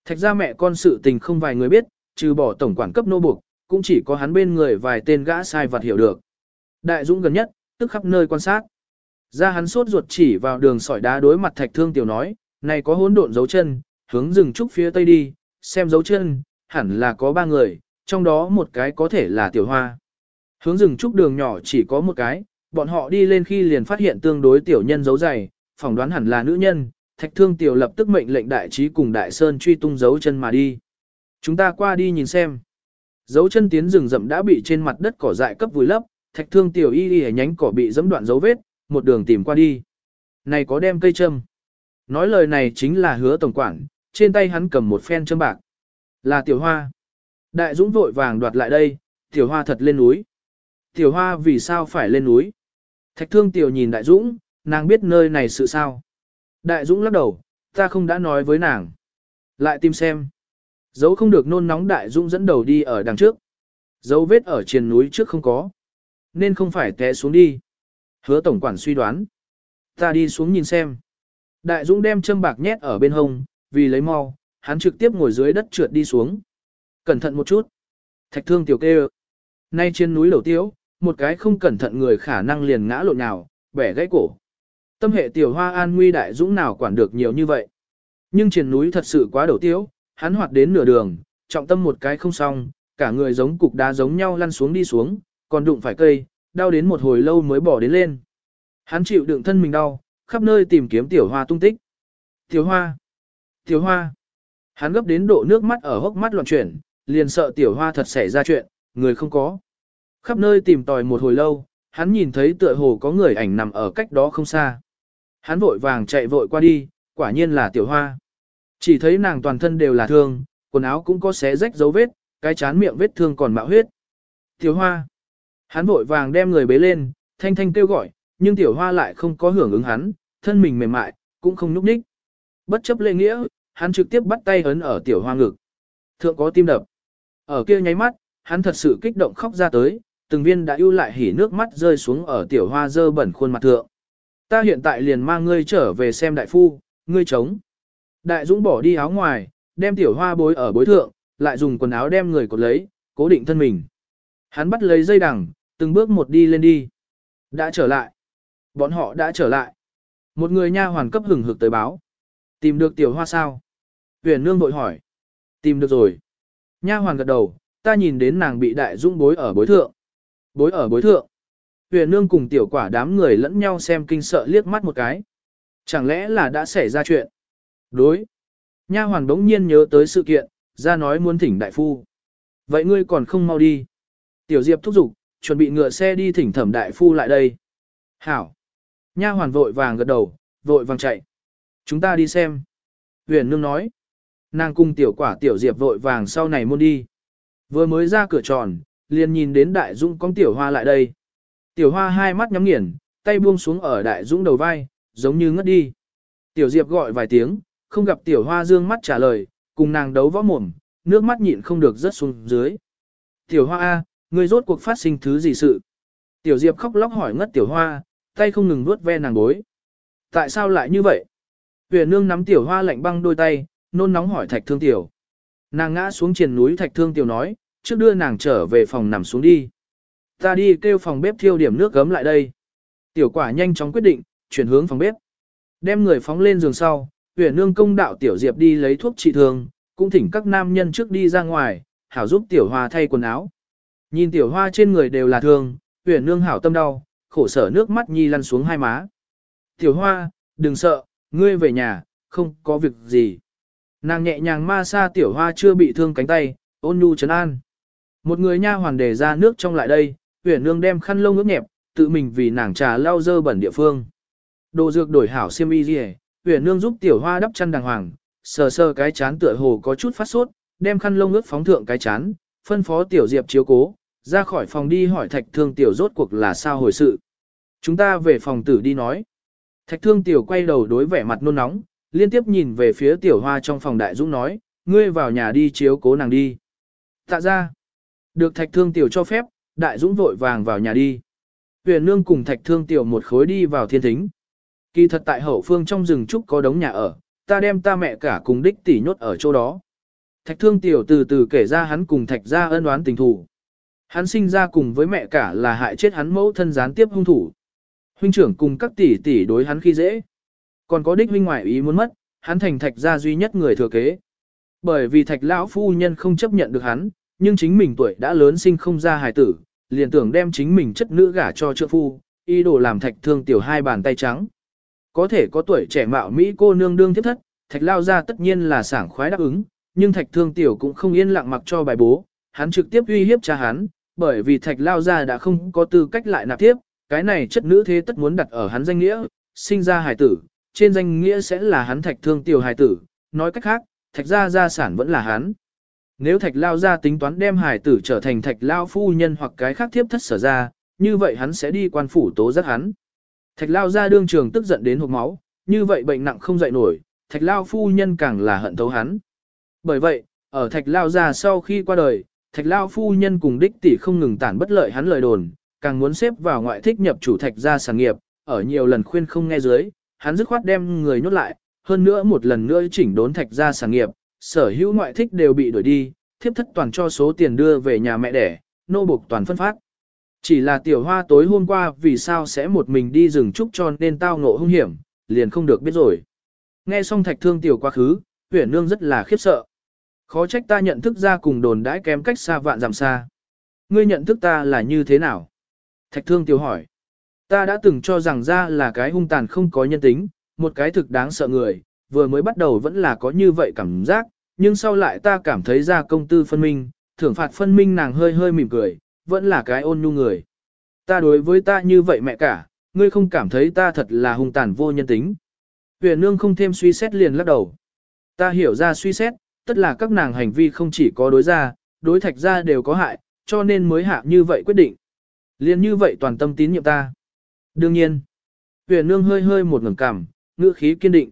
Thạch ra mẹ con sự tình không vài người biết, trừ bỏ tổng quản cấp nô buộc, cũng chỉ có hắn bên người vài tên gã sai vặt hiểu được. Đại Dũng gần nhất, tức khắp nơi quan sát. Ra hắn sốt ruột chỉ vào đường sỏi đá đối mặt thạch thương tiểu nói, này có hỗn độn dấu chân, hướng rừng trúc phía tây đi, xem dấu chân, hẳn là có ba người, trong đó một cái có thể là tiểu hoa. Hướng rừng trúc đường nhỏ chỉ có một cái, bọn họ đi lên khi liền phát hiện tương đối tiểu nhân dấu dày, phỏng đoán hẳn là nữ nhân, thạch thương tiểu lập tức mệnh lệnh đại trí cùng đại sơn truy tung dấu chân mà đi. Chúng ta qua đi nhìn xem. Dấu chân tiến rừng rậm đã bị trên mặt đất cỏ dại cấp vùi lấp, thạch thương tiểu y y nhánh cỏ bị dẫm đoạn dấu vết, một đường tìm qua đi. Này có đem cây châm. Nói lời này chính là hứa tổng quản, trên tay hắn cầm một phen châm bạc. Là tiểu hoa. Đại dũng vội vàng đoạt lại đây, tiểu hoa thật lên núi. Tiểu hoa vì sao phải lên núi? Thạch thương tiểu nhìn đại dũng, nàng biết nơi này sự sao. Đại dũng lắc đầu, ta không đã nói với nàng. Lại tìm xem. Dấu không được nôn nóng đại dũng dẫn đầu đi ở đằng trước. Dấu vết ở trên núi trước không có. Nên không phải té xuống đi. Hứa tổng quản suy đoán. Ta đi xuống nhìn xem. Đại dũng đem châm bạc nhét ở bên hông, vì lấy mau, hắn trực tiếp ngồi dưới đất trượt đi xuống. Cẩn thận một chút. Thạch thương tiểu kêu. Nay trên núi lẩu tiếu, một cái không cẩn thận người khả năng liền ngã lộn nào, bẻ gãy cổ. Tâm hệ tiểu hoa an nguy đại dũng nào quản được nhiều như vậy. Nhưng trên núi thật sự quá đầu tiếu, hắn hoạt đến nửa đường, trọng tâm một cái không xong, cả người giống cục đá giống nhau lăn xuống đi xuống, còn đụng phải cây, đau đến một hồi lâu mới bỏ đến lên. Hắn chịu đựng thân mình đau, khắp nơi tìm kiếm tiểu hoa tung tích. Tiểu hoa! Tiểu hoa! Hắn gấp đến độ nước mắt ở hốc mắt loạn chuyển, liền sợ tiểu hoa thật xảy ra chuyện, người không có. Khắp nơi tìm tòi một hồi lâu, hắn nhìn thấy tựa hồ có người ảnh nằm ở cách đó không xa. Hắn vội vàng chạy vội qua đi, quả nhiên là tiểu hoa. Chỉ thấy nàng toàn thân đều là thương, quần áo cũng có xé rách dấu vết, cái chán miệng vết thương còn mạo huyết. Tiểu hoa. Hắn vội vàng đem người bế lên, thanh thanh kêu gọi, nhưng tiểu hoa lại không có hưởng ứng hắn, thân mình mềm mại, cũng không nhúc nhích. Bất chấp lễ nghĩa, hắn trực tiếp bắt tay ấn ở tiểu hoa ngực. Thượng có tim đập. Ở kia nháy mắt, hắn thật sự kích động khóc ra tới, từng viên đã ưu lại hỉ nước mắt rơi xuống ở tiểu hoa dơ bẩn khuôn mặt thượng. Ta hiện tại liền mang ngươi trở về xem đại phu, ngươi chống. Đại Dũng bỏ đi áo ngoài, đem tiểu hoa bối ở bối thượng, lại dùng quần áo đem người cột lấy, cố định thân mình. Hắn bắt lấy dây đằng, từng bước một đi lên đi. Đã trở lại. Bọn họ đã trở lại. Một người nha hoàn cấp hừng hực tới báo. Tìm được tiểu hoa sao? Huyền nương vội hỏi. Tìm được rồi. Nha hoàn gật đầu, ta nhìn đến nàng bị đại dũng bối ở bối thượng. Bối ở bối thượng. Huyền nương cùng tiểu quả đám người lẫn nhau xem kinh sợ liếc mắt một cái. Chẳng lẽ là đã xảy ra chuyện? Đối. Nha hoàn đống nhiên nhớ tới sự kiện, ra nói muốn thỉnh đại phu. Vậy ngươi còn không mau đi. Tiểu Diệp thúc giục, chuẩn bị ngựa xe đi thỉnh thẩm đại phu lại đây. Hảo. Nha hoàn vội vàng gật đầu, vội vàng chạy. Chúng ta đi xem. Huyền nương nói. Nàng cung tiểu quả tiểu Diệp vội vàng sau này muốn đi. Vừa mới ra cửa tròn, liền nhìn đến đại Dung con tiểu hoa lại đây. Tiểu hoa hai mắt nhắm nghiền, tay buông xuống ở đại dũng đầu vai, giống như ngất đi. Tiểu Diệp gọi vài tiếng, không gặp tiểu hoa dương mắt trả lời, cùng nàng đấu võ mồm, nước mắt nhịn không được rớt xuống dưới. Tiểu hoa A, ngươi rốt cuộc phát sinh thứ gì sự? Tiểu Diệp khóc lóc hỏi ngất tiểu hoa, tay không ngừng vuốt ve nàng bối. Tại sao lại như vậy? Huyền nương nắm tiểu hoa lạnh băng đôi tay, nôn nóng hỏi thạch thương tiểu. Nàng ngã xuống triền núi thạch thương tiểu nói, trước đưa nàng trở về phòng nằm xuống đi. Ta đi kêu phòng bếp thiêu điểm nước gấm lại đây. Tiểu quả nhanh chóng quyết định, chuyển hướng phòng bếp. Đem người phóng lên giường sau, huyền nương công đạo tiểu diệp đi lấy thuốc trị thương, cũng thỉnh các nam nhân trước đi ra ngoài, hảo giúp tiểu hoa thay quần áo. Nhìn tiểu hoa trên người đều là thương, huyền nương hảo tâm đau, khổ sở nước mắt nhi lăn xuống hai má. Tiểu hoa, đừng sợ, ngươi về nhà, không có việc gì. Nàng nhẹ nhàng ma xa tiểu hoa chưa bị thương cánh tay, ôn nhu trấn an. Một người nha hoàn để ra nước trong lại đây, huyền nương đem khăn lông ướt nhẹp, tự mình vì nàng trà lau dơ bẩn địa phương. Đồ dược đổi hảo xiêm y gì, huyền nương giúp tiểu hoa đắp chăn đàng hoàng, sờ sờ cái chán tựa hồ có chút phát sốt, đem khăn lông ướt phóng thượng cái chán, phân phó tiểu diệp chiếu cố, ra khỏi phòng đi hỏi thạch thương tiểu rốt cuộc là sao hồi sự. Chúng ta về phòng tử đi nói. Thạch thương tiểu quay đầu đối vẻ mặt nôn nóng, liên tiếp nhìn về phía tiểu hoa trong phòng đại dũng nói, ngươi vào nhà đi chiếu cố nàng đi. Tạ ra, được thạch thương tiểu cho phép, đại dũng vội vàng vào nhà đi. Huyền nương cùng thạch thương tiểu một khối đi vào thiên thính. Kỳ thật tại hậu phương trong rừng trúc có đống nhà ở, ta đem ta mẹ cả cùng đích tỷ nhốt ở chỗ đó. Thạch thương tiểu từ từ kể ra hắn cùng thạch ra ân oán tình thù. Hắn sinh ra cùng với mẹ cả là hại chết hắn mẫu thân gián tiếp hung thủ. Huynh trưởng cùng các tỷ tỷ đối hắn khi dễ. Còn có đích huynh ngoại ý muốn mất, hắn thành thạch gia duy nhất người thừa kế. Bởi vì thạch lão phu nhân không chấp nhận được hắn, nhưng chính mình tuổi đã lớn sinh không ra hài tử, liền tưởng đem chính mình chất nữ gả cho trượng phu, ý đồ làm thạch thương tiểu hai bàn tay trắng. Có thể có tuổi trẻ mạo Mỹ cô nương đương tiếp thất, thạch lao ra tất nhiên là sảng khoái đáp ứng, nhưng thạch thương tiểu cũng không yên lặng mặc cho bài bố, hắn trực tiếp uy hiếp cha hắn, bởi vì thạch lao ra đã không có tư cách lại nạp tiếp, cái này chất nữ thế tất muốn đặt ở hắn danh nghĩa, sinh ra hài tử, trên danh nghĩa sẽ là hắn thạch thương tiểu hài tử, nói cách khác, thạch gia gia sản vẫn là hắn. Nếu thạch lao ra tính toán đem Hải tử trở thành thạch lao phu nhân hoặc cái khác thiếp thất sở ra, như vậy hắn sẽ đi quan phủ tố giác hắn. Thạch lao ra đương trường tức giận đến hộp máu, như vậy bệnh nặng không dậy nổi, thạch lao phu nhân càng là hận thấu hắn. Bởi vậy, ở thạch lao ra sau khi qua đời, thạch lao phu nhân cùng đích tỷ không ngừng tản bất lợi hắn lời đồn, càng muốn xếp vào ngoại thích nhập chủ thạch gia sản nghiệp, ở nhiều lần khuyên không nghe dưới, hắn dứt khoát đem người nhốt lại, hơn nữa một lần nữa chỉnh đốn thạch gia sản nghiệp, sở hữu ngoại thích đều bị đuổi đi, thiếp thất toàn cho số tiền đưa về nhà mẹ đẻ, nô buộc toàn phân phát. Chỉ là tiểu hoa tối hôm qua vì sao sẽ một mình đi rừng trúc cho nên tao ngộ hung hiểm, liền không được biết rồi. Nghe xong thạch thương tiểu quá khứ, huyển nương rất là khiếp sợ. Khó trách ta nhận thức ra cùng đồn đãi kém cách xa vạn dặm xa. Ngươi nhận thức ta là như thế nào? Thạch thương tiểu hỏi. Ta đã từng cho rằng ra là cái hung tàn không có nhân tính, một cái thực đáng sợ người, vừa mới bắt đầu vẫn là có như vậy cảm giác, nhưng sau lại ta cảm thấy ra công tư phân minh, thưởng phạt phân minh nàng hơi hơi mỉm cười, vẫn là cái ôn nhu người. Ta đối với ta như vậy mẹ cả, ngươi không cảm thấy ta thật là hung tàn vô nhân tính. Huyền nương không thêm suy xét liền lắc đầu. Ta hiểu ra suy xét, tất là các nàng hành vi không chỉ có đối ra, đối thạch ra đều có hại, cho nên mới hạ như vậy quyết định. Liên như vậy toàn tâm tín nhiệm ta. Đương nhiên, huyền nương hơi hơi một ngẩng cảm, ngữ khí kiên định.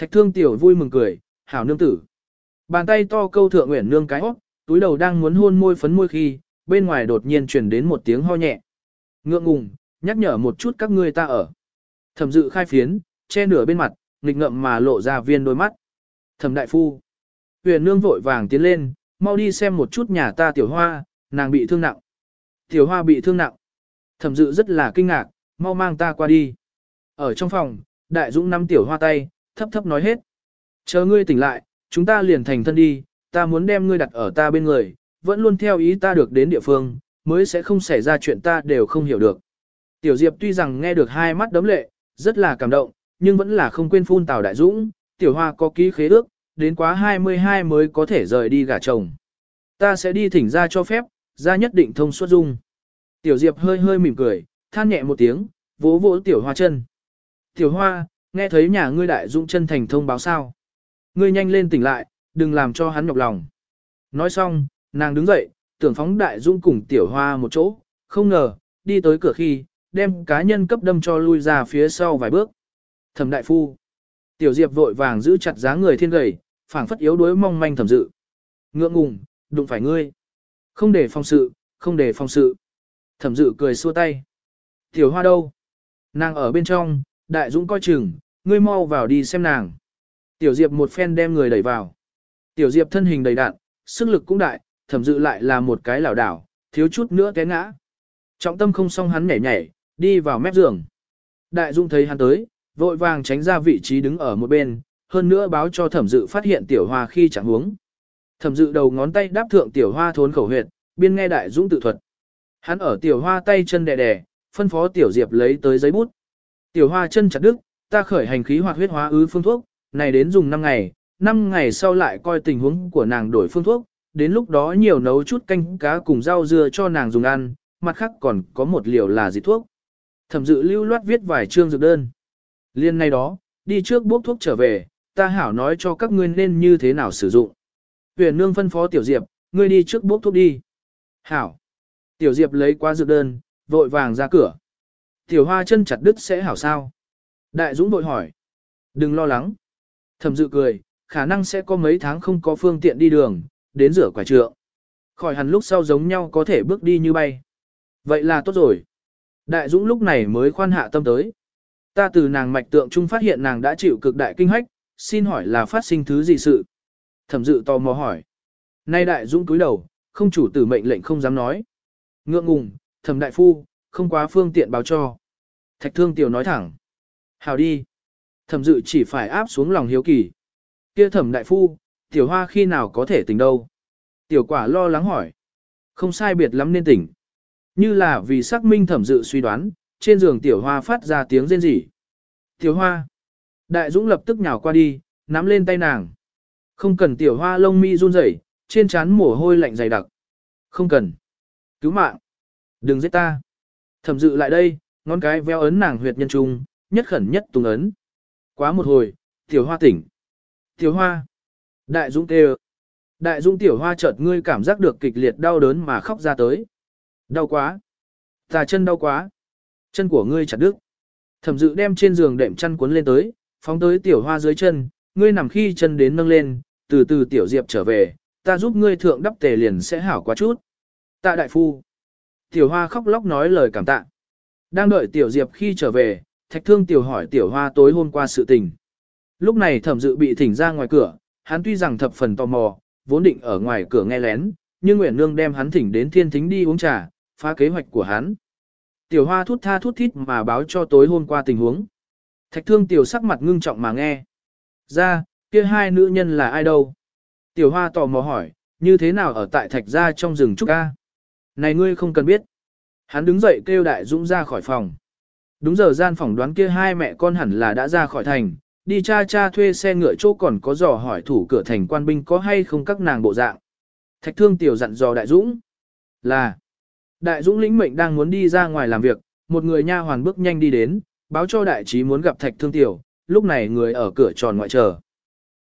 Thạch thương tiểu vui mừng cười, hảo nương tử. Bàn tay to câu thượng nguyện nương cái hót, túi đầu đang muốn hôn môi phấn môi khi, bên ngoài đột nhiên truyền đến một tiếng ho nhẹ. Ngượng ngùng, nhắc nhở một chút các ngươi ta ở. Thẩm dự khai phiến, che nửa bên mặt, nghịch ngậm mà lộ ra viên đôi mắt. Thẩm đại phu. Huyền nương vội vàng tiến lên, mau đi xem một chút nhà ta tiểu hoa, nàng bị thương nặng. Tiểu hoa bị thương nặng. Thẩm dự rất là kinh ngạc, mau mang ta qua đi. Ở trong phòng, đại dũng nắm tiểu hoa tay, thấp thấp nói hết. Chờ ngươi tỉnh lại, chúng ta liền thành thân đi, ta muốn đem ngươi đặt ở ta bên người, vẫn luôn theo ý ta được đến địa phương, mới sẽ không xảy ra chuyện ta đều không hiểu được. Tiểu Diệp tuy rằng nghe được hai mắt đấm lệ, rất là cảm động, nhưng vẫn là không quên phun Tào Đại Dũng, Tiểu Hoa có ký khế ước, đến quá 22 mới có thể rời đi gả chồng. Ta sẽ đi thỉnh ra cho phép, ra nhất định thông suốt dung. Tiểu Diệp hơi hơi mỉm cười, than nhẹ một tiếng, vỗ vỗ Tiểu Hoa chân. Tiểu Hoa, nghe thấy nhà ngươi đại dũng chân thành thông báo sao. Ngươi nhanh lên tỉnh lại, đừng làm cho hắn nhọc lòng. Nói xong, nàng đứng dậy, tưởng phóng đại dũng cùng Tiểu Hoa một chỗ, không ngờ, đi tới cửa khi, đem cá nhân cấp đâm cho lui ra phía sau vài bước. Thẩm đại phu. Tiểu Diệp vội vàng giữ chặt giá người thiên gầy, phảng phất yếu đuối mong manh thẩm dự. Ngượng ngùng, đụng phải ngươi. Không để phong sự, không để phong sự. Thẩm dự cười xua tay. Tiểu hoa đâu? Nàng ở bên trong, đại dũng coi chừng, ngươi mau vào đi xem nàng. Tiểu Diệp một phen đem người đẩy vào. Tiểu Diệp thân hình đầy đạn, sức lực cũng đại, thẩm dự lại là một cái lảo đảo, thiếu chút nữa té ngã. Trọng tâm không xong hắn nhảy nhảy, đi vào mép giường. Đại Dung thấy hắn tới, vội vàng tránh ra vị trí đứng ở một bên, hơn nữa báo cho thẩm dự phát hiện tiểu hoa khi chẳng huống. Thẩm dự đầu ngón tay đáp thượng tiểu hoa thốn khẩu huyệt, biên nghe đại Dung tự thuật. Hắn ở tiểu hoa tay chân đè đè, phân phó tiểu diệp lấy tới giấy bút. Tiểu hoa chân chặt đứt, ta khởi hành khí hoặc huyết hóa ứ phương thuốc, này đến dùng 5 ngày, 5 ngày sau lại coi tình huống của nàng đổi phương thuốc, đến lúc đó nhiều nấu chút canh cá cùng rau dưa cho nàng dùng ăn, mặt khác còn có một liều là dị thuốc. Thẩm dự lưu loát viết vài chương dược đơn. Liên này đó, đi trước bốc thuốc trở về, ta hảo nói cho các ngươi nên như thế nào sử dụng. Huyền nương phân phó tiểu diệp, ngươi đi trước bốc thuốc đi. Hảo. Tiểu diệp lấy qua dược đơn, vội vàng ra cửa. Tiểu hoa chân chặt đứt sẽ hảo sao? Đại dũng vội hỏi. Đừng lo lắng. Thẩm dự cười, khả năng sẽ có mấy tháng không có phương tiện đi đường, đến rửa quả trượng. Khỏi hẳn lúc sau giống nhau có thể bước đi như bay. Vậy là tốt rồi. Đại Dũng lúc này mới khoan hạ tâm tới. Ta từ nàng mạch tượng trung phát hiện nàng đã chịu cực đại kinh hách, xin hỏi là phát sinh thứ gì sự? Thẩm dự tò mò hỏi. Nay Đại Dũng cúi đầu, không chủ tử mệnh lệnh không dám nói. Ngượng ngùng, thẩm đại phu, không quá phương tiện báo cho. Thạch thương tiểu nói thẳng. Hào đi. Thẩm dự chỉ phải áp xuống lòng hiếu kỳ. Kia thẩm đại phu, tiểu hoa khi nào có thể tỉnh đâu? Tiểu quả lo lắng hỏi. Không sai biệt lắm nên tỉnh. Như là vì xác minh thẩm dự suy đoán, trên giường tiểu hoa phát ra tiếng rên rỉ. Tiểu hoa. Đại dũng lập tức nhào qua đi, nắm lên tay nàng. Không cần tiểu hoa lông mi run rẩy, trên trán mồ hôi lạnh dày đặc. Không cần. Cứu mạng. Đừng giết ta. Thẩm dự lại đây, ngón cái veo ấn nàng huyệt nhân trung, nhất khẩn nhất tung ấn. Quá một hồi, tiểu hoa tỉnh. Tiểu hoa. Đại dũng tê Đại dũng tiểu hoa chợt ngươi cảm giác được kịch liệt đau đớn mà khóc ra tới. Đau quá. Tà chân đau quá. Chân của ngươi chặt đứt. Thẩm dự đem trên giường đệm chăn cuốn lên tới, phóng tới tiểu hoa dưới chân, ngươi nằm khi chân đến nâng lên, từ từ tiểu diệp trở về, ta giúp ngươi thượng đắp tề liền sẽ hảo quá chút. Tạ đại phu. Tiểu hoa khóc lóc nói lời cảm tạ. Đang đợi tiểu diệp khi trở về, thạch thương tiểu hỏi tiểu hoa tối hôm qua sự tình. Lúc này thẩm dự bị thỉnh ra ngoài cửa, hắn tuy rằng thập phần tò mò, vốn định ở ngoài cửa nghe lén, nhưng Nguyễn Nương đem hắn thỉnh đến thiên thính đi uống trà, phá kế hoạch của hắn. Tiểu hoa thút tha thút thít mà báo cho tối hôm qua tình huống. Thạch thương tiểu sắc mặt ngưng trọng mà nghe. Ra, kia hai nữ nhân là ai đâu? Tiểu hoa tò mò hỏi, như thế nào ở tại thạch gia trong rừng trúc ca? Này ngươi không cần biết. Hắn đứng dậy kêu đại dũng ra khỏi phòng. Đúng giờ gian phòng đoán kia hai mẹ con hẳn là đã ra khỏi thành, đi cha cha thuê xe ngựa chỗ còn có dò hỏi thủ cửa thành quan binh có hay không các nàng bộ dạng. Thạch thương tiểu dặn dò đại dũng. Là. Đại Dũng lĩnh mệnh đang muốn đi ra ngoài làm việc, một người nha hoàn bước nhanh đi đến, báo cho đại trí muốn gặp Thạch Thương Tiểu, lúc này người ở cửa tròn ngoại chờ.